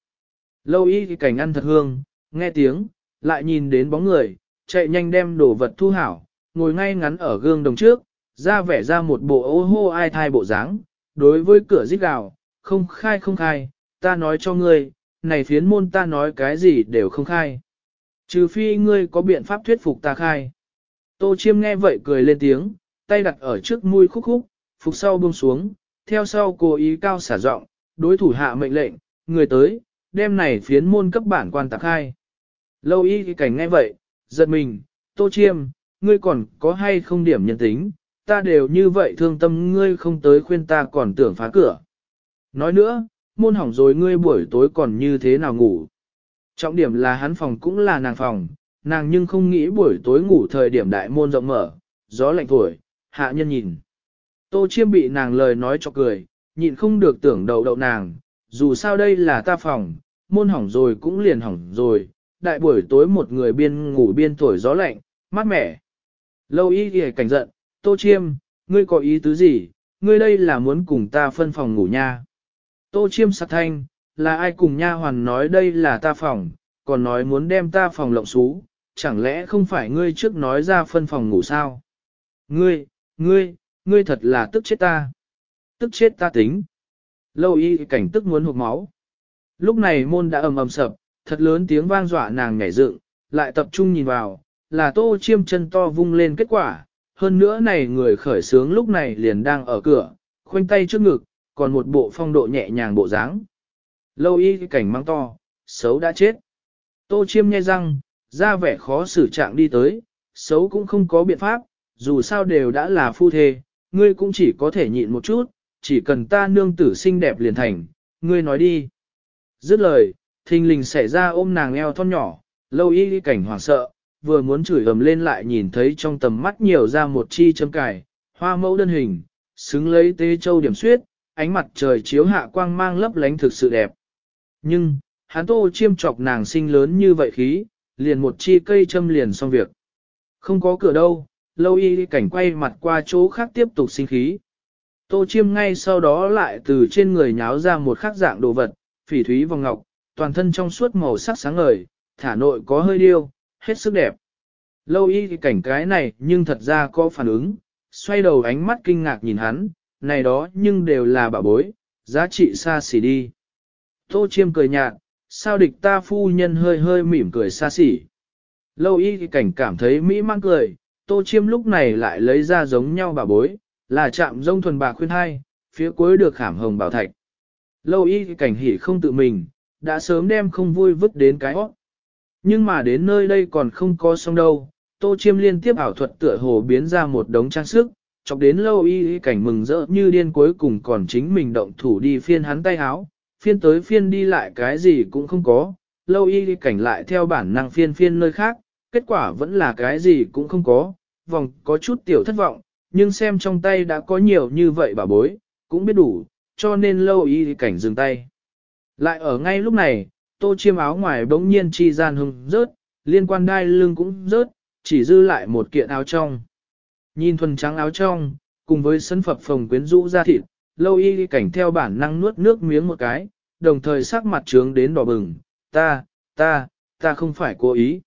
Lâu y cảnh ăn thật hương, nghe tiếng, lại nhìn đến bóng người, chạy nhanh đem đồ vật thu hảo, ngồi ngay ngắn ở gương đồng trước, ra vẻ ra một bộ ô hô ai thai bộ dáng, đối với cửa giết gào, không khai không khai, ta nói cho ngươi, này phiến môn ta nói cái gì đều không khai. Trừ phi ngươi có biện pháp thuyết phục ta khai. Tô chiêm nghe vậy cười lên tiếng, tay đặt ở trước mũi khúc khúc, phục sau buông xuống, theo sau cố ý cao xả giọng, đối thủ hạ mệnh lệnh, người tới, đem này phiến môn cấp bản quan tạc hai, Lâu y cái cảnh nghe vậy, giật mình, tô chiêm, ngươi còn có hay không điểm nhân tính, ta đều như vậy thương tâm ngươi không tới khuyên ta còn tưởng phá cửa. Nói nữa, môn hỏng rồi ngươi buổi tối còn như thế nào ngủ. Trọng điểm là hắn phòng cũng là nàng phòng, nàng nhưng không nghĩ buổi tối ngủ thời điểm đại môn rộng mở, gió lạnh thổi, hạ nhân nhìn. Tô chiêm bị nàng lời nói cho cười, nhịn không được tưởng đầu đậu nàng, dù sao đây là ta phòng, môn hỏng rồi cũng liền hỏng rồi, đại buổi tối một người biên ngủ biên thổi gió lạnh, mát mẻ. Lâu y thì cảnh giận, tô chiêm, ngươi có ý tứ gì, ngươi đây là muốn cùng ta phân phòng ngủ nha. Tô chiêm sạc thanh, là ai cùng nha hoàn nói đây là ta phòng, còn nói muốn đem ta phòng lộng xú, chẳng lẽ không phải ngươi trước nói ra phân phòng ngủ sao? Ngươi, ngươi, ngươi thật là tức chết ta. Tức chết ta tính. Lâu y cảnh tức muốn hụt máu. Lúc này môn đã ầm ầm sập, thật lớn tiếng vang dọa nàng nhảy dựng, lại tập trung nhìn vào, là tô chiêm chân to vung lên kết quả. Hơn nữa này người khởi sướng lúc này liền đang ở cửa, khoanh tay trước ngực, còn một bộ phong độ nhẹ nhàng bộ dáng. Lâu y cảnh mang to, xấu đã chết. Tô chiêm nhai răng, ra vẻ khó xử trạng đi tới, xấu cũng không có biện pháp, dù sao đều đã là phu thê, ngươi cũng chỉ có thể nhịn một chút, chỉ cần ta nương tử xinh đẹp liền thành, ngươi nói đi. Dứt lời, thình lình xảy ra ôm nàng eo thon nhỏ, lâu y cảnh hoảng sợ, vừa muốn chửi ầm lên lại nhìn thấy trong tầm mắt nhiều ra một chi châm cài, hoa mẫu đơn hình, xứng lấy tế châu điểm suyết, ánh mặt trời chiếu hạ quang mang lấp lánh thực sự đẹp. Nhưng, hắn tô chiêm chọc nàng sinh lớn như vậy khí, liền một chi cây châm liền xong việc. Không có cửa đâu, lâu y cảnh quay mặt qua chỗ khác tiếp tục sinh khí. Tô chiêm ngay sau đó lại từ trên người nháo ra một khắc dạng đồ vật, phỉ thúy vòng ngọc, toàn thân trong suốt màu sắc sáng ngời, thả nội có hơi điêu, hết sức đẹp. Lâu y cảnh cái này nhưng thật ra có phản ứng, xoay đầu ánh mắt kinh ngạc nhìn hắn, này đó nhưng đều là bảo bối, giá trị xa xỉ đi. Tô chiêm cười nhạt, sao địch ta phu nhân hơi hơi mỉm cười xa xỉ. Lâu y cảnh cảm thấy mỹ mang cười, tô chiêm lúc này lại lấy ra giống nhau bà bối, là chạm rông thuần bạc khuyên hai, phía cuối được khảm hồng bảo thạch. Lâu y cảnh hỉ không tự mình, đã sớm đem không vui vứt đến cái hót. Nhưng mà đến nơi đây còn không có xong đâu, tô chiêm liên tiếp ảo thuật tựa hồ biến ra một đống trang sức, chọc đến lâu y cảnh mừng rỡ như điên cuối cùng còn chính mình động thủ đi phiên hắn tay áo, phiên tới phiên đi lại cái gì cũng không có, lâu y cảnh lại theo bản năng phiên phiên nơi khác, kết quả vẫn là cái gì cũng không có, vòng có chút tiểu thất vọng, nhưng xem trong tay đã có nhiều như vậy bà bối, cũng biết đủ, cho nên lâu y cảnh dừng tay. Lại ở ngay lúc này, tô chiêm áo ngoài bỗng nhiên chi gian hưng rớt, liên quan đai lưng cũng rớt, chỉ dư lại một kiện áo trong. Nhìn thuần trắng áo trong, cùng với sân phập phồng quyến rũ ra thịt, lâu y cảnh theo bản năng nuốt nước miếng một cái, đồng thời sắc mặt trướng đến đỏ bừng, ta, ta, ta không phải cố ý.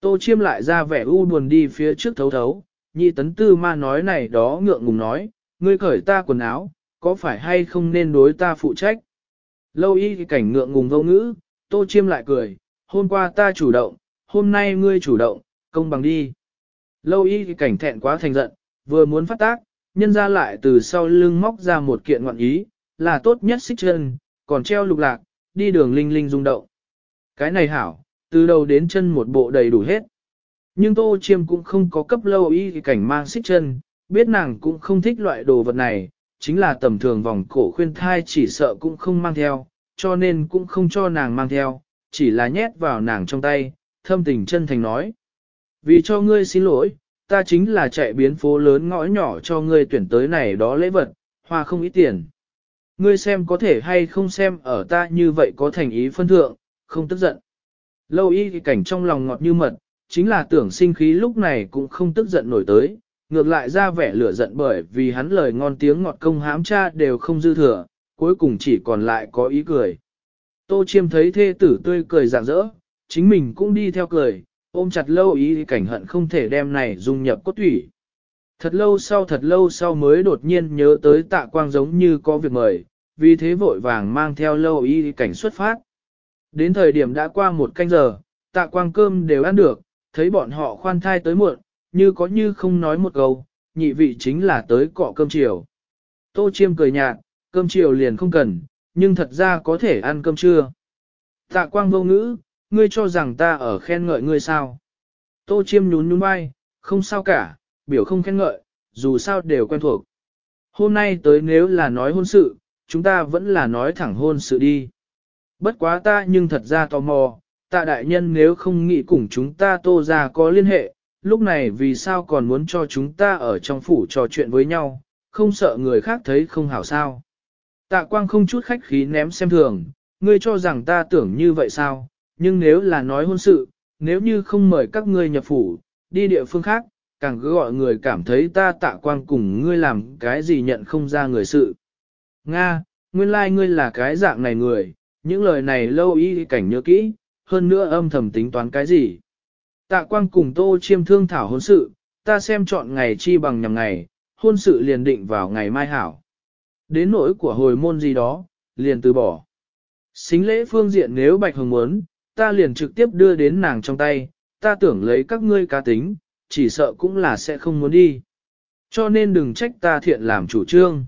Tô chiêm lại ra vẻ u buồn đi phía trước thấu thấu, nhị tấn tư ma nói này đó ngượng ngùng nói, ngươi cởi ta quần áo, có phải hay không nên đối ta phụ trách. Lâu y cảnh ngượng ngùng vô ngữ, tô chiêm lại cười, hôm qua ta chủ động, hôm nay ngươi chủ động, công bằng đi. Lâu y cảnh thẹn quá thành giận, vừa muốn phát tác, nhân ra lại từ sau lưng móc ra một kiện ngoạn ý, là tốt nhất xích chân, còn treo lục lạc, đi đường linh linh rung động. Cái này hảo, từ đầu đến chân một bộ đầy đủ hết. Nhưng Tô Chiêm cũng không có cấp lâu y cảnh mang xích chân, biết nàng cũng không thích loại đồ vật này, chính là tầm thường vòng cổ khuyên thai chỉ sợ cũng không mang theo, cho nên cũng không cho nàng mang theo, chỉ là nhét vào nàng trong tay, thâm tình chân thành nói. Vì cho ngươi xin lỗi, ta chính là chạy biến phố lớn ngõ nhỏ cho ngươi tuyển tới này đó lễ vật, hoa không ít tiền. Ngươi xem có thể hay không xem ở ta như vậy có thành ý phân thượng, không tức giận. Lâu y thì cảnh trong lòng ngọt như mật, chính là tưởng sinh khí lúc này cũng không tức giận nổi tới, ngược lại ra vẻ lửa giận bởi vì hắn lời ngon tiếng ngọt công hám cha đều không dư thừa, cuối cùng chỉ còn lại có ý cười. Tô chiêm thấy thê tử tươi cười rạng rỡ, chính mình cũng đi theo cười, ôm chặt lâu ý cảnh hận không thể đem này dung nhập cốt thủy. Thật lâu sau thật lâu sau mới đột nhiên nhớ tới tạ quang giống như có việc mời, vì thế vội vàng mang theo lâu ý cảnh xuất phát. Đến thời điểm đã qua một canh giờ, tạ quang cơm đều ăn được, thấy bọn họ khoan thai tới muộn, như có như không nói một câu, nhị vị chính là tới cọ cơm chiều. Tô chiêm cười nhạt, cơm chiều liền không cần, nhưng thật ra có thể ăn cơm trưa. Tạ quang vô ngữ, ngươi cho rằng ta ở khen ngợi ngươi sao. Tô chiêm nhún nhún vai, không sao cả, biểu không khen ngợi, dù sao đều quen thuộc. Hôm nay tới nếu là nói hôn sự, chúng ta vẫn là nói thẳng hôn sự đi. Bất quá ta nhưng thật ra tò mò, tạ đại nhân nếu không nghĩ cùng chúng ta tô ra có liên hệ, lúc này vì sao còn muốn cho chúng ta ở trong phủ trò chuyện với nhau, không sợ người khác thấy không hảo sao. Tạ quang không chút khách khí ném xem thường, ngươi cho rằng ta tưởng như vậy sao, nhưng nếu là nói hôn sự, nếu như không mời các ngươi nhập phủ, đi địa phương khác, càng cứ gọi người cảm thấy ta tạ quang cùng ngươi làm cái gì nhận không ra người sự. Nga, nguyên lai like ngươi là cái dạng này người, những lời này lâu y cảnh nhớ kỹ, hơn nữa âm thầm tính toán cái gì. Tạ quang cùng tô chiêm thương thảo hôn sự, ta xem chọn ngày chi bằng nhằm ngày, hôn sự liền định vào ngày mai hảo. Đến nỗi của hồi môn gì đó, liền từ bỏ. Xính lễ phương diện nếu Bạch Hồng muốn, ta liền trực tiếp đưa đến nàng trong tay, ta tưởng lấy các ngươi cá tính, chỉ sợ cũng là sẽ không muốn đi. Cho nên đừng trách ta thiện làm chủ trương.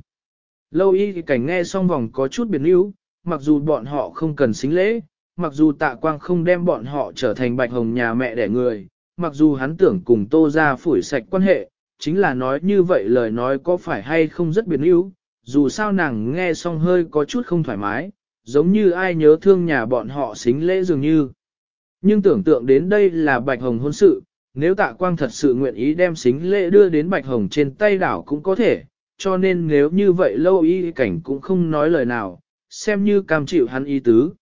Lâu y cảnh nghe xong vòng có chút biến yếu, mặc dù bọn họ không cần xính lễ, mặc dù tạ quang không đem bọn họ trở thành bạch hồng nhà mẹ đẻ người, mặc dù hắn tưởng cùng tô ra phủi sạch quan hệ, chính là nói như vậy lời nói có phải hay không rất biến yếu, dù sao nàng nghe xong hơi có chút không thoải mái, giống như ai nhớ thương nhà bọn họ xính lễ dường như. Nhưng tưởng tượng đến đây là bạch hồng hôn sự, nếu tạ quang thật sự nguyện ý đem xính lễ đưa đến bạch hồng trên tay đảo cũng có thể, cho nên nếu như vậy lâu y cảnh cũng không nói lời nào, xem như cam chịu hắn ý tứ.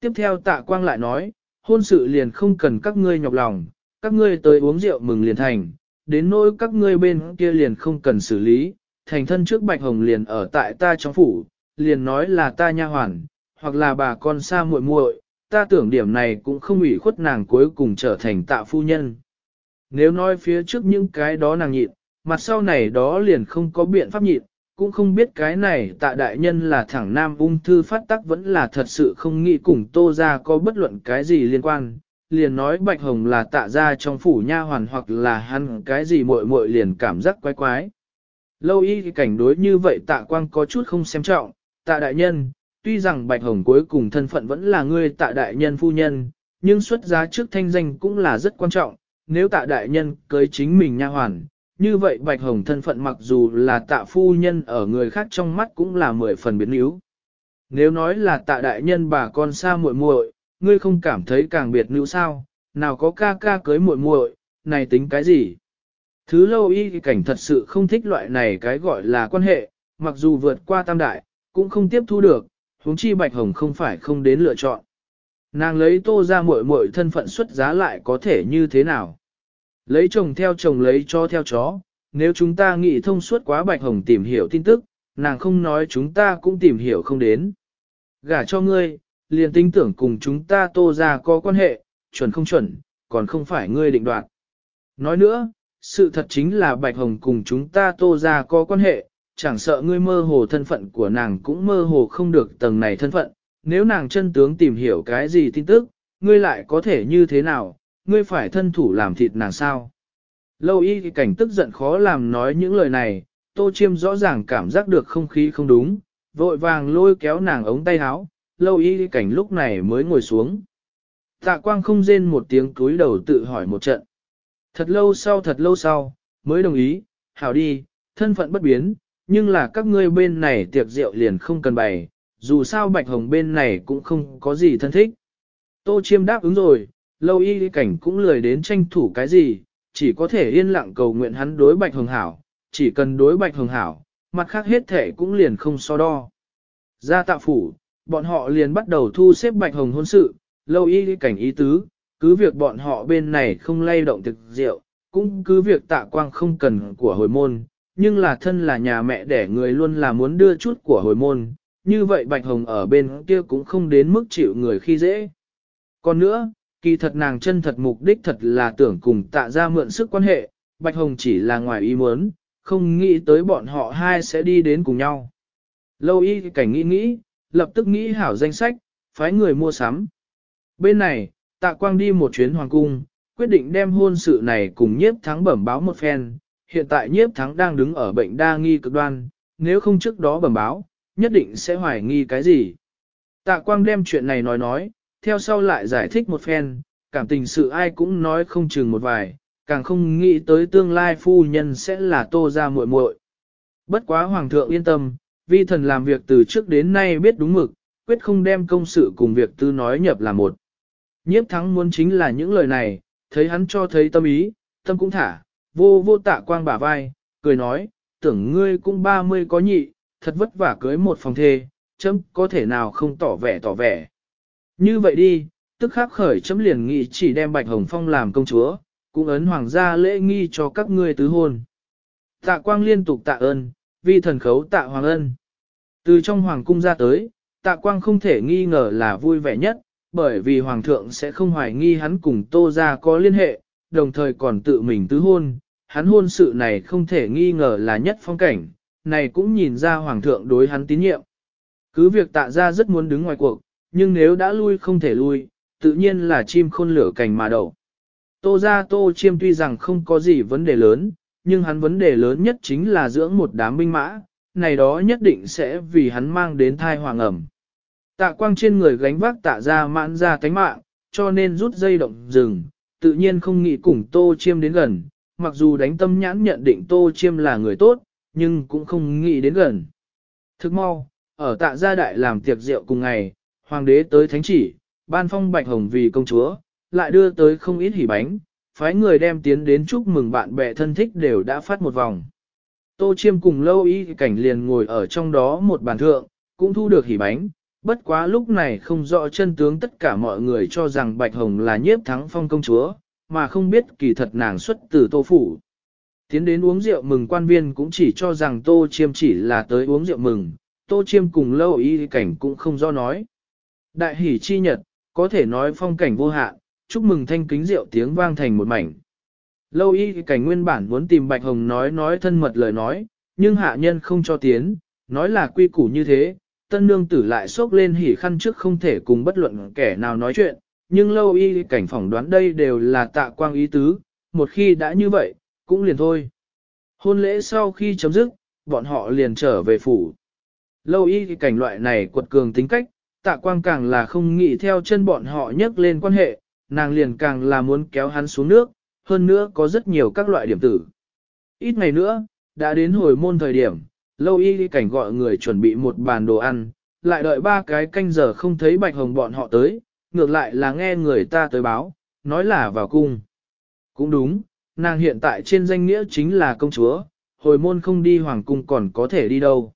Tiếp theo tạ quang lại nói, hôn sự liền không cần các ngươi nhọc lòng, các ngươi tới uống rượu mừng liền thành, đến nỗi các ngươi bên kia liền không cần xử lý, thành thân trước bạch hồng liền ở tại ta trong phủ, liền nói là ta nha hoàn, hoặc là bà con xa muội muội, ta tưởng điểm này cũng không ủy khuất nàng cuối cùng trở thành tạ phu nhân. Nếu nói phía trước những cái đó nàng nhịn, mặt sau này đó liền không có biện pháp nhịn, cũng không biết cái này tạ đại nhân là thẳng nam ung thư phát tắc vẫn là thật sự không nghĩ cùng tô ra có bất luận cái gì liên quan. Liền nói Bạch Hồng là tạ ra trong phủ nha hoàn hoặc là hắn cái gì muội muội liền cảm giác quái quái. Lâu y cảnh đối như vậy tạ quang có chút không xem trọng, tạ đại nhân, tuy rằng Bạch Hồng cuối cùng thân phận vẫn là ngươi tạ đại nhân phu nhân, nhưng xuất giá trước thanh danh cũng là rất quan trọng, nếu tạ đại nhân cưới chính mình nha hoàn, như vậy Bạch Hồng thân phận mặc dù là tạ phu nhân ở người khác trong mắt cũng là mười phần biến yếu. Nếu nói là tạ đại nhân bà con xa muội muội, ngươi không cảm thấy càng biệt nữ sao, nào có ca ca cưới muội muội, này tính cái gì? Thứ lâu y cảnh thật sự không thích loại này cái gọi là quan hệ, mặc dù vượt qua tam đại, cũng không tiếp thu được, huống chi Bạch Hồng không phải không đến lựa chọn. Nàng lấy tô ra muội muội thân phận xuất giá lại có thể như thế nào? Lấy chồng theo chồng lấy cho theo chó, nếu chúng ta nghĩ thông suốt quá Bạch Hồng tìm hiểu tin tức, nàng không nói chúng ta cũng tìm hiểu không đến. Gả cho ngươi, liền tính tưởng cùng chúng ta tô ra có quan hệ, chuẩn không chuẩn, còn không phải ngươi định đoạt. Nói nữa, sự thật chính là Bạch Hồng cùng chúng ta tô ra có quan hệ, chẳng sợ ngươi mơ hồ thân phận của nàng cũng mơ hồ không được tầng này thân phận, nếu nàng chân tướng tìm hiểu cái gì tin tức, ngươi lại có thể như thế nào, ngươi phải thân thủ làm thịt nàng sao. Lâu y thì cảnh tức giận khó làm nói những lời này, tô chiêm rõ ràng cảm giác được không khí không đúng, vội vàng lôi kéo nàng ống tay áo, lâu y thì cảnh lúc này mới ngồi xuống. Tạ quang không rên một tiếng cúi đầu tự hỏi một trận. Thật lâu sau thật lâu sau, mới đồng ý, hảo đi, thân phận bất biến, nhưng là các ngươi bên này tiệc rượu liền không cần bày, dù sao bạch hồng bên này cũng không có gì thân thích. Tô chiêm đáp ứng rồi, lâu y cảnh cũng lười đến tranh thủ cái gì, chỉ có thể yên lặng cầu nguyện hắn đối bạch hồng hảo, chỉ cần đối bạch hồng hảo, mặt khác hết thể cũng liền không so đo. Ra tạ phủ, bọn họ liền bắt đầu thu xếp bạch hồng hôn sự, lâu y cảnh ý tứ, cứ việc bọn họ bên này không lay động thực rượu, cũng cứ việc tạ quang không cần của hồi môn, nhưng là thân là nhà mẹ đẻ người luôn là muốn đưa chút của hồi môn, như vậy Bạch Hồng ở bên kia cũng không đến mức chịu người khi dễ. Còn nữa, kỳ thật nàng chân thật mục đích thật là tưởng cùng tạ ra mượn sức quan hệ, Bạch Hồng chỉ là ngoài ý muốn, không nghĩ tới bọn họ hai sẽ đi đến cùng nhau. Lâu y cảnh nghĩ nghĩ, lập tức nghĩ hảo danh sách, phái người mua sắm, Bên này, tạ quang đi một chuyến hoàng cung, quyết định đem hôn sự này cùng nhiếp thắng bẩm báo một phen. Hiện tại nhiếp thắng đang đứng ở bệnh đa nghi cực đoan, nếu không trước đó bẩm báo, nhất định sẽ hoài nghi cái gì. Tạ quang đem chuyện này nói nói, theo sau lại giải thích một phen, cảm tình sự ai cũng nói không chừng một vài, càng không nghĩ tới tương lai phu nhân sẽ là tô ra muội muội. Bất quá hoàng thượng yên tâm, vi thần làm việc từ trước đến nay biết đúng mực, quyết không đem công sự cùng việc tư nói nhập là một. Nhiếp thắng muốn chính là những lời này, thấy hắn cho thấy tâm ý, tâm cũng thả, vô vô tạ quang bả vai, cười nói, tưởng ngươi cũng ba mươi có nhị, thật vất vả cưới một phòng thê, chấm có thể nào không tỏ vẻ tỏ vẻ. Như vậy đi, tức khắc khởi chấm liền nghị chỉ đem Bạch Hồng Phong làm công chúa, cũng ấn hoàng gia lễ nghi cho các ngươi tứ hôn. Tạ quang liên tục tạ ơn, vi thần khấu tạ hoàng ân. Từ trong hoàng cung ra tới, tạ quang không thể nghi ngờ là vui vẻ nhất, bởi vì hoàng thượng sẽ không hoài nghi hắn cùng tô ra có liên hệ, đồng thời còn tự mình tứ hôn. Hắn hôn sự này không thể nghi ngờ là nhất phong cảnh, này cũng nhìn ra hoàng thượng đối hắn tín nhiệm. Cứ việc tạ ra rất muốn đứng ngoài cuộc, nhưng nếu đã lui không thể lui, tự nhiên là chim khôn lửa cành mà đậu. Tô ra tô chiêm tuy rằng không có gì vấn đề lớn, nhưng hắn vấn đề lớn nhất chính là dưỡng một đám binh mã, này đó nhất định sẽ vì hắn mang đến thai hoàng ẩm. Tạ quang trên người gánh vác tạ ra mãn ra cánh mạng, cho nên rút dây động rừng, tự nhiên không nghĩ cùng tô chiêm đến gần, mặc dù đánh tâm nhãn nhận định tô chiêm là người tốt, nhưng cũng không nghĩ đến gần. Thức mau, ở tạ gia đại làm tiệc rượu cùng ngày, hoàng đế tới thánh chỉ, ban phong bạch hồng vì công chúa, lại đưa tới không ít hỉ bánh, phái người đem tiến đến chúc mừng bạn bè thân thích đều đã phát một vòng. Tô chiêm cùng lâu y cảnh liền ngồi ở trong đó một bàn thượng, cũng thu được hỉ bánh, bất quá lúc này không rõ chân tướng tất cả mọi người cho rằng Bạch Hồng là nhiếp thắng phong công chúa, mà không biết kỳ thật nàng xuất từ tô phủ. Tiến đến uống rượu mừng quan viên cũng chỉ cho rằng tô chiêm chỉ là tới uống rượu mừng, tô chiêm cùng lâu y cảnh cũng không do nói. Đại hỷ chi nhật, có thể nói phong cảnh vô hạn, chúc mừng thanh kính rượu tiếng vang thành một mảnh. Lâu y cảnh nguyên bản muốn tìm Bạch Hồng nói nói thân mật lời nói, nhưng hạ nhân không cho tiến, nói là quy củ như thế, tân nương tử lại xốc lên hỉ khăn trước không thể cùng bất luận kẻ nào nói chuyện, nhưng lâu y cảnh phỏng đoán đây đều là tạ quang ý tứ, một khi đã như vậy, cũng liền thôi. Hôn lễ sau khi chấm dứt, bọn họ liền trở về phủ. Lâu y cảnh loại này quật cường tính cách, tạ quang càng là không nghĩ theo chân bọn họ nhấc lên quan hệ, nàng liền càng là muốn kéo hắn xuống nước, hơn nữa có rất nhiều các loại điểm tử. Ít ngày nữa, đã đến hồi môn thời điểm, lâu y cảnh gọi người chuẩn bị một bàn đồ ăn, lại đợi ba cái canh giờ không thấy bạch hồng bọn họ tới, ngược lại là nghe người ta tới báo, nói là vào cung. Cũng đúng, nàng hiện tại trên danh nghĩa chính là công chúa, hồi môn không đi hoàng cung còn có thể đi đâu.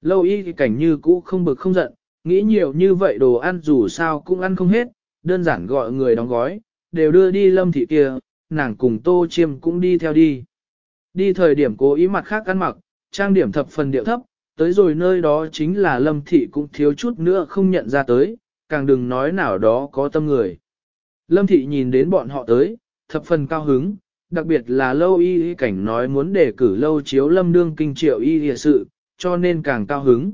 Lâu y cảnh như cũ không bực không giận, nghĩ nhiều như vậy đồ ăn dù sao cũng ăn không hết, đơn giản gọi người đóng gói, đều đưa đi lâm thị kia, nàng cùng tô chiêm cũng đi theo đi. Đi thời điểm cố ý mặt khác ăn mặc, trang điểm thập phần điệu thấp, tới rồi nơi đó chính là lâm thị cũng thiếu chút nữa không nhận ra tới, càng đừng nói nào đó có tâm người. Lâm thị nhìn đến bọn họ tới, thập phần cao hứng, đặc biệt là lâu y y cảnh nói muốn đề cử lâu chiếu lâm đương kinh triệu y địa sự, cho nên càng cao hứng.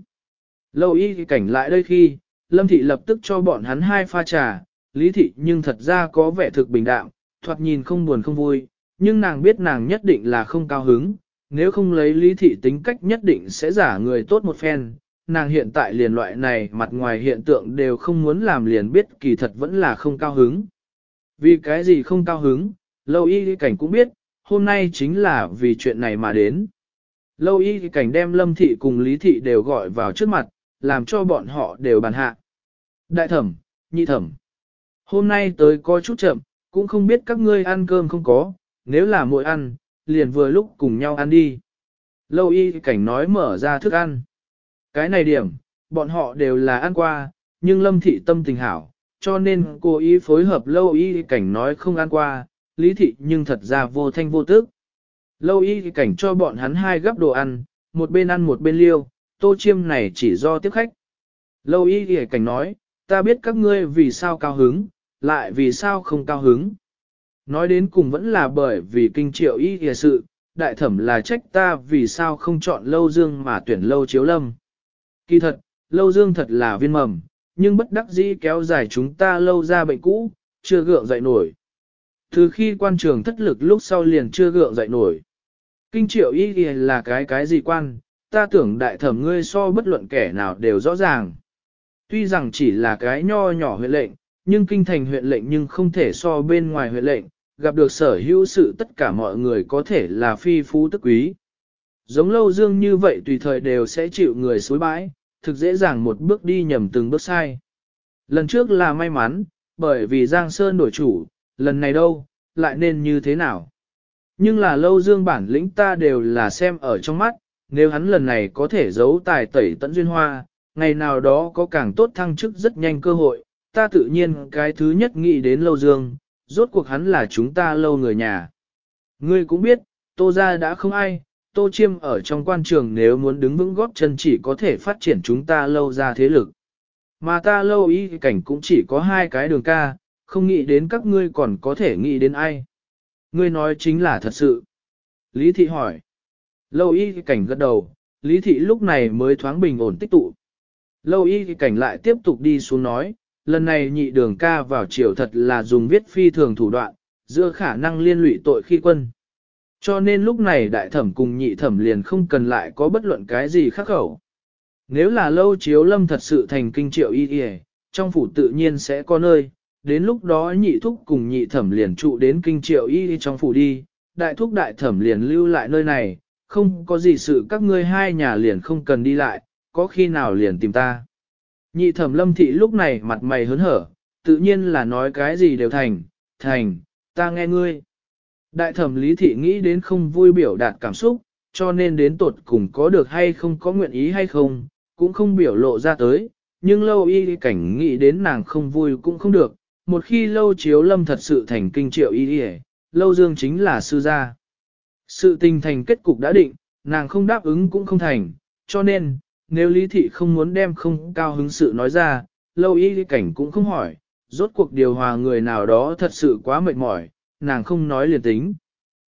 Lâu y cảnh lại đây khi, lâm thị lập tức cho bọn hắn hai pha trà, lý thị nhưng thật ra có vẻ thực bình đạm, thoạt nhìn không buồn không vui, nhưng nàng biết nàng nhất định là không cao hứng, nếu không lấy lý thị tính cách nhất định sẽ giả người tốt một phen, nàng hiện tại liền loại này mặt ngoài hiện tượng đều không muốn làm liền biết kỳ thật vẫn là không cao hứng. Vì cái gì không cao hứng, lâu y cảnh cũng biết, hôm nay chính là vì chuyện này mà đến. Lâu y cảnh đem lâm thị cùng lý thị đều gọi vào trước mặt, làm cho bọn họ đều bàn hạ. Đại thẩm, nhị thẩm, hôm nay tới có chút chậm, cũng không biết các ngươi ăn cơm không có, nếu là mỗi ăn, liền vừa lúc cùng nhau ăn đi. Lâu y cảnh nói mở ra thức ăn. Cái này điểm, bọn họ đều là ăn qua, nhưng lâm thị tâm tình hảo, cho nên cô ý phối hợp lâu y cảnh nói không ăn qua, lý thị nhưng thật ra vô thanh vô tức. Lâu y cảnh cho bọn hắn hai gấp đồ ăn, một bên ăn một bên liêu, tô chiêm này chỉ do tiếp khách. Lâu y cảnh nói, ta biết các ngươi vì sao cao hứng, lại vì sao không cao hứng. Nói đến cùng vẫn là bởi vì kinh triệu y ghề sự, đại thẩm là trách ta vì sao không chọn lâu dương mà tuyển lâu chiếu lâm. Kỳ thật, lâu dương thật là viên mầm, nhưng bất đắc dĩ kéo dài chúng ta lâu ra bệnh cũ, chưa gượng dậy nổi. Từ khi quan trường thất lực lúc sau liền chưa gượng dậy nổi. Kinh triệu y là cái cái gì quan, ta tưởng đại thẩm ngươi so bất luận kẻ nào đều rõ ràng. Tuy rằng chỉ là cái nho nhỏ huyện lệnh, nhưng kinh thành huyện lệnh nhưng không thể so bên ngoài huyện lệnh, gặp được sở hữu sự tất cả mọi người có thể là phi phú tức quý. Giống lâu dương như vậy tùy thời đều sẽ chịu người xối bãi, thực dễ dàng một bước đi nhầm từng bước sai. Lần trước là may mắn, bởi vì Giang Sơn đổi chủ, lần này đâu, lại nên như thế nào? Nhưng là lâu dương bản lĩnh ta đều là xem ở trong mắt, nếu hắn lần này có thể giấu tài tẩy tận duyên hoa, ngày nào đó có càng tốt thăng chức rất nhanh cơ hội, ta tự nhiên cái thứ nhất nghĩ đến lâu dương, rốt cuộc hắn là chúng ta lâu người nhà. Ngươi cũng biết, tô ra đã không ai, tô chiêm ở trong quan trường nếu muốn đứng vững góp chân chỉ có thể phát triển chúng ta lâu ra thế lực. Mà ta lâu ý cảnh cũng chỉ có hai cái đường ca, không nghĩ đến các ngươi còn có thể nghĩ đến ai. Ngươi nói chính là thật sự. Lý thị hỏi. Lâu y cảnh gật đầu, Lý thị lúc này mới thoáng bình ổn tích tụ. Lâu y cảnh lại tiếp tục đi xuống nói, lần này nhị đường ca vào triều thật là dùng viết phi thường thủ đoạn, giữa khả năng liên lụy tội khi quân. Cho nên lúc này đại thẩm cùng nhị thẩm liền không cần lại có bất luận cái gì khác khẩu. Nếu là lâu chiếu lâm thật sự thành kinh triệu y y, trong phủ tự nhiên sẽ có nơi, đến lúc đó nhị thúc cùng nhị thẩm liền trụ đến kinh triệu y trong phủ đi, đại thúc đại thẩm liền lưu lại nơi này, không có gì sự các ngươi hai nhà liền không cần đi lại, có khi nào liền tìm ta. Nhị thẩm lâm thị lúc này mặt mày hớn hở, tự nhiên là nói cái gì đều thành, thành, ta nghe ngươi. Đại thẩm lý thị nghĩ đến không vui biểu đạt cảm xúc, cho nên đến tột cùng có được hay không có nguyện ý hay không, cũng không biểu lộ ra tới, nhưng lâu y cảnh nghĩ đến nàng không vui cũng không được, một khi lâu chiếu lâm thật sự thành kinh triệu y lâu dương chính là sư gia. Sự tình thành kết cục đã định, nàng không đáp ứng cũng không thành, cho nên, nếu lý thị không muốn đem không cao hứng sự nói ra, lâu y cảnh cũng không hỏi, rốt cuộc điều hòa người nào đó thật sự quá mệt mỏi, nàng không nói liền tính.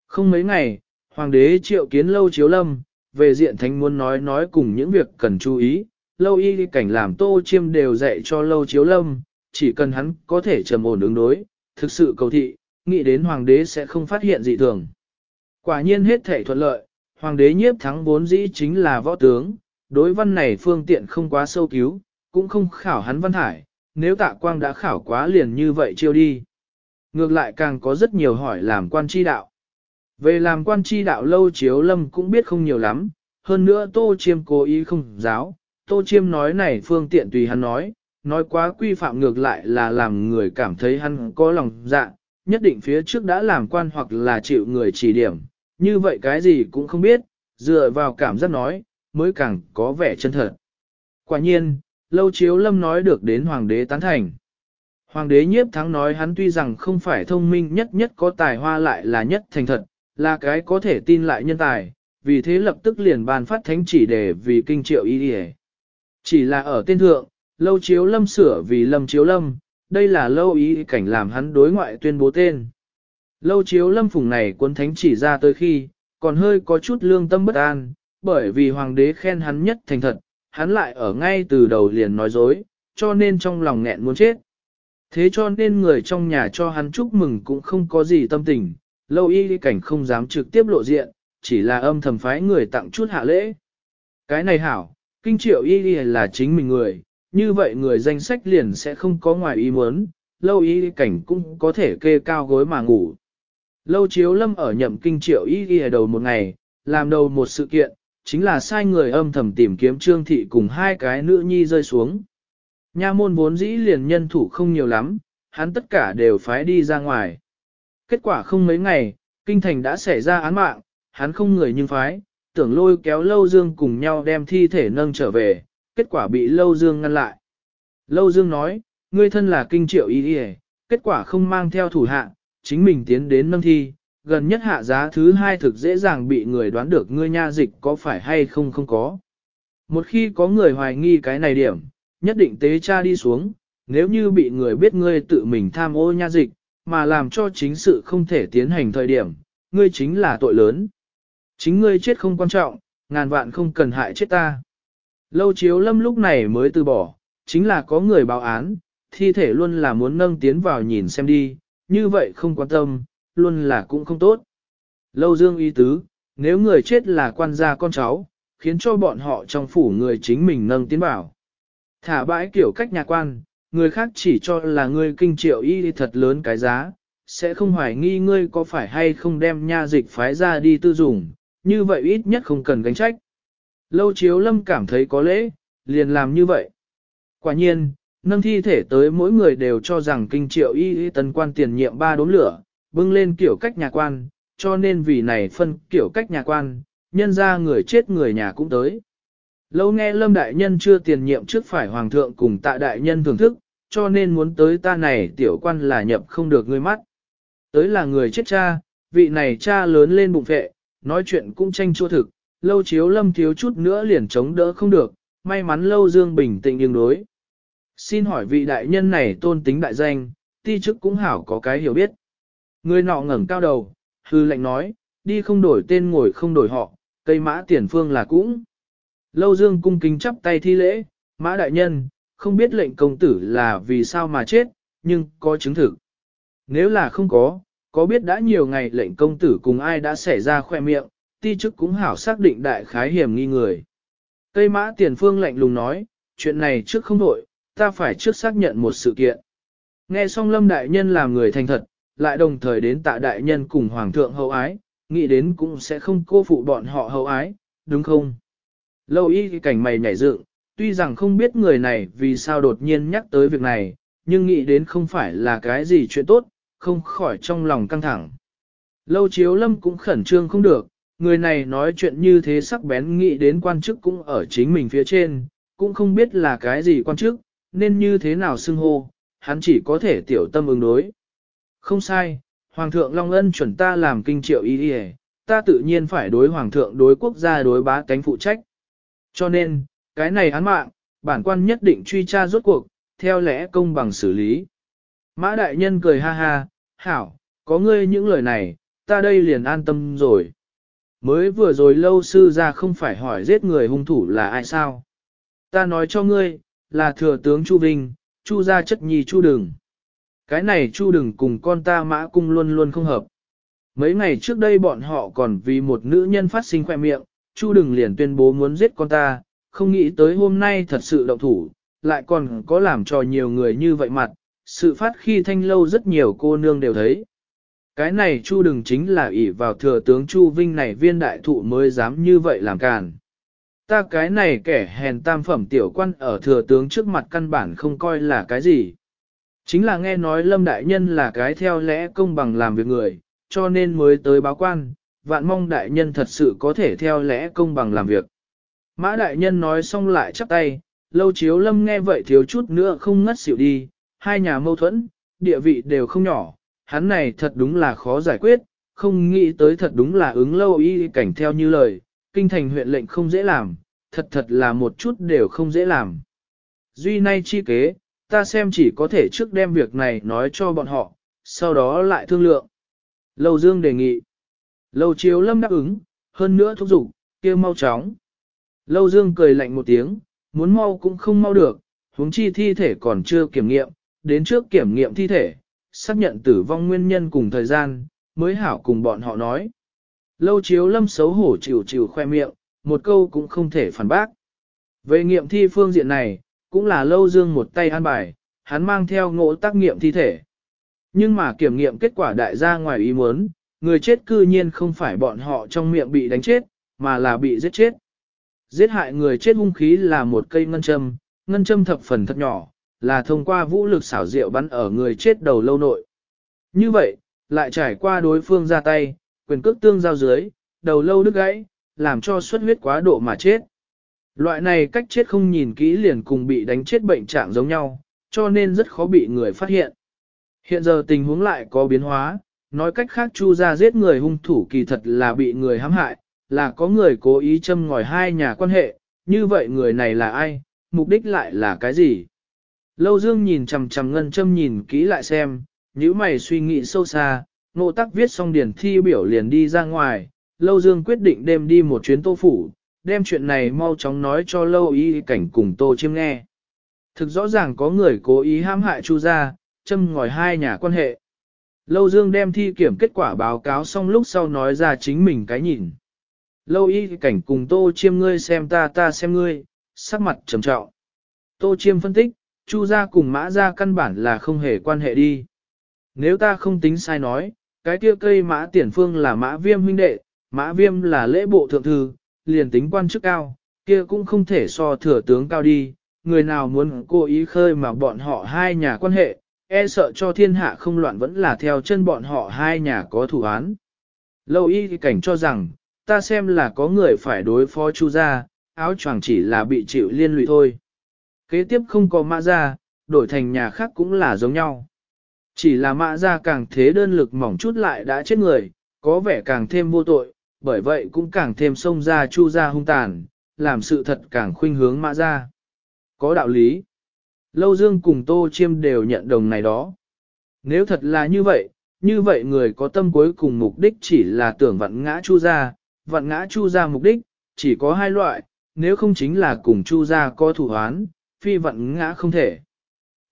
Không mấy ngày, hoàng đế triệu kiến lâu chiếu lâm, về diện thánh muốn nói nói cùng những việc cần chú ý, lâu y cảnh làm tô chiêm đều dạy cho lâu chiếu lâm, chỉ cần hắn có thể trầm ổn ứng đối, thực sự cầu thị, nghĩ đến hoàng đế sẽ không phát hiện dị thường. Quả nhiên hết thể thuận lợi, hoàng đế nhiếp thắng vốn dĩ chính là võ tướng, đối văn này phương tiện không quá sâu cứu, cũng không khảo hắn văn hải, nếu tạ quang đã khảo quá liền như vậy chiêu đi. Ngược lại càng có rất nhiều hỏi làm quan tri đạo. Về làm quan tri đạo lâu chiếu lâm cũng biết không nhiều lắm, hơn nữa tô chiêm cố ý không giáo, tô chiêm nói này phương tiện tùy hắn nói, nói quá quy phạm ngược lại là làm người cảm thấy hắn có lòng dạ, nhất định phía trước đã làm quan hoặc là chịu người chỉ điểm, như vậy cái gì cũng không biết, dựa vào cảm giác nói, mới càng có vẻ chân thật. Quả nhiên, lâu chiếu lâm nói được đến hoàng đế tán thành. Hoàng đế nhiếp thắng nói hắn tuy rằng không phải thông minh nhất nhất có tài hoa lại là nhất thành thật, là cái có thể tin lại nhân tài, vì thế lập tức liền ban phát thánh chỉ để vì kinh triệu ý đi Chỉ là ở tên thượng, lâu chiếu lâm sửa vì lâm chiếu lâm, đây là lâu ý cảnh làm hắn đối ngoại tuyên bố tên. Lâu chiếu lâm phùng này quân thánh chỉ ra tới khi, còn hơi có chút lương tâm bất an, bởi vì hoàng đế khen hắn nhất thành thật, hắn lại ở ngay từ đầu liền nói dối, cho nên trong lòng nghẹn muốn chết. Thế cho nên người trong nhà cho hắn chúc mừng cũng không có gì tâm tình, lâu y cảnh không dám trực tiếp lộ diện, chỉ là âm thầm phái người tặng chút hạ lễ. Cái này hảo, kinh triệu y là chính mình người, như vậy người danh sách liền sẽ không có ngoài ý muốn, lâu y cảnh cũng có thể kê cao gối mà ngủ. Lâu chiếu lâm ở nhậm kinh triệu y ghi đầu một ngày, làm đầu một sự kiện, chính là sai người âm thầm tìm kiếm trương thị cùng hai cái nữ nhi rơi xuống. Nha môn vốn dĩ liền nhân thủ không nhiều lắm, hắn tất cả đều phái đi ra ngoài. Kết quả không mấy ngày, kinh thành đã xảy ra án mạng, hắn không người nhưng phái, tưởng lôi kéo Lâu Dương cùng nhau đem thi thể nâng trở về, kết quả bị Lâu Dương ngăn lại. Lâu Dương nói, ngươi thân là kinh triệu y đi kết quả không mang theo thủ hạ, chính mình tiến đến nâng thi, gần nhất hạ giá thứ hai thực dễ dàng bị người đoán được ngươi nha dịch có phải hay không không có. Một khi có người hoài nghi cái này điểm, nhất định tế cha đi xuống, nếu như bị người biết ngươi tự mình tham ô nha dịch, mà làm cho chính sự không thể tiến hành thời điểm, ngươi chính là tội lớn. Chính ngươi chết không quan trọng, ngàn vạn không cần hại chết ta. Lâu chiếu lâm lúc này mới từ bỏ, chính là có người báo án, thi thể luôn là muốn nâng tiến vào nhìn xem đi, như vậy không quan tâm, luôn là cũng không tốt. Lâu dương ý tứ, nếu người chết là quan gia con cháu, khiến cho bọn họ trong phủ người chính mình nâng tiến bảo. Thả bãi kiểu cách nhà quan, người khác chỉ cho là ngươi kinh triệu y thật lớn cái giá, sẽ không hoài nghi ngươi có phải hay không đem nha dịch phái ra đi tư dùng, như vậy ít nhất không cần gánh trách. Lâu chiếu lâm cảm thấy có lễ, liền làm như vậy. Quả nhiên, nâng thi thể tới mỗi người đều cho rằng kinh triệu y y tần quan tiền nhiệm ba đốm lửa, bưng lên kiểu cách nhà quan, cho nên vì này phân kiểu cách nhà quan, nhân ra người chết người nhà cũng tới. Lâu nghe lâm đại nhân chưa tiền nhiệm trước phải hoàng thượng cùng tạ đại nhân thưởng thức, cho nên muốn tới ta này tiểu quan là nhập không được ngươi mắt. Tới là người chết cha, vị này cha lớn lên bụng vệ, nói chuyện cũng tranh chua thực, lâu chiếu lâm thiếu chút nữa liền chống đỡ không được, may mắn lâu dương bình tĩnh nhưng đối. Xin hỏi vị đại nhân này tôn tính đại danh, ti chức cũng hảo có cái hiểu biết. Người nọ ngẩng cao đầu, hư lệnh nói, đi không đổi tên ngồi không đổi họ, cây mã tiền phương là cũng. Lâu dương cung kính chắp tay thi lễ, mã đại nhân, không biết lệnh công tử là vì sao mà chết, nhưng có chứng thực. Nếu là không có, có biết đã nhiều ngày lệnh công tử cùng ai đã xảy ra khoe miệng, ti chức cũng hảo xác định đại khái hiểm nghi người. Cây mã tiền phương lệnh lùng nói, chuyện này trước không đổi, ta phải trước xác nhận một sự kiện. Nghe xong lâm đại nhân làm người thành thật, lại đồng thời đến tạ đại nhân cùng hoàng thượng hậu ái, nghĩ đến cũng sẽ không cô phụ bọn họ hậu ái, đúng không? Lâu y cảnh mày nhảy dựng, tuy rằng không biết người này vì sao đột nhiên nhắc tới việc này, nhưng nghĩ đến không phải là cái gì chuyện tốt, không khỏi trong lòng căng thẳng. Lâu chiếu lâm cũng khẩn trương không được, người này nói chuyện như thế sắc bén nghĩ đến quan chức cũng ở chính mình phía trên, cũng không biết là cái gì quan chức, nên như thế nào xưng hô, hắn chỉ có thể tiểu tâm ứng đối. Không sai, Hoàng thượng Long Ân chuẩn ta làm kinh triệu y đi ta tự nhiên phải đối Hoàng thượng đối quốc gia đối bá cánh phụ trách. Cho nên, cái này án mạng, bản quan nhất định truy tra rốt cuộc, theo lẽ công bằng xử lý. Mã đại nhân cười ha ha, hảo, có ngươi những lời này, ta đây liền an tâm rồi. Mới vừa rồi lâu sư ra không phải hỏi giết người hung thủ là ai sao. Ta nói cho ngươi, là thừa tướng Chu Vinh, Chu gia chất nhi Chu Đừng. Cái này Chu Đừng cùng con ta mã cung luôn luôn không hợp. Mấy ngày trước đây bọn họ còn vì một nữ nhân phát sinh khoe miệng, Chu Đừng liền tuyên bố muốn giết con ta, không nghĩ tới hôm nay thật sự động thủ, lại còn có làm cho nhiều người như vậy mặt, sự phát khi thanh lâu rất nhiều cô nương đều thấy. Cái này Chu Đừng chính là ỷ vào thừa tướng Chu Vinh này viên đại thụ mới dám như vậy làm càn. Ta cái này kẻ hèn tam phẩm tiểu quan ở thừa tướng trước mặt căn bản không coi là cái gì. Chính là nghe nói Lâm Đại Nhân là cái theo lẽ công bằng làm việc người, cho nên mới tới báo quan, vạn mong Đại Nhân thật sự có thể theo lẽ công bằng làm việc. Mã Đại Nhân nói xong lại chắp tay, lâu chiếu Lâm nghe vậy thiếu chút nữa không ngất xỉu đi, hai nhà mâu thuẫn, địa vị đều không nhỏ, hắn này thật đúng là khó giải quyết, không nghĩ tới thật đúng là ứng lâu y cảnh theo như lời, kinh thành huyện lệnh không dễ làm, thật thật là một chút đều không dễ làm. Duy nay chi kế, ta xem chỉ có thể trước đem việc này nói cho bọn họ, sau đó lại thương lượng. Lâu Dương đề nghị. Lâu Chiếu Lâm đáp ứng, hơn nữa thúc giục, kêu mau chóng. Lâu Dương cười lạnh một tiếng, muốn mau cũng không mau được, huống chi thi thể còn chưa kiểm nghiệm, đến trước kiểm nghiệm thi thể, xác nhận tử vong nguyên nhân cùng thời gian, mới hảo cùng bọn họ nói. Lâu Chiếu Lâm xấu hổ chịu chịu khoe miệng, một câu cũng không thể phản bác. Về nghiệm thi phương diện này, cũng là lâu dương một tay an bài, hắn mang theo ngộ tác nghiệm thi thể. Nhưng mà kiểm nghiệm kết quả đại gia ngoài ý muốn, người chết cư nhiên không phải bọn họ trong miệng bị đánh chết, mà là bị giết chết. Giết hại người chết hung khí là một cây ngân châm, ngân châm thập phần thật nhỏ, là thông qua vũ lực xảo diệu bắn ở người chết đầu lâu nội. Như vậy, lại trải qua đối phương ra tay, quyền cước tương giao dưới, đầu lâu đứt gãy, làm cho xuất huyết quá độ mà chết. Loại này cách chết không nhìn kỹ liền cùng bị đánh chết bệnh trạng giống nhau, cho nên rất khó bị người phát hiện. Hiện giờ tình huống lại có biến hóa, nói cách khác chu ra giết người hung thủ kỳ thật là bị người hãm hại, là có người cố ý châm ngòi hai nhà quan hệ, như vậy người này là ai, mục đích lại là cái gì? Lâu Dương nhìn chằm chằm ngân châm nhìn kỹ lại xem, nếu mày suy nghĩ sâu xa, Ngô tắc viết xong điển thi biểu liền đi ra ngoài, Lâu Dương quyết định đem đi một chuyến tô phủ, đem chuyện này mau chóng nói cho Lâu Y cảnh cùng tô chiêm nghe. Thực rõ ràng có người cố ý hãm hại Chu gia, châm ngòi hai nhà quan hệ. Lâu Dương đem thi kiểm kết quả báo cáo xong lúc sau nói ra chính mình cái nhìn. Lâu y cảnh cùng tô chiêm ngươi xem ta ta xem ngươi, sắc mặt trầm trọng. Tô chiêm phân tích, Chu gia cùng mã gia căn bản là không hề quan hệ đi. Nếu ta không tính sai nói, cái kia cây mã tiền phương là mã viêm huynh đệ, mã viêm là lễ bộ thượng thư, liền tính quan chức cao, kia cũng không thể so thừa tướng cao đi, người nào muốn cố ý khơi mà bọn họ hai nhà quan hệ, e sợ cho thiên hạ không loạn vẫn là theo chân bọn họ hai nhà có thủ án. Lâu y cảnh cho rằng, ta xem là có người phải đối phó chu gia, áo choàng chỉ là bị chịu liên lụy thôi. Kế tiếp không có mã gia, đổi thành nhà khác cũng là giống nhau. Chỉ là mã ra càng thế đơn lực mỏng chút lại đã chết người, có vẻ càng thêm vô tội, bởi vậy cũng càng thêm xông ra chu ra hung tàn, làm sự thật càng khuynh hướng mã ra. Có đạo lý. Lâu Dương cùng Tô Chiêm đều nhận đồng này đó. Nếu thật là như vậy, như vậy người có tâm cuối cùng mục đích chỉ là tưởng vặn ngã chu ra, vặn ngã chu ra mục đích, chỉ có hai loại, nếu không chính là cùng chu ra có thủ hoán, phi vặn ngã không thể.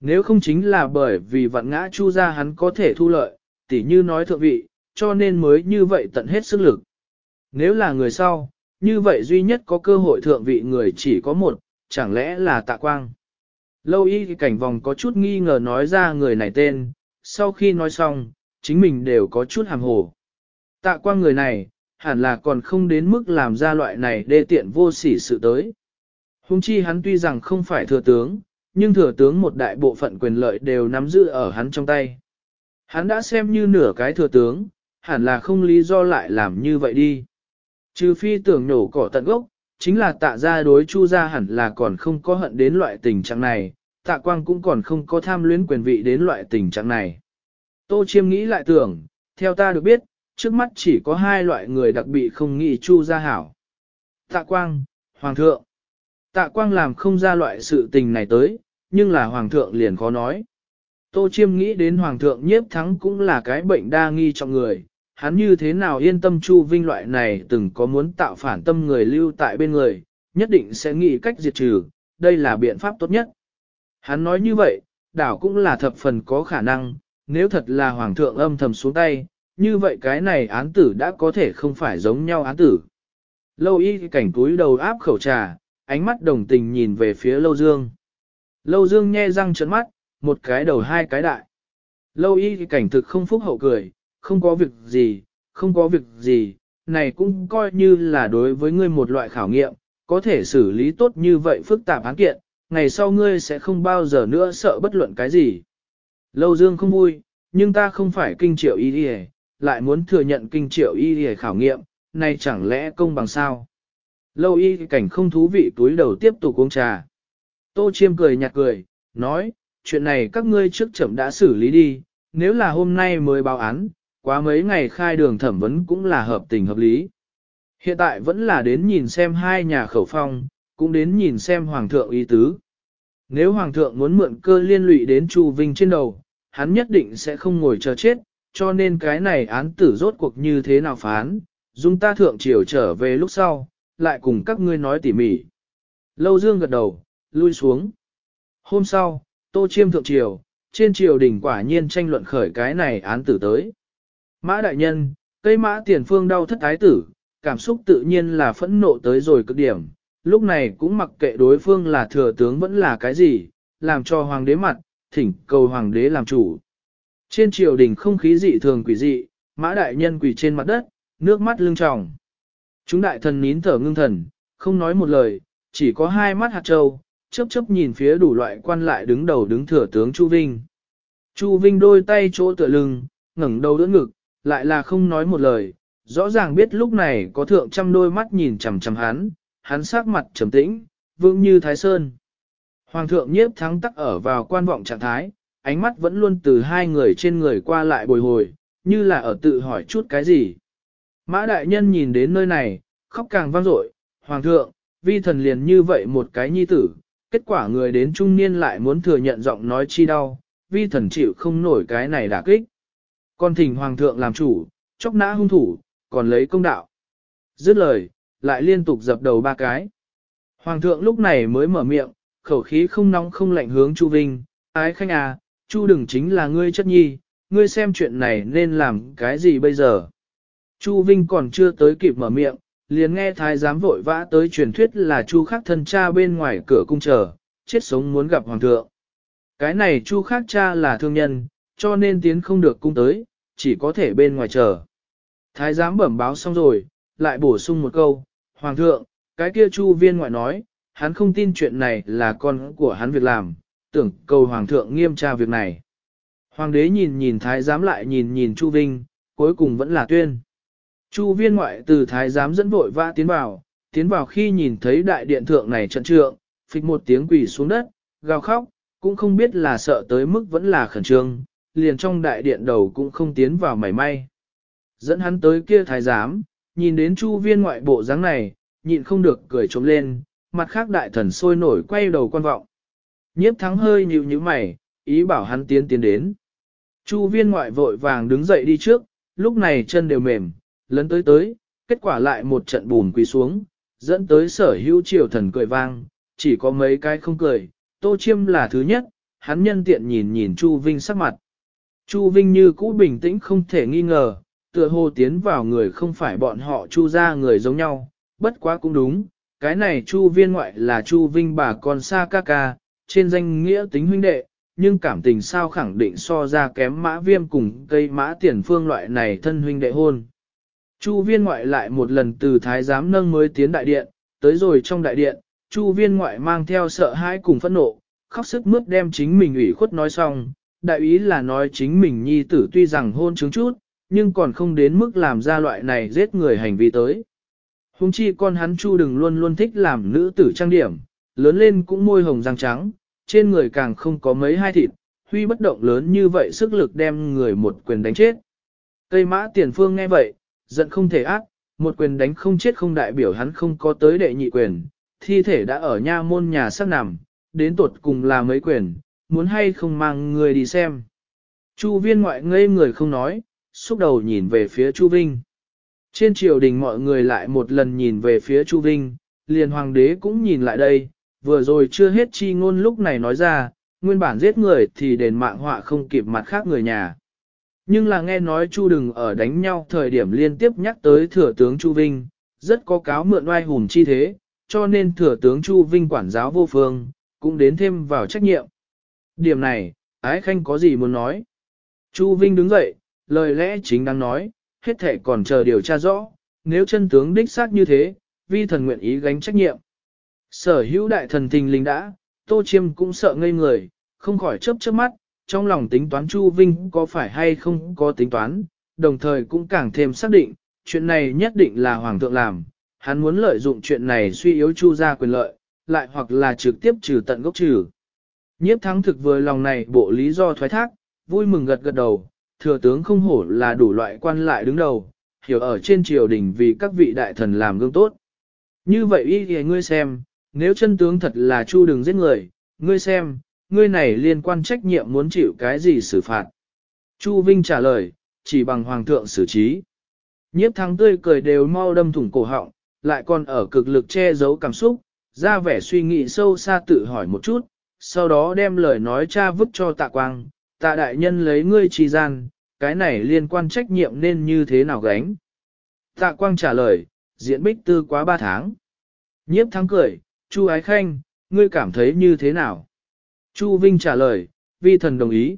Nếu không chính là bởi vì vạn ngã chu ra hắn có thể thu lợi, tỉ như nói thượng vị, cho nên mới như vậy tận hết sức lực. Nếu là người sau, như vậy duy nhất có cơ hội thượng vị người chỉ có một, chẳng lẽ là tạ quang. Lâu y cảnh vòng có chút nghi ngờ nói ra người này tên, sau khi nói xong, chính mình đều có chút hàm hồ. Tạ quang người này, hẳn là còn không đến mức làm ra loại này đê tiện vô sỉ sự tới. Hùng chi hắn tuy rằng không phải thừa tướng, nhưng thừa tướng một đại bộ phận quyền lợi đều nắm giữ ở hắn trong tay. Hắn đã xem như nửa cái thừa tướng, hẳn là không lý do lại làm như vậy đi. Trừ phi tưởng nổ cỏ tận gốc, chính là tạ ra đối chu ra hẳn là còn không có hận đến loại tình trạng này, tạ quang cũng còn không có tham luyến quyền vị đến loại tình trạng này. Tô chiêm nghĩ lại tưởng, theo ta được biết, trước mắt chỉ có hai loại người đặc biệt không nghĩ chu ra hảo. Tạ quang, hoàng thượng. Tạ quang làm không ra loại sự tình này tới, nhưng là hoàng thượng liền khó nói. Tô chiêm nghĩ đến hoàng thượng nhiếp thắng cũng là cái bệnh đa nghi trong người, hắn như thế nào yên tâm Chu Vinh loại này từng có muốn tạo phản tâm người lưu tại bên người, nhất định sẽ nghĩ cách diệt trừ, đây là biện pháp tốt nhất. Hắn nói như vậy, đảo cũng là thập phần có khả năng, nếu thật là hoàng thượng âm thầm xuống tay, như vậy cái này án tử đã có thể không phải giống nhau án tử. Lâu y cảnh túi đầu áp khẩu trà, ánh mắt đồng tình nhìn về phía Lâu Dương. Lâu Dương nhe răng trợn mắt, một cái đầu hai cái đại. Lâu y cảnh thực không phúc hậu cười, không có việc gì, không có việc gì, này cũng coi như là đối với ngươi một loại khảo nghiệm, có thể xử lý tốt như vậy phức tạp án kiện, ngày sau ngươi sẽ không bao giờ nữa sợ bất luận cái gì. Lâu Dương không vui, nhưng ta không phải kinh triệu y đi lại muốn thừa nhận kinh triệu y đi khảo nghiệm, này chẳng lẽ công bằng sao? Lâu y cảnh không thú vị túi đầu tiếp tục uống trà. Tô chiêm cười nhạt cười, nói, chuyện này các ngươi trước chậm đã xử lý đi, nếu là hôm nay mới báo án, quá mấy ngày khai đường thẩm vấn cũng là hợp tình hợp lý. Hiện tại vẫn là đến nhìn xem hai nhà khẩu phong, cũng đến nhìn xem hoàng thượng ý tứ. Nếu hoàng thượng muốn mượn cơ liên lụy đến Chu Vinh trên đầu, hắn nhất định sẽ không ngồi chờ chết, cho nên cái này án tử rốt cuộc như thế nào phán, dung ta thượng triều trở về lúc sau, lại cùng các ngươi nói tỉ mỉ. Lâu Dương gật đầu, lui xuống. Hôm sau, Tô Chiêm thượng triều, trên triều đình quả nhiên tranh luận khởi cái này án tử tới. Mã đại nhân, cây mã tiền phương đau thất thái tử, cảm xúc tự nhiên là phẫn nộ tới rồi cực điểm, lúc này cũng mặc kệ đối phương là thừa tướng vẫn là cái gì, làm cho hoàng đế mặt, thỉnh cầu hoàng đế làm chủ. Trên triều đình không khí dị thường quỷ dị, mã đại nhân quỳ trên mặt đất, nước mắt lưng tròng. Chúng đại thần nín thở ngưng thần, không nói một lời, chỉ có hai mắt hạt trâu, chớp chớp nhìn phía đủ loại quan lại đứng đầu đứng thừa tướng Chu Vinh. Chu Vinh đôi tay chỗ tựa lưng, ngẩng đầu đỡ ngực, lại là không nói một lời, rõ ràng biết lúc này có thượng trăm đôi mắt nhìn chằm chằm hắn, hắn sắc mặt trầm tĩnh, vững như thái sơn. Hoàng thượng nhiếp thắng tắc ở vào quan vọng trạng thái, ánh mắt vẫn luôn từ hai người trên người qua lại bồi hồi, như là ở tự hỏi chút cái gì. Mã đại nhân nhìn đến nơi này, khóc càng vang dội, Hoàng thượng, vi thần liền như vậy một cái nhi tử, kết quả người đến trung niên lại muốn thừa nhận giọng nói chi đau, vi thần chịu không nổi cái này đả kích. Còn thỉnh hoàng thượng làm chủ, chóc nã hung thủ, còn lấy công đạo. Dứt lời, lại liên tục dập đầu ba cái. Hoàng thượng lúc này mới mở miệng, khẩu khí không nóng không lạnh hướng Chu Vinh, ái khanh à, Chu đừng chính là ngươi chất nhi, ngươi xem chuyện này nên làm cái gì bây giờ. Chu Vinh còn chưa tới kịp mở miệng, liền nghe thái giám vội vã tới truyền thuyết là Chu khắc thân cha bên ngoài cửa cung chờ, chết sống muốn gặp hoàng thượng. Cái này Chu khắc cha là thương nhân, cho nên tiến không được cung tới, chỉ có thể bên ngoài chờ. Thái giám bẩm báo xong rồi, lại bổ sung một câu, Hoàng thượng, cái kia chu viên ngoại nói, hắn không tin chuyện này là con của hắn việc làm, tưởng cầu Hoàng thượng nghiêm tra việc này. Hoàng đế nhìn nhìn thái giám lại nhìn nhìn Chu Vinh, cuối cùng vẫn là tuyên. Chu viên ngoại từ thái giám dẫn vội vã tiến vào, tiến vào khi nhìn thấy đại điện thượng này trận trượng, phịch một tiếng quỷ xuống đất, gào khóc, cũng không biết là sợ tới mức vẫn là khẩn trương, liền trong đại điện đầu cũng không tiến vào mảy may. Dẫn hắn tới kia thái giám, nhìn đến chu viên ngoại bộ dáng này, nhịn không được cười trống lên, mặt khác đại thần sôi nổi quay đầu quan vọng. Nhiếp thắng hơi nhíu nhíu mày, ý bảo hắn tiến tiến đến. Chu viên ngoại vội vàng đứng dậy đi trước, lúc này chân đều mềm, lấn tới tới, kết quả lại một trận bùn quỳ xuống, dẫn tới sở hữu triều thần cười vang, chỉ có mấy cái không cười, tô chiêm là thứ nhất, hắn nhân tiện nhìn nhìn Chu Vinh sắc mặt. Chu Vinh như cũ bình tĩnh không thể nghi ngờ, tựa hồ tiến vào người không phải bọn họ Chu ra người giống nhau, bất quá cũng đúng, cái này Chu viên ngoại là Chu Vinh bà con xa ca ca, trên danh nghĩa tính huynh đệ, nhưng cảm tình sao khẳng định so ra kém mã viêm cùng cây mã tiền phương loại này thân huynh đệ hôn. Chu viên ngoại lại một lần từ thái giám nâng mới tiến đại điện, tới rồi trong đại điện, Chu viên ngoại mang theo sợ hãi cùng phẫn nộ, khóc sức mướt đem chính mình ủy khuất nói xong, đại ý là nói chính mình nhi tử tuy rằng hôn chứng chút, nhưng còn không đến mức làm ra loại này giết người hành vi tới. Hùng chi con hắn Chu đừng luôn luôn thích làm nữ tử trang điểm, lớn lên cũng môi hồng răng trắng, trên người càng không có mấy hai thịt, huy bất động lớn như vậy sức lực đem người một quyền đánh chết. Cây mã tiền phương nghe vậy, giận không thể ác, một quyền đánh không chết không đại biểu hắn không có tới đệ nhị quyền, thi thể đã ở nha môn nhà sắc nằm, đến tột cùng là mấy quyền, muốn hay không mang người đi xem. Chu viên ngoại ngây người không nói, xúc đầu nhìn về phía Chu Vinh. Trên triều đình mọi người lại một lần nhìn về phía Chu Vinh, liền hoàng đế cũng nhìn lại đây, vừa rồi chưa hết chi ngôn lúc này nói ra, nguyên bản giết người thì đền mạng họa không kịp mặt khác người nhà. Nhưng là nghe nói Chu đừng ở đánh nhau thời điểm liên tiếp nhắc tới thừa tướng Chu Vinh, rất có cáo mượn oai hùng chi thế, cho nên thừa tướng Chu Vinh quản giáo vô phương, cũng đến thêm vào trách nhiệm. Điểm này, ái khanh có gì muốn nói? Chu Vinh đứng dậy, lời lẽ chính đang nói, hết thể còn chờ điều tra rõ, nếu chân tướng đích xác như thế, vi thần nguyện ý gánh trách nhiệm. Sở hữu đại thần tình linh đã, Tô Chiêm cũng sợ ngây người, không khỏi chớp chớp mắt, trong lòng tính toán Chu Vinh có phải hay không có tính toán, đồng thời cũng càng thêm xác định, chuyện này nhất định là Hoàng thượng làm, hắn muốn lợi dụng chuyện này suy yếu Chu ra quyền lợi, lại hoặc là trực tiếp trừ tận gốc trừ. Nhiếp thắng thực vừa lòng này bộ lý do thoái thác, vui mừng gật gật đầu, thừa tướng không hổ là đủ loại quan lại đứng đầu, hiểu ở trên triều đình vì các vị đại thần làm gương tốt. Như vậy ý thì ngươi xem, nếu chân tướng thật là chu đừng giết người, ngươi xem, ngươi này liên quan trách nhiệm muốn chịu cái gì xử phạt. Chu Vinh trả lời, chỉ bằng hoàng thượng xử trí. Nhiếp thắng tươi cười đều mau đâm thủng cổ họng, lại còn ở cực lực che giấu cảm xúc, ra vẻ suy nghĩ sâu xa tự hỏi một chút, sau đó đem lời nói cha vứt cho tạ quang, tạ đại nhân lấy ngươi trì gian, cái này liên quan trách nhiệm nên như thế nào gánh. Tạ quang trả lời, diễn bích tư quá ba tháng. Nhiếp thắng cười, Chu ái khanh, ngươi cảm thấy như thế nào? Chu Vinh trả lời, vi thần đồng ý.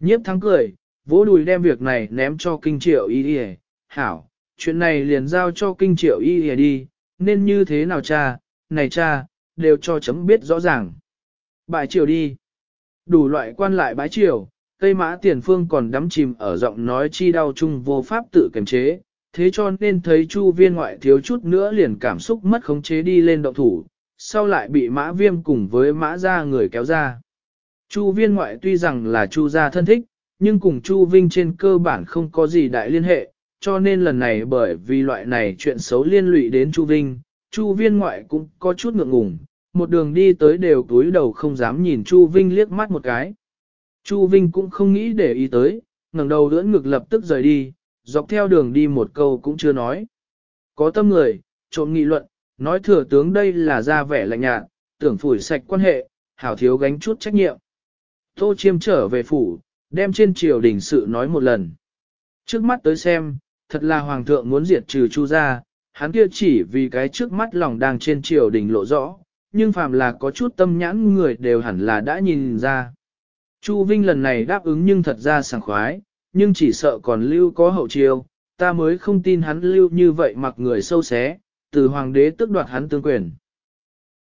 Nhiếp thắng cười, vỗ đùi đem việc này ném cho kinh triệu y đi hảo, chuyện này liền giao cho kinh triệu y đi, nên như thế nào cha, này cha, đều cho chấm biết rõ ràng. Bãi triều đi. Đủ loại quan lại bái triều, Tây Mã Tiền Phương còn đắm chìm ở giọng nói chi đau chung vô pháp tự kiềm chế, thế cho nên thấy Chu Viên ngoại thiếu chút nữa liền cảm xúc mất khống chế đi lên động thủ, sau lại bị Mã Viêm cùng với Mã gia người kéo ra. Chu Viên ngoại tuy rằng là Chu gia thân thích, nhưng cùng Chu Vinh trên cơ bản không có gì đại liên hệ, cho nên lần này bởi vì loại này chuyện xấu liên lụy đến Chu Vinh, Chu Viên ngoại cũng có chút ngượng ngùng, một đường đi tới đều túi đầu không dám nhìn Chu Vinh liếc mắt một cái. Chu Vinh cũng không nghĩ để ý tới, ngẩng đầu đỡ ngực lập tức rời đi, dọc theo đường đi một câu cũng chưa nói. Có tâm người, trộm nghị luận, nói thừa tướng đây là ra vẻ lạnh nhạt, tưởng phủi sạch quan hệ, hảo thiếu gánh chút trách nhiệm. Tô chiêm trở về phủ, đem trên triều đình sự nói một lần. Trước mắt tới xem, thật là hoàng thượng muốn diệt trừ chu gia, hắn kia chỉ vì cái trước mắt lòng đang trên triều đình lộ rõ, nhưng phàm là có chút tâm nhãn người đều hẳn là đã nhìn ra. Chu Vinh lần này đáp ứng nhưng thật ra sảng khoái, nhưng chỉ sợ còn lưu có hậu chiêu, ta mới không tin hắn lưu như vậy mặc người sâu xé, từ hoàng đế tước đoạt hắn tương quyền.